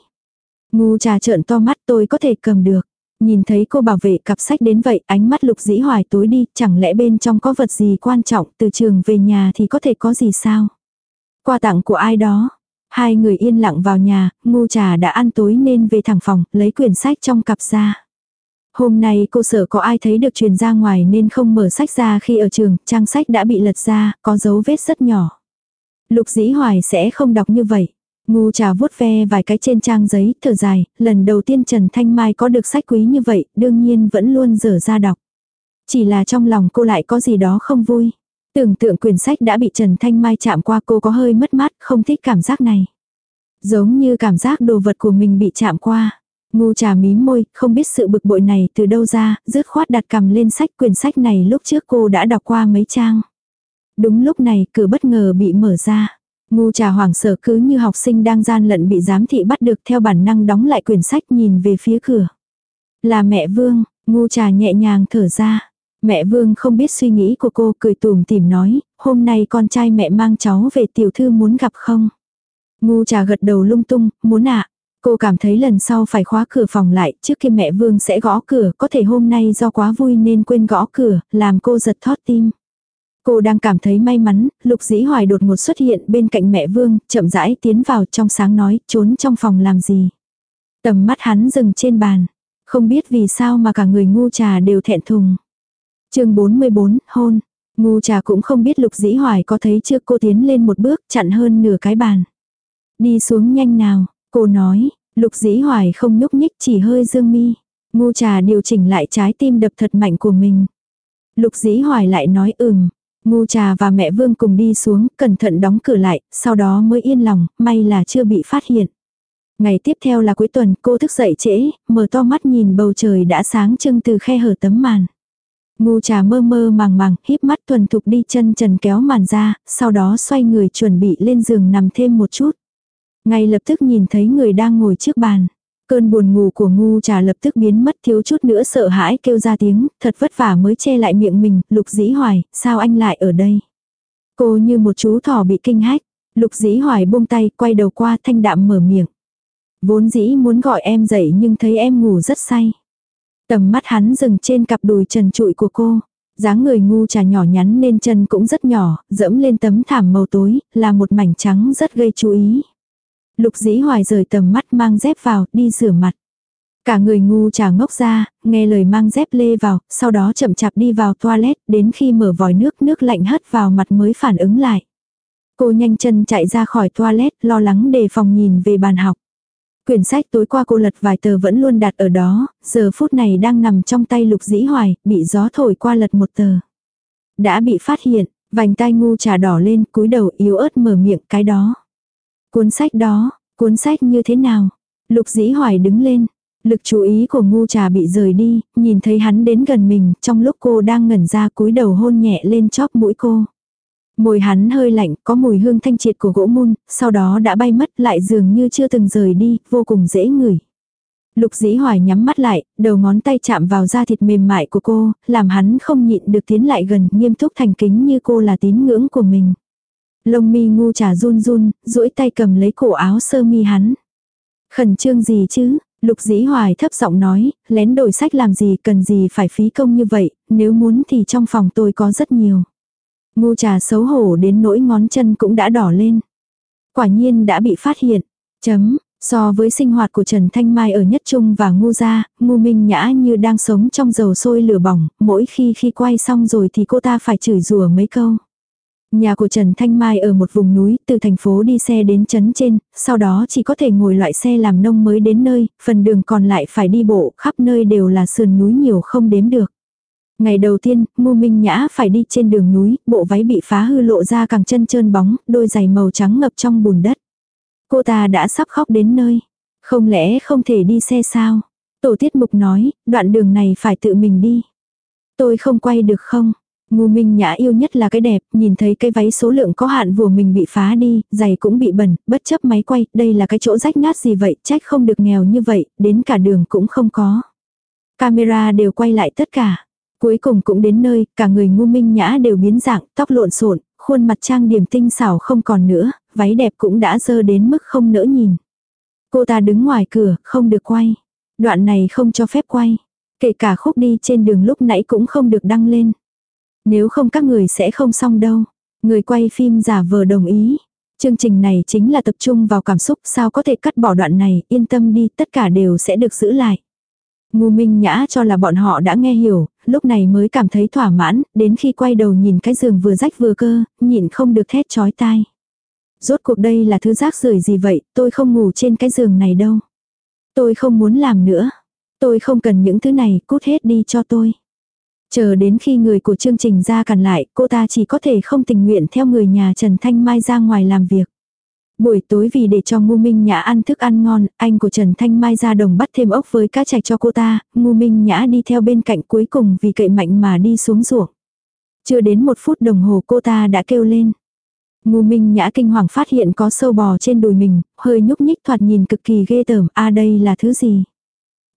Ngu trà trợn to mắt tôi có thể cầm được. Nhìn thấy cô bảo vệ cặp sách đến vậy, ánh mắt lục dĩ hoài tối đi, chẳng lẽ bên trong có vật gì quan trọng, từ trường về nhà thì có thể có gì sao? Quà tặng của ai đó, Hai người yên lặng vào nhà, ngu trà đã ăn tối nên về thẳng phòng, lấy quyển sách trong cặp ra. Hôm nay cô sợ có ai thấy được truyền ra ngoài nên không mở sách ra khi ở trường, trang sách đã bị lật ra, có dấu vết rất nhỏ. Lục dĩ hoài sẽ không đọc như vậy. Ngu trà vuốt ve vài cái trên trang giấy, thở dài, lần đầu tiên Trần Thanh Mai có được sách quý như vậy, đương nhiên vẫn luôn dở ra đọc. Chỉ là trong lòng cô lại có gì đó không vui. Tưởng tượng quyển sách đã bị Trần Thanh Mai chạm qua cô có hơi mất mát, không thích cảm giác này. Giống như cảm giác đồ vật của mình bị chạm qua. Ngu trà mím môi, không biết sự bực bội này từ đâu ra, rứt khoát đặt cầm lên sách quyển sách này lúc trước cô đã đọc qua mấy trang. Đúng lúc này cửa bất ngờ bị mở ra. Ngu trà hoảng sợ cứ như học sinh đang gian lận bị giám thị bắt được theo bản năng đóng lại quyển sách nhìn về phía cửa. Là mẹ Vương, ngu trà nhẹ nhàng thở ra. Mẹ Vương không biết suy nghĩ của cô cười tùm tìm nói, hôm nay con trai mẹ mang cháu về tiểu thư muốn gặp không? Ngu trà gật đầu lung tung, muốn ạ. Cô cảm thấy lần sau phải khóa cửa phòng lại, trước khi mẹ Vương sẽ gõ cửa, có thể hôm nay do quá vui nên quên gõ cửa, làm cô giật thót tim. Cô đang cảm thấy may mắn, Lục Dĩ Hoài đột ngột xuất hiện bên cạnh mẹ Vương, chậm rãi tiến vào trong sáng nói, trốn trong phòng làm gì. Tầm mắt hắn dừng trên bàn. Không biết vì sao mà cả người ngu trà đều thẹn thùng. chương 44, hôn. Ngu trà cũng không biết Lục Dĩ Hoài có thấy chưa cô tiến lên một bước chặn hơn nửa cái bàn. Đi xuống nhanh nào, cô nói, Lục Dĩ Hoài không nhúc nhích chỉ hơi dương mi. Ngu trà điều chỉnh lại trái tim đập thật mạnh của mình. Lục Dĩ Hoài lại nói ừm, Ngu trà và mẹ Vương cùng đi xuống, cẩn thận đóng cửa lại, sau đó mới yên lòng, may là chưa bị phát hiện. Ngày tiếp theo là cuối tuần, cô thức dậy trễ, mở to mắt nhìn bầu trời đã sáng trưng từ khe hở tấm màn. Ngu trà mơ mơ màng màng, híp mắt thuần thục đi chân trần kéo màn ra, sau đó xoay người chuẩn bị lên giường nằm thêm một chút. Ngay lập tức nhìn thấy người đang ngồi trước bàn. Cơn buồn ngủ của ngu trà lập tức biến mất thiếu chút nữa sợ hãi kêu ra tiếng, thật vất vả mới che lại miệng mình, lục dĩ hoài, sao anh lại ở đây? Cô như một chú thỏ bị kinh hách, lục dĩ hoài buông tay, quay đầu qua thanh đạm mở miệng. Vốn dĩ muốn gọi em dậy nhưng thấy em ngủ rất say. Tầm mắt hắn dừng trên cặp đùi trần trụi của cô. dáng người ngu trà nhỏ nhắn nên chân cũng rất nhỏ, dẫm lên tấm thảm màu tối, là một mảnh trắng rất gây chú ý. Lục dĩ hoài rời tầm mắt mang dép vào, đi rửa mặt. Cả người ngu trà ngốc ra, nghe lời mang dép lê vào, sau đó chậm chạp đi vào toilet, đến khi mở vòi nước, nước lạnh hất vào mặt mới phản ứng lại. Cô nhanh chân chạy ra khỏi toilet, lo lắng đề phòng nhìn về bàn học. Quyển sách tối qua cô lật vài tờ vẫn luôn đặt ở đó, giờ phút này đang nằm trong tay lục dĩ hoài, bị gió thổi qua lật một tờ. Đã bị phát hiện, vành tai ngu trà đỏ lên, cúi đầu yếu ớt mở miệng cái đó. Cuốn sách đó, cuốn sách như thế nào? Lục dĩ hoài đứng lên. Lực chú ý của ngu trà bị rời đi, nhìn thấy hắn đến gần mình, trong lúc cô đang ngẩn ra cúi đầu hôn nhẹ lên chóp mũi cô. mùi hắn hơi lạnh, có mùi hương thanh triệt của gỗ mun, sau đó đã bay mất lại dường như chưa từng rời đi, vô cùng dễ ngửi. Lục dĩ hoài nhắm mắt lại, đầu ngón tay chạm vào da thịt mềm mại của cô, làm hắn không nhịn được tiến lại gần, nghiêm túc thành kính như cô là tín ngưỡng của mình. Lông mi ngu trà run run, duỗi tay cầm lấy cổ áo sơ mi hắn. Khẩn trương gì chứ? Lục dĩ hoài thấp giọng nói, lén đổi sách làm gì cần gì phải phí công như vậy, nếu muốn thì trong phòng tôi có rất nhiều. Ngu trà xấu hổ đến nỗi ngón chân cũng đã đỏ lên. Quả nhiên đã bị phát hiện. Chấm, so với sinh hoạt của Trần Thanh Mai ở Nhất Trung và Ngu Gia, Ngu Minh Nhã như đang sống trong dầu sôi lửa bỏng, mỗi khi khi quay xong rồi thì cô ta phải chửi rủa mấy câu. Nhà của Trần Thanh Mai ở một vùng núi, từ thành phố đi xe đến trấn trên, sau đó chỉ có thể ngồi loại xe làm nông mới đến nơi, phần đường còn lại phải đi bộ, khắp nơi đều là sườn núi nhiều không đếm được. Ngày đầu tiên, Ngô Minh Nhã phải đi trên đường núi, bộ váy bị phá hư lộ ra càng chân trơn bóng, đôi giày màu trắng ngập trong bùn đất. Cô ta đã sắp khóc đến nơi. Không lẽ không thể đi xe sao? Tổ tiết mục nói, đoạn đường này phải tự mình đi. Tôi không quay được không? Ngu Minh Nhã yêu nhất là cái đẹp, nhìn thấy cái váy số lượng có hạn vừa mình bị phá đi, giày cũng bị bẩn, bất chấp máy quay, đây là cái chỗ rách nát gì vậy, trách không được nghèo như vậy, đến cả đường cũng không có. Camera đều quay lại tất cả. Cuối cùng cũng đến nơi, cả người ngu Minh Nhã đều biến dạng, tóc lộn xộn, khuôn mặt trang điểm tinh xảo không còn nữa, váy đẹp cũng đã dơ đến mức không nỡ nhìn. Cô ta đứng ngoài cửa, không được quay. Đoạn này không cho phép quay. Kể cả khúc đi trên đường lúc nãy cũng không được đăng lên. Nếu không các người sẽ không xong đâu. Người quay phim giả vờ đồng ý. Chương trình này chính là tập trung vào cảm xúc, sao có thể cắt bỏ đoạn này, yên tâm đi, tất cả đều sẽ được giữ lại. Ngu Minh Nhã cho là bọn họ đã nghe hiểu, lúc này mới cảm thấy thỏa mãn, đến khi quay đầu nhìn cái giường vừa rách vừa cơ, nhịn không được thét chói tai. Rốt cuộc đây là thứ rác rưởi gì vậy, tôi không ngủ trên cái giường này đâu. Tôi không muốn làm nữa. Tôi không cần những thứ này, cút hết đi cho tôi. Chờ đến khi người của chương trình ra cản lại, cô ta chỉ có thể không tình nguyện theo người nhà Trần Thanh Mai ra ngoài làm việc. Buổi tối vì để cho Ngu Minh Nhã ăn thức ăn ngon, anh của Trần Thanh Mai ra đồng bắt thêm ốc với cá chạch cho cô ta, Ngu Minh Nhã đi theo bên cạnh cuối cùng vì cậy mạnh mà đi xuống ruộng. Chưa đến một phút đồng hồ cô ta đã kêu lên. Ngu Minh Nhã kinh hoàng phát hiện có sâu bò trên đùi mình, hơi nhúc nhích thoạt nhìn cực kỳ ghê tởm, a đây là thứ gì?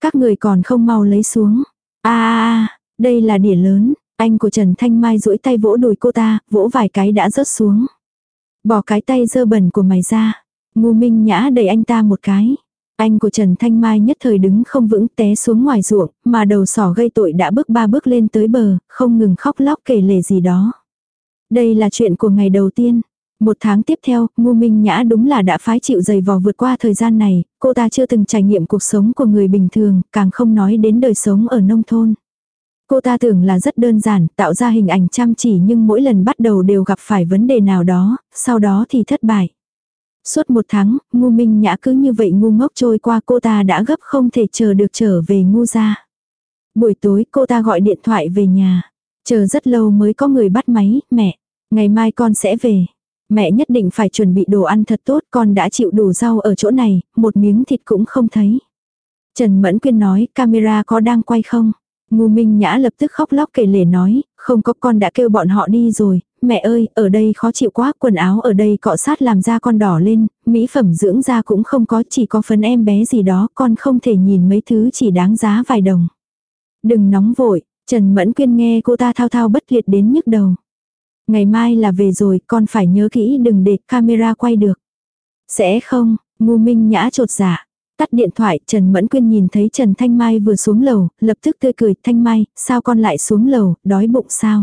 Các người còn không mau lấy xuống. a a đây là đỉa lớn, anh của Trần Thanh Mai duỗi tay vỗ đùi cô ta, vỗ vài cái đã rớt xuống. Bỏ cái tay dơ bẩn của mày ra. Ngu Minh Nhã đẩy anh ta một cái. Anh của Trần Thanh Mai nhất thời đứng không vững té xuống ngoài ruộng, mà đầu sỏ gây tội đã bước ba bước lên tới bờ, không ngừng khóc lóc kể lể gì đó. Đây là chuyện của ngày đầu tiên. Một tháng tiếp theo, Ngu Minh Nhã đúng là đã phái chịu dày vò vượt qua thời gian này, cô ta chưa từng trải nghiệm cuộc sống của người bình thường, càng không nói đến đời sống ở nông thôn. Cô ta tưởng là rất đơn giản, tạo ra hình ảnh chăm chỉ nhưng mỗi lần bắt đầu đều gặp phải vấn đề nào đó, sau đó thì thất bại. Suốt một tháng, ngu minh nhã cứ như vậy ngu ngốc trôi qua cô ta đã gấp không thể chờ được trở về ngu ra. Buổi tối cô ta gọi điện thoại về nhà. Chờ rất lâu mới có người bắt máy, mẹ, ngày mai con sẽ về. Mẹ nhất định phải chuẩn bị đồ ăn thật tốt, con đã chịu đủ rau ở chỗ này, một miếng thịt cũng không thấy. Trần Mẫn Quyên nói, camera có đang quay không? Ngu Minh Nhã lập tức khóc lóc kể lể nói, không có con đã kêu bọn họ đi rồi, mẹ ơi, ở đây khó chịu quá, quần áo ở đây cọ sát làm da con đỏ lên, mỹ phẩm dưỡng da cũng không có, chỉ có phấn em bé gì đó, con không thể nhìn mấy thứ chỉ đáng giá vài đồng. Đừng nóng vội, Trần Mẫn Quyên nghe cô ta thao thao bất liệt đến nhức đầu. Ngày mai là về rồi, con phải nhớ kỹ đừng để camera quay được. Sẽ không, ngu minh nhã trột giả. Tắt điện thoại, Trần Mẫn Quyên nhìn thấy Trần Thanh Mai vừa xuống lầu, lập tức tươi cười, Thanh Mai, sao con lại xuống lầu, đói bụng sao?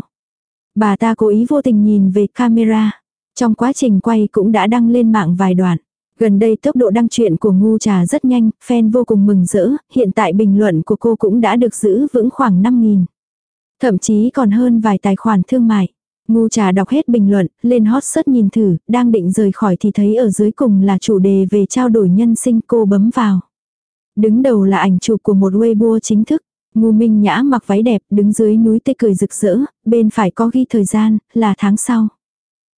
Bà ta cố ý vô tình nhìn về camera. Trong quá trình quay cũng đã đăng lên mạng vài đoạn. Gần đây tốc độ đăng truyện của Ngu Trà rất nhanh, fan vô cùng mừng rỡ, hiện tại bình luận của cô cũng đã được giữ vững khoảng 5.000. Thậm chí còn hơn vài tài khoản thương mại. Ngu trà đọc hết bình luận, lên hot search nhìn thử, đang định rời khỏi thì thấy ở dưới cùng là chủ đề về trao đổi nhân sinh cô bấm vào. Đứng đầu là ảnh chụp của một Weibo chính thức. Ngu Minh Nhã mặc váy đẹp đứng dưới núi tê cười rực rỡ, bên phải có ghi thời gian, là tháng sau.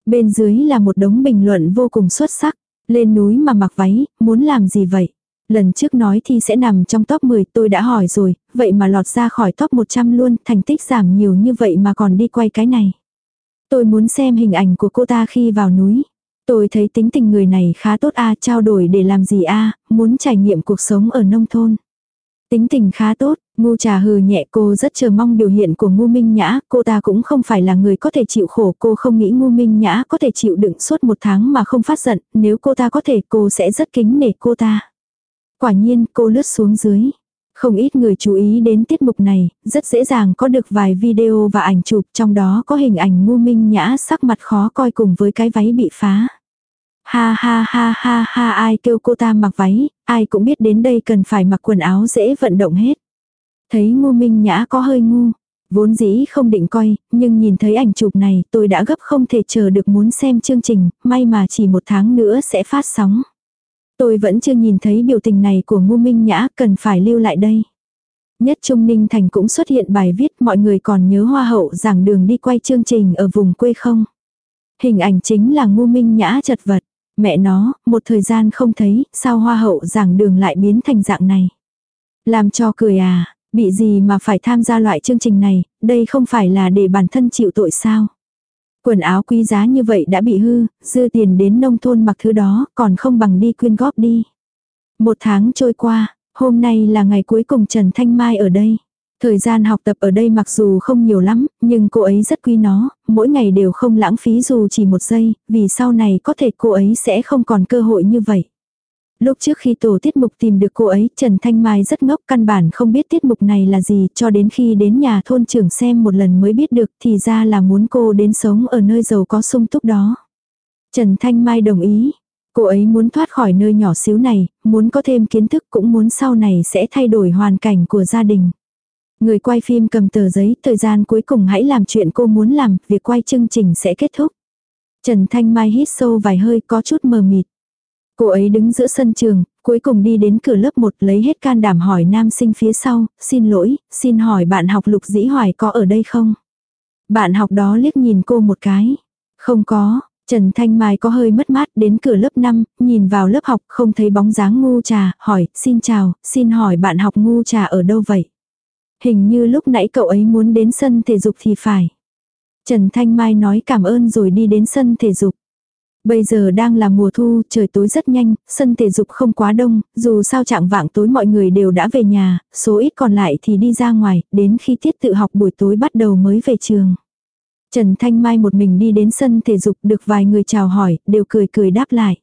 Bên dưới là một đống bình luận vô cùng xuất sắc. Lên núi mà mặc váy, muốn làm gì vậy? Lần trước nói thì sẽ nằm trong top 10 tôi đã hỏi rồi, vậy mà lọt ra khỏi top 100 luôn, thành tích giảm nhiều như vậy mà còn đi quay cái này. Tôi muốn xem hình ảnh của cô ta khi vào núi. Tôi thấy tính tình người này khá tốt a trao đổi để làm gì a muốn trải nghiệm cuộc sống ở nông thôn. Tính tình khá tốt, ngu trà hừ nhẹ cô rất chờ mong biểu hiện của ngu minh nhã, cô ta cũng không phải là người có thể chịu khổ, cô không nghĩ ngu minh nhã có thể chịu đựng suốt một tháng mà không phát giận, nếu cô ta có thể cô sẽ rất kính nể cô ta. Quả nhiên cô lướt xuống dưới. Không ít người chú ý đến tiết mục này, rất dễ dàng có được vài video và ảnh chụp trong đó có hình ảnh ngu minh nhã sắc mặt khó coi cùng với cái váy bị phá. Ha ha ha ha ha ai kêu cô ta mặc váy, ai cũng biết đến đây cần phải mặc quần áo dễ vận động hết. Thấy ngu minh nhã có hơi ngu, vốn dĩ không định coi, nhưng nhìn thấy ảnh chụp này tôi đã gấp không thể chờ được muốn xem chương trình, may mà chỉ một tháng nữa sẽ phát sóng. Tôi vẫn chưa nhìn thấy biểu tình này của Ngô Minh Nhã, cần phải lưu lại đây. Nhất Trung Ninh Thành cũng xuất hiện bài viết mọi người còn nhớ hoa hậu giảng đường đi quay chương trình ở vùng quê không. Hình ảnh chính là Ngô Minh Nhã chật vật. Mẹ nó, một thời gian không thấy, sao hoa hậu giảng đường lại biến thành dạng này. Làm cho cười à, bị gì mà phải tham gia loại chương trình này, đây không phải là để bản thân chịu tội sao. Quần áo quý giá như vậy đã bị hư, dư tiền đến nông thôn mặc thứ đó, còn không bằng đi quyên góp đi. Một tháng trôi qua, hôm nay là ngày cuối cùng Trần Thanh Mai ở đây. Thời gian học tập ở đây mặc dù không nhiều lắm, nhưng cô ấy rất quý nó, mỗi ngày đều không lãng phí dù chỉ một giây, vì sau này có thể cô ấy sẽ không còn cơ hội như vậy. Lúc trước khi tổ tiết mục tìm được cô ấy, Trần Thanh Mai rất ngốc căn bản không biết tiết mục này là gì cho đến khi đến nhà thôn trưởng xem một lần mới biết được thì ra là muốn cô đến sống ở nơi giàu có sung túc đó. Trần Thanh Mai đồng ý. Cô ấy muốn thoát khỏi nơi nhỏ xíu này, muốn có thêm kiến thức cũng muốn sau này sẽ thay đổi hoàn cảnh của gia đình. Người quay phim cầm tờ giấy, thời gian cuối cùng hãy làm chuyện cô muốn làm, việc quay chương trình sẽ kết thúc. Trần Thanh Mai hít sâu vài hơi có chút mờ mịt. Cô ấy đứng giữa sân trường, cuối cùng đi đến cửa lớp 1 lấy hết can đảm hỏi nam sinh phía sau, xin lỗi, xin hỏi bạn học Lục Dĩ Hoài có ở đây không? Bạn học đó liếc nhìn cô một cái. Không có, Trần Thanh Mai có hơi mất mát đến cửa lớp 5, nhìn vào lớp học không thấy bóng dáng ngu trà, hỏi, xin chào, xin hỏi bạn học ngu trà ở đâu vậy? Hình như lúc nãy cậu ấy muốn đến sân thể dục thì phải. Trần Thanh Mai nói cảm ơn rồi đi đến sân thể dục. Bây giờ đang là mùa thu, trời tối rất nhanh, sân thể dục không quá đông, dù sao trạng vạng tối mọi người đều đã về nhà, số ít còn lại thì đi ra ngoài, đến khi tiết tự học buổi tối bắt đầu mới về trường. Trần Thanh Mai một mình đi đến sân thể dục được vài người chào hỏi, đều cười cười đáp lại.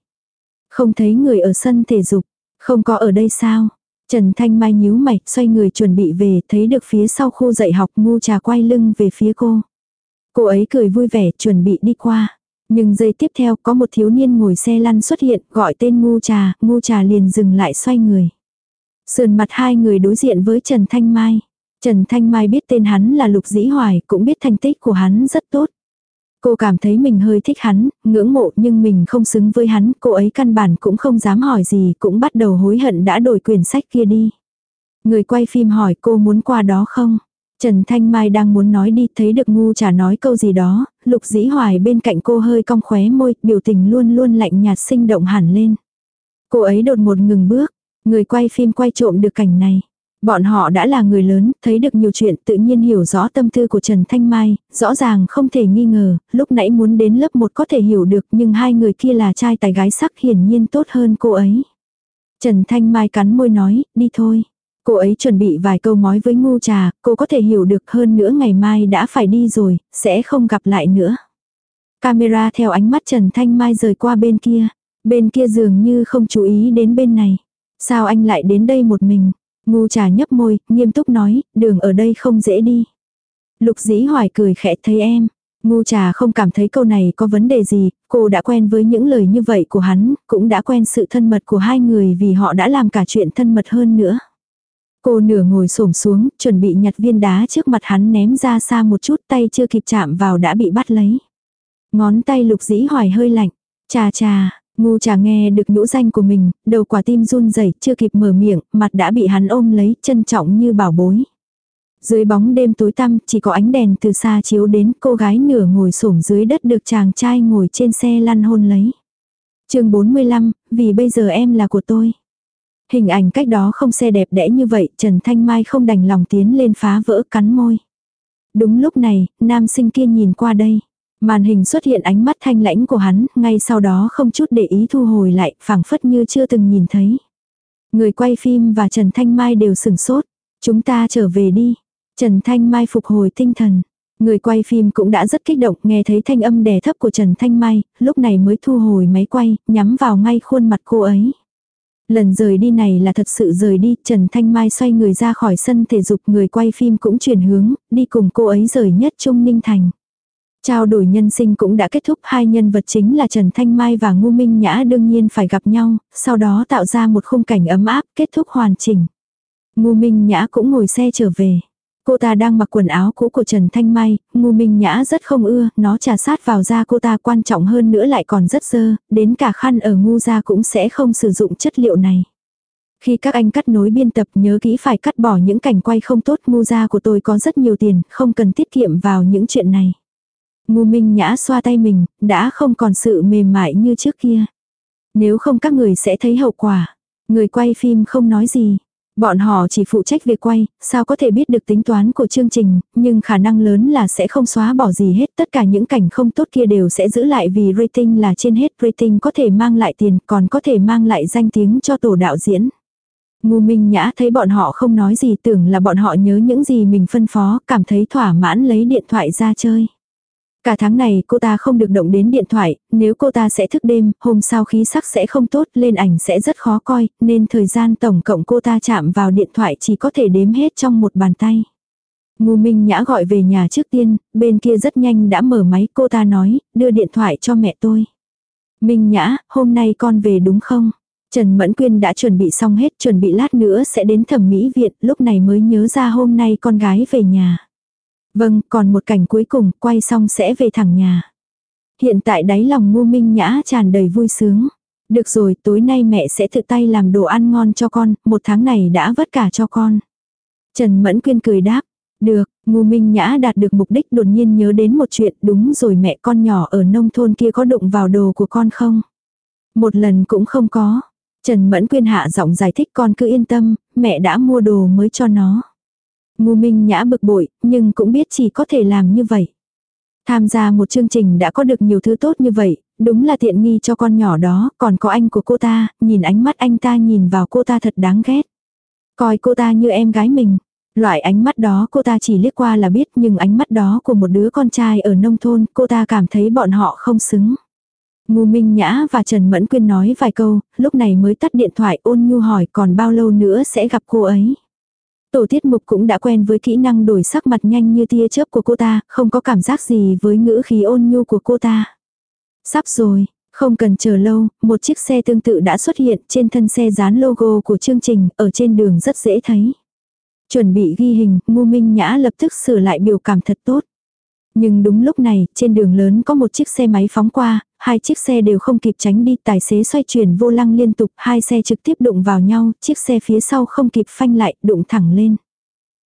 Không thấy người ở sân thể dục, không có ở đây sao? Trần Thanh Mai nhíu mày, xoay người chuẩn bị về, thấy được phía sau khu dạy học ngu trà quay lưng về phía cô. Cô ấy cười vui vẻ, chuẩn bị đi qua. Nhưng giây tiếp theo có một thiếu niên ngồi xe lăn xuất hiện, gọi tên ngu trà, ngu trà liền dừng lại xoay người. Sườn mặt hai người đối diện với Trần Thanh Mai. Trần Thanh Mai biết tên hắn là Lục Dĩ Hoài, cũng biết thành tích của hắn rất tốt. Cô cảm thấy mình hơi thích hắn, ngưỡng mộ nhưng mình không xứng với hắn, cô ấy căn bản cũng không dám hỏi gì, cũng bắt đầu hối hận đã đổi quyển sách kia đi. Người quay phim hỏi cô muốn qua đó không? Trần Thanh Mai đang muốn nói đi thấy được ngu trả nói câu gì đó, lục dĩ hoài bên cạnh cô hơi cong khóe môi, biểu tình luôn luôn lạnh nhạt sinh động hẳn lên. Cô ấy đột một ngừng bước, người quay phim quay trộm được cảnh này. Bọn họ đã là người lớn, thấy được nhiều chuyện tự nhiên hiểu rõ tâm tư của Trần Thanh Mai, rõ ràng không thể nghi ngờ, lúc nãy muốn đến lớp 1 có thể hiểu được nhưng hai người kia là trai tài gái sắc hiển nhiên tốt hơn cô ấy. Trần Thanh Mai cắn môi nói, đi thôi. Cô ấy chuẩn bị vài câu nói với ngu trà, cô có thể hiểu được hơn nữa ngày mai đã phải đi rồi, sẽ không gặp lại nữa. Camera theo ánh mắt Trần Thanh Mai rời qua bên kia. Bên kia dường như không chú ý đến bên này. Sao anh lại đến đây một mình? Ngu trà nhấp môi, nghiêm túc nói, đường ở đây không dễ đi. Lục dĩ hoài cười khẽ thấy em. Ngu trà không cảm thấy câu này có vấn đề gì, cô đã quen với những lời như vậy của hắn, cũng đã quen sự thân mật của hai người vì họ đã làm cả chuyện thân mật hơn nữa. Cô nửa ngồi xổm xuống, chuẩn bị nhặt viên đá trước mặt hắn ném ra xa một chút tay chưa kịp chạm vào đã bị bắt lấy. Ngón tay lục dĩ hoài hơi lạnh. Chà chà, ngu trà nghe được nhũ danh của mình, đầu quả tim run rẩy chưa kịp mở miệng, mặt đã bị hắn ôm lấy, trân trọng như bảo bối. Dưới bóng đêm tối tăm, chỉ có ánh đèn từ xa chiếu đến cô gái nửa ngồi xổm dưới đất được chàng trai ngồi trên xe lăn hôn lấy. chương 45, vì bây giờ em là của tôi. Hình ảnh cách đó không xe đẹp đẽ như vậy, Trần Thanh Mai không đành lòng tiến lên phá vỡ cắn môi. Đúng lúc này, nam sinh kia nhìn qua đây. Màn hình xuất hiện ánh mắt thanh lãnh của hắn, ngay sau đó không chút để ý thu hồi lại, phảng phất như chưa từng nhìn thấy. Người quay phim và Trần Thanh Mai đều sừng sốt. Chúng ta trở về đi. Trần Thanh Mai phục hồi tinh thần. Người quay phim cũng đã rất kích động nghe thấy thanh âm đè thấp của Trần Thanh Mai, lúc này mới thu hồi máy quay, nhắm vào ngay khuôn mặt cô ấy. Lần rời đi này là thật sự rời đi, Trần Thanh Mai xoay người ra khỏi sân thể dục người quay phim cũng chuyển hướng, đi cùng cô ấy rời nhất Trung Ninh Thành. Trao đổi nhân sinh cũng đã kết thúc hai nhân vật chính là Trần Thanh Mai và Ngu Minh Nhã đương nhiên phải gặp nhau, sau đó tạo ra một khung cảnh ấm áp kết thúc hoàn chỉnh. Ngu Minh Nhã cũng ngồi xe trở về. Cô ta đang mặc quần áo cũ của Trần Thanh Mai, ngu minh nhã rất không ưa, nó trà sát vào da cô ta quan trọng hơn nữa lại còn rất dơ, đến cả khăn ở ngu da cũng sẽ không sử dụng chất liệu này. Khi các anh cắt nối biên tập nhớ kỹ phải cắt bỏ những cảnh quay không tốt ngu da của tôi có rất nhiều tiền, không cần tiết kiệm vào những chuyện này. Ngu minh nhã xoa tay mình, đã không còn sự mềm mại như trước kia. Nếu không các người sẽ thấy hậu quả. Người quay phim không nói gì. Bọn họ chỉ phụ trách việc quay, sao có thể biết được tính toán của chương trình, nhưng khả năng lớn là sẽ không xóa bỏ gì hết. Tất cả những cảnh không tốt kia đều sẽ giữ lại vì rating là trên hết. Rating có thể mang lại tiền, còn có thể mang lại danh tiếng cho tổ đạo diễn. Ngu Minh Nhã thấy bọn họ không nói gì tưởng là bọn họ nhớ những gì mình phân phó, cảm thấy thỏa mãn lấy điện thoại ra chơi. Cả tháng này cô ta không được động đến điện thoại, nếu cô ta sẽ thức đêm, hôm sau khí sắc sẽ không tốt, lên ảnh sẽ rất khó coi, nên thời gian tổng cộng cô ta chạm vào điện thoại chỉ có thể đếm hết trong một bàn tay. Ngu Minh Nhã gọi về nhà trước tiên, bên kia rất nhanh đã mở máy cô ta nói, đưa điện thoại cho mẹ tôi. Minh Nhã, hôm nay con về đúng không? Trần Mẫn Quyên đã chuẩn bị xong hết, chuẩn bị lát nữa sẽ đến thẩm mỹ viện, lúc này mới nhớ ra hôm nay con gái về nhà. Vâng, còn một cảnh cuối cùng, quay xong sẽ về thẳng nhà. Hiện tại đáy lòng ngu minh nhã tràn đầy vui sướng. Được rồi, tối nay mẹ sẽ tự tay làm đồ ăn ngon cho con, một tháng này đã vất cả cho con. Trần Mẫn Quyên cười đáp, được, ngu minh nhã đạt được mục đích đột nhiên nhớ đến một chuyện, đúng rồi mẹ con nhỏ ở nông thôn kia có đụng vào đồ của con không? Một lần cũng không có. Trần Mẫn Quyên hạ giọng giải thích con cứ yên tâm, mẹ đã mua đồ mới cho nó. Ngu Minh Nhã bực bội, nhưng cũng biết chỉ có thể làm như vậy. Tham gia một chương trình đã có được nhiều thứ tốt như vậy, đúng là tiện nghi cho con nhỏ đó, còn có anh của cô ta, nhìn ánh mắt anh ta nhìn vào cô ta thật đáng ghét. Coi cô ta như em gái mình. Loại ánh mắt đó cô ta chỉ liếc qua là biết nhưng ánh mắt đó của một đứa con trai ở nông thôn cô ta cảm thấy bọn họ không xứng. Ngô Minh Nhã và Trần Mẫn Quyên nói vài câu, lúc này mới tắt điện thoại ôn nhu hỏi còn bao lâu nữa sẽ gặp cô ấy. Tổ tiết mục cũng đã quen với kỹ năng đổi sắc mặt nhanh như tia chớp của cô ta, không có cảm giác gì với ngữ khí ôn nhu của cô ta. Sắp rồi, không cần chờ lâu, một chiếc xe tương tự đã xuất hiện trên thân xe dán logo của chương trình, ở trên đường rất dễ thấy. Chuẩn bị ghi hình, Ngô Minh Nhã lập tức sửa lại biểu cảm thật tốt. Nhưng đúng lúc này, trên đường lớn có một chiếc xe máy phóng qua, hai chiếc xe đều không kịp tránh đi, tài xế xoay chuyển vô lăng liên tục, hai xe trực tiếp đụng vào nhau, chiếc xe phía sau không kịp phanh lại, đụng thẳng lên.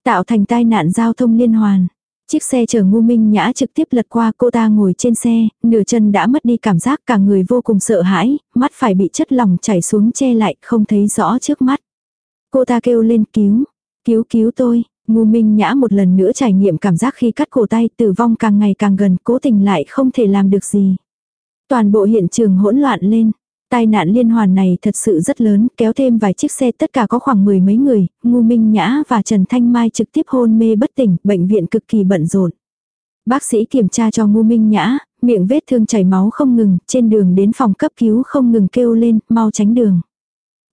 Tạo thành tai nạn giao thông liên hoàn. Chiếc xe chở ngu minh nhã trực tiếp lật qua cô ta ngồi trên xe, nửa chân đã mất đi cảm giác cả người vô cùng sợ hãi, mắt phải bị chất lỏng chảy xuống che lại, không thấy rõ trước mắt. Cô ta kêu lên cứu, cứu cứu tôi, ngu minh nhã một lần nữa trải nghiệm cảm giác khi cắt cổ tay tử vong càng ngày càng gần, cố tình lại không thể làm được gì. Toàn bộ hiện trường hỗn loạn lên. Tai nạn liên hoàn này thật sự rất lớn, kéo thêm vài chiếc xe tất cả có khoảng mười mấy người, Ngu Minh Nhã và Trần Thanh Mai trực tiếp hôn mê bất tỉnh, bệnh viện cực kỳ bận rộn. Bác sĩ kiểm tra cho Ngu Minh Nhã, miệng vết thương chảy máu không ngừng, trên đường đến phòng cấp cứu không ngừng kêu lên, mau tránh đường.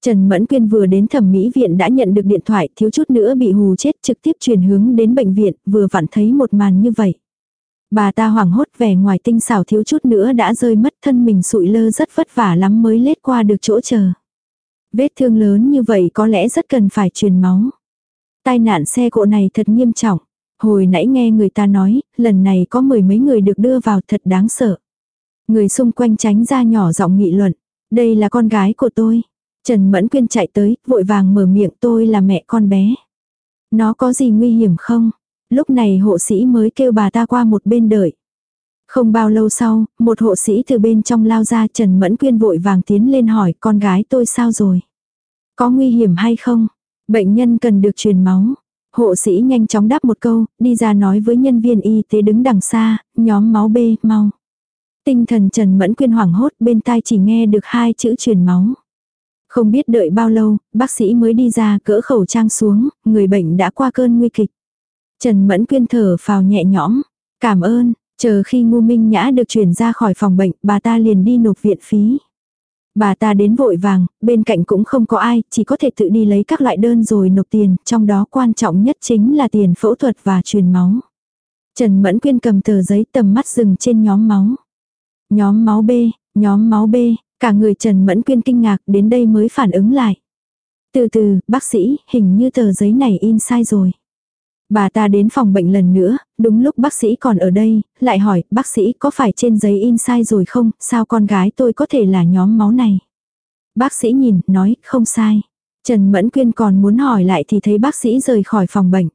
Trần Mẫn Quyên vừa đến thẩm mỹ viện đã nhận được điện thoại, thiếu chút nữa bị hù chết trực tiếp chuyển hướng đến bệnh viện, vừa vặn thấy một màn như vậy. Bà ta hoảng hốt vẻ ngoài tinh xảo thiếu chút nữa đã rơi mất thân mình sụi lơ rất vất vả lắm mới lết qua được chỗ chờ. Vết thương lớn như vậy có lẽ rất cần phải truyền máu. Tai nạn xe cộ này thật nghiêm trọng. Hồi nãy nghe người ta nói, lần này có mười mấy người được đưa vào thật đáng sợ. Người xung quanh tránh ra nhỏ giọng nghị luận. Đây là con gái của tôi. Trần Mẫn Quyên chạy tới, vội vàng mở miệng tôi là mẹ con bé. Nó có gì nguy hiểm không? Lúc này hộ sĩ mới kêu bà ta qua một bên đợi. Không bao lâu sau, một hộ sĩ từ bên trong lao ra Trần Mẫn Quyên vội vàng tiến lên hỏi con gái tôi sao rồi? Có nguy hiểm hay không? Bệnh nhân cần được truyền máu. Hộ sĩ nhanh chóng đáp một câu, đi ra nói với nhân viên y tế đứng đằng xa, nhóm máu B, mau. Tinh thần Trần Mẫn Quyên hoảng hốt bên tai chỉ nghe được hai chữ truyền máu. Không biết đợi bao lâu, bác sĩ mới đi ra cỡ khẩu trang xuống, người bệnh đã qua cơn nguy kịch. Trần Mẫn Quyên thở phào nhẹ nhõm. Cảm ơn, chờ khi Ngu Minh Nhã được chuyển ra khỏi phòng bệnh, bà ta liền đi nộp viện phí. Bà ta đến vội vàng, bên cạnh cũng không có ai, chỉ có thể tự đi lấy các loại đơn rồi nộp tiền, trong đó quan trọng nhất chính là tiền phẫu thuật và truyền máu. Trần Mẫn Quyên cầm tờ giấy tầm mắt dừng trên nhóm máu. Nhóm máu B, nhóm máu B, cả người Trần Mẫn Quyên kinh ngạc đến đây mới phản ứng lại. Từ từ, bác sĩ, hình như tờ giấy này in sai rồi. Bà ta đến phòng bệnh lần nữa, đúng lúc bác sĩ còn ở đây, lại hỏi, bác sĩ có phải trên giấy in sai rồi không, sao con gái tôi có thể là nhóm máu này. Bác sĩ nhìn, nói, không sai. Trần Mẫn Quyên còn muốn hỏi lại thì thấy bác sĩ rời khỏi phòng bệnh.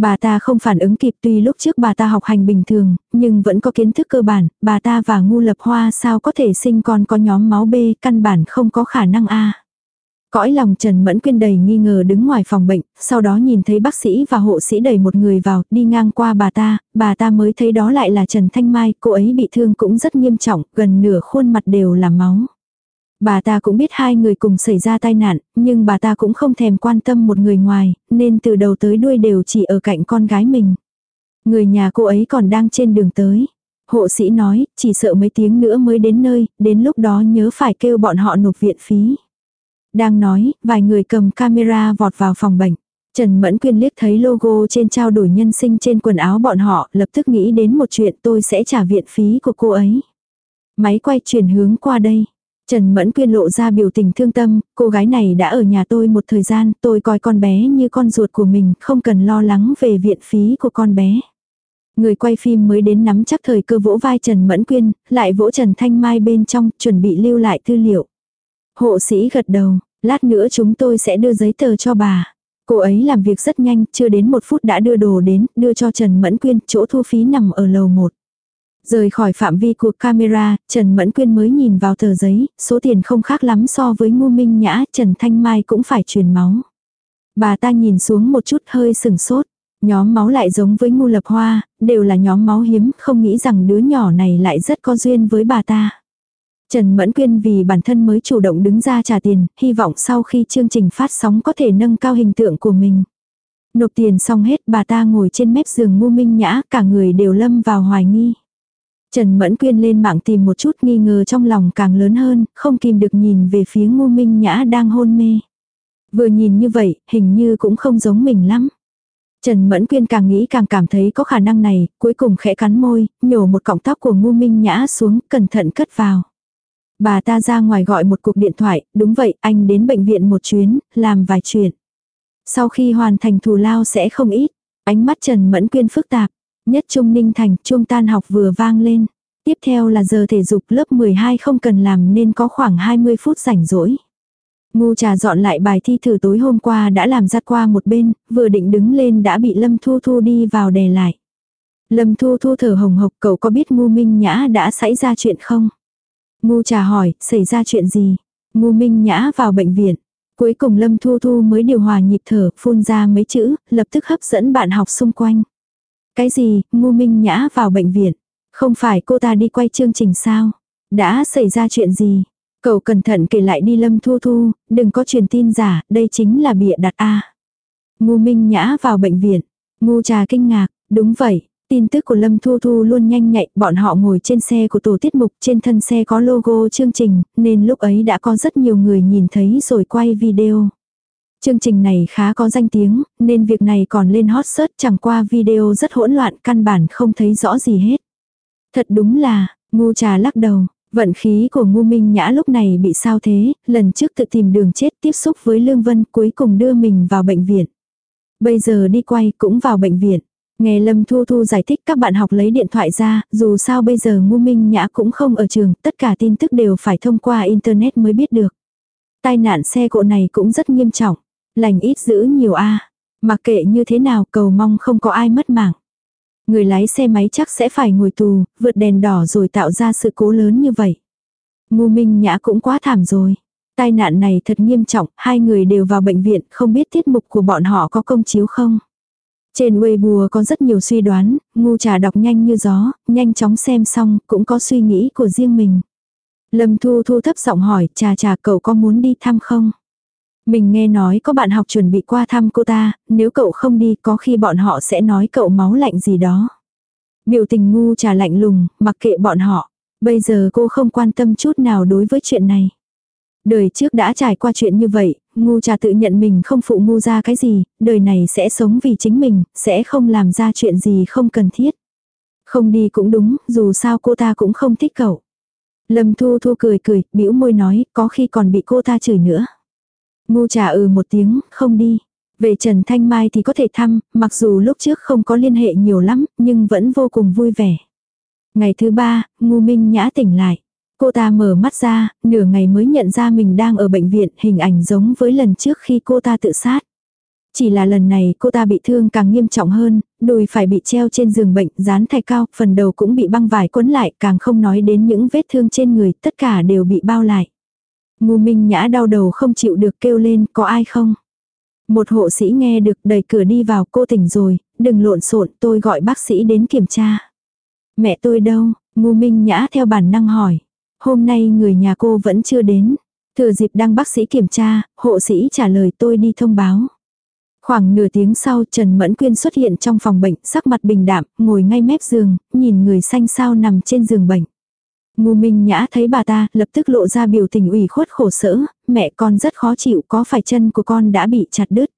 Bà ta không phản ứng kịp tuy lúc trước bà ta học hành bình thường, nhưng vẫn có kiến thức cơ bản, bà ta và ngu lập hoa sao có thể sinh con có nhóm máu B, căn bản không có khả năng A. Cõi lòng Trần Mẫn Quyên đầy nghi ngờ đứng ngoài phòng bệnh, sau đó nhìn thấy bác sĩ và hộ sĩ đẩy một người vào, đi ngang qua bà ta, bà ta mới thấy đó lại là Trần Thanh Mai, cô ấy bị thương cũng rất nghiêm trọng, gần nửa khuôn mặt đều là máu. Bà ta cũng biết hai người cùng xảy ra tai nạn, nhưng bà ta cũng không thèm quan tâm một người ngoài, nên từ đầu tới đuôi đều chỉ ở cạnh con gái mình. Người nhà cô ấy còn đang trên đường tới. Hộ sĩ nói, chỉ sợ mấy tiếng nữa mới đến nơi, đến lúc đó nhớ phải kêu bọn họ nộp viện phí. Đang nói, vài người cầm camera vọt vào phòng bệnh. Trần Mẫn Quyên liếc thấy logo trên trao đổi nhân sinh trên quần áo bọn họ, lập tức nghĩ đến một chuyện tôi sẽ trả viện phí của cô ấy. Máy quay chuyển hướng qua đây. Trần Mẫn Quyên lộ ra biểu tình thương tâm, cô gái này đã ở nhà tôi một thời gian, tôi coi con bé như con ruột của mình, không cần lo lắng về viện phí của con bé. Người quay phim mới đến nắm chắc thời cơ vỗ vai Trần Mẫn Quyên, lại vỗ Trần Thanh Mai bên trong, chuẩn bị lưu lại tư liệu. Hộ sĩ gật đầu, lát nữa chúng tôi sẽ đưa giấy tờ cho bà. Cô ấy làm việc rất nhanh, chưa đến một phút đã đưa đồ đến, đưa cho Trần Mẫn Quyên, chỗ thu phí nằm ở lầu 1. Rời khỏi phạm vi của camera, Trần Mẫn Quyên mới nhìn vào tờ giấy, số tiền không khác lắm so với ngu minh nhã, Trần Thanh Mai cũng phải truyền máu. Bà ta nhìn xuống một chút hơi sừng sốt. Nhóm máu lại giống với ngu lập hoa, đều là nhóm máu hiếm, không nghĩ rằng đứa nhỏ này lại rất có duyên với bà ta. Trần Mẫn Quyên vì bản thân mới chủ động đứng ra trả tiền, hy vọng sau khi chương trình phát sóng có thể nâng cao hình tượng của mình. Nộp tiền xong hết bà ta ngồi trên mép giường ngu minh nhã, cả người đều lâm vào hoài nghi. Trần Mẫn Quyên lên mạng tìm một chút nghi ngờ trong lòng càng lớn hơn, không kìm được nhìn về phía ngu minh nhã đang hôn mê. Vừa nhìn như vậy, hình như cũng không giống mình lắm. Trần Mẫn Quyên càng nghĩ càng cảm thấy có khả năng này, cuối cùng khẽ cắn môi, nhổ một cọng tóc của ngu minh nhã xuống, cẩn thận cất vào. Bà ta ra ngoài gọi một cuộc điện thoại, đúng vậy, anh đến bệnh viện một chuyến, làm vài chuyện. Sau khi hoàn thành thù lao sẽ không ít, ánh mắt Trần Mẫn Quyên phức tạp. Nhất Trung Ninh Thành, trung tan học vừa vang lên. Tiếp theo là giờ thể dục lớp 12 không cần làm nên có khoảng 20 phút rảnh rỗi. Ngu trà dọn lại bài thi thử tối hôm qua đã làm ra qua một bên, vừa định đứng lên đã bị Lâm Thu Thu đi vào đè lại. Lâm Thu Thu thở hồng hộc cậu có biết ngu minh nhã đã xảy ra chuyện không? Ngu trà hỏi, xảy ra chuyện gì? Ngu minh nhã vào bệnh viện. Cuối cùng Lâm Thu Thu mới điều hòa nhịp thở, phun ra mấy chữ, lập tức hấp dẫn bạn học xung quanh. Cái gì, ngu minh nhã vào bệnh viện? Không phải cô ta đi quay chương trình sao? Đã xảy ra chuyện gì? Cậu cẩn thận kể lại đi Lâm Thu Thu, đừng có truyền tin giả, đây chính là bịa đặt A. Ngu minh nhã vào bệnh viện. Ngu trà kinh ngạc, đúng vậy, tin tức của Lâm Thu Thu luôn nhanh nhạy, bọn họ ngồi trên xe của tổ tiết mục, trên thân xe có logo chương trình, nên lúc ấy đã có rất nhiều người nhìn thấy rồi quay video. Chương trình này khá có danh tiếng, nên việc này còn lên hot search chẳng qua video rất hỗn loạn, căn bản không thấy rõ gì hết. Thật đúng là, ngu trà lắc đầu, vận khí của ngu minh nhã lúc này bị sao thế, lần trước tự tìm đường chết tiếp xúc với Lương Vân cuối cùng đưa mình vào bệnh viện. Bây giờ đi quay cũng vào bệnh viện. Nghe Lâm Thu Thu giải thích các bạn học lấy điện thoại ra, dù sao bây giờ ngu minh nhã cũng không ở trường, tất cả tin tức đều phải thông qua Internet mới biết được. Tai nạn xe cộ này cũng rất nghiêm trọng. Lành ít giữ nhiều a Mặc kệ như thế nào cầu mong không có ai mất mạng. Người lái xe máy chắc sẽ phải ngồi tù, vượt đèn đỏ rồi tạo ra sự cố lớn như vậy. Ngu Minh Nhã cũng quá thảm rồi. Tai nạn này thật nghiêm trọng, hai người đều vào bệnh viện, không biết tiết mục của bọn họ có công chiếu không. Trên Weibo có rất nhiều suy đoán, ngu trà đọc nhanh như gió, nhanh chóng xem xong, cũng có suy nghĩ của riêng mình. Lâm Thu Thu thấp giọng hỏi, trà trà cậu có muốn đi thăm không? Mình nghe nói có bạn học chuẩn bị qua thăm cô ta, nếu cậu không đi có khi bọn họ sẽ nói cậu máu lạnh gì đó. Biểu tình ngu trà lạnh lùng, mặc kệ bọn họ. Bây giờ cô không quan tâm chút nào đối với chuyện này. Đời trước đã trải qua chuyện như vậy, ngu trà tự nhận mình không phụ ngu ra cái gì, đời này sẽ sống vì chính mình, sẽ không làm ra chuyện gì không cần thiết. Không đi cũng đúng, dù sao cô ta cũng không thích cậu. Lâm Thu Thu cười cười, bĩu môi nói, có khi còn bị cô ta chửi nữa. Ngu trà ừ một tiếng, không đi. Về Trần Thanh Mai thì có thể thăm, mặc dù lúc trước không có liên hệ nhiều lắm, nhưng vẫn vô cùng vui vẻ. Ngày thứ ba, Ngu Minh Nhã tỉnh lại. Cô ta mở mắt ra, nửa ngày mới nhận ra mình đang ở bệnh viện, hình ảnh giống với lần trước khi cô ta tự sát. Chỉ là lần này cô ta bị thương càng nghiêm trọng hơn, đùi phải bị treo trên giường bệnh, dán thạch cao, phần đầu cũng bị băng vải quấn lại, càng không nói đến những vết thương trên người, tất cả đều bị bao lại. Ngu Minh Nhã đau đầu không chịu được kêu lên, có ai không? Một hộ sĩ nghe được đẩy cửa đi vào, cô tỉnh rồi, đừng lộn xộn, tôi gọi bác sĩ đến kiểm tra. Mẹ tôi đâu? Ngu Minh Nhã theo bản năng hỏi. Hôm nay người nhà cô vẫn chưa đến. Thừa dịp đang bác sĩ kiểm tra, hộ sĩ trả lời tôi đi thông báo. Khoảng nửa tiếng sau Trần Mẫn Quyên xuất hiện trong phòng bệnh, sắc mặt bình đạm, ngồi ngay mép giường, nhìn người xanh sao nằm trên giường bệnh. Ngu Minh Nhã thấy bà ta, lập tức lộ ra biểu tình ủy khuất khổ sở, mẹ con rất khó chịu có phải chân của con đã bị chặt đứt.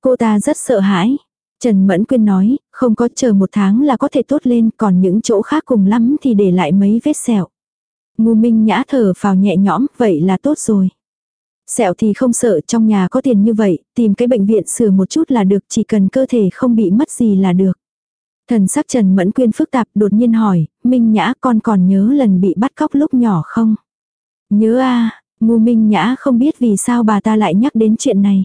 Cô ta rất sợ hãi. Trần Mẫn Quyên nói, không có chờ một tháng là có thể tốt lên, còn những chỗ khác cùng lắm thì để lại mấy vết sẹo. Ngu Minh Nhã thở vào nhẹ nhõm, vậy là tốt rồi. Sẹo thì không sợ trong nhà có tiền như vậy, tìm cái bệnh viện sửa một chút là được, chỉ cần cơ thể không bị mất gì là được. Thần sắc Trần Mẫn Quyên phức tạp đột nhiên hỏi, Minh Nhã con còn nhớ lần bị bắt cóc lúc nhỏ không? Nhớ a ngu Minh Nhã không biết vì sao bà ta lại nhắc đến chuyện này.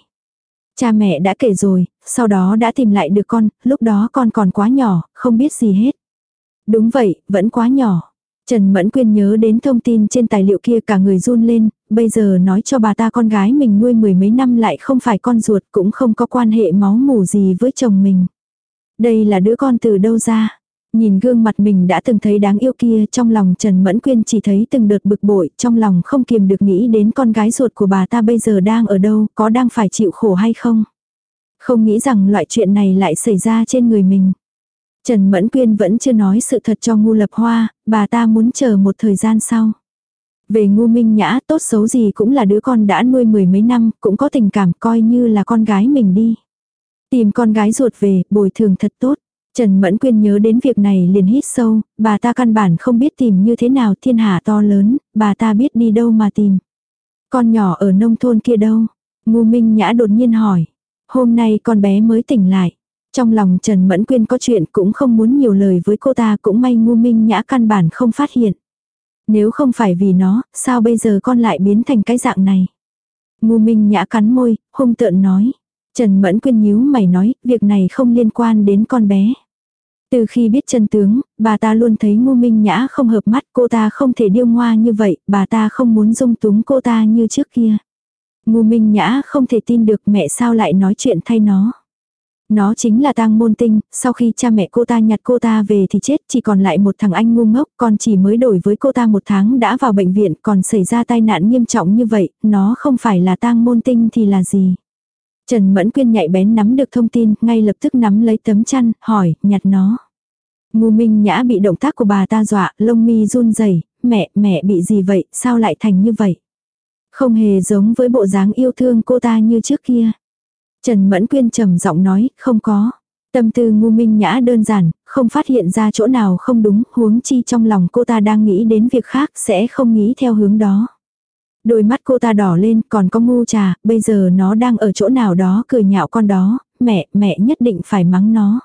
Cha mẹ đã kể rồi, sau đó đã tìm lại được con, lúc đó con còn quá nhỏ, không biết gì hết. Đúng vậy, vẫn quá nhỏ. Trần Mẫn Quyên nhớ đến thông tin trên tài liệu kia cả người run lên, bây giờ nói cho bà ta con gái mình nuôi mười mấy năm lại không phải con ruột cũng không có quan hệ máu mủ gì với chồng mình. Đây là đứa con từ đâu ra? Nhìn gương mặt mình đã từng thấy đáng yêu kia trong lòng Trần Mẫn Quyên chỉ thấy từng đợt bực bội, trong lòng không kiềm được nghĩ đến con gái ruột của bà ta bây giờ đang ở đâu, có đang phải chịu khổ hay không. Không nghĩ rằng loại chuyện này lại xảy ra trên người mình. Trần Mẫn Quyên vẫn chưa nói sự thật cho ngu lập hoa, bà ta muốn chờ một thời gian sau. Về ngu minh nhã tốt xấu gì cũng là đứa con đã nuôi mười mấy năm, cũng có tình cảm coi như là con gái mình đi. Tìm con gái ruột về, bồi thường thật tốt. Trần Mẫn Quyên nhớ đến việc này liền hít sâu, bà ta căn bản không biết tìm như thế nào thiên hạ to lớn, bà ta biết đi đâu mà tìm. Con nhỏ ở nông thôn kia đâu? Ngu Minh Nhã đột nhiên hỏi. Hôm nay con bé mới tỉnh lại. Trong lòng Trần Mẫn Quyên có chuyện cũng không muốn nhiều lời với cô ta cũng may Ngu Minh Nhã căn bản không phát hiện. Nếu không phải vì nó, sao bây giờ con lại biến thành cái dạng này? Ngu Minh Nhã cắn môi, hung tợn nói. Trần Mẫn Quyên nhíu mày nói, việc này không liên quan đến con bé. Từ khi biết chân tướng, bà ta luôn thấy ngu minh nhã không hợp mắt cô ta không thể điêu ngoa như vậy, bà ta không muốn dung túng cô ta như trước kia. Ngu minh nhã không thể tin được mẹ sao lại nói chuyện thay nó. Nó chính là tang môn tinh, sau khi cha mẹ cô ta nhặt cô ta về thì chết, chỉ còn lại một thằng anh ngu ngốc, còn chỉ mới đổi với cô ta một tháng đã vào bệnh viện, còn xảy ra tai nạn nghiêm trọng như vậy, nó không phải là tang môn tinh thì là gì. Trần Mẫn Quyên nhạy bén nắm được thông tin, ngay lập tức nắm lấy tấm chăn, hỏi, nhặt nó. Ngu Minh Nhã bị động tác của bà ta dọa, lông mi run rẩy, mẹ, mẹ bị gì vậy, sao lại thành như vậy? Không hề giống với bộ dáng yêu thương cô ta như trước kia. Trần Mẫn Quyên trầm giọng nói, không có. Tâm tư ngu minh nhã đơn giản, không phát hiện ra chỗ nào không đúng, huống chi trong lòng cô ta đang nghĩ đến việc khác sẽ không nghĩ theo hướng đó. Đôi mắt cô ta đỏ lên, còn có ngu trà, bây giờ nó đang ở chỗ nào đó cười nhạo con đó, mẹ, mẹ nhất định phải mắng nó.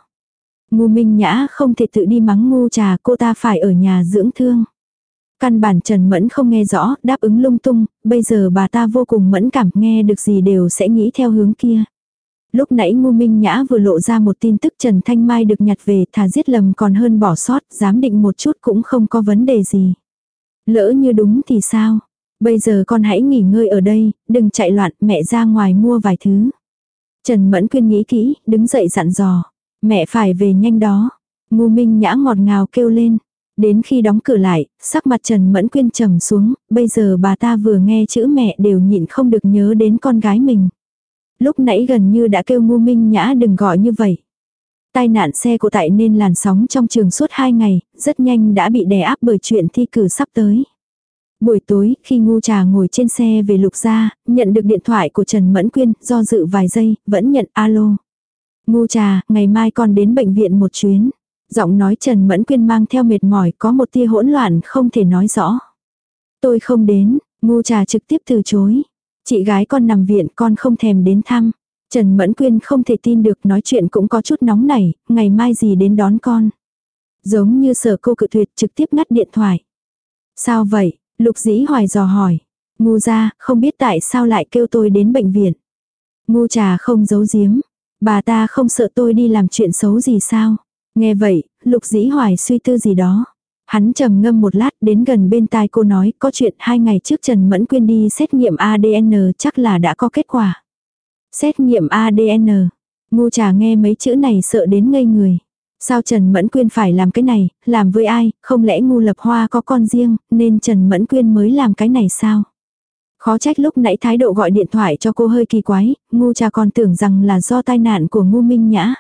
Ngu minh nhã không thể tự đi mắng ngu trà, cô ta phải ở nhà dưỡng thương. Căn bản Trần Mẫn không nghe rõ, đáp ứng lung tung, bây giờ bà ta vô cùng mẫn cảm nghe được gì đều sẽ nghĩ theo hướng kia. Lúc nãy Ngu Minh Nhã vừa lộ ra một tin tức Trần Thanh Mai được nhặt về thà giết lầm còn hơn bỏ sót, dám định một chút cũng không có vấn đề gì. Lỡ như đúng thì sao? Bây giờ con hãy nghỉ ngơi ở đây, đừng chạy loạn, mẹ ra ngoài mua vài thứ. Trần Mẫn Quyên nghĩ kỹ, đứng dậy dặn dò. Mẹ phải về nhanh đó. Ngu Minh Nhã ngọt ngào kêu lên. Đến khi đóng cửa lại, sắc mặt Trần Mẫn Quyên trầm xuống, bây giờ bà ta vừa nghe chữ mẹ đều nhịn không được nhớ đến con gái mình. Lúc nãy gần như đã kêu Ngu Minh Nhã đừng gọi như vậy. Tai nạn xe của tại nên làn sóng trong trường suốt 2 ngày, rất nhanh đã bị đè áp bởi chuyện thi cử sắp tới. Buổi tối, khi ngu trà ngồi trên xe về lục gia, nhận được điện thoại của Trần Mẫn Quyên, do dự vài giây, vẫn nhận alo. Ngu trà, ngày mai con đến bệnh viện một chuyến. Giọng nói Trần Mẫn Quyên mang theo mệt mỏi có một tia hỗn loạn không thể nói rõ. Tôi không đến, ngu trà trực tiếp từ chối. Chị gái con nằm viện con không thèm đến thăm. Trần Mẫn Quyên không thể tin được nói chuyện cũng có chút nóng nảy, ngày mai gì đến đón con. Giống như sở cô cự tuyệt trực tiếp ngắt điện thoại. Sao vậy? Lục dĩ hoài dò hỏi. Ngu ra, không biết tại sao lại kêu tôi đến bệnh viện. Ngu trà không giấu giếm. Bà ta không sợ tôi đi làm chuyện xấu gì sao. Nghe vậy, lục dĩ hoài suy tư gì đó. Hắn trầm ngâm một lát đến gần bên tai cô nói có chuyện hai ngày trước Trần Mẫn Quyên đi xét nghiệm ADN chắc là đã có kết quả. Xét nghiệm ADN. Ngu trà nghe mấy chữ này sợ đến ngây người. Sao Trần Mẫn Quyên phải làm cái này, làm với ai, không lẽ ngu lập hoa có con riêng, nên Trần Mẫn Quyên mới làm cái này sao? Khó trách lúc nãy thái độ gọi điện thoại cho cô hơi kỳ quái, ngu cha còn tưởng rằng là do tai nạn của ngu minh nhã.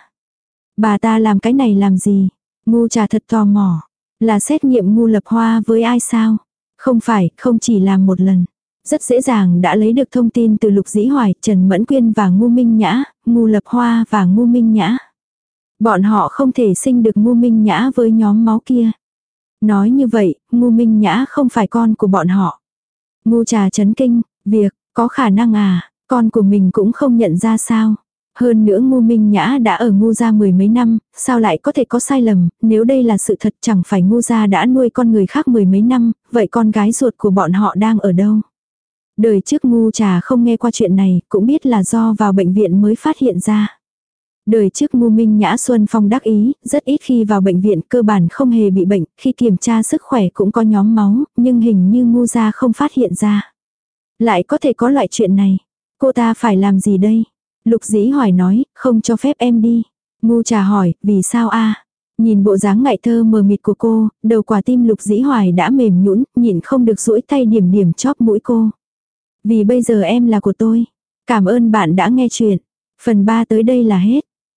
Bà ta làm cái này làm gì? Ngu trà thật tò mò. Là xét nghiệm ngu lập hoa với ai sao? Không phải, không chỉ làm một lần. Rất dễ dàng đã lấy được thông tin từ Lục Dĩ Hoài, Trần Mẫn Quyên và Ngu Minh Nhã, Ngu Lập Hoa và Ngu Minh Nhã. Bọn họ không thể sinh được ngu minh nhã với nhóm máu kia. Nói như vậy, ngu minh nhã không phải con của bọn họ. Ngu trà chấn kinh, việc, có khả năng à, con của mình cũng không nhận ra sao. Hơn nữa ngu minh nhã đã ở ngu gia mười mấy năm, sao lại có thể có sai lầm, nếu đây là sự thật chẳng phải ngu gia đã nuôi con người khác mười mấy năm, vậy con gái ruột của bọn họ đang ở đâu? Đời trước ngu trà không nghe qua chuyện này, cũng biết là do vào bệnh viện mới phát hiện ra. Đời trước ngu minh nhã Xuân Phong đắc ý, rất ít khi vào bệnh viện cơ bản không hề bị bệnh, khi kiểm tra sức khỏe cũng có nhóm máu, nhưng hình như ngu gia không phát hiện ra. Lại có thể có loại chuyện này. Cô ta phải làm gì đây? Lục dĩ hỏi nói, không cho phép em đi. Ngu trà hỏi, vì sao a Nhìn bộ dáng ngại thơ mờ mịt của cô, đầu quả tim lục dĩ hoài đã mềm nhũn nhịn không được duỗi tay điểm điểm chóp mũi cô. Vì bây giờ em là của tôi. Cảm ơn bạn đã nghe chuyện. Phần 3 tới đây là hết.